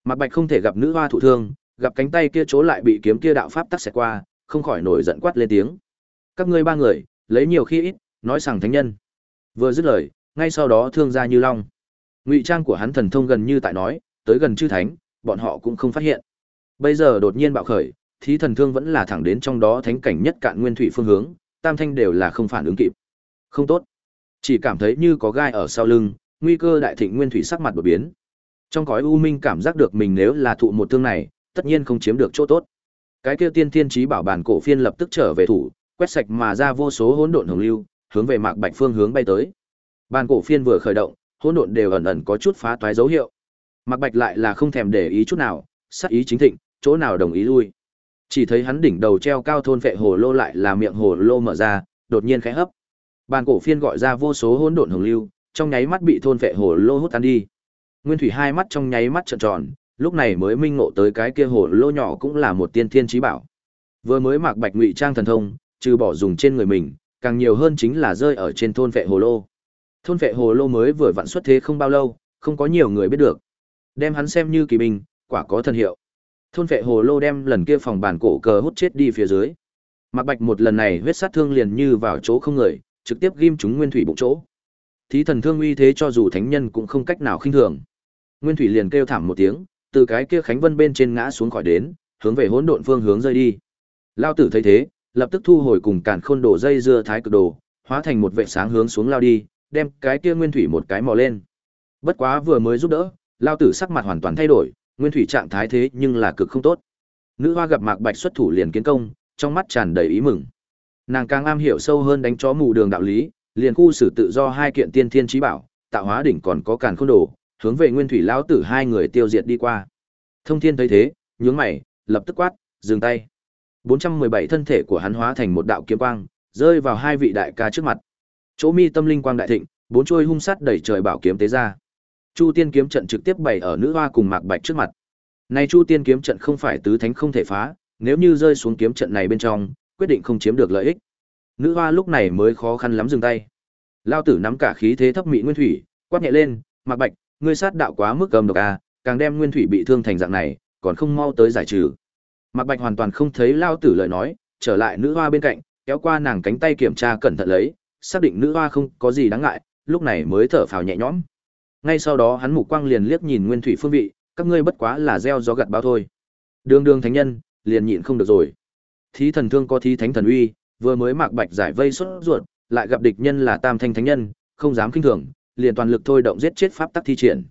Mạc Bạch không thể gặp nữ hoa thụ thương, gặp cánh tay kia chỗ lại bị kiếm kia đạo pháp tắc xẹt qua, không khỏi nổi giận quát lên tiếng. Các ngươi ba người, lấy nhiều khi ít, nói rằng thánh nhân. Vừa dứt lời, ngay sau đó thương ra như long. Ngụy trang của hắn thần thông gần như tại nói, tới gần chư thánh, bọn họ cũng không phát hiện. Bây giờ đột nhiên bạo khởi, thí thần thương vẫn là thẳng đến trong đó thánh cảnh nhất cạn nguyên thủy phương hướng, tam thanh đều là không phản ứng kịp. Không tốt. Chỉ cảm thấy như có gai ở sau lưng, nguy cơ đại thịnh nguyên thủy sắc mặt đột biến. Trong cõi u minh cảm giác được mình nếu là thụ một thương này, tất nhiên không chiếm được chỗ tốt. Cái kia tiên thiên trí bảo bản cổ phiên lập tức trở về thủ, quét sạch mà ra vô số hỗn độn hồng lưu, hướng về Mạc Bạch phương hướng bay tới. Bản cổ phiên vừa khởi động, hỗn độn đều ẩn ẩn có chút phá toái dấu hiệu. Mạc Bạch lại là không thèm để ý chút nào, sắc ý chính thịnh, chỗ nào đồng ý lui. Chỉ thấy hắn đỉnh đầu treo cao thôn vệ hồ lô lại là miệng hồ lô mở ra, đột nhiên khẽ hấp. Bàn cổ phiên gọi ra vô số hỗn độn hồng lưu, trong nháy mắt bị thôn vệ hồ lô hút tan đi. Nguyên thủy hai mắt trong nháy mắt trợn tròn, lúc này mới minh ngộ tới cái kia hồ lô nhỏ cũng là một tiên thiên trí bảo. Vừa mới mặc bạch ngụy trang thần thông, trừ bỏ dùng trên người mình, càng nhiều hơn chính là rơi ở trên thôn vệ hồ lô. Thôn vệ hồ lô mới vừa vặn xuất thế không bao lâu, không có nhiều người biết được. Đem hắn xem như kỳ binh, quả có thần hiệu. Thôn vệ hồ lô đem lần kia phòng bản cổ cờ hút chết đi phía dưới. Mạc Bạch một lần này huyết sát thương liền như vào chỗ không người, trực tiếp ghim chúng nguyên thủy bụng chỗ. Thí thần thương uy thế cho dù thánh nhân cũng không cách nào khinh thường. Nguyên thủy liền kêu thảm một tiếng, từ cái kia khánh vân bên trên ngã xuống khỏi đến, hướng về hỗn độn phương hướng rơi đi. Lao tử thấy thế, lập tức thu hồi cùng càn khôn đổ dây dưa thái cực đồ, hóa thành một vệ sáng hướng xuống lao đi, đem cái kia nguyên thủy một cái mò lên. Bất quá vừa mới giúp đỡ, lao tử sắc mặt hoàn toàn thay đổi, nguyên thủy trạng thái thế nhưng là cực không tốt. Nữ hoa gặp Mạc Bạch xuất thủ liền kiến công, trong mắt tràn đầy ý mừng. Nàng càng am hiểu sâu hơn đánh chó mù đường đạo lý, liền khu xử tự do hai kiện tiên thiên chí bảo, tạo hóa đỉnh còn có càn khôn đồ, hướng về Nguyên Thủy lão tử hai người tiêu diệt đi qua. Thông Thiên thấy thế, nhướng mày, lập tức quát, dừng tay. 417 thân thể của hắn hóa thành một đạo kiếm quang, rơi vào hai vị đại ca trước mặt. Chỗ mi tâm linh quang đại thịnh, bốn chuôi hung sát đẩy trời bảo kiếm tế ra. Chu Tiên kiếm trận trực tiếp bày ở nữ hoa cùng Mạc Bạch trước mặt. Này Chu Tiên kiếm trận không phải tứ thánh không thể phá, nếu như rơi xuống kiếm trận này bên trong, quyết định không chiếm được lợi ích. Nữ hoa lúc này mới khó khăn lắm dừng tay. Lao tử nắm cả khí thế thấp mỹ nguyên thủy, quát nhẹ lên, "Mạc Bạch, ngươi sát đạo quá mức cầm độc a, càng đem nguyên thủy bị thương thành dạng này, còn không mau tới giải trừ." Mạc Bạch hoàn toàn không thấy lao tử lời nói, trở lại nữ hoa bên cạnh, kéo qua nàng cánh tay kiểm tra cẩn thận lấy, xác định nữ hoa không có gì đáng ngại, lúc này mới thở phào nhẹ nhõm. Ngay sau đó hắn mục quang liền liếc nhìn Nguyên Thủy phương vị, các ngươi bất quá là gieo gió gặt bão thôi. Đường đường thánh nhân, liền nhịn không được rồi. Thí thần thương có thí thánh thần uy, vừa mới mạc bạch giải vây xuất ruột, lại gặp địch nhân là tam thanh thánh nhân, không dám kinh thường, liền toàn lực thôi động giết chết pháp tắc thi triển.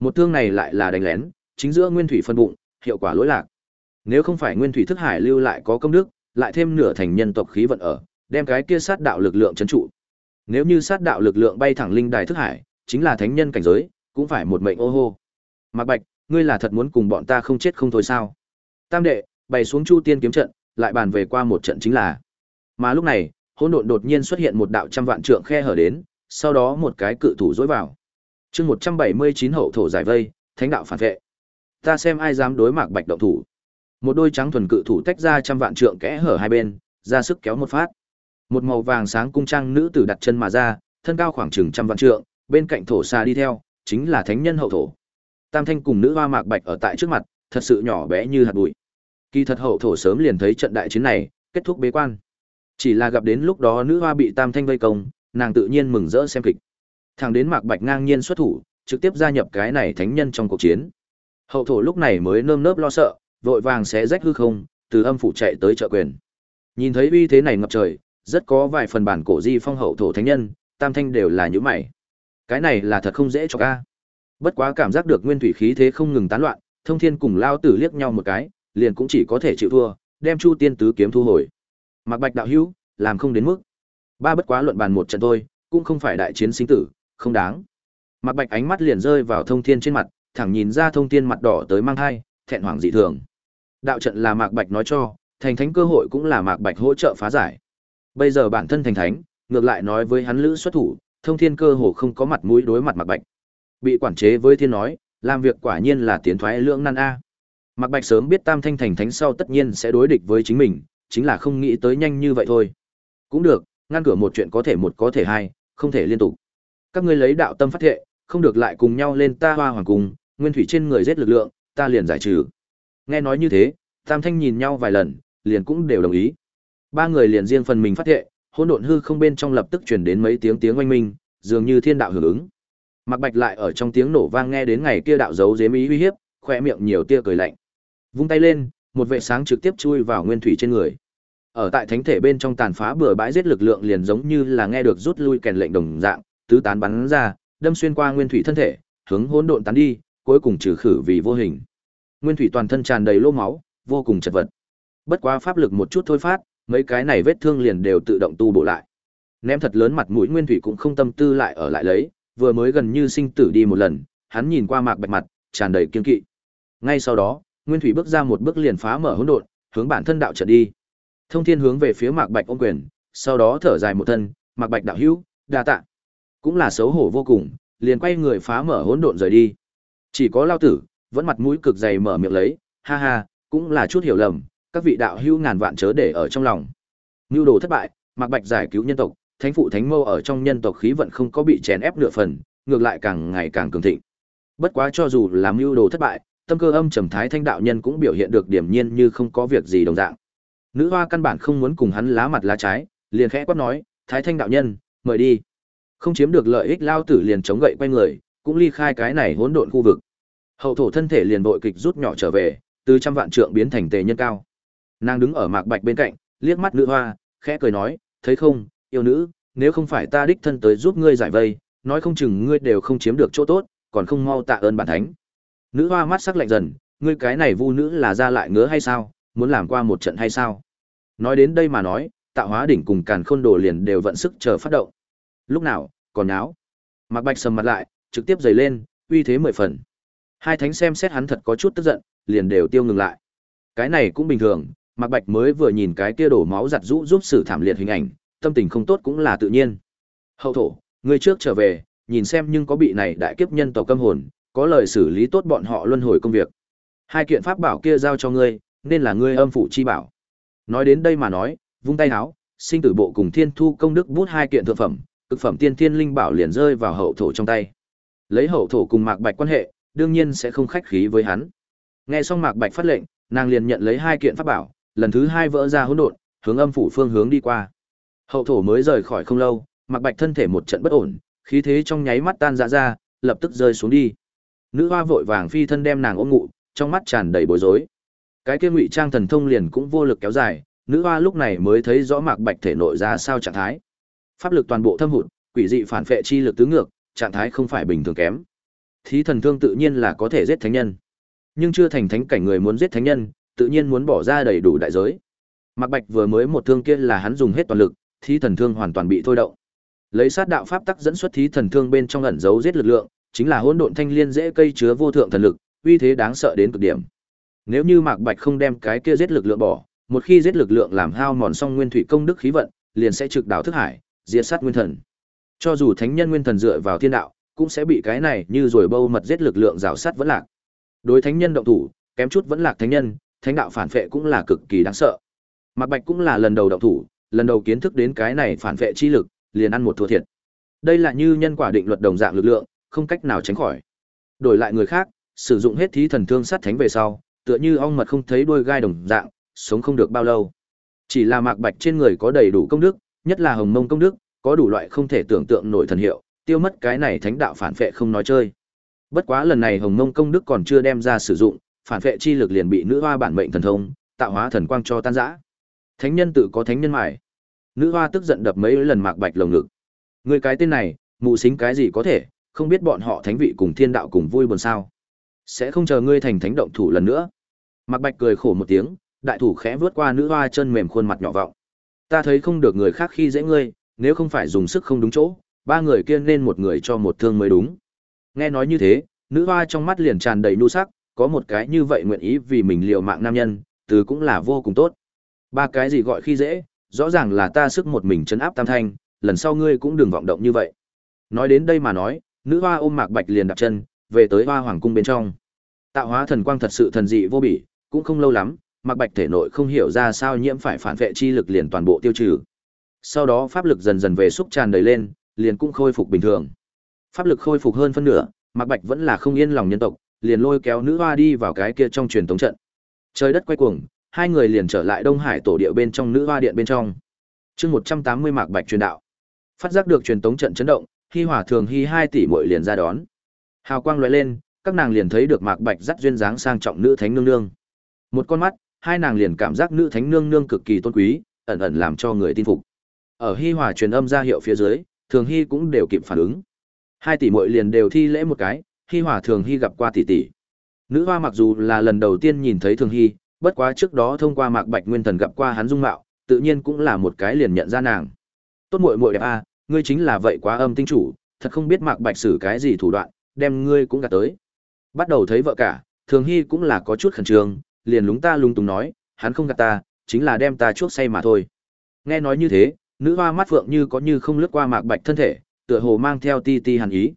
Một thương này lại là đánh lén, chính giữa Nguyên Thủy phân bụng, hiệu quả lỗi lạc. Nếu không phải Nguyên Thủy thức hải lưu lại có công đức, lại thêm nửa thành nhân tộc khí vận ở, đem cái kia sát đạo lực lượng trấn trụ. Nếu như sát đạo lực lượng bay thẳng linh đài thức hải, chính là thánh nhân cảnh giới, cũng phải một mệnh ô hô. Mạc Bạch, ngươi là thật muốn cùng bọn ta không chết không thôi sao? Tam đệ, bày xuống Chu Tiên kiếm trận, lại bàn về qua một trận chính là. Mà lúc này, hỗn độn đột nhiên xuất hiện một đạo trăm vạn trượng khe hở đến, sau đó một cái cự thủ dối vào. Chương 179 hậu thổ giải vây, thánh đạo phản vệ. Ta xem ai dám đối Mạc Bạch động thủ. Một đôi trắng thuần cự thủ tách ra trăm vạn trượng kẽ hở hai bên, ra sức kéo một phát. Một màu vàng sáng cung trang nữ tử đặt chân mà ra, thân cao khoảng chừng trăm vạn trượng, bên cạnh thổ xa đi theo, chính là thánh nhân hậu thổ. Tam thanh cùng nữ hoa mạc bạch ở tại trước mặt, thật sự nhỏ bé như hạt bụi. Kỳ thật hậu thổ sớm liền thấy trận đại chiến này, kết thúc bế quan. Chỉ là gặp đến lúc đó nữ hoa bị tam thanh vây công, nàng tự nhiên mừng rỡ xem kịch. Thằng đến Mạc Bạch ngang nhiên xuất thủ, trực tiếp gia nhập cái này thánh nhân trong cuộc chiến. Hậu thổ lúc này mới nơm nớp lo sợ, vội vàng xé rách hư không, từ âm phủ chạy tới trợ quyền. Nhìn thấy uy thế này ngập trời, rất có vài phần bản cổ di phong hậu thổ thánh nhân, tam thanh đều là những mày. Cái này là thật không dễ cho ca. Bất quá cảm giác được nguyên thủy khí thế không ngừng tán loạn, thông thiên cùng lao tử liếc nhau một cái, liền cũng chỉ có thể chịu thua, đem Chu Tiên tứ kiếm thu hồi. Mạc Bạch đạo hữu, làm không đến mức. Ba bất quá luận bàn một trận thôi, cũng không phải đại chiến sinh tử, không đáng. Mạc Bạch ánh mắt liền rơi vào thông thiên trên mặt, thẳng nhìn ra thông thiên mặt đỏ tới mang hai, thẹn hoảng dị thường. Đạo trận là Mạc Bạch nói cho, thành thánh cơ hội cũng là Mạc Bạch hỗ trợ phá giải. Bây giờ bản thân thành thánh, ngược lại nói với hắn lữ xuất thủ, thông thiên cơ hồ không có mặt mũi đối mặt mặc Bạch. Bị quản chế với thiên nói, làm việc quả nhiên là tiến thoái lưỡng nan a. mặc Bạch sớm biết Tam Thanh thành thánh sau tất nhiên sẽ đối địch với chính mình, chính là không nghĩ tới nhanh như vậy thôi. Cũng được, ngăn cửa một chuyện có thể một có thể hai, không thể liên tục. Các ngươi lấy đạo tâm phát thệ, không được lại cùng nhau lên ta hoa hoàng cung, nguyên thủy trên người giết lực lượng, ta liền giải trừ. Nghe nói như thế, Tam Thanh nhìn nhau vài lần, liền cũng đều đồng ý. Ba người liền riêng phần mình phát thệ, hỗn độn hư không bên trong lập tức truyền đến mấy tiếng tiếng oanh minh, dường như thiên đạo hưởng ứng. Mạc Bạch lại ở trong tiếng nổ vang nghe đến ngày kia đạo dấu giếm ý uy hiếp, khóe miệng nhiều tia cười lạnh. Vung tay lên, một vệ sáng trực tiếp chui vào nguyên thủy trên người. Ở tại thánh thể bên trong tàn phá bừa bãi giết lực lượng liền giống như là nghe được rút lui kèn lệnh đồng dạng, tứ tán bắn ra, đâm xuyên qua nguyên thủy thân thể, hướng hỗn độn tán đi, cuối cùng trừ khử vì vô hình. Nguyên thủy toàn thân tràn đầy lỗ máu, vô cùng chật vật. Bất quá pháp lực một chút thôi phát, mấy cái này vết thương liền đều tự động tu bổ lại. Ném thật lớn mặt mũi Nguyên thủy cũng không tâm tư lại ở lại lấy, vừa mới gần như sinh tử đi một lần, hắn nhìn qua Mạc Bạch mặt, tràn đầy kiên kỵ. Ngay sau đó, Nguyên thủy bước ra một bước liền phá mở hỗn độn, hướng bản thân đạo trận đi. Thông Thiên hướng về phía Mạc Bạch ôm quyền, sau đó thở dài một thân, Mạc Bạch đạo hữu, đa tạ. Cũng là xấu hổ vô cùng, liền quay người phá mở hỗn độn rời đi. Chỉ có lao tử, vẫn mặt mũi cực dày mở miệng lấy, ha ha, cũng là chút hiểu lầm, các vị đạo hữu ngàn vạn chớ để ở trong lòng. Nưu đồ thất bại, Mạc Bạch giải cứu nhân tộc, thánh phụ thánh mâu ở trong nhân tộc khí vận không có bị chèn ép nửa phần, ngược lại càng ngày càng cường thịnh. Bất quá cho dù làm nưu đồ thất bại, tâm cơ âm trầm thái thanh đạo nhân cũng biểu hiện được điểm nhiên như không có việc gì đồng dạng. Nữ hoa căn bản không muốn cùng hắn lá mặt lá trái, liền khẽ quát nói, "Thái thanh đạo nhân, mời đi." Không chiếm được lợi ích lao tử liền chống gậy quay người, cũng ly khai cái này hỗn độn khu vực. Hậu thổ thân thể liền bội kịch rút nhỏ trở về, từ trăm vạn trượng biến thành tề nhân cao. Nàng đứng ở mạc bạch bên cạnh, liếc mắt nữ hoa, khẽ cười nói, thấy không, yêu nữ, nếu không phải ta đích thân tới giúp ngươi giải vây, nói không chừng ngươi đều không chiếm được chỗ tốt, còn không mau tạ ơn bản thánh. Nữ hoa mắt sắc lạnh dần, ngươi cái này vu nữ là ra lại ngứa hay sao, muốn làm qua một trận hay sao? Nói đến đây mà nói, tạo hóa đỉnh cùng càn khôn đồ liền đều vận sức chờ phát động. Lúc nào, còn náo. Mạc Bạch sầm mặt lại, trực tiếp giày lên, uy thế mười phần. Hai thánh xem xét hắn thật có chút tức giận, liền đều tiêu ngừng lại. Cái này cũng bình thường, Mạc Bạch mới vừa nhìn cái kia đổ máu giặt rũ giúp sự thảm liệt hình ảnh, tâm tình không tốt cũng là tự nhiên. Hậu thổ, ngươi trước trở về, nhìn xem nhưng có bị này đại kiếp nhân tộc câm hồn, có lời xử lý tốt bọn họ luân hồi công việc. Hai kiện pháp bảo kia giao cho ngươi, nên là ngươi âm phụ chi bảo. Nói đến đây mà nói, vung tay áo, sinh tử bộ cùng thiên thu công đức bút hai kiện thượng phẩm, cực phẩm tiên thiên linh bảo liền rơi vào hậu thổ trong tay. Lấy hậu thổ cùng Mạc Bạch quan hệ, đương nhiên sẽ không khách khí với hắn. Nghe xong Mạc Bạch phát lệnh, nàng liền nhận lấy hai kiện pháp bảo, lần thứ hai vỡ ra hỗn độn, hướng âm phủ phương hướng đi qua. Hậu thổ mới rời khỏi không lâu, Mạc Bạch thân thể một trận bất ổn, khí thế trong nháy mắt tan rã ra, lập tức rơi xuống đi. Nữ hoa vội vàng phi thân đem nàng ôm ngụ, trong mắt tràn đầy bối rối. Cái kia ngụy trang thần thông liền cũng vô lực kéo dài, nữ hoa lúc này mới thấy rõ Mạc Bạch thể nội ra sao trạng thái. Pháp lực toàn bộ thâm hụt, quỷ dị phản phệ chi lực tứ ngược, trạng thái không phải bình thường kém. Thí thần thương tự nhiên là có thể giết thánh nhân, nhưng chưa thành thánh cảnh người muốn giết thánh nhân, tự nhiên muốn bỏ ra đầy đủ đại giới. Mạc Bạch vừa mới một thương kia là hắn dùng hết toàn lực, thí thần thương hoàn toàn bị thôi động. Lấy sát đạo pháp tắc dẫn xuất thí thần thương bên trong ẩn giấu giết lực lượng, chính là hỗn độn thanh liên dễ cây chứa vô thượng thần lực, uy thế đáng sợ đến cực điểm. Nếu như Mạc Bạch không đem cái kia giết lực lượng bỏ, một khi giết lực lượng làm hao mòn xong nguyên thủy công đức khí vận, liền sẽ trực đảo thức hải, diệt sát nguyên thần. Cho dù thánh nhân nguyên thần dựa vào thiên đạo, cũng sẽ bị cái này như rồi bâu mật giết lực lượng rào sát vẫn lạc. Đối thánh nhân động thủ, kém chút vẫn lạc thánh nhân, thánh đạo phản vệ cũng là cực kỳ đáng sợ. Mạc Bạch cũng là lần đầu động thủ, lần đầu kiến thức đến cái này phản vệ chi lực, liền ăn một thua thiệt. Đây là như nhân quả định luật đồng dạng lực lượng, không cách nào tránh khỏi. Đổi lại người khác, sử dụng hết thí thần thương sát thánh về sau, tựa như ong mật không thấy đuôi gai đồng dạng, sống không được bao lâu. Chỉ là Mạc Bạch trên người có đầy đủ công đức, nhất là Hồng Mông công đức, có đủ loại không thể tưởng tượng nổi thần hiệu, tiêu mất cái này thánh đạo phản phệ không nói chơi. Bất quá lần này Hồng Mông công đức còn chưa đem ra sử dụng, phản vệ chi lực liền bị nữ hoa bản mệnh thần thông, tạo hóa thần quang cho tan rã. Thánh nhân tự có thánh nhân mài. Nữ hoa tức giận đập mấy lần Mạc Bạch lồng ngực. Người cái tên này, mụ xính cái gì có thể, không biết bọn họ thánh vị cùng thiên đạo cùng vui buồn sao? Sẽ không chờ ngươi thành thánh động thủ lần nữa. Mạc Bạch cười khổ một tiếng, đại thủ khẽ vướt qua nữ hoa chân mềm khuôn mặt nhỏ vọng. Ta thấy không được người khác khi dễ ngươi, nếu không phải dùng sức không đúng chỗ, ba người kia nên một người cho một thương mới đúng. Nghe nói như thế, nữ hoa trong mắt liền tràn đầy nhu sắc, có một cái như vậy nguyện ý vì mình liều mạng nam nhân, từ cũng là vô cùng tốt. Ba cái gì gọi khi dễ, rõ ràng là ta sức một mình chấn áp tam thanh, lần sau ngươi cũng đừng vọng động như vậy. Nói đến đây mà nói, nữ hoa ôm Mạc Bạch liền đặt chân, về tới hoa hoàng cung bên trong. Tạo hóa thần quang thật sự thần dị vô bỉ, cũng không lâu lắm, Mạc Bạch thể nội không hiểu ra sao nhiễm phải phản vệ chi lực liền toàn bộ tiêu trừ. Sau đó pháp lực dần dần về xúc tràn đầy lên, liền cũng khôi phục bình thường. Pháp lực khôi phục hơn phân nửa, Mạc Bạch vẫn là không yên lòng nhân tộc, liền lôi kéo nữ hoa đi vào cái kia trong truyền tống trận. Trời đất quay cuồng, hai người liền trở lại Đông Hải tổ địa bên trong nữ hoa điện bên trong. Chương 180 Mạc Bạch truyền đạo. Phát giác được truyền tống trận chấn động, Hi Hỏa Thường Hi hai tỷ muội liền ra đón. Hào quang lóe lên, các nàng liền thấy được Mạc Bạch dắt duyên dáng sang trọng nữ thánh nương nương. Một con mắt, hai nàng liền cảm giác nữ thánh nương nương cực kỳ tôn quý, ẩn ẩn làm cho người tin phục. Ở Hi hỏa truyền âm ra hiệu phía dưới, Thường Hi cũng đều kịp phản ứng. Hai tỷ muội liền đều thi lễ một cái, Hi Hòa Thường Hi gặp qua tỷ tỷ. Nữ hoa mặc dù là lần đầu tiên nhìn thấy Thường Hi, bất quá trước đó thông qua Mạc Bạch Nguyên Thần gặp qua hắn dung mạo, tự nhiên cũng là một cái liền nhận ra nàng. Tốt muội muội đẹp a, ngươi chính là vậy quá âm tinh chủ, thật không biết Mạc Bạch xử cái gì thủ đoạn, đem ngươi cũng gạt tới. Bắt đầu thấy vợ cả, Thường Hi cũng là có chút khẩn trương, liền lúng ta lung túng nói, hắn không gạt ta, chính là đem ta chuốc say mà thôi. Nghe nói như thế, nữ hoa mắt phượng như có như không lướt qua Mạc Bạch thân thể, tựa hồ mang theo ti ti hàn ý.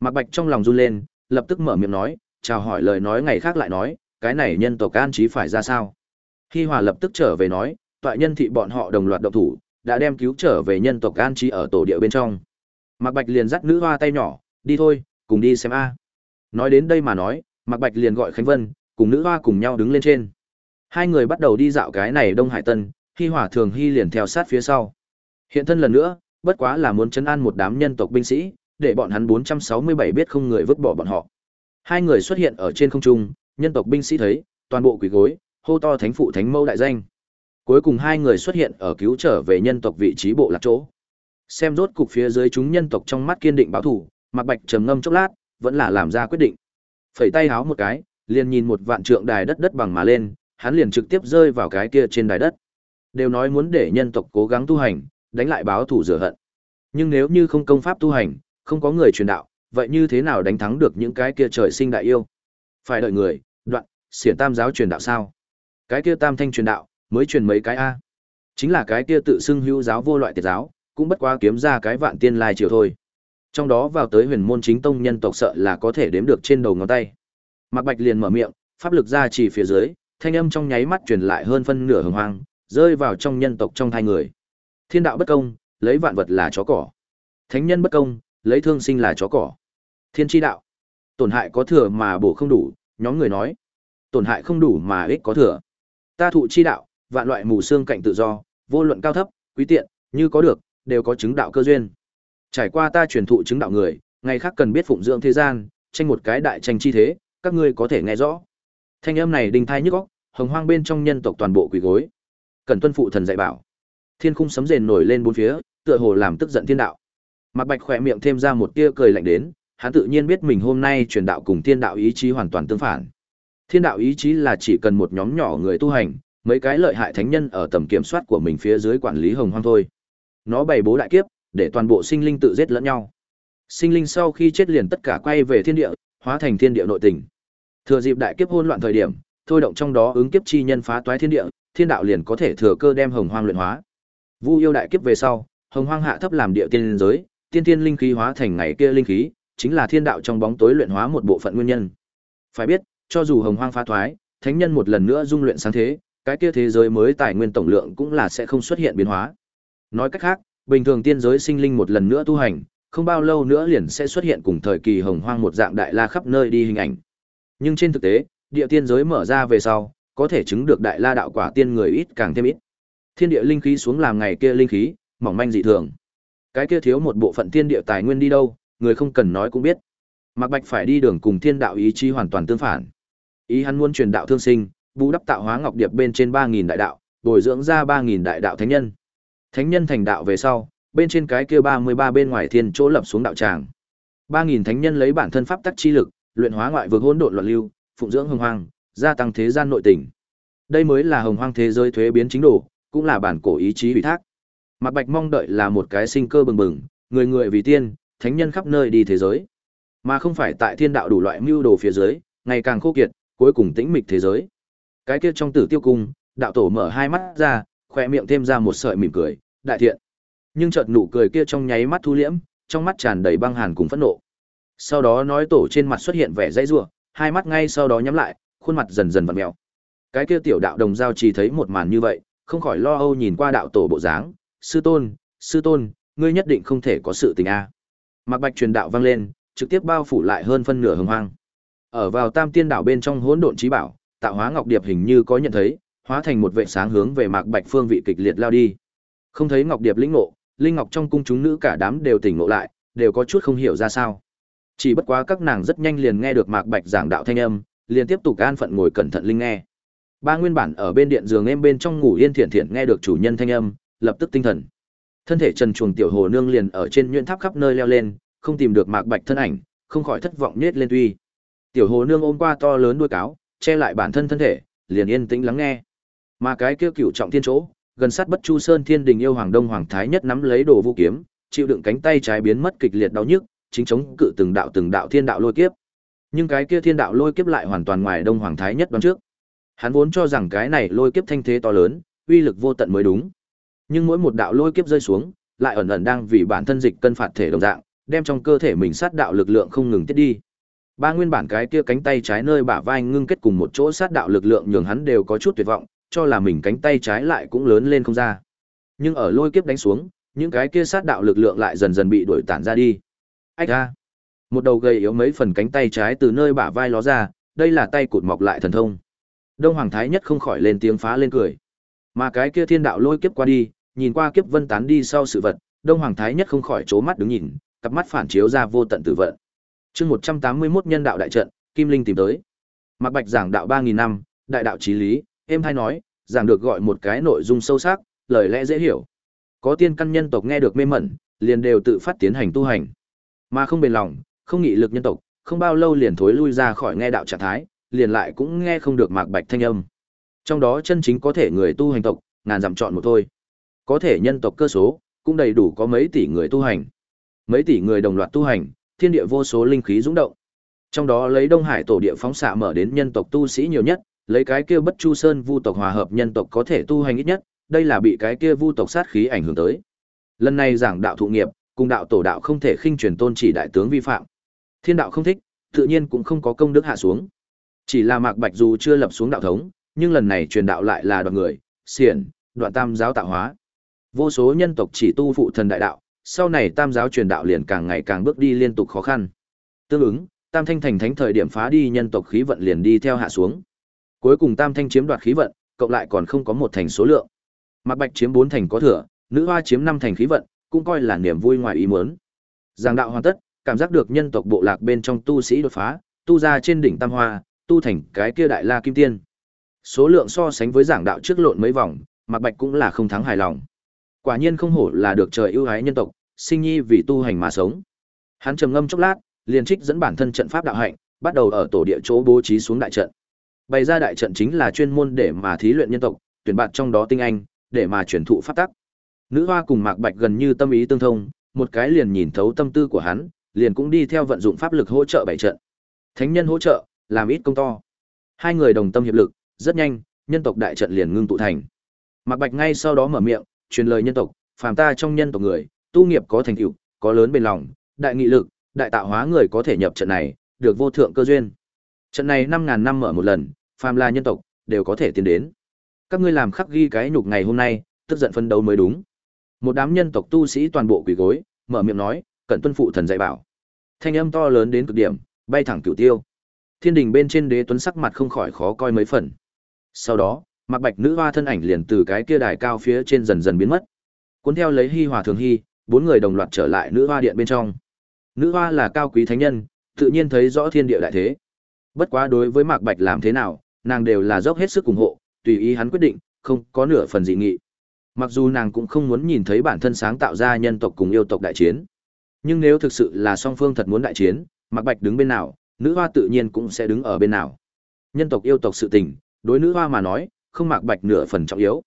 Mạc Bạch trong lòng run lên, lập tức mở miệng nói, chào hỏi lời nói ngày khác lại nói, cái này nhân tộc an trí phải ra sao? Hi Hòa lập tức trở về nói, tọa nhân thị bọn họ đồng loạt động thủ, đã đem cứu trở về nhân tộc an trí ở tổ địa bên trong. Mạc Bạch liền dắt nữ hoa tay nhỏ, đi thôi, cùng đi xem a. Nói đến đây mà nói, Mạc Bạch liền gọi Khánh Vân, cùng nữ hoa cùng nhau đứng lên trên. Hai người bắt đầu đi dạo cái này Đông Hải Tân, Hi Hòa Thường Hi liền theo sát phía sau. Hiện thân lần nữa, bất quá là muốn chấn an một đám nhân tộc binh sĩ, để bọn hắn 467 biết không người vứt bỏ bọn họ. Hai người xuất hiện ở trên không trung, nhân tộc binh sĩ thấy, toàn bộ quỳ gối, hô to thánh phụ thánh mẫu đại danh. Cuối cùng hai người xuất hiện ở cứu trở về nhân tộc vị trí bộ lạc chỗ. Xem rốt cục phía dưới chúng nhân tộc trong mắt kiên định báo thủ, Mạc Bạch trầm ngâm chốc lát, vẫn là làm ra quyết định. Phẩy tay háo một cái, liền nhìn một vạn trượng đài đất đất bằng mà lên, hắn liền trực tiếp rơi vào cái kia trên đài đất. Đều nói muốn để nhân tộc cố gắng tu hành, đánh lại báo thủ rửa hận. Nhưng nếu như không công pháp tu hành, không có người truyền đạo, vậy như thế nào đánh thắng được những cái kia trời sinh đại yêu? Phải đợi người, đoạn, xiển tam giáo truyền đạo sao? Cái kia tam thanh truyền đạo, mới truyền mấy cái a? Chính là cái kia tự xưng hữu giáo vô loại tiệt giáo, cũng bất quá kiếm ra cái vạn tiên lai triều thôi. Trong đó vào tới huyền môn chính tông nhân tộc sợ là có thể đếm được trên đầu ngón tay. Mạc Bạch liền mở miệng, pháp lực ra chỉ phía dưới, thanh âm trong nháy mắt truyền lại hơn phân nửa hồng hoang, rơi vào trong nhân tộc trong hai người. Thiên đạo bất công, lấy vạn vật là chó cỏ. Thánh nhân bất công, lấy thương sinh là chó cỏ. Thiên chi đạo, tổn hại có thừa mà bổ không đủ, nhóm người nói. Tổn hại không đủ mà ích có thừa. Ta thụ chi đạo, vạn loại mù xương cạnh tự do, vô luận cao thấp, quý tiện, như có được, đều có chứng đạo cơ duyên. Trải qua ta truyền thụ chứng đạo người, ngày khác cần biết phụng dưỡng thế gian, tranh một cái đại tranh chi thế, các ngươi có thể nghe rõ. Thanh âm này đinh thai nhức óc, hồng hoang bên trong nhân tộc toàn bộ quỳ gối. Cần tuân phụ thần dạy bảo. Thiên khung sấm rền nổi lên bốn phía, tựa hồ làm tức giận thiên đạo. Mạc Bạch khỏe miệng thêm ra một tia cười lạnh đến, hắn tự nhiên biết mình hôm nay truyền đạo cùng thiên đạo ý chí hoàn toàn tương phản. Thiên đạo ý chí là chỉ cần một nhóm nhỏ người tu hành, mấy cái lợi hại thánh nhân ở tầm kiểm soát của mình phía dưới quản lý hồng hoang thôi. Nó bày bố đại kiếp, để toàn bộ sinh linh tự giết lẫn nhau. Sinh linh sau khi chết liền tất cả quay về thiên địa, hóa thành thiên địa nội tình. Thừa dịp đại kiếp hỗn loạn thời điểm, thôi động trong đó ứng kiếp chi nhân phá toái thiên địa, thiên đạo liền có thể thừa cơ đem hồng hoang luyện hóa. Vu yêu đại kiếp về sau, hồng hoang hạ thấp làm địa tiên giới, tiên thiên linh khí hóa thành ngày kia linh khí, chính là thiên đạo trong bóng tối luyện hóa một bộ phận nguyên nhân. Phải biết, cho dù hồng hoang phá thoái, thánh nhân một lần nữa dung luyện sáng thế, cái kia thế giới mới tài nguyên tổng lượng cũng là sẽ không xuất hiện biến hóa. Nói cách khác, bình thường tiên giới sinh linh một lần nữa tu hành, không bao lâu nữa liền sẽ xuất hiện cùng thời kỳ hồng hoang một dạng đại la khắp nơi đi hình ảnh. Nhưng trên thực tế, địa tiên giới mở ra về sau, có thể chứng được đại la đạo quả tiên người ít càng thêm ít. Thiên địa linh khí xuống làm ngày kia linh khí, mỏng manh dị thường. Cái kia thiếu một bộ phận thiên địa tài nguyên đi đâu, người không cần nói cũng biết. Mạc Bạch phải đi đường cùng thiên đạo ý chí hoàn toàn tương phản. Ý hắn muốn truyền đạo thương sinh, bù đắp tạo hóa ngọc điệp bên trên 3000 đại đạo, bồi dưỡng ra 3000 đại đạo thánh nhân. Thánh nhân thành đạo về sau, bên trên cái kia 33 bên ngoài thiên chỗ lập xuống đạo tràng. 3000 thánh nhân lấy bản thân pháp tắc chi lực, luyện hóa ngoại vực hỗn độn loạn lưu, phụng dưỡng hồng hoang, gia tăng thế gian nội tình. Đây mới là hồng hoang thế giới thuế biến chính đồ, cũng là bản cổ ý chí ủy thác. Mạc Bạch mong đợi là một cái sinh cơ bừng bừng, người người vì tiên, thánh nhân khắp nơi đi thế giới, mà không phải tại thiên đạo đủ loại mưu đồ phía dưới, ngày càng khô kiệt, cuối cùng tĩnh mịch thế giới. Cái kia trong Tử Tiêu cung, đạo tổ mở hai mắt ra, khỏe miệng thêm ra một sợi mỉm cười, đại thiện. Nhưng chợt nụ cười kia trong nháy mắt thu liễm, trong mắt tràn đầy băng hàn cùng phẫn nộ. Sau đó nói tổ trên mặt xuất hiện vẻ dãy rủa, hai mắt ngay sau đó nhắm lại, khuôn mặt dần dần vặn mèo. Cái kia tiểu đạo đồng giao chỉ thấy một màn như vậy, không khỏi lo âu nhìn qua đạo tổ bộ dáng, "Sư tôn, sư tôn, ngươi nhất định không thể có sự tình a." Mạc Bạch truyền đạo vang lên, trực tiếp bao phủ lại hơn phân nửa hồng hoang. Ở vào Tam Tiên đảo bên trong hỗn độn trí bảo, tạo hóa ngọc điệp hình như có nhận thấy, hóa thành một vệ sáng hướng về Mạc Bạch phương vị kịch liệt lao đi. Không thấy ngọc điệp lĩnh ngộ, linh ngọc trong cung chúng nữ cả đám đều tỉnh ngộ lại, đều có chút không hiểu ra sao. Chỉ bất quá các nàng rất nhanh liền nghe được Mạc Bạch giảng đạo thanh âm, liền tiếp tục an phận ngồi cẩn thận linh nghe. Ba nguyên bản ở bên điện giường em bên trong ngủ yên thiện thiện nghe được chủ nhân thanh âm, lập tức tinh thần. Thân thể trần chuồng tiểu hồ nương liền ở trên nhuyễn tháp khắp nơi leo lên, không tìm được Mạc Bạch thân ảnh, không khỏi thất vọng nhếch lên tuy. Tiểu hồ nương ôm qua to lớn đuôi cáo, che lại bản thân thân thể, liền yên tĩnh lắng nghe. Mà cái kia cựu trọng thiên chỗ, gần sát Bất Chu Sơn Thiên Đình yêu hoàng đông hoàng thái nhất nắm lấy đồ vũ kiếm, chịu đựng cánh tay trái biến mất kịch liệt đau nhức, chính chống cự từng đạo từng đạo thiên đạo lôi kiếp. Nhưng cái kia thiên đạo lôi kiếp lại hoàn toàn ngoài đông hoàng thái nhất đoán trước. Hắn vốn cho rằng cái này lôi kiếp thanh thế to lớn, uy lực vô tận mới đúng. Nhưng mỗi một đạo lôi kiếp rơi xuống, lại ẩn ẩn đang vì bản thân dịch cân phạt thể đồng dạng, đem trong cơ thể mình sát đạo lực lượng không ngừng tiết đi. Ba nguyên bản cái kia cánh tay trái nơi bả vai ngưng kết cùng một chỗ sát đạo lực lượng nhường hắn đều có chút tuyệt vọng, cho là mình cánh tay trái lại cũng lớn lên không ra. Nhưng ở lôi kiếp đánh xuống, những cái kia sát đạo lực lượng lại dần dần bị đuổi tản ra đi. Ách a. Một đầu gầy yếu mấy phần cánh tay trái từ nơi bả vai ló ra, đây là tay cụt mọc lại thần thông. Đông Hoàng Thái Nhất không khỏi lên tiếng phá lên cười. Mà cái kia thiên đạo lôi kiếp qua đi, nhìn qua kiếp vân tán đi sau sự vật, Đông Hoàng Thái Nhất không khỏi chố mắt đứng nhìn, cặp mắt phản chiếu ra vô tận tử vận. Chương 181 nhân đạo đại trận, Kim Linh tìm tới. Mạc Bạch giảng đạo 3000 năm, đại đạo chí lý, em thay nói, giảng được gọi một cái nội dung sâu sắc, lời lẽ dễ hiểu. Có tiên căn nhân tộc nghe được mê mẩn, liền đều tự phát tiến hành tu hành. Mà không bền lòng, không nghị lực nhân tộc, không bao lâu liền thối lui ra khỏi nghe đạo trạng thái, liền lại cũng nghe không được Mạc Bạch thanh âm. Trong đó chân chính có thể người tu hành tộc, ngàn dặm chọn một thôi. Có thể nhân tộc cơ số, cũng đầy đủ có mấy tỷ người tu hành. Mấy tỷ người đồng loạt tu hành, thiên địa vô số linh khí dũng động. Trong đó lấy Đông Hải tổ địa phóng xạ mở đến nhân tộc tu sĩ nhiều nhất, lấy cái kia Bất Chu Sơn vu tộc hòa hợp nhân tộc có thể tu hành ít nhất, đây là bị cái kia vu tộc sát khí ảnh hưởng tới. Lần này giảng đạo thụ nghiệp, cùng đạo tổ đạo không thể khinh truyền tôn chỉ đại tướng vi phạm. Thiên đạo không thích, tự nhiên cũng không có công đức hạ xuống. Chỉ là Mạc Bạch dù chưa lập xuống đạo thống, nhưng lần này truyền đạo lại là đoạn người, xiển, đoạn tam giáo tạo hóa. Vô số nhân tộc chỉ tu phụ thần đại đạo, sau này tam giáo truyền đạo liền càng ngày càng bước đi liên tục khó khăn. Tương ứng, tam thanh thành thánh thời điểm phá đi nhân tộc khí vận liền đi theo hạ xuống. Cuối cùng tam thanh chiếm đoạt khí vận, cộng lại còn không có một thành số lượng. Mạc Bạch chiếm bốn thành có thừa, nữ hoa chiếm năm thành khí vận, cũng coi là niềm vui ngoài ý muốn. Giảng đạo hoàn tất, cảm giác được nhân tộc bộ lạc bên trong tu sĩ đột phá, tu ra trên đỉnh tam hoa, tu thành cái kia đại la kim tiên. Số lượng so sánh với giảng đạo trước lộn mấy vòng, Mạc Bạch cũng là không thắng hài lòng. Quả nhiên không hổ là được trời ưu ái nhân tộc, sinh nhi vì tu hành mà sống. Hắn trầm ngâm chốc lát, liền trích dẫn bản thân trận pháp đạo hạnh, bắt đầu ở tổ địa chỗ bố trí xuống đại trận. Bày ra đại trận chính là chuyên môn để mà thí luyện nhân tộc, tuyển bạt trong đó tinh anh, để mà truyền thụ pháp tắc. Nữ hoa cùng Mạc Bạch gần như tâm ý tương thông, một cái liền nhìn thấu tâm tư của hắn, liền cũng đi theo vận dụng pháp lực hỗ trợ bảy trận. Thánh nhân hỗ trợ, làm ít công to. Hai người đồng tâm hiệp lực, rất nhanh, nhân tộc đại trận liền ngưng tụ thành. Mạc Bạch ngay sau đó mở miệng, truyền lời nhân tộc, phàm ta trong nhân tộc người, tu nghiệp có thành tựu, có lớn bên lòng, đại nghị lực, đại tạo hóa người có thể nhập trận này, được vô thượng cơ duyên. Trận này năm ngàn năm mở một lần, phàm là nhân tộc đều có thể tiến đến. Các ngươi làm khắc ghi cái nhục ngày hôm nay, tức giận phân đấu mới đúng. Một đám nhân tộc tu sĩ toàn bộ quỳ gối, mở miệng nói, cẩn tuân phụ thần dạy bảo. Thanh âm to lớn đến cực điểm, bay thẳng cửu tiêu. Thiên đình bên trên đế tuấn sắc mặt không khỏi khó coi mấy phần. Sau đó, Mạc Bạch nữ hoa thân ảnh liền từ cái kia đài cao phía trên dần dần biến mất. Cuốn theo lấy Hi Hòa Thường Hi, bốn người đồng loạt trở lại nữ hoa điện bên trong. Nữ hoa là cao quý thánh nhân, tự nhiên thấy rõ thiên địa đại thế. Bất quá đối với Mạc Bạch làm thế nào, nàng đều là dốc hết sức ủng hộ, tùy ý hắn quyết định, không có nửa phần dị nghị. Mặc dù nàng cũng không muốn nhìn thấy bản thân sáng tạo ra nhân tộc cùng yêu tộc đại chiến, nhưng nếu thực sự là song phương thật muốn đại chiến, Mạc Bạch đứng bên nào, nữ hoa tự nhiên cũng sẽ đứng ở bên nào. Nhân tộc yêu tộc sự tình, đối nữ hoa mà nói, không Mạc Bạch nửa phần trọng yếu.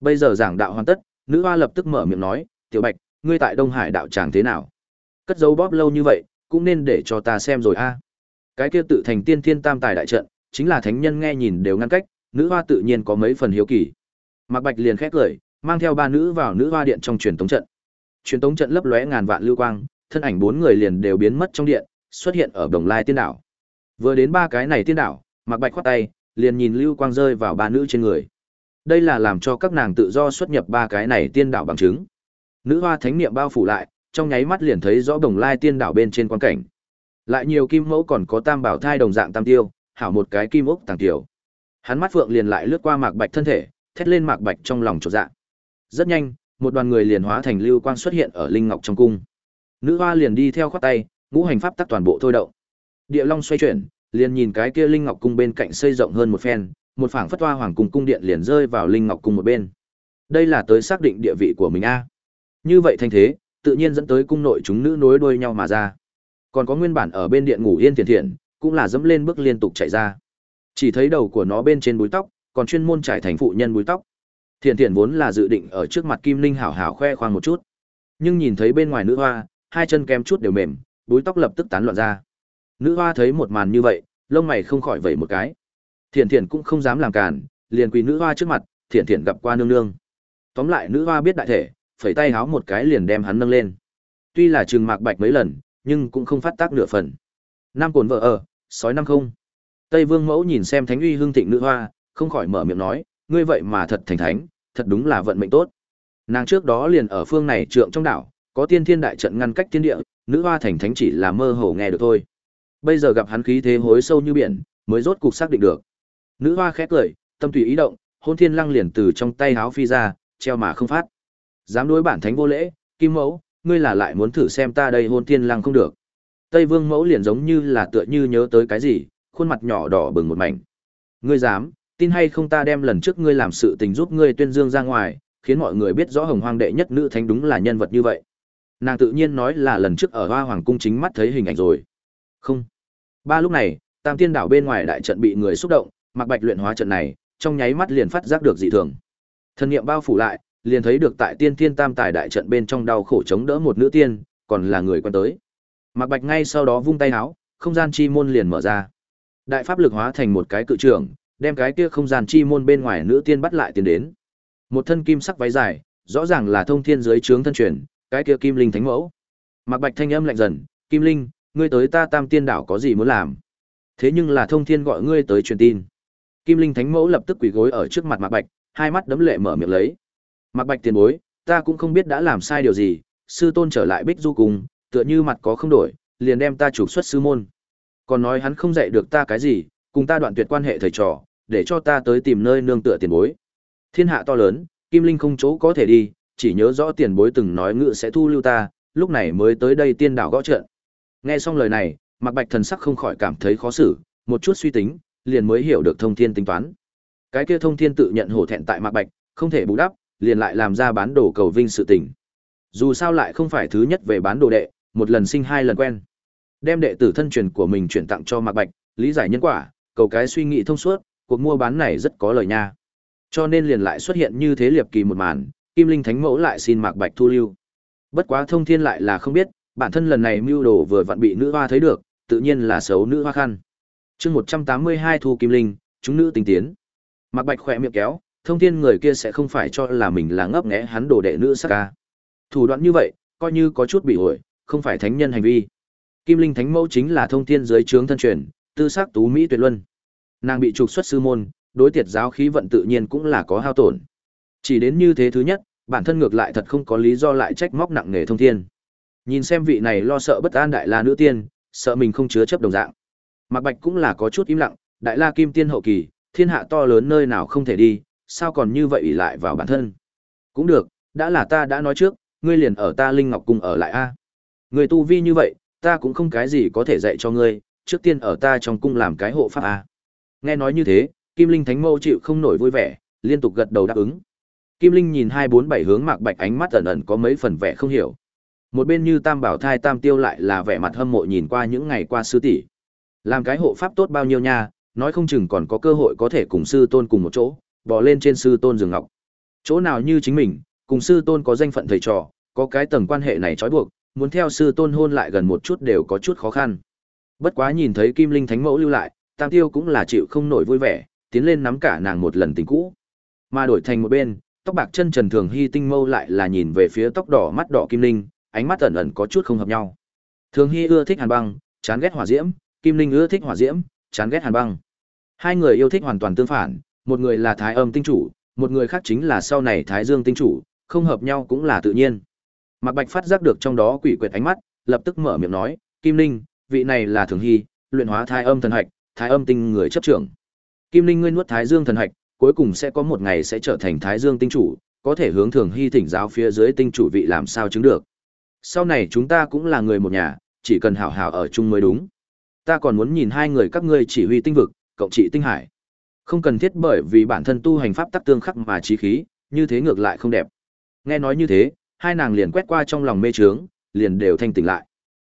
Bây giờ giảng đạo hoàn tất, nữ hoa lập tức mở miệng nói, "Tiểu Bạch, ngươi tại Đông Hải đạo tràng thế nào? Cất dấu bóp lâu như vậy, cũng nên để cho ta xem rồi a." Cái kia tự thành tiên thiên tam tài đại trận, chính là thánh nhân nghe nhìn đều ngăn cách, nữ hoa tự nhiên có mấy phần hiếu kỳ. Mạc Bạch liền khét cười, mang theo ba nữ vào nữ hoa điện trong truyền tống trận. Truyền tống trận lấp lóe ngàn vạn lưu quang, thân ảnh bốn người liền đều biến mất trong điện, xuất hiện ở Đồng Lai Tiên đảo. Vừa đến ba cái này tiên đảo, Mạc Bạch khoát tay, liền nhìn lưu quang rơi vào ba nữ trên người. Đây là làm cho các nàng tự do xuất nhập ba cái này tiên đảo bằng chứng. Nữ hoa thánh niệm bao phủ lại, trong nháy mắt liền thấy rõ Đồng Lai Tiên đảo bên trên quan cảnh. Lại nhiều kim mẫu còn có tam bảo thai đồng dạng tam tiêu, hảo một cái kim ốc tàng tiểu. Hắn mắt phượng liền lại lướt qua Mạc Bạch thân thể, thét lên Mạc Bạch trong lòng chỗ dạng. Rất nhanh, một đoàn người liền hóa thành lưu quang xuất hiện ở linh ngọc trong cung. Nữ hoa liền đi theo khoát tay, ngũ hành pháp tắc toàn bộ thôi động. Địa Long xoay chuyển, liền nhìn cái kia linh ngọc cung bên cạnh xây rộng hơn một phen, một phảng phất hoa hoàng cung cung điện liền rơi vào linh ngọc cung một bên. Đây là tới xác định địa vị của mình a. Như vậy thành thế, tự nhiên dẫn tới cung nội chúng nữ nối đuôi nhau mà ra. Còn có nguyên bản ở bên điện ngủ yên thiền thiện, cũng là dẫm lên bước liên tục chạy ra. Chỉ thấy đầu của nó bên trên búi tóc, còn chuyên môn trải thành phụ nhân búi tóc. Thiền thiện vốn là dự định ở trước mặt Kim Linh hảo hảo khoe khoang một chút. Nhưng nhìn thấy bên ngoài nữ hoa, hai chân kém chút đều mềm, búi tóc lập tức tán loạn ra. Nữ hoa thấy một màn như vậy, lông mày không khỏi vẩy một cái. Thiền thiện cũng không dám làm cản, liền quỳ nữ hoa trước mặt, thiền thiện gặp qua nương nương. Tóm lại nữ hoa biết đại thể, phẩy tay háo một cái liền đem hắn nâng lên. Tuy là trừng mạc bạch mấy lần, nhưng cũng không phát tác nửa phần. Nam cồn vợ ở, sói năm không. Tây Vương Mẫu nhìn xem Thánh uy hương thịnh nữ hoa, không khỏi mở miệng nói, ngươi vậy mà thật thành thánh, thật đúng là vận mệnh tốt. Nàng trước đó liền ở phương này trượng trong đảo, có tiên thiên đại trận ngăn cách thiên địa, nữ hoa thành thánh chỉ là mơ hồ nghe được thôi. Bây giờ gặp hắn khí thế hối sâu như biển, mới rốt cục xác định được. Nữ hoa khẽ cười, tâm tùy ý động, hôn thiên lăng liền từ trong tay háo phi ra, treo mà không phát. Dám đối bản thánh vô lễ, kim mẫu, ngươi là lại muốn thử xem ta đây hôn thiên lăng không được. Tây Vương mẫu liền giống như là tựa như nhớ tới cái gì, khuôn mặt nhỏ đỏ bừng một mảnh. Ngươi dám, tin hay không ta đem lần trước ngươi làm sự tình giúp ngươi tuyên dương ra ngoài, khiến mọi người biết rõ hồng hoang đệ nhất nữ thánh đúng là nhân vật như vậy. Nàng tự nhiên nói là lần trước ở Hoa Hoàng cung chính mắt thấy hình ảnh rồi. Không. Ba lúc này, Tam Tiên đảo bên ngoài đại trận bị người xúc động, Mặc Bạch luyện hóa trận này, trong nháy mắt liền phát giác được dị thường. Thân niệm bao phủ lại, liền thấy được tại Tiên Thiên Tam Tài đại trận bên trong đau khổ chống đỡ một nữ tiên, còn là người quen tới. Mạc Bạch ngay sau đó vung tay áo, không gian chi môn liền mở ra. Đại pháp lực hóa thành một cái cự trường, đem cái kia không gian chi môn bên ngoài nữ tiên bắt lại tiến đến. Một thân kim sắc váy dài, rõ ràng là thông thiên dưới trướng thân truyền, cái kia kim linh thánh mẫu. Mạc Bạch thanh âm lạnh dần, "Kim Linh, ngươi tới ta Tam Tiên đảo có gì muốn làm?" Thế nhưng là thông thiên gọi ngươi tới truyền tin. Kim Linh thánh mẫu lập tức quỳ gối ở trước mặt Mạc Bạch, hai mắt đấm lệ mở miệng lấy. "Mạc Bạch tiền bối, ta cũng không biết đã làm sai điều gì, sư tôn trở lại Bích Du cùng, tựa như mặt có không đổi, liền đem ta trục xuất sư môn. Còn nói hắn không dạy được ta cái gì, cùng ta đoạn tuyệt quan hệ thầy trò, để cho ta tới tìm nơi nương tựa tiền bối. Thiên hạ to lớn, Kim Linh không chỗ có thể đi, chỉ nhớ rõ tiền bối từng nói ngự sẽ thu lưu ta, lúc này mới tới đây tiên đảo gõ trận. Nghe xong lời này, Mạc Bạch thần sắc không khỏi cảm thấy khó xử, một chút suy tính, liền mới hiểu được thông thiên tính toán. Cái kia thông thiên tự nhận hổ thẹn tại Mạc Bạch, không thể bù đắp, liền lại làm ra bán đồ cầu vinh sự tình. Dù sao lại không phải thứ nhất về bán đồ đệ, một lần sinh hai lần quen. Đem đệ tử thân truyền của mình chuyển tặng cho Mạc Bạch, lý giải nhân quả, cầu cái suy nghĩ thông suốt, cuộc mua bán này rất có lời nha. Cho nên liền lại xuất hiện như thế liệp kỳ một màn, Kim Linh Thánh Mẫu lại xin Mạc Bạch thu lưu. Bất quá thông thiên lại là không biết, bản thân lần này mưu đồ vừa vặn bị nữ hoa thấy được, tự nhiên là xấu nữ hoa khăn. Chương 182 thu Kim Linh, chúng nữ tinh tiến. Mạc Bạch khỏe miệng kéo, thông thiên người kia sẽ không phải cho là mình là ngấp nghé hắn đồ đệ nữ sắc ca. Thủ đoạn như vậy, coi như có chút bị ổi, không phải thánh nhân hành vi. Kim Linh Thánh Mẫu chính là thông thiên giới trướng thân truyền, tư sắc tú mỹ tuyệt luân. Nàng bị trục xuất sư môn, đối tiệt giáo khí vận tự nhiên cũng là có hao tổn. Chỉ đến như thế thứ nhất, bản thân ngược lại thật không có lý do lại trách móc nặng nề thông thiên. Nhìn xem vị này lo sợ bất an đại la nữ tiên, sợ mình không chứa chấp đồng dạng. Mạc Bạch cũng là có chút im lặng, đại la kim tiên hậu kỳ, thiên hạ to lớn nơi nào không thể đi, sao còn như vậy ỷ lại vào bản thân. Cũng được, đã là ta đã nói trước, ngươi liền ở ta Linh Ngọc cung ở lại a. Ngươi tu vi như vậy, ta cũng không cái gì có thể dạy cho ngươi, trước tiên ở ta trong cung làm cái hộ pháp a. Nghe nói như thế, Kim Linh Thánh mâu chịu không nổi vui vẻ, liên tục gật đầu đáp ứng. Kim Linh nhìn hai bốn bảy hướng Mạc Bạch ánh mắt ẩn ẩn có mấy phần vẻ không hiểu. Một bên như Tam Bảo Thai Tam Tiêu lại là vẻ mặt hâm mộ nhìn qua những ngày qua sư tỷ. Làm cái hộ pháp tốt bao nhiêu nha, nói không chừng còn có cơ hội có thể cùng sư tôn cùng một chỗ, bò lên trên sư tôn giường ngọc. Chỗ nào như chính mình, cùng sư tôn có danh phận thầy trò, có cái tầng quan hệ này trói buộc, muốn theo sư tôn hôn lại gần một chút đều có chút khó khăn. Bất quá nhìn thấy Kim Linh Thánh Mẫu lưu lại, Tam Tiêu cũng là chịu không nổi vui vẻ, tiến lên nắm cả nàng một lần tình cũ. Mà đổi thành một bên, tóc bạc chân trần thường hy tinh mâu lại là nhìn về phía tóc đỏ mắt đỏ Kim Linh, ánh mắt ẩn ẩn có chút không hợp nhau. Thường hy ưa thích hàn băng, chán ghét hỏa diễm, Kim Linh ưa thích hỏa diễm, chán ghét hàn băng. Hai người yêu thích hoàn toàn tương phản, một người là Thái Âm tinh chủ, một người khác chính là sau này Thái Dương tinh chủ, không hợp nhau cũng là tự nhiên. Mạc Bạch phát giác được trong đó quỷ quyệt ánh mắt, lập tức mở miệng nói, "Kim Linh, vị này là Thường Hy, luyện hóa Thái Âm thần hạch, Thái Âm tinh người chấp trưởng. Kim Linh ngươi nuốt Thái Dương thần hạch, cuối cùng sẽ có một ngày sẽ trở thành Thái Dương tinh chủ, có thể hướng Thường Hy thỉnh giáo phía dưới tinh chủ vị làm sao chứng được. Sau này chúng ta cũng là người một nhà, chỉ cần hảo hảo ở chung mới đúng. Ta còn muốn nhìn hai người các ngươi chỉ huy tinh vực, cộng trị tinh hải. Không cần thiết bởi vì bản thân tu hành pháp tắc tương khắc mà trí khí, như thế ngược lại không đẹp. Nghe nói như thế, hai nàng liền quét qua trong lòng mê trướng, liền đều thanh tỉnh lại.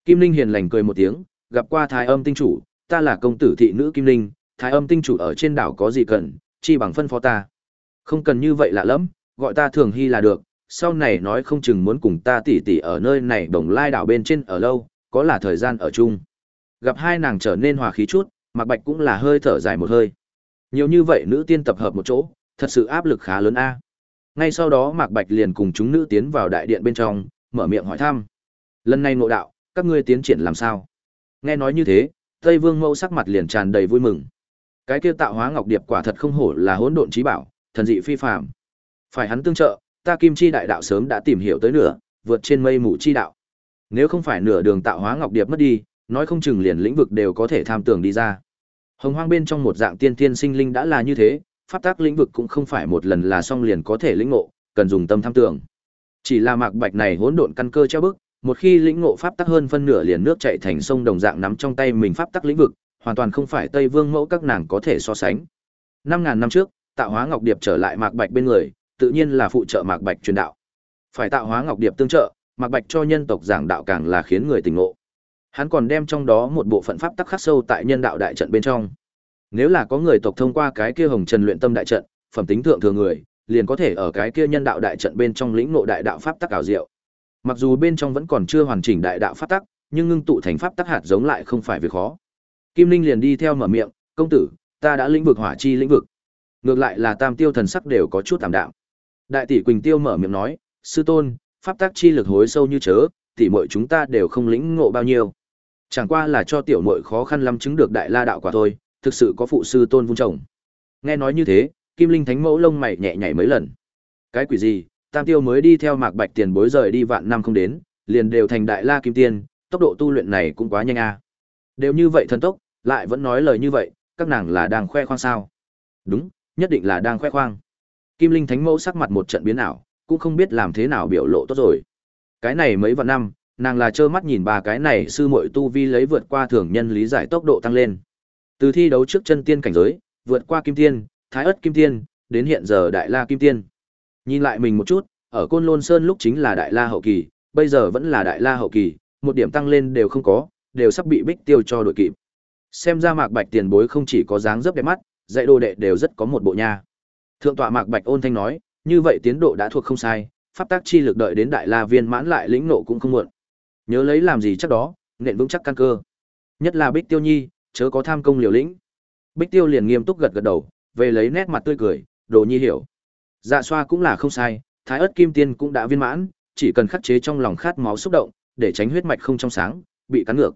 Kim Linh hiền lành cười một tiếng, gặp qua Thái Âm tinh chủ, ta là công tử thị nữ Kim Linh, Thái Âm tinh chủ ở trên đảo có gì cần, chi bằng phân phó ta. Không cần như vậy lạ lắm, gọi ta Thường Hy là được, sau này nói không chừng muốn cùng ta tỉ tỉ ở nơi này đồng lai đảo bên trên ở lâu, có là thời gian ở chung. Gặp hai nàng trở nên hòa khí chút, Mạc Bạch cũng là hơi thở dài một hơi. Nhiều như vậy nữ tiên tập hợp một chỗ, thật sự áp lực khá lớn a. Ngay sau đó Mạc Bạch liền cùng chúng nữ tiến vào đại điện bên trong, mở miệng hỏi thăm. Lần này ngộ đạo, các ngươi tiến triển làm sao? Nghe nói như thế, Tây Vương Mẫu sắc mặt liền tràn đầy vui mừng. Cái kia tạo hóa ngọc điệp quả thật không hổ là hỗn độn trí bảo, thần dị phi phàm. Phải hắn tương trợ, ta Kim Chi đại đạo sớm đã tìm hiểu tới nửa, vượt trên mây mù chi đạo. Nếu không phải nửa đường tạo hóa ngọc điệp mất đi, nói không chừng liền lĩnh vực đều có thể tham tưởng đi ra. Hồng hoang bên trong một dạng tiên tiên sinh linh đã là như thế, pháp tác lĩnh vực cũng không phải một lần là xong liền có thể lĩnh ngộ, cần dùng tâm tham tưởng. Chỉ là mạc bạch này hỗn độn căn cơ treo bức, một khi lĩnh ngộ pháp tắc hơn phân nửa liền nước chảy thành sông đồng dạng nắm trong tay mình pháp tắc lĩnh vực, hoàn toàn không phải Tây Vương mẫu các nàng có thể so sánh. Năm ngàn năm trước, tạo hóa ngọc điệp trở lại mạc bạch bên người, tự nhiên là phụ trợ mạc bạch truyền đạo. Phải tạo hóa ngọc điệp tương trợ, mạc bạch cho nhân tộc giảng đạo càng là khiến người tỉnh ngộ. Hắn còn đem trong đó một bộ phận pháp tắc khắc sâu tại nhân đạo đại trận bên trong. Nếu là có người tộc thông qua cái kia hồng trần luyện tâm đại trận, phẩm tính thượng thừa người, liền có thể ở cái kia nhân đạo đại trận bên trong lĩnh ngộ đại đạo pháp tắc ảo diệu. Mặc dù bên trong vẫn còn chưa hoàn chỉnh đại đạo pháp tắc, nhưng ngưng tụ thành pháp tắc hạt giống lại không phải việc khó. Kim Linh liền đi theo mở miệng, "Công tử, ta đã lĩnh vực hỏa chi lĩnh vực." Ngược lại là Tam Tiêu thần sắc đều có chút tạm đạm. Đại tỷ Quỳnh Tiêu mở miệng nói, "Sư tôn, pháp tắc chi lực hối sâu như chớ, tỷ muội chúng ta đều không lĩnh ngộ bao nhiêu. Chẳng qua là cho tiểu muội khó khăn lắm chứng được đại la đạo quả thôi, thực sự có phụ sư tôn vun trồng. Nghe nói như thế, Kim Linh Thánh Mẫu lông mày nhẹ nhảy mấy lần. Cái quỷ gì, Tam Tiêu mới đi theo Mạc Bạch tiền bối rời đi vạn năm không đến, liền đều thành đại la kim tiên, tốc độ tu luyện này cũng quá nhanh a. Đều như vậy thần tốc, lại vẫn nói lời như vậy, các nàng là đang khoe khoang sao? Đúng, nhất định là đang khoe khoang. Kim Linh Thánh Mẫu sắc mặt một trận biến ảo, cũng không biết làm thế nào biểu lộ tốt rồi. Cái này mấy vạn năm, nàng là trơ mắt nhìn ba cái này sư muội tu vi lấy vượt qua thường nhân lý giải tốc độ tăng lên. Từ thi đấu trước chân tiên cảnh giới, vượt qua kim tiên, thái ất kim tiên, đến hiện giờ đại la kim tiên. Nhìn lại mình một chút, ở Côn Lôn Sơn lúc chính là đại la hậu kỳ, bây giờ vẫn là đại la hậu kỳ, một điểm tăng lên đều không có, đều sắp bị bích tiêu cho đội kịp. Xem ra Mạc Bạch tiền bối không chỉ có dáng dấp đẹp mắt, dạy đồ đệ đều rất có một bộ nha. Thượng tọa Mạc Bạch ôn thanh nói, như vậy tiến độ đã thuộc không sai, pháp tác chi lực đợi đến đại la viên mãn lại lĩnh nộ cũng không muộn. Nhớ lấy làm gì chắc đó, nện vững chắc căn cơ. Nhất là Bích Tiêu Nhi, chớ có tham công liều lĩnh. Bích Tiêu liền nghiêm túc gật gật đầu, về lấy nét mặt tươi cười, Đồ Nhi hiểu. Dạ xoa cũng là không sai, Thái ớt kim tiên cũng đã viên mãn, chỉ cần khắc chế trong lòng khát máu xúc động, để tránh huyết mạch không trong sáng, bị cắn ngược.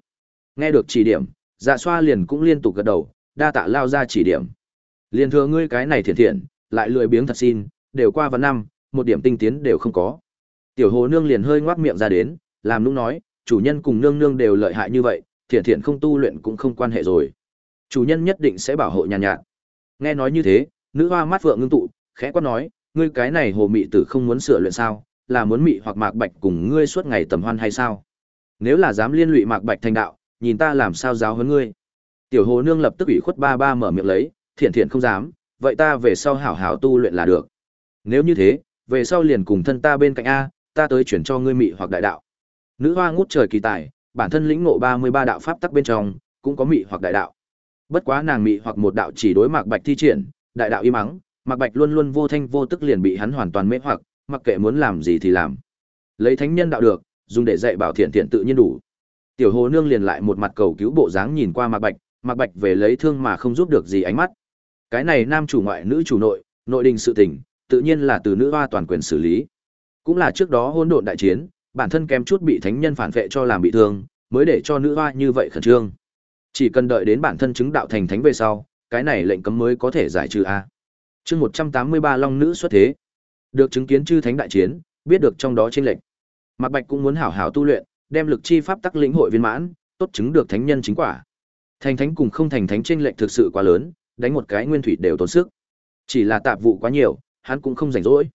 Nghe được chỉ điểm, Dạ xoa liền cũng liên tục gật đầu, đa tạ lao ra chỉ điểm. Liên thừa ngươi cái này thiện thiện, lại lười biếng thật xin, đều qua vào năm, một điểm tinh tiến đều không có. Tiểu Hồ Nương liền hơi ngoác miệng ra đến, làm nũng nói, chủ nhân cùng nương nương đều lợi hại như vậy, thiện thiện không tu luyện cũng không quan hệ rồi. Chủ nhân nhất định sẽ bảo hộ nhàn nhạt, nhạt. Nghe nói như thế, nữ hoa mắt vượng ngưng tụ, khẽ quát nói, ngươi cái này hồ mị tử không muốn sửa luyện sao, là muốn mị hoặc mạc bạch cùng ngươi suốt ngày tầm hoan hay sao? Nếu là dám liên lụy mạc bạch thành đạo, nhìn ta làm sao giáo huấn ngươi. Tiểu hồ nương lập tức ủy khuất ba ba mở miệng lấy, thiện thiện không dám, vậy ta về sau hảo hảo tu luyện là được. Nếu như thế, về sau liền cùng thân ta bên cạnh A, ta tới chuyển cho ngươi mị hoặc đại đạo. Nữ hoa ngút trời kỳ tài, bản thân lĩnh ngộ 33 đạo pháp tắc bên trong, cũng có mị hoặc đại đạo. Bất quá nàng mị hoặc một đạo chỉ đối Mạc Bạch thi triển, đại đạo im mắng, Mạc Bạch luôn luôn vô thanh vô tức liền bị hắn hoàn toàn mê hoặc, mặc kệ muốn làm gì thì làm. Lấy thánh nhân đạo được, dùng để dạy bảo thiện thiện tự nhiên đủ. Tiểu Hồ nương liền lại một mặt cầu cứu bộ dáng nhìn qua Mạc Bạch, Mạc Bạch về lấy thương mà không giúp được gì ánh mắt. Cái này nam chủ ngoại nữ chủ nội, nội đình sự tình, tự nhiên là từ nữ hoa toàn quyền xử lý. Cũng là trước đó hỗn độn đại chiến, bản thân kém chút bị thánh nhân phản vệ cho làm bị thương, mới để cho nữ hoa như vậy khẩn trương. Chỉ cần đợi đến bản thân chứng đạo thành thánh về sau, cái này lệnh cấm mới có thể giải trừ a. Chương 183 Long nữ xuất thế. Được chứng kiến chư thánh đại chiến, biết được trong đó trên lệnh. Mạc Bạch cũng muốn hảo hảo tu luyện, đem lực chi pháp tắc lĩnh hội viên mãn, tốt chứng được thánh nhân chính quả. Thành thánh cùng không thành thánh chênh lệnh thực sự quá lớn, đánh một cái nguyên thủy đều tốn sức. Chỉ là tạp vụ quá nhiều, hắn cũng không rảnh rỗi.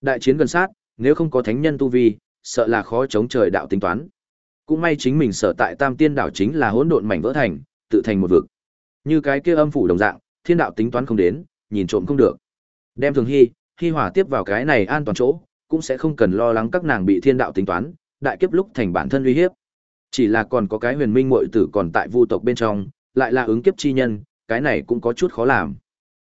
Đại chiến gần sát, nếu không có thánh nhân tu vi, sợ là khó chống trời đạo tính toán. Cũng may chính mình sở tại Tam Tiên đảo chính là hỗn độn mảnh vỡ thành, tự thành một vực. Như cái kia âm phủ đồng dạng, thiên đạo tính toán không đến, nhìn trộm không được. Đem Thường Hy, Hy Hỏa tiếp vào cái này an toàn chỗ, cũng sẽ không cần lo lắng các nàng bị thiên đạo tính toán, đại kiếp lúc thành bản thân uy hiếp. Chỉ là còn có cái huyền minh muội tử còn tại vu tộc bên trong, lại là ứng kiếp chi nhân, cái này cũng có chút khó làm.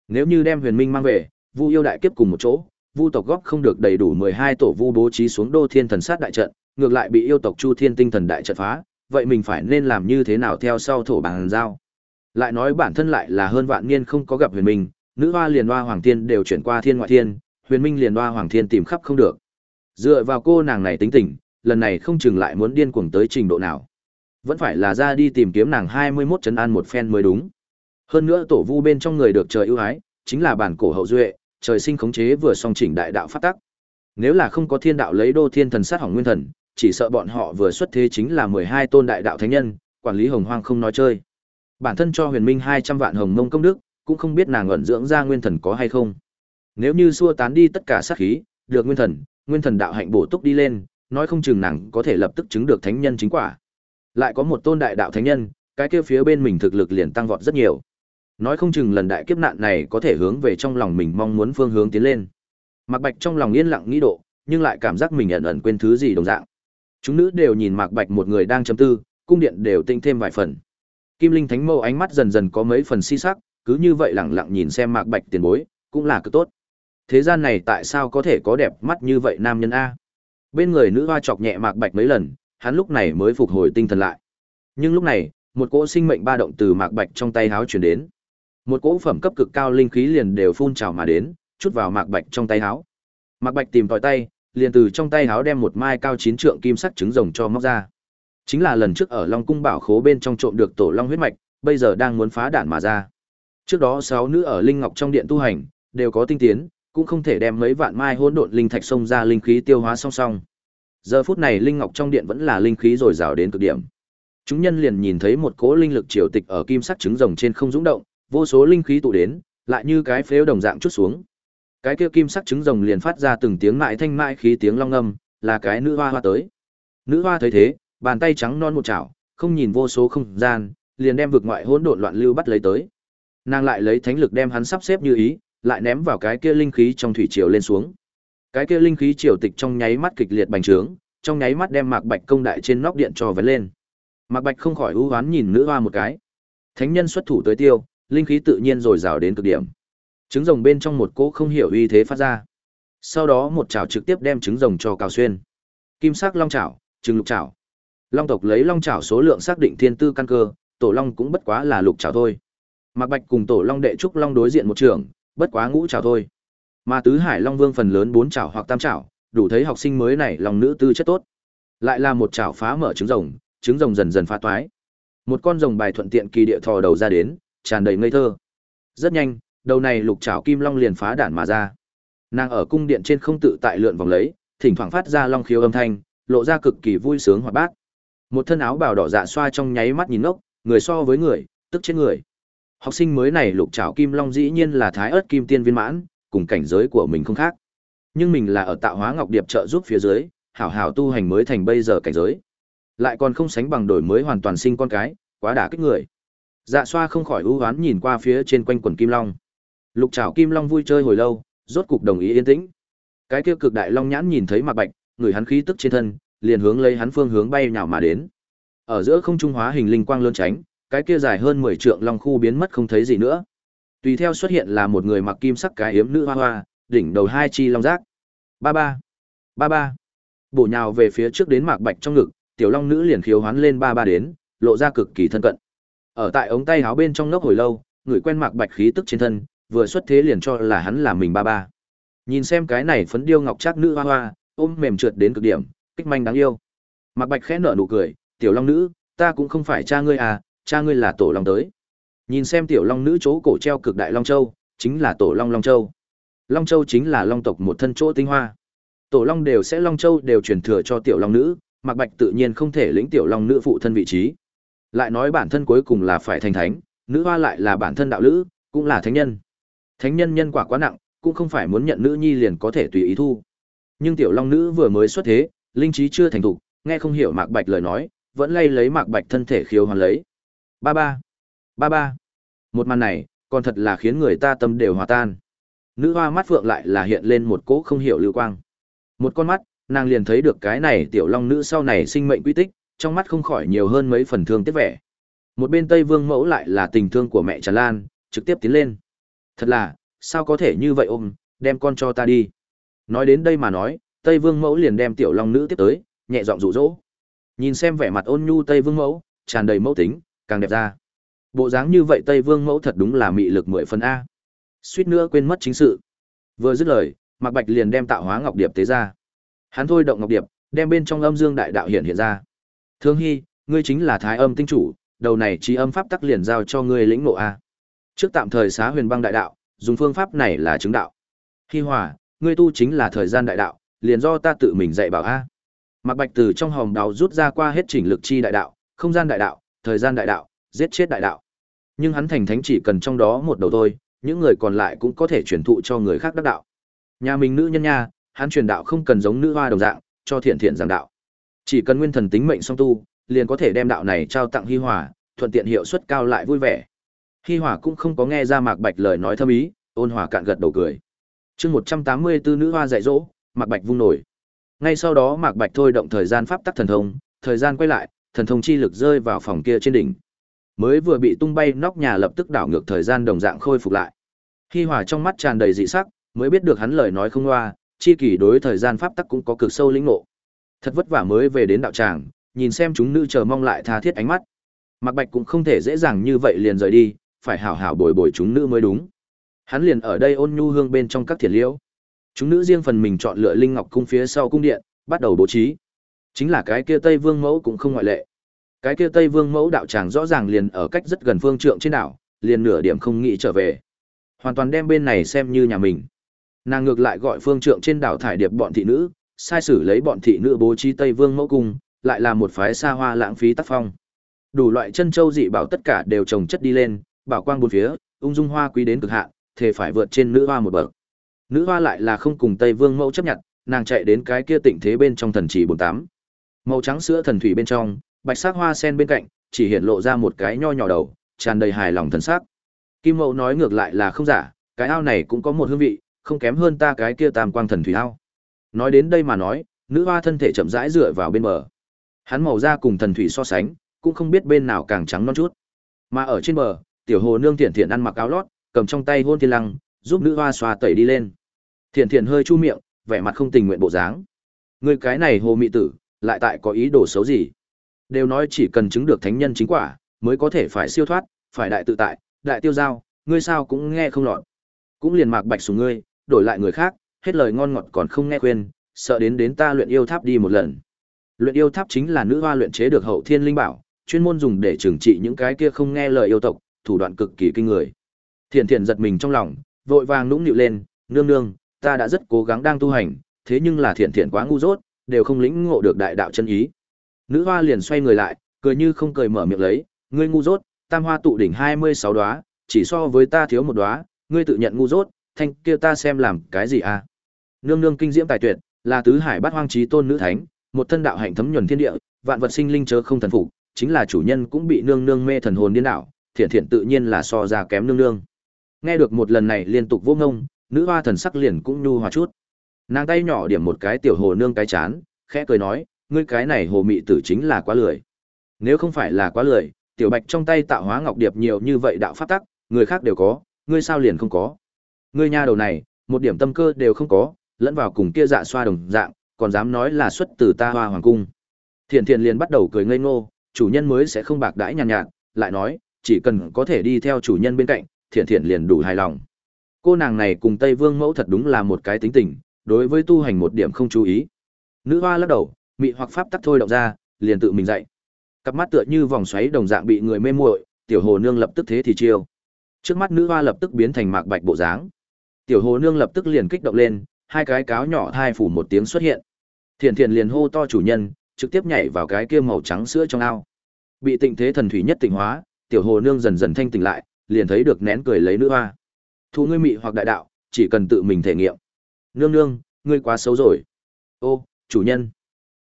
Nếu như đem huyền minh mang về, vu yêu đại kiếp cùng một chỗ, vu tộc góp không được đầy đủ 12 tổ vu bố trí xuống đô thiên thần sát đại trận, ngược lại bị yêu tộc Chu Thiên tinh thần đại trận phá, vậy mình phải nên làm như thế nào theo sau thổ bằng giao? Lại nói bản thân lại là hơn vạn niên không có gặp Huyền Minh, nữ hoa liền hoa hoàng thiên đều chuyển qua thiên ngoại thiên, Huyền Minh liền hoa hoàng thiên tìm khắp không được. Dựa vào cô nàng này tính tình, lần này không chừng lại muốn điên cuồng tới trình độ nào. Vẫn phải là ra đi tìm kiếm nàng 21 trấn an một phen mới đúng. Hơn nữa tổ vu bên trong người được trời ưu ái, chính là bản cổ hậu duệ, trời sinh khống chế vừa song chỉnh đại đạo phát tắc. Nếu là không có thiên đạo lấy đô thiên thần sát hỏng nguyên thần, chỉ sợ bọn họ vừa xuất thế chính là 12 tôn đại đạo thánh nhân, quản lý hồng hoang không nói chơi. Bản thân cho huyền minh 200 vạn hồng mông công đức, cũng không biết nàng ẩn dưỡng ra nguyên thần có hay không. Nếu như xua tán đi tất cả sát khí, được nguyên thần, nguyên thần đạo hạnh bổ túc đi lên, nói không chừng nàng có thể lập tức chứng được thánh nhân chính quả. Lại có một tôn đại đạo thánh nhân, cái kia phía bên mình thực lực liền tăng vọt rất nhiều. Nói không chừng lần đại kiếp nạn này có thể hướng về trong lòng mình mong muốn phương hướng tiến lên. Mạc Bạch trong lòng yên lặng nghĩ độ, nhưng lại cảm giác mình ẩn ẩn quên thứ gì đồng dạng. Chúng nữ đều nhìn Mạc Bạch một người đang chấm tư, cung điện đều tinh thêm vài phần. Kim Linh Thánh Mâu ánh mắt dần dần có mấy phần si sắc, cứ như vậy lặng lặng nhìn xem Mạc Bạch tiền bối, cũng là cực tốt. Thế gian này tại sao có thể có đẹp mắt như vậy nam nhân a? Bên người nữ hoa chọc nhẹ Mạc Bạch mấy lần, hắn lúc này mới phục hồi tinh thần lại. Nhưng lúc này, một cỗ sinh mệnh ba động từ Mạc Bạch trong tay háo truyền đến. Một cỗ phẩm cấp cực cao linh khí liền đều phun trào mà đến, chút vào Mạc Bạch trong tay háo. Mạc Bạch tìm tòi tay, liền từ trong tay háo đem một mai cao chín trượng kim sắc trứng rồng cho móc ra. Chính là lần trước ở Long cung bảo khố bên trong trộm được tổ long huyết mạch, bây giờ đang muốn phá đản mà ra. Trước đó sáu nữ ở linh ngọc trong điện tu hành, đều có tinh tiến, cũng không thể đem mấy vạn mai hỗn độn linh thạch xông ra linh khí tiêu hóa song song. Giờ phút này linh ngọc trong điện vẫn là linh khí dồi dào đến cực điểm. Chúng nhân liền nhìn thấy một cỗ linh lực triều tịch ở kim sắc trứng rồng trên không dũng động, vô số linh khí tụ đến, lại như cái phếu đồng dạng chút xuống. Cái kia kim sắc trứng rồng liền phát ra từng tiếng mại thanh mại khí tiếng long ngâm, là cái nữ hoa hoa tới. Nữ hoa thấy thế, bàn tay trắng non một chảo, không nhìn vô số không gian, liền đem vực ngoại hỗn độn loạn lưu bắt lấy tới. Nàng lại lấy thánh lực đem hắn sắp xếp như ý, lại ném vào cái kia linh khí trong thủy triều lên xuống. Cái kia linh khí triều tịch trong nháy mắt kịch liệt bành trướng, trong nháy mắt đem Mạc Bạch công đại trên nóc điện cho vén lên. Mạc Bạch không khỏi u hoán nhìn nữ hoa một cái. Thánh nhân xuất thủ tới tiêu, linh khí tự nhiên rồi rào đến cực điểm. Trứng rồng bên trong một cỗ không hiểu uy thế phát ra. Sau đó một chảo trực tiếp đem trứng rồng cho cào xuyên. Kim sắc long chảo, trứng lục chảo. Long tộc lấy long chảo số lượng xác định thiên tư căn cơ, tổ long cũng bất quá là lục chảo thôi. Mạc Bạch cùng tổ long đệ trúc long đối diện một trường, bất quá ngũ chảo thôi. Mà tứ hải long vương phần lớn bốn chảo hoặc tam chảo, đủ thấy học sinh mới này lòng nữ tư chất tốt. Lại là một chảo phá mở trứng rồng, trứng rồng dần dần phá toái. Một con rồng bài thuận tiện kỳ địa thò đầu ra đến, tràn đầy ngây thơ. Rất nhanh, đầu này lục trảo kim long liền phá đản mà ra. Nàng ở cung điện trên không tự tại lượn vòng lấy, thỉnh thoảng phát ra long khiếu âm thanh, lộ ra cực kỳ vui sướng hoạt bát. Một thân áo bào đỏ dạ xoa trong nháy mắt nhìn ngốc, người so với người, tức chết người. Học sinh mới này lục trảo kim long dĩ nhiên là thái ớt kim tiên viên mãn, cùng cảnh giới của mình không khác. nhưng mình là ở tạo hóa ngọc điệp trợ giúp phía dưới, hảo hảo tu hành mới thành bây giờ cảnh giới. Lại còn không sánh bằng đổi mới hoàn toàn sinh con cái, quá đả kích người. Dạ xoa không khỏi ưu hoán nhìn qua phía trên quanh quần kim long. Lục Trảo Kim Long vui chơi hồi lâu, rốt cục đồng ý yên tĩnh. Cái kia cực đại long nhãn nhìn thấy Mạc Bạch, người hắn khí tức trên thân, liền hướng lấy hắn phương hướng bay nhào mà đến. Ở giữa không trung hóa hình linh quang lơn tránh, cái kia dài hơn 10 trượng long khu biến mất không thấy gì nữa. Tùy theo xuất hiện là một người mặc kim sắc cái hiếm nữ hoa hoa, đỉnh đầu hai chi long giác. Ba ba, ba ba. Bổ nhào về phía trước đến Mạc Bạch trong ngực, tiểu long nữ liền khiếu hoán lên ba ba đến, lộ ra cực kỳ thân cận. Ở tại ống tay áo bên trong nốc hồi lâu, người quen Mạc Bạch khí tức trên thân, vừa xuất thế liền cho là hắn là mình ba ba. Nhìn xem cái này phấn điêu ngọc trác nữ hoa hoa, ôm mềm trượt đến cực điểm, kích manh đáng yêu. Mạc Bạch khẽ nở nụ cười, "Tiểu Long nữ, ta cũng không phải cha ngươi à, cha ngươi là tổ long tới." Nhìn xem tiểu long nữ chỗ cổ treo cực đại long châu, chính là tổ long long châu. Long châu chính là long tộc một thân chỗ tinh hoa. Tổ long đều sẽ long châu đều truyền thừa cho tiểu long nữ, Mạc Bạch tự nhiên không thể lĩnh tiểu long nữ phụ thân vị trí. Lại nói bản thân cuối cùng là phải thành thánh, nữ hoa lại là bản thân đạo lữ, cũng là thánh nhân. Thánh nhân nhân quả quá nặng, cũng không phải muốn nhận nữ nhi liền có thể tùy ý thu. Nhưng tiểu long nữ vừa mới xuất thế, linh trí chưa thành thục, nghe không hiểu Mạc Bạch lời nói, vẫn lay lấy Mạc Bạch thân thể khiêu hoàn lấy. Ba ba, ba ba. Một màn này, còn thật là khiến người ta tâm đều hòa tan. Nữ hoa mắt phượng lại là hiện lên một cỗ không hiểu lưu quang. Một con mắt, nàng liền thấy được cái này tiểu long nữ sau này sinh mệnh quy tích, trong mắt không khỏi nhiều hơn mấy phần thương tiếc vẻ. Một bên Tây Vương mẫu lại là tình thương của mẹ Trần Lan, trực tiếp tiến lên. Thật là, sao có thể như vậy ôm, đem con cho ta đi. Nói đến đây mà nói, Tây Vương mẫu liền đem tiểu long nữ tiếp tới, nhẹ giọng dụ dỗ. Nhìn xem vẻ mặt ôn nhu Tây Vương mẫu, tràn đầy mẫu tính, càng đẹp ra. Bộ dáng như vậy Tây Vương mẫu thật đúng là mị lực mười phần a. Suýt nữa quên mất chính sự. Vừa dứt lời, Mạc Bạch liền đem tạo hóa ngọc điệp tế ra. Hắn thôi động ngọc điệp, đem bên trong âm dương đại đạo hiện hiện ra. Thương Hy, ngươi chính là Thái Âm tinh chủ, đầu này trí âm pháp tắc liền giao cho ngươi lĩnh ngộ a. Trước tạm thời xá huyền băng đại đạo, dùng phương pháp này là chứng đạo. Hy Hòa, ngươi tu chính là thời gian đại đạo, liền do ta tự mình dạy bảo a. Mạc Bạch từ trong hòm đào rút ra qua hết chỉnh lực chi đại đạo, không gian đại đạo, thời gian đại đạo, giết chết đại đạo. Nhưng hắn thành thánh chỉ cần trong đó một đầu thôi, những người còn lại cũng có thể truyền thụ cho người khác đắc đạo. Nhà mình nữ nhân nha, hắn truyền đạo không cần giống nữ hoa đồng dạng, cho thiện thiện giảng đạo. Chỉ cần nguyên thần tính mệnh song tu, liền có thể đem đạo này trao tặng Hi Hòa, thuận tiện hiệu suất cao lại vui vẻ. Hi Hòa cũng không có nghe ra Mạc Bạch lời nói thâm ý, ôn hòa cạn gật đầu cười. Chương 184 nữ hoa dạy dỗ, Mạc Bạch vung nổi. Ngay sau đó Mạc Bạch thôi động thời gian pháp tắc thần thông, thời gian quay lại, thần thông chi lực rơi vào phòng kia trên đỉnh. Mới vừa bị tung bay nóc nhà lập tức đảo ngược thời gian đồng dạng khôi phục lại. Hi Hòa trong mắt tràn đầy dị sắc, mới biết được hắn lời nói không loa, chi kỷ đối thời gian pháp tắc cũng có cực sâu lĩnh ngộ. Thật vất vả mới về đến đạo tràng, nhìn xem chúng nữ chờ mong lại tha thiết ánh mắt. Mạc Bạch cũng không thể dễ dàng như vậy liền rời đi, phải hảo hảo bồi bồi chúng nữ mới đúng. Hắn liền ở đây ôn nhu hương bên trong các thiền liễu. Chúng nữ riêng phần mình chọn lựa linh ngọc cung phía sau cung điện, bắt đầu bố trí. Chính là cái kia Tây Vương mẫu cũng không ngoại lệ. Cái kia Tây Vương mẫu đạo tràng rõ ràng liền ở cách rất gần phương trượng trên đảo, liền nửa điểm không nghĩ trở về. Hoàn toàn đem bên này xem như nhà mình. Nàng ngược lại gọi phương trượng trên đảo thải điệp bọn thị nữ, sai sử lấy bọn thị nữ bố trí Tây Vương mẫu cung, lại là một phái xa hoa lãng phí tác phong. Đủ loại chân châu dị bảo tất cả đều trồng chất đi lên, bảo quang bốn phía, ung dung hoa quý đến cực hạn, thể phải vượt trên nữ hoa một bậc. Nữ hoa lại là không cùng Tây Vương mẫu chấp nhận, nàng chạy đến cái kia tịnh thế bên trong thần trì bốn tám. Màu trắng sữa thần thủy bên trong, bạch sắc hoa sen bên cạnh, chỉ hiện lộ ra một cái nho nhỏ đầu, tràn đầy hài lòng thần sắc. Kim Mẫu nói ngược lại là không giả, cái ao này cũng có một hương vị, không kém hơn ta cái kia tam quang thần thủy ao. Nói đến đây mà nói, nữ hoa thân thể chậm rãi dựa vào bên bờ. Hắn màu da cùng thần thủy so sánh, cũng không biết bên nào càng trắng non chút. Mà ở trên bờ, tiểu hồ nương thiện thiện ăn mặc áo lót, cầm trong tay hôn thiên lăng, giúp nữ hoa xoa tẩy đi lên. Thiện thiện hơi chu miệng, vẻ mặt không tình nguyện bộ dáng. Người cái này hồ mị tử, lại tại có ý đồ xấu gì? Đều nói chỉ cần chứng được thánh nhân chính quả, mới có thể phải siêu thoát, phải đại tự tại, đại tiêu giao, ngươi sao cũng nghe không lọt. Cũng liền mạc bạch xuống ngươi, đổi lại người khác, hết lời ngon ngọt còn không nghe khuyên, sợ đến đến ta luyện yêu tháp đi một lần. Luyện yêu tháp chính là nữ hoa luyện chế được hậu thiên linh bảo, chuyên môn dùng để trừng trị những cái kia không nghe lời yêu tộc, thủ đoạn cực kỳ kinh người. Thiện Thiện giật mình trong lòng, vội vàng nũng nịu lên, nương nương, ta đã rất cố gắng đang tu hành, thế nhưng là Thiện Thiện quá ngu dốt, đều không lĩnh ngộ được đại đạo chân ý. Nữ hoa liền xoay người lại, cười như không cười mở miệng lấy, ngươi ngu dốt, tam hoa tụ đỉnh 26 đóa, chỉ so với ta thiếu một đóa, ngươi tự nhận ngu dốt, thanh kia ta xem làm cái gì à? Nương nương kinh diễm tài tuyệt, là tứ hải bát hoang chí tôn nữ thánh, một thân đạo hạnh thấm nhuần thiên địa, vạn vật sinh linh chớ không thần phục, chính là chủ nhân cũng bị nương nương mê thần hồn điên đảo, thiện thiện tự nhiên là so ra kém nương nương. Nghe được một lần này liên tục vô ngông, nữ hoa thần sắc liền cũng nhu hòa chút. Nàng tay nhỏ điểm một cái tiểu hồ nương cái chán, khẽ cười nói, ngươi cái này hồ mị tử chính là quá lười. Nếu không phải là quá lười, tiểu bạch trong tay tạo hóa ngọc điệp nhiều như vậy đạo pháp tắc, người khác đều có, ngươi sao liền không có? Ngươi nha đầu này, một điểm tâm cơ đều không có, lẫn vào cùng kia dạ xoa đồng dạng, còn dám nói là xuất từ ta hoa hoàng cung. Thiện thiện liền bắt đầu cười ngây ngô, chủ nhân mới sẽ không bạc đãi nhàn nhạt, nhạt, lại nói, chỉ cần có thể đi theo chủ nhân bên cạnh, thiện thiện liền đủ hài lòng. Cô nàng này cùng Tây Vương mẫu thật đúng là một cái tính tình, đối với tu hành một điểm không chú ý. Nữ hoa lắc đầu, mị hoặc pháp tắc thôi động ra, liền tự mình dậy. Cặp mắt tựa như vòng xoáy đồng dạng bị người mê muội, tiểu hồ nương lập tức thế thì chiêu. Trước mắt nữ hoa lập tức biến thành mạc bạch bộ dáng. Tiểu hồ nương lập tức liền kích động lên, hai cái cáo nhỏ thai phủ một tiếng xuất hiện. Thiện thiện liền hô to chủ nhân, trực tiếp nhảy vào cái kia màu trắng sữa trong ao. Bị tịnh thế thần thủy nhất tỉnh hóa, tiểu hồ nương dần dần thanh tỉnh lại, liền thấy được nén cười lấy nữ hoa. Thu ngươi mị hoặc đại đạo, chỉ cần tự mình thể nghiệm. Nương nương, ngươi quá xấu rồi. Ô, chủ nhân.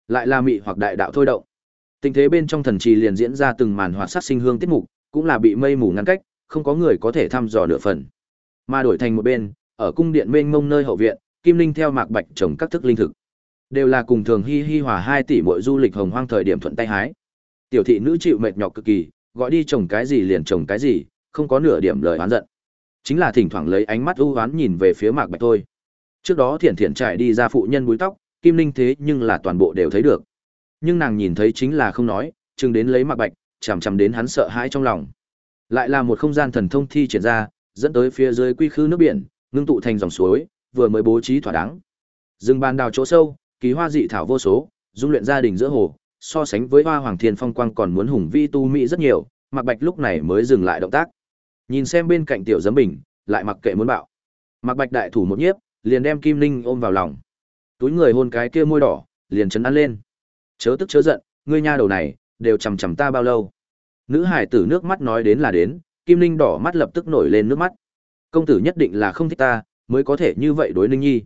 Lại là mị hoặc đại đạo thôi động. Tình thế bên trong thần trì liền diễn ra từng màn hoạt sát sinh hương tiết mục, cũng là bị mây mù ngăn cách, không có người có thể thăm dò nửa phần. Mà đổi thành một bên, ở cung điện mênh mông nơi hậu viện, Kim Linh theo Mạc Bạch trồng các thức linh thực, đều là cùng thường hi hi hòa hai tỷ mỗi du lịch hồng hoang thời điểm thuận tay hái. Tiểu thị nữ chịu mệt nhọc cực kỳ, gọi đi trồng cái gì liền trồng cái gì, không có nửa điểm lời oán giận. Chính là thỉnh thoảng lấy ánh mắt ưu oán nhìn về phía Mạc Bạch thôi. Trước đó Thiển Thiển trải đi ra phụ nhân búi tóc, Kim Linh thế nhưng là toàn bộ đều thấy được. Nhưng nàng nhìn thấy chính là không nói, chừng đến lấy Mạc Bạch, chằm chằm đến hắn sợ hãi trong lòng. Lại là một không gian thần thông thi triển ra, dẫn tới phía dưới quy khư nước biển, ngưng tụ thành dòng suối, vừa mới bố trí thỏa đáng. Rừng bàn đào chỗ sâu, kỳ hoa dị thảo vô số, dung luyện gia đình giữa hồ, so sánh với Hoa Hoàng Thiên Phong Quang còn muốn hùng vi tu mỹ rất nhiều, Mạc Bạch lúc này mới dừng lại động tác. Nhìn xem bên cạnh tiểu giấm bình, lại mặc kệ muốn bạo. Mạc Bạch đại thủ một nhiếp, liền đem Kim Linh ôm vào lòng. Túi người hôn cái kia môi đỏ, liền chấn ăn lên. Chớ tức chớ giận, ngươi nha đầu này, đều chằm chằm ta bao lâu? Nữ hải tử nước mắt nói đến là đến, Kim Linh đỏ mắt lập tức nổi lên nước mắt. Công tử nhất định là không thích ta, mới có thể như vậy đối Ninh Nhi.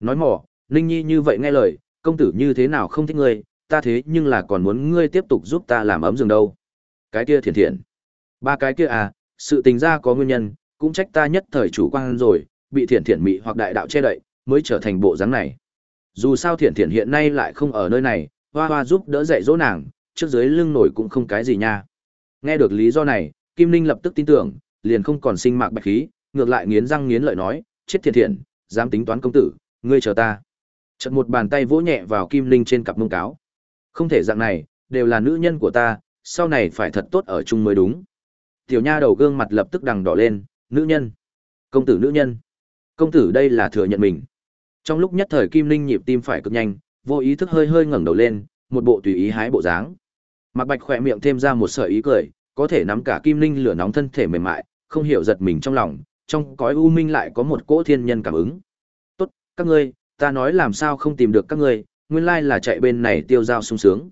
Nói mỏ, Ninh Nhi như vậy nghe lời, công tử như thế nào không thích ngươi, ta thế nhưng là còn muốn ngươi tiếp tục giúp ta làm ấm giường đâu. Cái kia thiền thiện. Ba cái kia à, sự tình ra có nguyên nhân, cũng trách ta nhất thời chủ quan rồi, bị thiện thiện mị hoặc đại đạo che đậy, mới trở thành bộ dáng này. Dù sao thiện thiện hiện nay lại không ở nơi này, hoa hoa giúp đỡ dạy dỗ nàng, trước dưới lưng nổi cũng không cái gì nha. Nghe được lý do này, Kim Ninh lập tức tin tưởng, liền không còn sinh mạc bạch khí, ngược lại nghiến răng nghiến lợi nói, chết thiệt thiện, dám tính toán công tử, ngươi chờ ta. Chợt một bàn tay vỗ nhẹ vào Kim Linh trên cặp mông cáo. Không thể dạng này, đều là nữ nhân của ta, sau này phải thật tốt ở chung mới đúng. Tiểu nha đầu gương mặt lập tức đằng đỏ lên, nữ nhân. Công tử nữ nhân. Công tử đây là thừa nhận mình. Trong lúc nhất thời Kim Linh nhịp tim phải cực nhanh, vô ý thức hơi hơi ngẩng đầu lên, một bộ tùy ý hái bộ dáng. Mạc Bạch khỏe miệng thêm ra một sợi ý cười, có thể nắm cả Kim Linh lửa nóng thân thể mềm mại, không hiểu giật mình trong lòng, trong cõi u minh lại có một cỗ thiên nhân cảm ứng. "Tốt, các ngươi, ta nói làm sao không tìm được các ngươi, nguyên lai là chạy bên này tiêu giao sung sướng."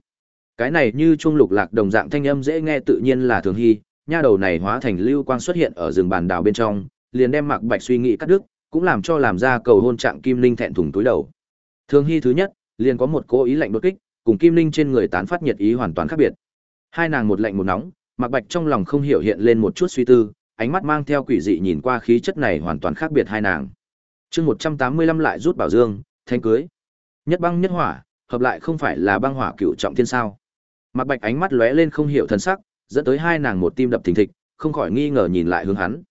Cái này như chuông lục lạc đồng dạng thanh âm dễ nghe tự nhiên là thường hy, nha đầu này hóa thành lưu quang xuất hiện ở rừng bàn đào bên trong, liền đem Mạc Bạch suy nghĩ cắt đứt, cũng làm cho làm ra cầu hôn trạng Kim Linh thẹn thùng túi đầu. Thường hy thứ nhất, liền có một cố ý lạnh đột kích, cùng Kim Linh trên người tán phát nhiệt ý hoàn toàn khác biệt. Hai nàng một lạnh một nóng, Mạc Bạch trong lòng không hiểu hiện lên một chút suy tư, ánh mắt mang theo quỷ dị nhìn qua khí chất này hoàn toàn khác biệt hai nàng. Chương 185 lại rút bảo dương, thanh cưới. Nhất băng nhất hỏa, hợp lại không phải là băng hỏa cựu trọng thiên sao? Mạc Bạch ánh mắt lóe lên không hiểu thần sắc, dẫn tới hai nàng một tim đập thình thịch, không khỏi nghi ngờ nhìn lại hướng hắn.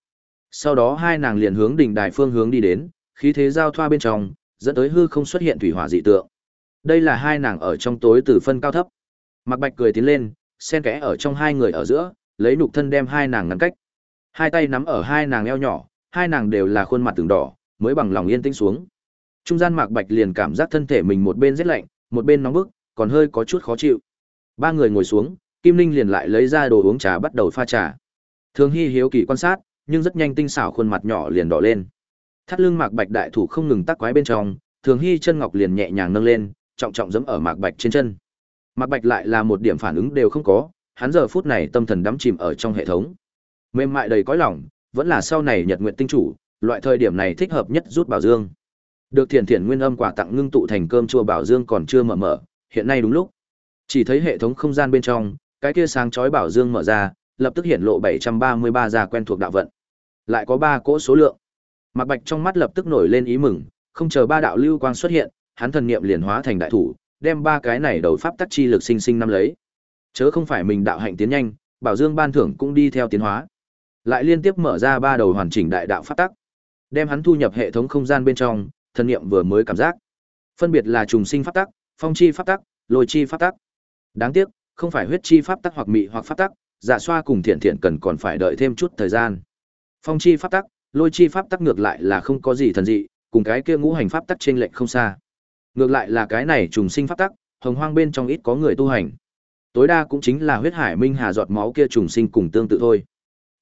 Sau đó hai nàng liền hướng đỉnh đài phương hướng đi đến, khí thế giao thoa bên trong, dẫn tới hư không xuất hiện thủy hỏa dị tượng. Đây là hai nàng ở trong tối từ phân cao thấp. Mạc Bạch cười tiến lên, xen kẽ ở trong hai người ở giữa, lấy nục thân đem hai nàng ngăn cách. Hai tay nắm ở hai nàng eo nhỏ, hai nàng đều là khuôn mặt từng đỏ, mới bằng lòng yên tĩnh xuống. Trung gian Mạc Bạch liền cảm giác thân thể mình một bên rét lạnh, một bên nóng bức, còn hơi có chút khó chịu. Ba người ngồi xuống, Kim Linh liền lại lấy ra đồ uống trà bắt đầu pha trà. Thường Hy hiếu kỳ quan sát, nhưng rất nhanh tinh xảo khuôn mặt nhỏ liền đỏ lên. Thắt lưng Mạc Bạch đại thủ không ngừng tác quái bên trong, Thường Hy chân ngọc liền nhẹ nhàng nâng lên, trọng trọng giẫm ở Mạc Bạch trên chân. Mạc Bạch lại là một điểm phản ứng đều không có, hắn giờ phút này tâm thần đắm chìm ở trong hệ thống. Mềm mại đầy cõi lòng, vẫn là sau này Nhật nguyện tinh chủ, loại thời điểm này thích hợp nhất rút bảo dương. Được thiền thiền nguyên âm quà tặng ngưng tụ thành cơm chùa bảo dương còn chưa mở mở, hiện nay đúng lúc. Chỉ thấy hệ thống không gian bên trong, cái kia sáng chói bảo dương mở ra, lập tức hiện lộ 733 gia quen thuộc đạo vận. Lại có ba cỗ số lượng. mặc Bạch trong mắt lập tức nổi lên ý mừng, không chờ ba đạo lưu quang xuất hiện, hắn thần niệm liền hóa thành đại thủ, đem ba cái này đầu pháp tắc chi lực sinh sinh năm lấy. Chớ không phải mình đạo hạnh tiến nhanh, bảo dương ban thưởng cũng đi theo tiến hóa. Lại liên tiếp mở ra ba đầu hoàn chỉnh đại đạo pháp tắc, đem hắn thu nhập hệ thống không gian bên trong, thân niệm vừa mới cảm giác. Phân biệt là trùng sinh pháp tắc, phong chi pháp tắc, lôi chi pháp tắc. Đáng tiếc, không phải huyết chi pháp tắc hoặc mị hoặc pháp tắc, giả xoa cùng thiện thiện cần còn phải đợi thêm chút thời gian. Phong chi pháp tắc, lôi chi pháp tắc ngược lại là không có gì thần dị, cùng cái kia ngũ hành pháp tắc trên lệnh không xa. Ngược lại là cái này trùng sinh pháp tắc, hồng hoang bên trong ít có người tu hành. Tối đa cũng chính là huyết hải minh hà giọt máu kia trùng sinh cùng tương tự thôi.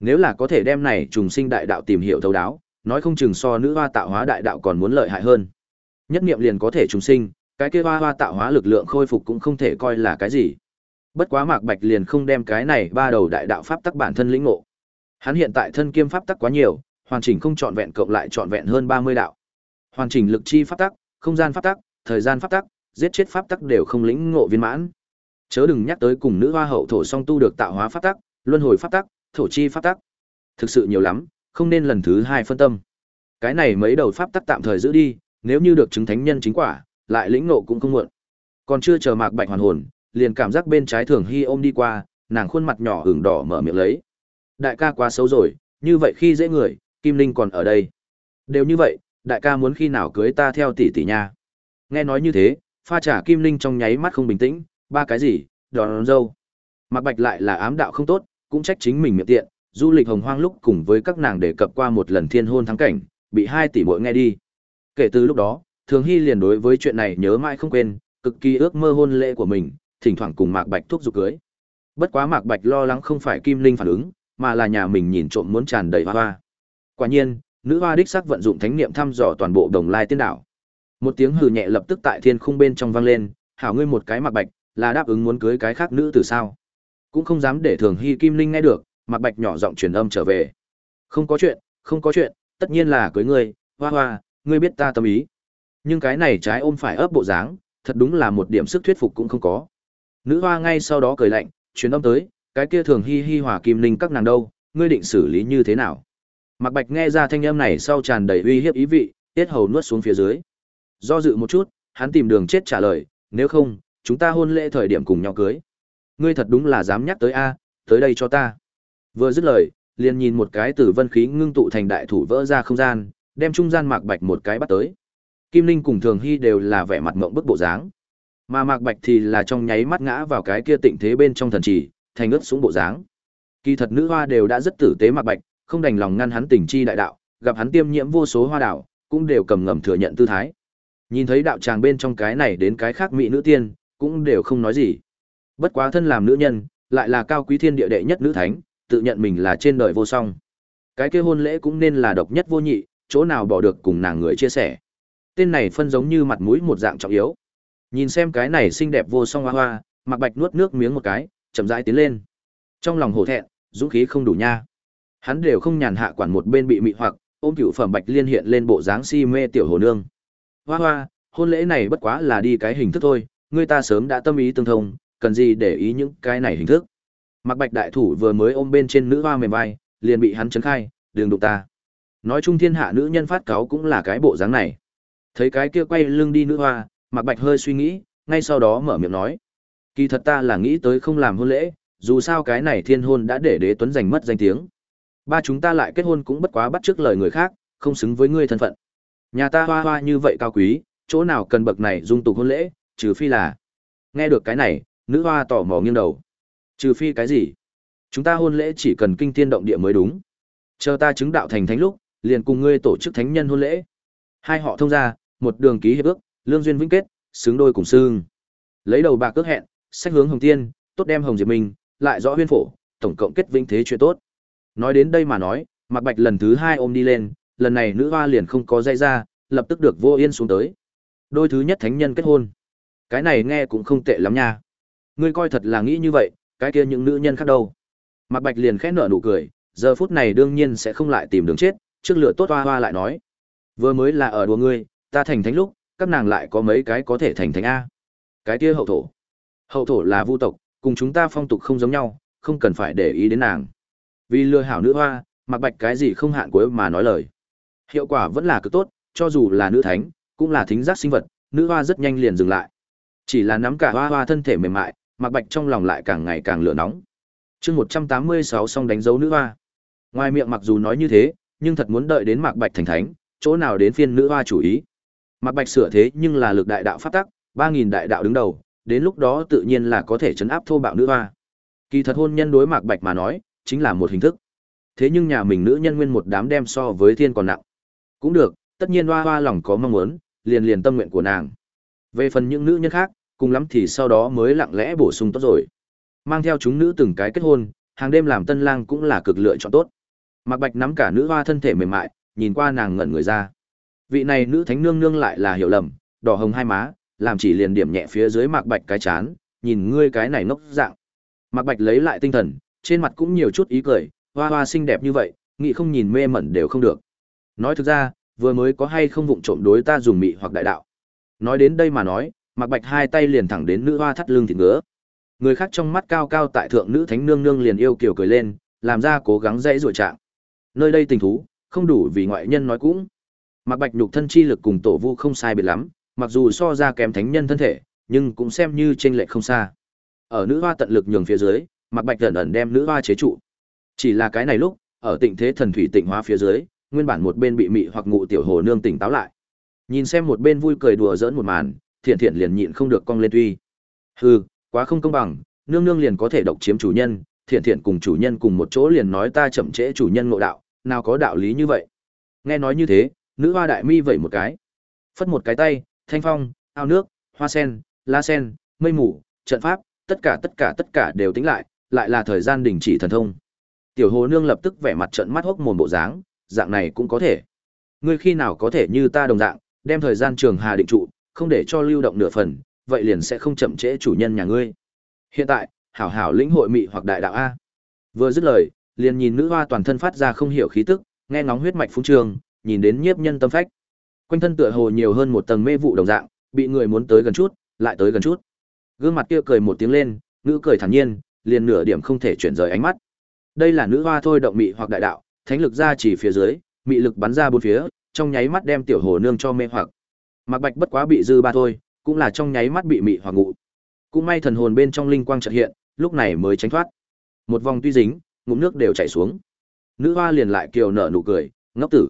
Nếu là có thể đem này trùng sinh đại đạo tìm hiểu thấu đáo, nói không chừng so nữ hoa tạo hóa đại đạo còn muốn lợi hại hơn. Nhất niệm liền có thể trùng sinh, cái kia hoa hoa tạo hóa lực lượng khôi phục cũng không thể coi là cái gì. Bất quá Mạc Bạch liền không đem cái này ba đầu đại đạo pháp tắc bản thân lĩnh ngộ. Hắn hiện tại thân kiêm pháp tắc quá nhiều, hoàn chỉnh không trọn vẹn cộng lại trọn vẹn hơn 30 đạo. Hoàn chỉnh lực chi pháp tắc, không gian pháp tắc, thời gian pháp tắc, giết chết pháp tắc đều không lĩnh ngộ viên mãn. Chớ đừng nhắc tới cùng nữ hoa hậu thổ song tu được tạo hóa pháp tắc, luân hồi pháp tắc, thổ chi pháp tắc. Thực sự nhiều lắm, không nên lần thứ hai phân tâm. Cái này mấy đầu pháp tắc tạm thời giữ đi, nếu như được chứng thánh nhân chính quả, lại lĩnh ngộ cũng không muộn. Còn chưa chờ Mạc Bạch hoàn hồn, liền cảm giác bên trái Thường Hy ôm đi qua, nàng khuôn mặt nhỏ ửng đỏ mở miệng lấy. Đại ca quá xấu rồi, như vậy khi dễ người, Kim Linh còn ở đây. Đều như vậy, đại ca muốn khi nào cưới ta theo tỷ tỷ nha. Nghe nói như thế, pha trả Kim Linh trong nháy mắt không bình tĩnh, ba cái gì, đón, đón dâu. Mạc Bạch lại là ám đạo không tốt, cũng trách chính mình miệng tiện, du lịch hồng hoang lúc cùng với các nàng đề cập qua một lần thiên hôn thắng cảnh, bị hai tỷ muội nghe đi. Kể từ lúc đó, Thường Hy liền đối với chuyện này nhớ mãi không quên, cực kỳ ước mơ hôn lễ của mình, thỉnh thoảng cùng Mạc Bạch thúc giục cưới. Bất quá Mạc Bạch lo lắng không phải Kim Linh phản ứng, mà là nhà mình nhìn trộm muốn tràn đầy hoa hoa. Quả nhiên, nữ hoa đích sắc vận dụng thánh niệm thăm dò toàn bộ đồng lai tiên đảo. Một tiếng hừ nhẹ lập tức tại thiên khung bên trong vang lên, hảo ngươi một cái Mạc Bạch, là đáp ứng muốn cưới cái khác nữ từ sao? Cũng không dám để Thường Hy Kim Linh nghe được, Mạc Bạch nhỏ giọng truyền âm trở về. Không có chuyện, không có chuyện, tất nhiên là cưới ngươi, hoa hoa, ngươi biết ta tâm ý. Nhưng cái này trái ôm phải ấp bộ dáng, thật đúng là một điểm sức thuyết phục cũng không có. Nữ hoa ngay sau đó cười lạnh, truyền âm tới, cái kia thường hy hi hòa kim linh các nàng đâu, ngươi định xử lý như thế nào? Mạc Bạch nghe ra thanh âm này sau tràn đầy uy hiếp ý vị, tiết hầu nuốt xuống phía dưới. Do dự một chút, hắn tìm đường chết trả lời, nếu không, chúng ta hôn lễ thời điểm cùng nhau cưới. Ngươi thật đúng là dám nhắc tới a, tới đây cho ta. Vừa dứt lời, liền nhìn một cái từ vân khí ngưng tụ thành đại thủ vỡ ra không gian, đem trung gian Mạc Bạch một cái bắt tới. Kim Linh cùng Thường Hy đều là vẻ mặt mộng bức bộ dáng. Mà Mạc Bạch thì là trong nháy mắt ngã vào cái kia tịnh thế bên trong thần trì, thành ướt xuống bộ dáng. Kỳ thật nữ hoa đều đã rất tử tế Mạc Bạch, không đành lòng ngăn hắn tình chi đại đạo, gặp hắn tiêm nhiễm vô số hoa đạo cũng đều cầm ngầm thừa nhận tư thái. Nhìn thấy đạo tràng bên trong cái này đến cái khác mỹ nữ tiên, cũng đều không nói gì. Bất quá thân làm nữ nhân, lại là cao quý thiên địa đệ nhất nữ thánh, tự nhận mình là trên đời vô song. Cái kia hôn lễ cũng nên là độc nhất vô nhị, chỗ nào bỏ được cùng nàng người chia sẻ. Tên này phân giống như mặt mũi một dạng trọng yếu. Nhìn xem cái này xinh đẹp vô song hoa hoa, Mạc Bạch nuốt nước miếng một cái, chậm rãi tiến lên. Trong lòng hổ thẹn, dũng khí không đủ nha. Hắn đều không nhàn hạ quản một bên bị mị hoặc, ôm cựu phẩm Bạch Liên hiện lên bộ dáng si mê tiểu hồ nương. Hoa hoa, hôn lễ này bất quá là đi cái hình thức thôi, người ta sớm đã tâm ý tương thông, cần gì để ý những cái này hình thức. Mạc Bạch đại thủ vừa mới ôm bên trên nữ hoa mềm vai, liền bị hắn chấn khai, đường đụng ta. Nói chung thiên hạ nữ nhân phát cáo cũng là cái bộ dáng này. Thấy cái kia quay lưng đi nữ hoa, Mạc Bạch hơi suy nghĩ, ngay sau đó mở miệng nói. Kỳ thật ta là nghĩ tới không làm hôn lễ, dù sao cái này thiên hôn đã để đế tuấn giành mất danh tiếng. Ba chúng ta lại kết hôn cũng bất quá bắt trước lời người khác, không xứng với ngươi thân phận. Nhà ta hoa hoa như vậy cao quý, chỗ nào cần bậc này dung tục hôn lễ, trừ phi là. Nghe được cái này, nữ hoa tỏ mò nghiêng đầu. Trừ phi cái gì? Chúng ta hôn lễ chỉ cần kinh tiên động địa mới đúng. Chờ ta chứng đạo thành thánh lúc, liền cùng ngươi tổ chức thánh nhân hôn lễ. Hai họ thông ra, một đường ký hiệp ước, lương duyên vĩnh kết, xứng đôi cùng xương. Lấy đầu bạc cước hẹn, sách hướng hồng tiên, tốt đem hồng diệp minh, lại rõ huyên phổ, tổng cộng kết vĩnh thế chuyện tốt. Nói đến đây mà nói, mặc Bạch lần thứ hai ôm đi lên, lần này nữ hoa liền không có dây ra, lập tức được vô yên xuống tới. Đôi thứ nhất thánh nhân kết hôn. Cái này nghe cũng không tệ lắm nha. Ngươi coi thật là nghĩ như vậy, cái kia những nữ nhân khác đâu. Mạc Bạch liền khẽ nở nụ cười, giờ phút này đương nhiên sẽ không lại tìm đường chết, trước lửa tốt hoa hoa lại nói. Vừa mới là ở đùa ngươi, ta thành thánh lúc, các nàng lại có mấy cái có thể thành thánh a. Cái kia hậu thổ. Hậu thổ là vu tộc, cùng chúng ta phong tục không giống nhau, không cần phải để ý đến nàng. Vì lừa hảo nữ hoa, mặc bạch cái gì không hạn cuối mà nói lời. Hiệu quả vẫn là cực tốt, cho dù là nữ thánh, cũng là thính giác sinh vật, nữ hoa rất nhanh liền dừng lại. Chỉ là nắm cả hoa hoa thân thể mềm mại, Mạc bạch trong lòng lại càng ngày càng lửa nóng. chương một trăm tám mươi sáu xong đánh dấu nữ hoa. Ngoài miệng mặc dù nói như thế, nhưng thật muốn đợi đến mạc bạch thành thánh, chỗ nào đến phiên nữ hoa chủ ý. Mạc bạch sửa thế nhưng là lực đại đạo pháp tắc, ba nghìn đại đạo đứng đầu, đến lúc đó tự nhiên là có thể chấn áp thô bạo nữ hoa. Kỳ thật hôn nhân đối mạc bạch mà nói, chính là một hình thức. Thế nhưng nhà mình nữ nhân nguyên một đám đem so với thiên còn nặng. Cũng được, tất nhiên hoa hoa lòng có mong muốn, liền liền tâm nguyện của nàng. Về phần những nữ nhân khác, cùng lắm thì sau đó mới lặng lẽ bổ sung tốt rồi. Mang theo chúng nữ từng cái kết hôn, hàng đêm làm tân lang cũng là cực lựa chọn tốt. Mạc Bạch nắm cả nữ hoa thân thể mềm mại, nhìn qua nàng ngẩn người ra. Vị này nữ thánh nương nương lại là hiểu lầm, đỏ hồng hai má, làm chỉ liền điểm nhẹ phía dưới Mạc Bạch cái chán, nhìn ngươi cái này ngốc dạng. Mạc Bạch lấy lại tinh thần, trên mặt cũng nhiều chút ý cười, hoa hoa xinh đẹp như vậy, nghĩ không nhìn mê mẩn đều không được. Nói thực ra, vừa mới có hay không vụng trộm đối ta dùng mị hoặc đại đạo. Nói đến đây mà nói, Mạc Bạch hai tay liền thẳng đến nữ hoa thắt lưng thịt ngứa. Người khác trong mắt cao cao tại thượng nữ thánh nương nương liền yêu kiều cười lên, làm ra cố gắng dãy rủa trạng. Nơi đây tình thú, không đủ vì ngoại nhân nói cũng. Mạc Bạch nhục thân chi lực cùng tổ vu không sai biệt lắm, mặc dù so ra kém thánh nhân thân thể, nhưng cũng xem như chênh lệch không xa. Ở nữ hoa tận lực nhường phía dưới, Mạc Bạch ẩn ẩn đem nữ hoa chế trụ. Chỉ là cái này lúc, ở tịnh thế thần thủy tịnh hóa phía dưới, nguyên bản một bên bị mị hoặc ngụ tiểu hồ nương tỉnh táo lại. Nhìn xem một bên vui cười đùa giỡn một màn, thiện thiện liền nhịn không được cong lên tuy. Hừ, quá không công bằng, nương nương liền có thể độc chiếm chủ nhân, thiện thiện cùng chủ nhân cùng một chỗ liền nói ta chậm trễ chủ nhân ngộ đạo, nào có đạo lý như vậy. Nghe nói như thế, nữ hoa đại mi vẩy một cái. Phất một cái tay, thanh phong, ao nước, hoa sen, la sen, mây mù, trận pháp, tất cả tất cả tất cả đều tính lại, lại là thời gian đình chỉ thần thông. Tiểu hồ nương lập tức vẻ mặt trận mắt hốc mồm bộ dáng, dạng này cũng có thể. Ngươi khi nào có thể như ta đồng dạng, đem thời gian trường hà định trụ, không để cho lưu động nửa phần, vậy liền sẽ không chậm trễ chủ nhân nhà ngươi. Hiện tại, hảo hảo lĩnh hội mị hoặc đại đạo a. Vừa dứt lời, liền nhìn nữ hoa toàn thân phát ra không hiểu khí tức, nghe ngóng huyết mạch phúng trường, nhìn đến nhiếp nhân tâm phách. Quanh thân tựa hồ nhiều hơn một tầng mê vụ đồng dạng, bị người muốn tới gần chút, lại tới gần chút. Gương mặt kia cười một tiếng lên, nữ cười thản nhiên, liền nửa điểm không thể chuyển rời ánh mắt. Đây là nữ hoa thôi động mị hoặc đại đạo, thánh lực ra chỉ phía dưới, mị lực bắn ra bốn phía, trong nháy mắt đem tiểu hồ nương cho mê hoặc. Mạc Bạch bất quá bị dư ba thôi, cũng là trong nháy mắt bị mị hoặc ngụ. Cũng may thần hồn bên trong linh quang chợt hiện, lúc này mới tránh thoát. Một vòng tuy dính, ngụm nước đều chảy xuống. Nữ hoa liền lại kiều nở nụ cười, ngốc tử.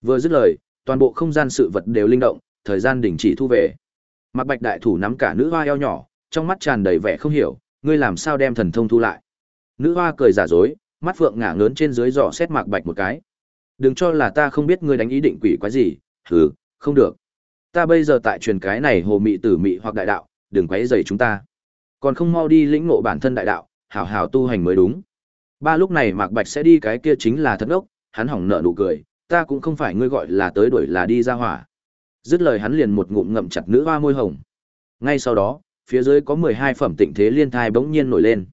Vừa dứt lời, toàn bộ không gian sự vật đều linh động, thời gian đình chỉ thu về. Mạc Bạch đại thủ nắm cả nữ hoa eo nhỏ, trong mắt tràn đầy vẻ không hiểu, ngươi làm sao đem thần thông thu lại? Nữ hoa cười giả dối, mắt phượng ngả ngớn trên dưới dò xét Mạc Bạch một cái. Đừng cho là ta không biết ngươi đánh ý định quỷ quái gì, hừ, không được. Ta bây giờ tại truyền cái này hồ mị tử mị hoặc đại đạo, đừng quấy rầy chúng ta. Còn không mau đi lĩnh ngộ bản thân đại đạo, hảo hảo tu hành mới đúng. Ba lúc này Mạc Bạch sẽ đi cái kia chính là thật ốc, hắn hỏng nợ nụ cười, ta cũng không phải ngươi gọi là tới đuổi là đi ra hỏa. Dứt lời hắn liền một ngụm ngậm chặt nữ hoa môi hồng. Ngay sau đó, phía dưới có 12 phẩm tịnh thế liên thai bỗng nhiên nổi lên.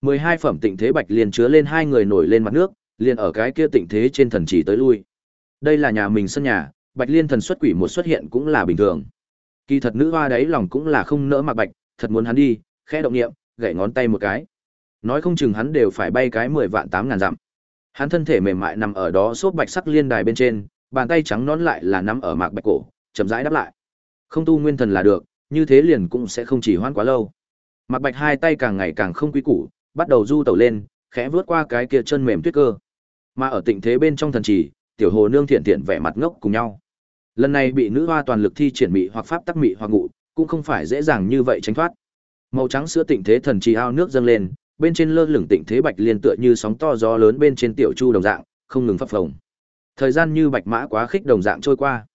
12 phẩm tịnh thế bạch liền chứa lên hai người nổi lên mặt nước, liền ở cái kia tịnh thế trên thần chỉ tới lui. Đây là nhà mình sân nhà, bạch liên thần xuất quỷ một xuất hiện cũng là bình thường. Kỳ thật nữ hoa đấy lòng cũng là không nỡ mặc bạch, thật muốn hắn đi, khẽ động niệm, gảy ngón tay một cái. Nói không chừng hắn đều phải bay cái 10 vạn tám ngàn dặm. Hắn thân thể mềm mại nằm ở đó xốp bạch sắc liên đài bên trên, bàn tay trắng nón lại là nắm ở mạc bạch cổ, chậm rãi đáp lại. Không tu nguyên thần là được, như thế liền cũng sẽ không chỉ hoãn quá lâu. Mạc Bạch hai tay càng ngày càng không quý củ, bắt đầu du tẩu lên, khẽ vớt qua cái kia chân mềm tuyết cơ. Mà ở tịnh thế bên trong thần trì, tiểu hồ nương thiện thiện vẻ mặt ngốc cùng nhau. Lần này bị nữ hoa toàn lực thi triển mị hoặc pháp tắc mị hoặc ngụ, cũng không phải dễ dàng như vậy tránh thoát. Màu trắng sữa tịnh thế thần trì ao nước dâng lên, bên trên lơ lửng tịnh thế bạch liên tựa như sóng to gió lớn bên trên tiểu chu đồng dạng, không ngừng phập phồng. Thời gian như bạch mã quá khích đồng dạng trôi qua.